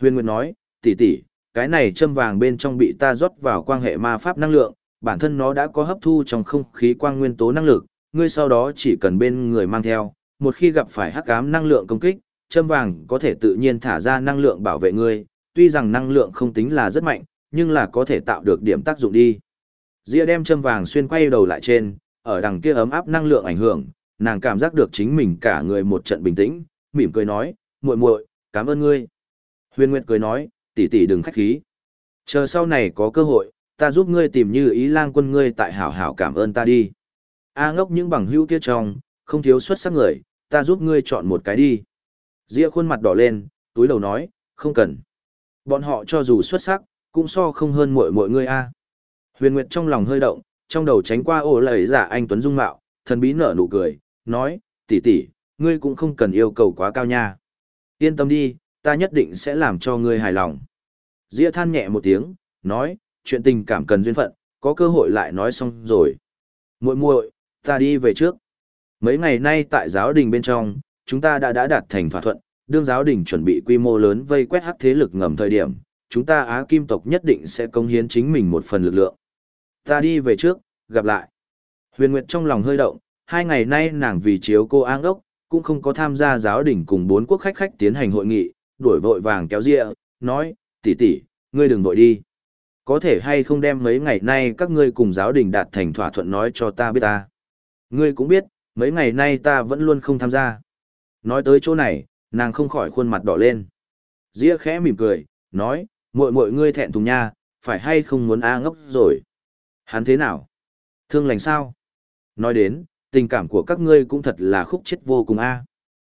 A: Huyền Nguyệt nói, tỷ tỷ, cái này châm vàng bên trong bị ta rót vào quan hệ ma pháp năng lượng, bản thân nó đã có hấp thu trong không khí quang nguyên tố năng lực, ngươi sau đó chỉ cần bên người mang theo, một khi gặp phải hắc ám năng lượng công kích, châm vàng có thể tự nhiên thả ra năng lượng bảo vệ ngươi, tuy rằng năng lượng không tính là rất mạnh, nhưng là có thể tạo được điểm tác dụng đi. Dĩa đem châm vàng xuyên quay đầu lại trên, ở đằng kia ấm áp năng lượng ảnh hưởng, nàng cảm giác được chính mình cả người một trận bình tĩnh, mỉm cười nói, muội muội, cảm ơn ngươi. Huyền Nguyệt cười nói, tỷ tỷ đừng khách khí. Chờ sau này có cơ hội, ta giúp ngươi tìm như ý lang quân ngươi tại hảo hảo cảm ơn ta đi. A ngốc những bằng hữu kia trong, không thiếu xuất sắc người, ta giúp ngươi chọn một cái đi. Dĩa khuôn mặt đỏ lên, túi đầu nói, không cần. Bọn họ cho dù xuất sắc, cũng so không hơn muội muội ngươi a. Huyền Nguyệt trong lòng hơi động, trong đầu tránh qua ổ lời giả anh Tuấn Dung Mạo, thần bí nở nụ cười, nói, tỷ tỷ, ngươi cũng không cần yêu cầu quá cao nha. Yên tâm đi, ta nhất định sẽ làm cho ngươi hài lòng. Dĩa than nhẹ một tiếng, nói, chuyện tình cảm cần duyên phận, có cơ hội lại nói xong rồi. muội muội, ta đi về trước. Mấy ngày nay tại giáo đình bên trong, chúng ta đã đã đạt thành thỏa thuận, đương giáo đình chuẩn bị quy mô lớn vây quét hắc thế lực ngầm thời điểm, chúng ta Á Kim tộc nhất định sẽ công hiến chính mình một phần lực lượng. Ta đi về trước, gặp lại. Huyền Nguyệt trong lòng hơi động, hai ngày nay nàng vì chiếu cô An Đốc, cũng không có tham gia giáo đình cùng bốn quốc khách khách tiến hành hội nghị, đuổi vội vàng kéo rịa, nói, tỷ tỷ, ngươi đừng vội đi. Có thể hay không đem mấy ngày nay các ngươi cùng giáo đình đạt thành thỏa thuận nói cho ta biết ta. Ngươi cũng biết, mấy ngày nay ta vẫn luôn không tham gia. Nói tới chỗ này, nàng không khỏi khuôn mặt đỏ lên. Dĩa khẽ mỉm cười, nói, muội muội ngươi thẹn thùng nha, phải hay không muốn A ngốc rồi. Hắn thế nào? Thương lành sao? Nói đến, tình cảm của các ngươi cũng thật là khúc chết vô cùng A.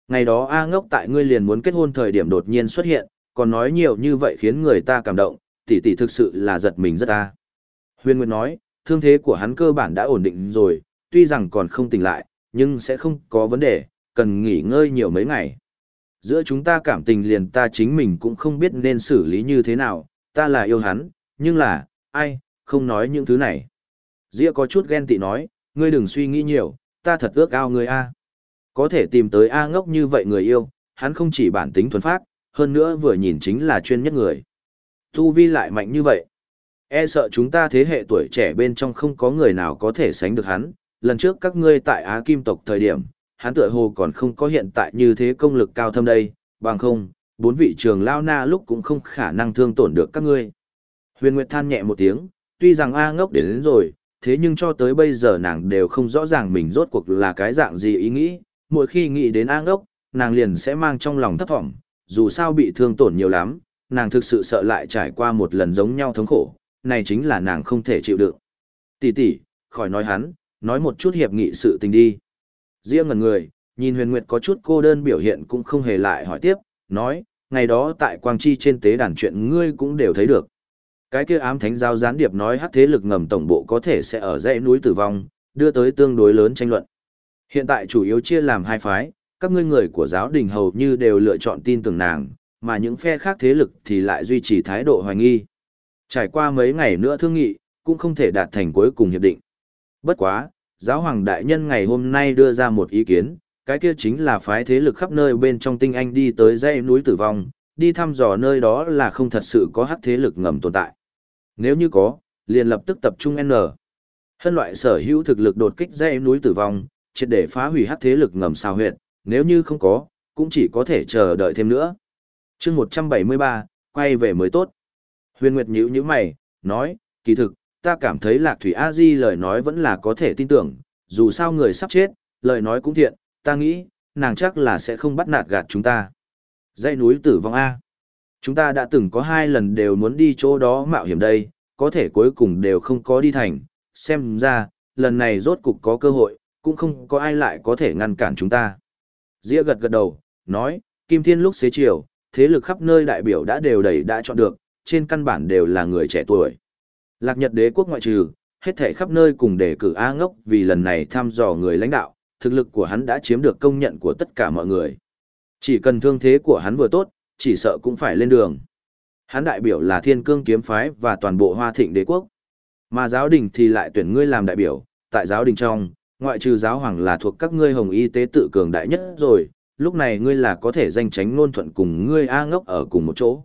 A: Ngày đó A ngốc tại ngươi liền muốn kết hôn thời điểm đột nhiên xuất hiện, còn nói nhiều như vậy khiến người ta cảm động, tỷ tỷ thực sự là giật mình rất A. Huyền Nguyệt nói, thương thế của hắn cơ bản đã ổn định rồi, tuy rằng còn không tỉnh lại, nhưng sẽ không có vấn đề, cần nghỉ ngơi nhiều mấy ngày. Giữa chúng ta cảm tình liền ta chính mình cũng không biết nên xử lý như thế nào, ta là yêu hắn, nhưng là, ai, không nói những thứ này. Dĩa có chút ghen tị nói, ngươi đừng suy nghĩ nhiều, ta thật ước ao ngươi A. Có thể tìm tới A ngốc như vậy người yêu, hắn không chỉ bản tính thuần phát, hơn nữa vừa nhìn chính là chuyên nhất người. Tu vi lại mạnh như vậy. E sợ chúng ta thế hệ tuổi trẻ bên trong không có người nào có thể sánh được hắn. Lần trước các ngươi tại Á Kim tộc thời điểm, hắn tựa hồ còn không có hiện tại như thế công lực cao thâm đây, bằng không, bốn vị trường lao na lúc cũng không khả năng thương tổn được các ngươi. Huyền Nguyệt than nhẹ một tiếng, tuy rằng A ngốc đến, đến rồi, thế nhưng cho tới bây giờ nàng đều không rõ ràng mình rốt cuộc là cái dạng gì ý nghĩ, mỗi khi nghĩ đến an ốc, nàng liền sẽ mang trong lòng thấp vọng, dù sao bị thương tổn nhiều lắm, nàng thực sự sợ lại trải qua một lần giống nhau thống khổ, này chính là nàng không thể chịu đựng. Tỷ tỷ, khỏi nói hắn, nói một chút hiệp nghị sự tình đi. Riêng ngần người, nhìn huyền nguyệt có chút cô đơn biểu hiện cũng không hề lại hỏi tiếp, nói, ngày đó tại Quang Chi trên tế đàn chuyện ngươi cũng đều thấy được. Cái kia ám thánh giao gián điệp nói hát thế lực ngầm tổng bộ có thể sẽ ở dãy núi tử vong, đưa tới tương đối lớn tranh luận. Hiện tại chủ yếu chia làm hai phái, các ngươi người của giáo đình hầu như đều lựa chọn tin tưởng nàng, mà những phe khác thế lực thì lại duy trì thái độ hoài nghi. Trải qua mấy ngày nữa thương nghị, cũng không thể đạt thành cuối cùng hiệp định. Bất quá, giáo hoàng đại nhân ngày hôm nay đưa ra một ý kiến, cái kia chính là phái thế lực khắp nơi bên trong tinh anh đi tới dãy núi tử vong, đi thăm dò nơi đó là không thật sự có hắc thế lực ngầm tồn tại. Nếu như có, liền lập tức tập trung N. Hân loại sở hữu thực lực đột kích dãy núi tử vong, triệt để phá hủy hắc thế lực ngầm sao huyệt, nếu như không có, cũng chỉ có thể chờ đợi thêm nữa. chương 173, quay về mới tốt. Huyền Nguyệt nhíu nhíu mày, nói, kỳ thực, ta cảm thấy Lạc Thủy A Di lời nói vẫn là có thể tin tưởng, dù sao người sắp chết, lời nói cũng thiện, ta nghĩ, nàng chắc là sẽ không bắt nạt gạt chúng ta. Dãy núi tử vong A. Chúng ta đã từng có hai lần đều muốn đi chỗ đó mạo hiểm đây, có thể cuối cùng đều không có đi thành, xem ra, lần này rốt cục có cơ hội, cũng không có ai lại có thể ngăn cản chúng ta. Dĩa gật gật đầu, nói, Kim Thiên lúc xế chiều, thế lực khắp nơi đại biểu đã đều đầy đã chọn được, trên căn bản đều là người trẻ tuổi. Lạc Nhật đế quốc ngoại trừ, hết thảy khắp nơi cùng đề cử A ngốc vì lần này thăm dò người lãnh đạo, thực lực của hắn đã chiếm được công nhận của tất cả mọi người. Chỉ cần thương thế của hắn vừa tốt, chỉ sợ cũng phải lên đường. Hắn đại biểu là thiên cương kiếm phái và toàn bộ hoa thịnh đế quốc. Mà giáo đình thì lại tuyển ngươi làm đại biểu, tại giáo đình trong, ngoại trừ giáo hoàng là thuộc các ngươi hồng y tế tự cường đại nhất rồi, lúc này ngươi là có thể danh tránh ngôn thuận cùng ngươi A ngốc ở cùng một chỗ.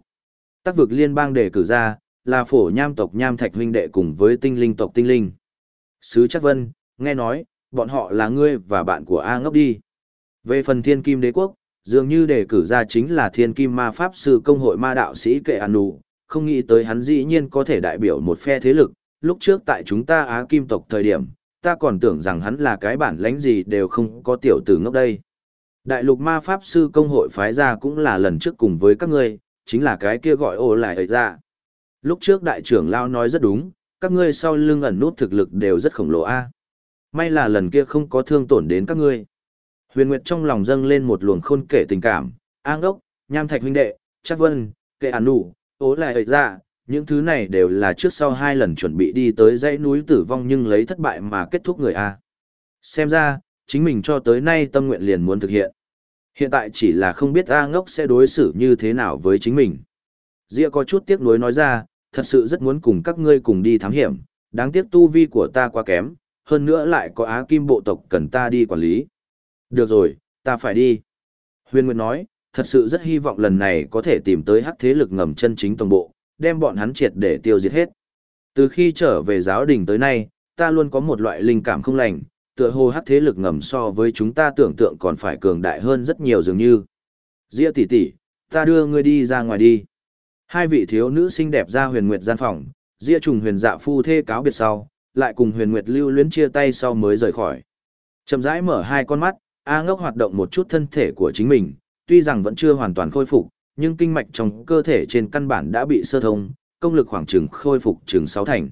A: Tác vực liên bang đề cử ra, là phổ nham tộc nham thạch huynh đệ cùng với tinh linh tộc tinh linh. Sứ Chắc Vân, nghe nói, bọn họ là ngươi và bạn của A ngốc đi. Về phần thiên kim đế quốc, dường như đề cử ra chính là thiên kim ma pháp sư công hội ma đạo sĩ kệ an nụ, không nghĩ tới hắn dĩ nhiên có thể đại biểu một phe thế lực, lúc trước tại chúng ta Á Kim tộc thời điểm, ta còn tưởng rằng hắn là cái bản lãnh gì đều không có tiểu tử ngốc đây. Đại lục ma pháp sư công hội phái ra cũng là lần trước cùng với các ngươi, chính là cái kia gọi ồ lại ấy ra. Lúc trước đại trưởng Lao nói rất đúng, các ngươi sau lưng ẩn nút thực lực đều rất khổng lồ a. May là lần kia không có thương tổn đến các ngươi. Huyền Nguyệt trong lòng dâng lên một luồng khôn kể tình cảm, an đốc, nham thạch huynh đệ, chắc vân, kệ ản nụ, ố lại ấy ra, những thứ này đều là trước sau hai lần chuẩn bị đi tới dãy núi tử vong nhưng lấy thất bại mà kết thúc người A. Xem ra, chính mình cho tới nay tâm nguyện liền muốn thực hiện. Hiện tại chỉ là không biết A ngốc sẽ đối xử như thế nào với chính mình. Dĩa có chút tiếc nuối nói ra, thật sự rất muốn cùng các ngươi cùng đi thám hiểm, đáng tiếc tu vi của ta quá kém, hơn nữa lại có Á Kim bộ tộc cần ta đi quản lý. Được rồi, ta phải đi. Huyền Nguyệt nói, thật sự rất hy vọng lần này có thể tìm tới hắc thế lực ngầm chân chính tổng bộ, đem bọn hắn triệt để tiêu diệt hết. Từ khi trở về giáo đình tới nay, ta luôn có một loại linh cảm không lành, tựa hồ hắc thế lực ngầm so với chúng ta tưởng tượng còn phải cường đại hơn rất nhiều dường như. Dĩa tỷ tỷ, ta đưa ngươi đi ra ngoài đi. Hai vị thiếu nữ xinh đẹp ra huyền nguyệt gian phòng, Dĩa trùng huyền dạ phu thê cáo biệt sau, lại cùng huyền nguyệt lưu luyến chia tay sau mới rời khỏi. Chậm rãi mở hai con mắt, A ngốc hoạt động một chút thân thể của chính mình, tuy rằng vẫn chưa hoàn toàn khôi phục, nhưng kinh mạch trong cơ thể trên căn bản đã bị sơ thông, công lực khoảng chừng khôi phục chừng sáu thành.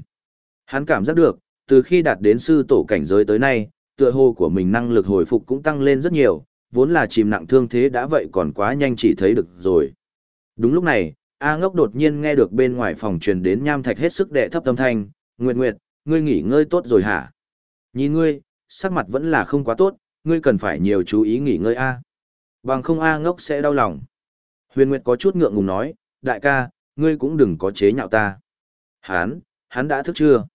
A: Hắn cảm giác được, từ khi đạt đến sư tổ cảnh giới tới nay, tựa hồ của mình năng lực hồi phục cũng tăng lên rất nhiều, vốn là chìm nặng thương thế đã vậy còn quá nhanh chỉ thấy được rồi. Đúng lúc này, A ngốc đột nhiên nghe được bên ngoài phòng truyền đến nham thạch hết sức đệ thấp âm thanh, Nguyệt Nguyệt, ngươi nghỉ ngơi tốt rồi hả? Nhìn ngươi, sắc mặt vẫn là không quá tốt, ngươi cần phải nhiều chú ý nghỉ ngơi A. Bằng không A ngốc sẽ đau lòng. Huyền Nguyệt có chút ngượng ngùng nói, đại ca, ngươi cũng đừng có chế nhạo ta. Hán, hắn đã thức chưa?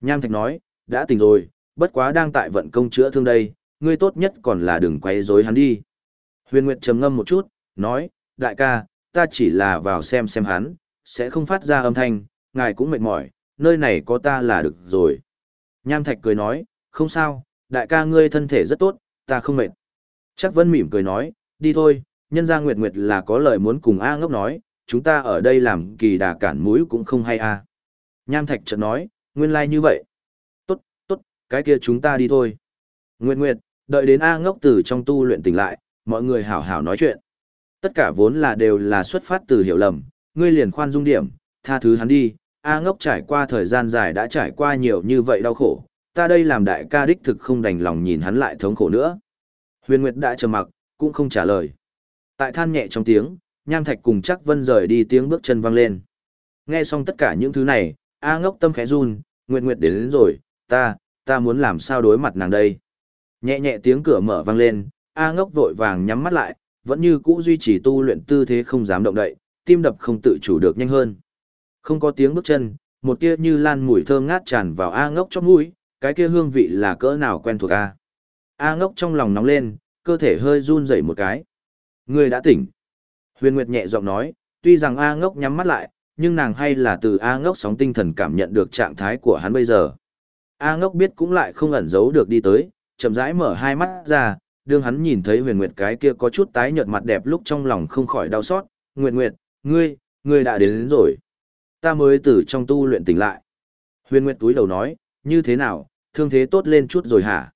A: Nham Thạch nói, đã tỉnh rồi, bất quá đang tại vận công chữa thương đây, ngươi tốt nhất còn là đừng quay rối hắn đi. Huyền Nguyệt trầm ngâm một chút, nói, đại ca, ta chỉ là vào xem xem hắn, sẽ không phát ra âm thanh, ngài cũng mệt mỏi, nơi này có ta là được rồi. Nham Thạch cười nói, không sao, đại ca ngươi thân thể rất tốt, ta không mệt. Chắc Vân mỉm cười nói, đi thôi, nhân gia Nguyệt Nguyệt là có lời muốn cùng A ngốc nói, chúng ta ở đây làm kỳ đà cản mũi cũng không hay A. Nham Thạch chợt nói, nguyên lai like như vậy. Tốt, tốt, cái kia chúng ta đi thôi. Nguyệt Nguyệt, đợi đến A ngốc từ trong tu luyện tỉnh lại, mọi người hảo hảo nói chuyện. Tất cả vốn là đều là xuất phát từ hiểu lầm, ngươi liền khoan dung điểm, tha thứ hắn đi. A ngốc trải qua thời gian dài đã trải qua nhiều như vậy đau khổ, ta đây làm đại ca đích thực không đành lòng nhìn hắn lại thống khổ nữa. Huyền Nguyệt đã trầm mặc, cũng không trả lời. Tại than nhẹ trong tiếng, nham thạch cùng chắc vân rời đi tiếng bước chân vang lên. Nghe xong tất cả những thứ này, A ngốc tâm khẽ run, Nguyệt Nguyệt đến, đến rồi, ta, ta muốn làm sao đối mặt nàng đây. Nhẹ nhẹ tiếng cửa mở vang lên, A ngốc vội vàng nhắm mắt lại, vẫn như cũ duy trì tu luyện tư thế không dám động đậy, tim đập không tự chủ được nhanh hơn. Không có tiếng bước chân, một tia như lan mùi thơm ngát tràn vào A ngốc trong mũi, cái kia hương vị là cỡ nào quen thuộc A. A ngốc trong lòng nóng lên, cơ thể hơi run rẩy một cái. Ngươi đã tỉnh. Huyền Nguyệt nhẹ giọng nói, tuy rằng A ngốc nhắm mắt lại, nhưng nàng hay là từ A ngốc sóng tinh thần cảm nhận được trạng thái của hắn bây giờ. A ngốc biết cũng lại không ẩn giấu được đi tới, chậm rãi mở hai mắt ra, đương hắn nhìn thấy huyền nguyệt cái kia có chút tái nhợt mặt đẹp lúc trong lòng không khỏi đau xót. Nguyệt Nguyệt, ngươi, ngươi đã đến, đến rồi. Ta mới từ trong tu luyện tỉnh lại. Huyền Nguyệt túi đầu nói, như thế nào, thương thế tốt lên chút rồi hả?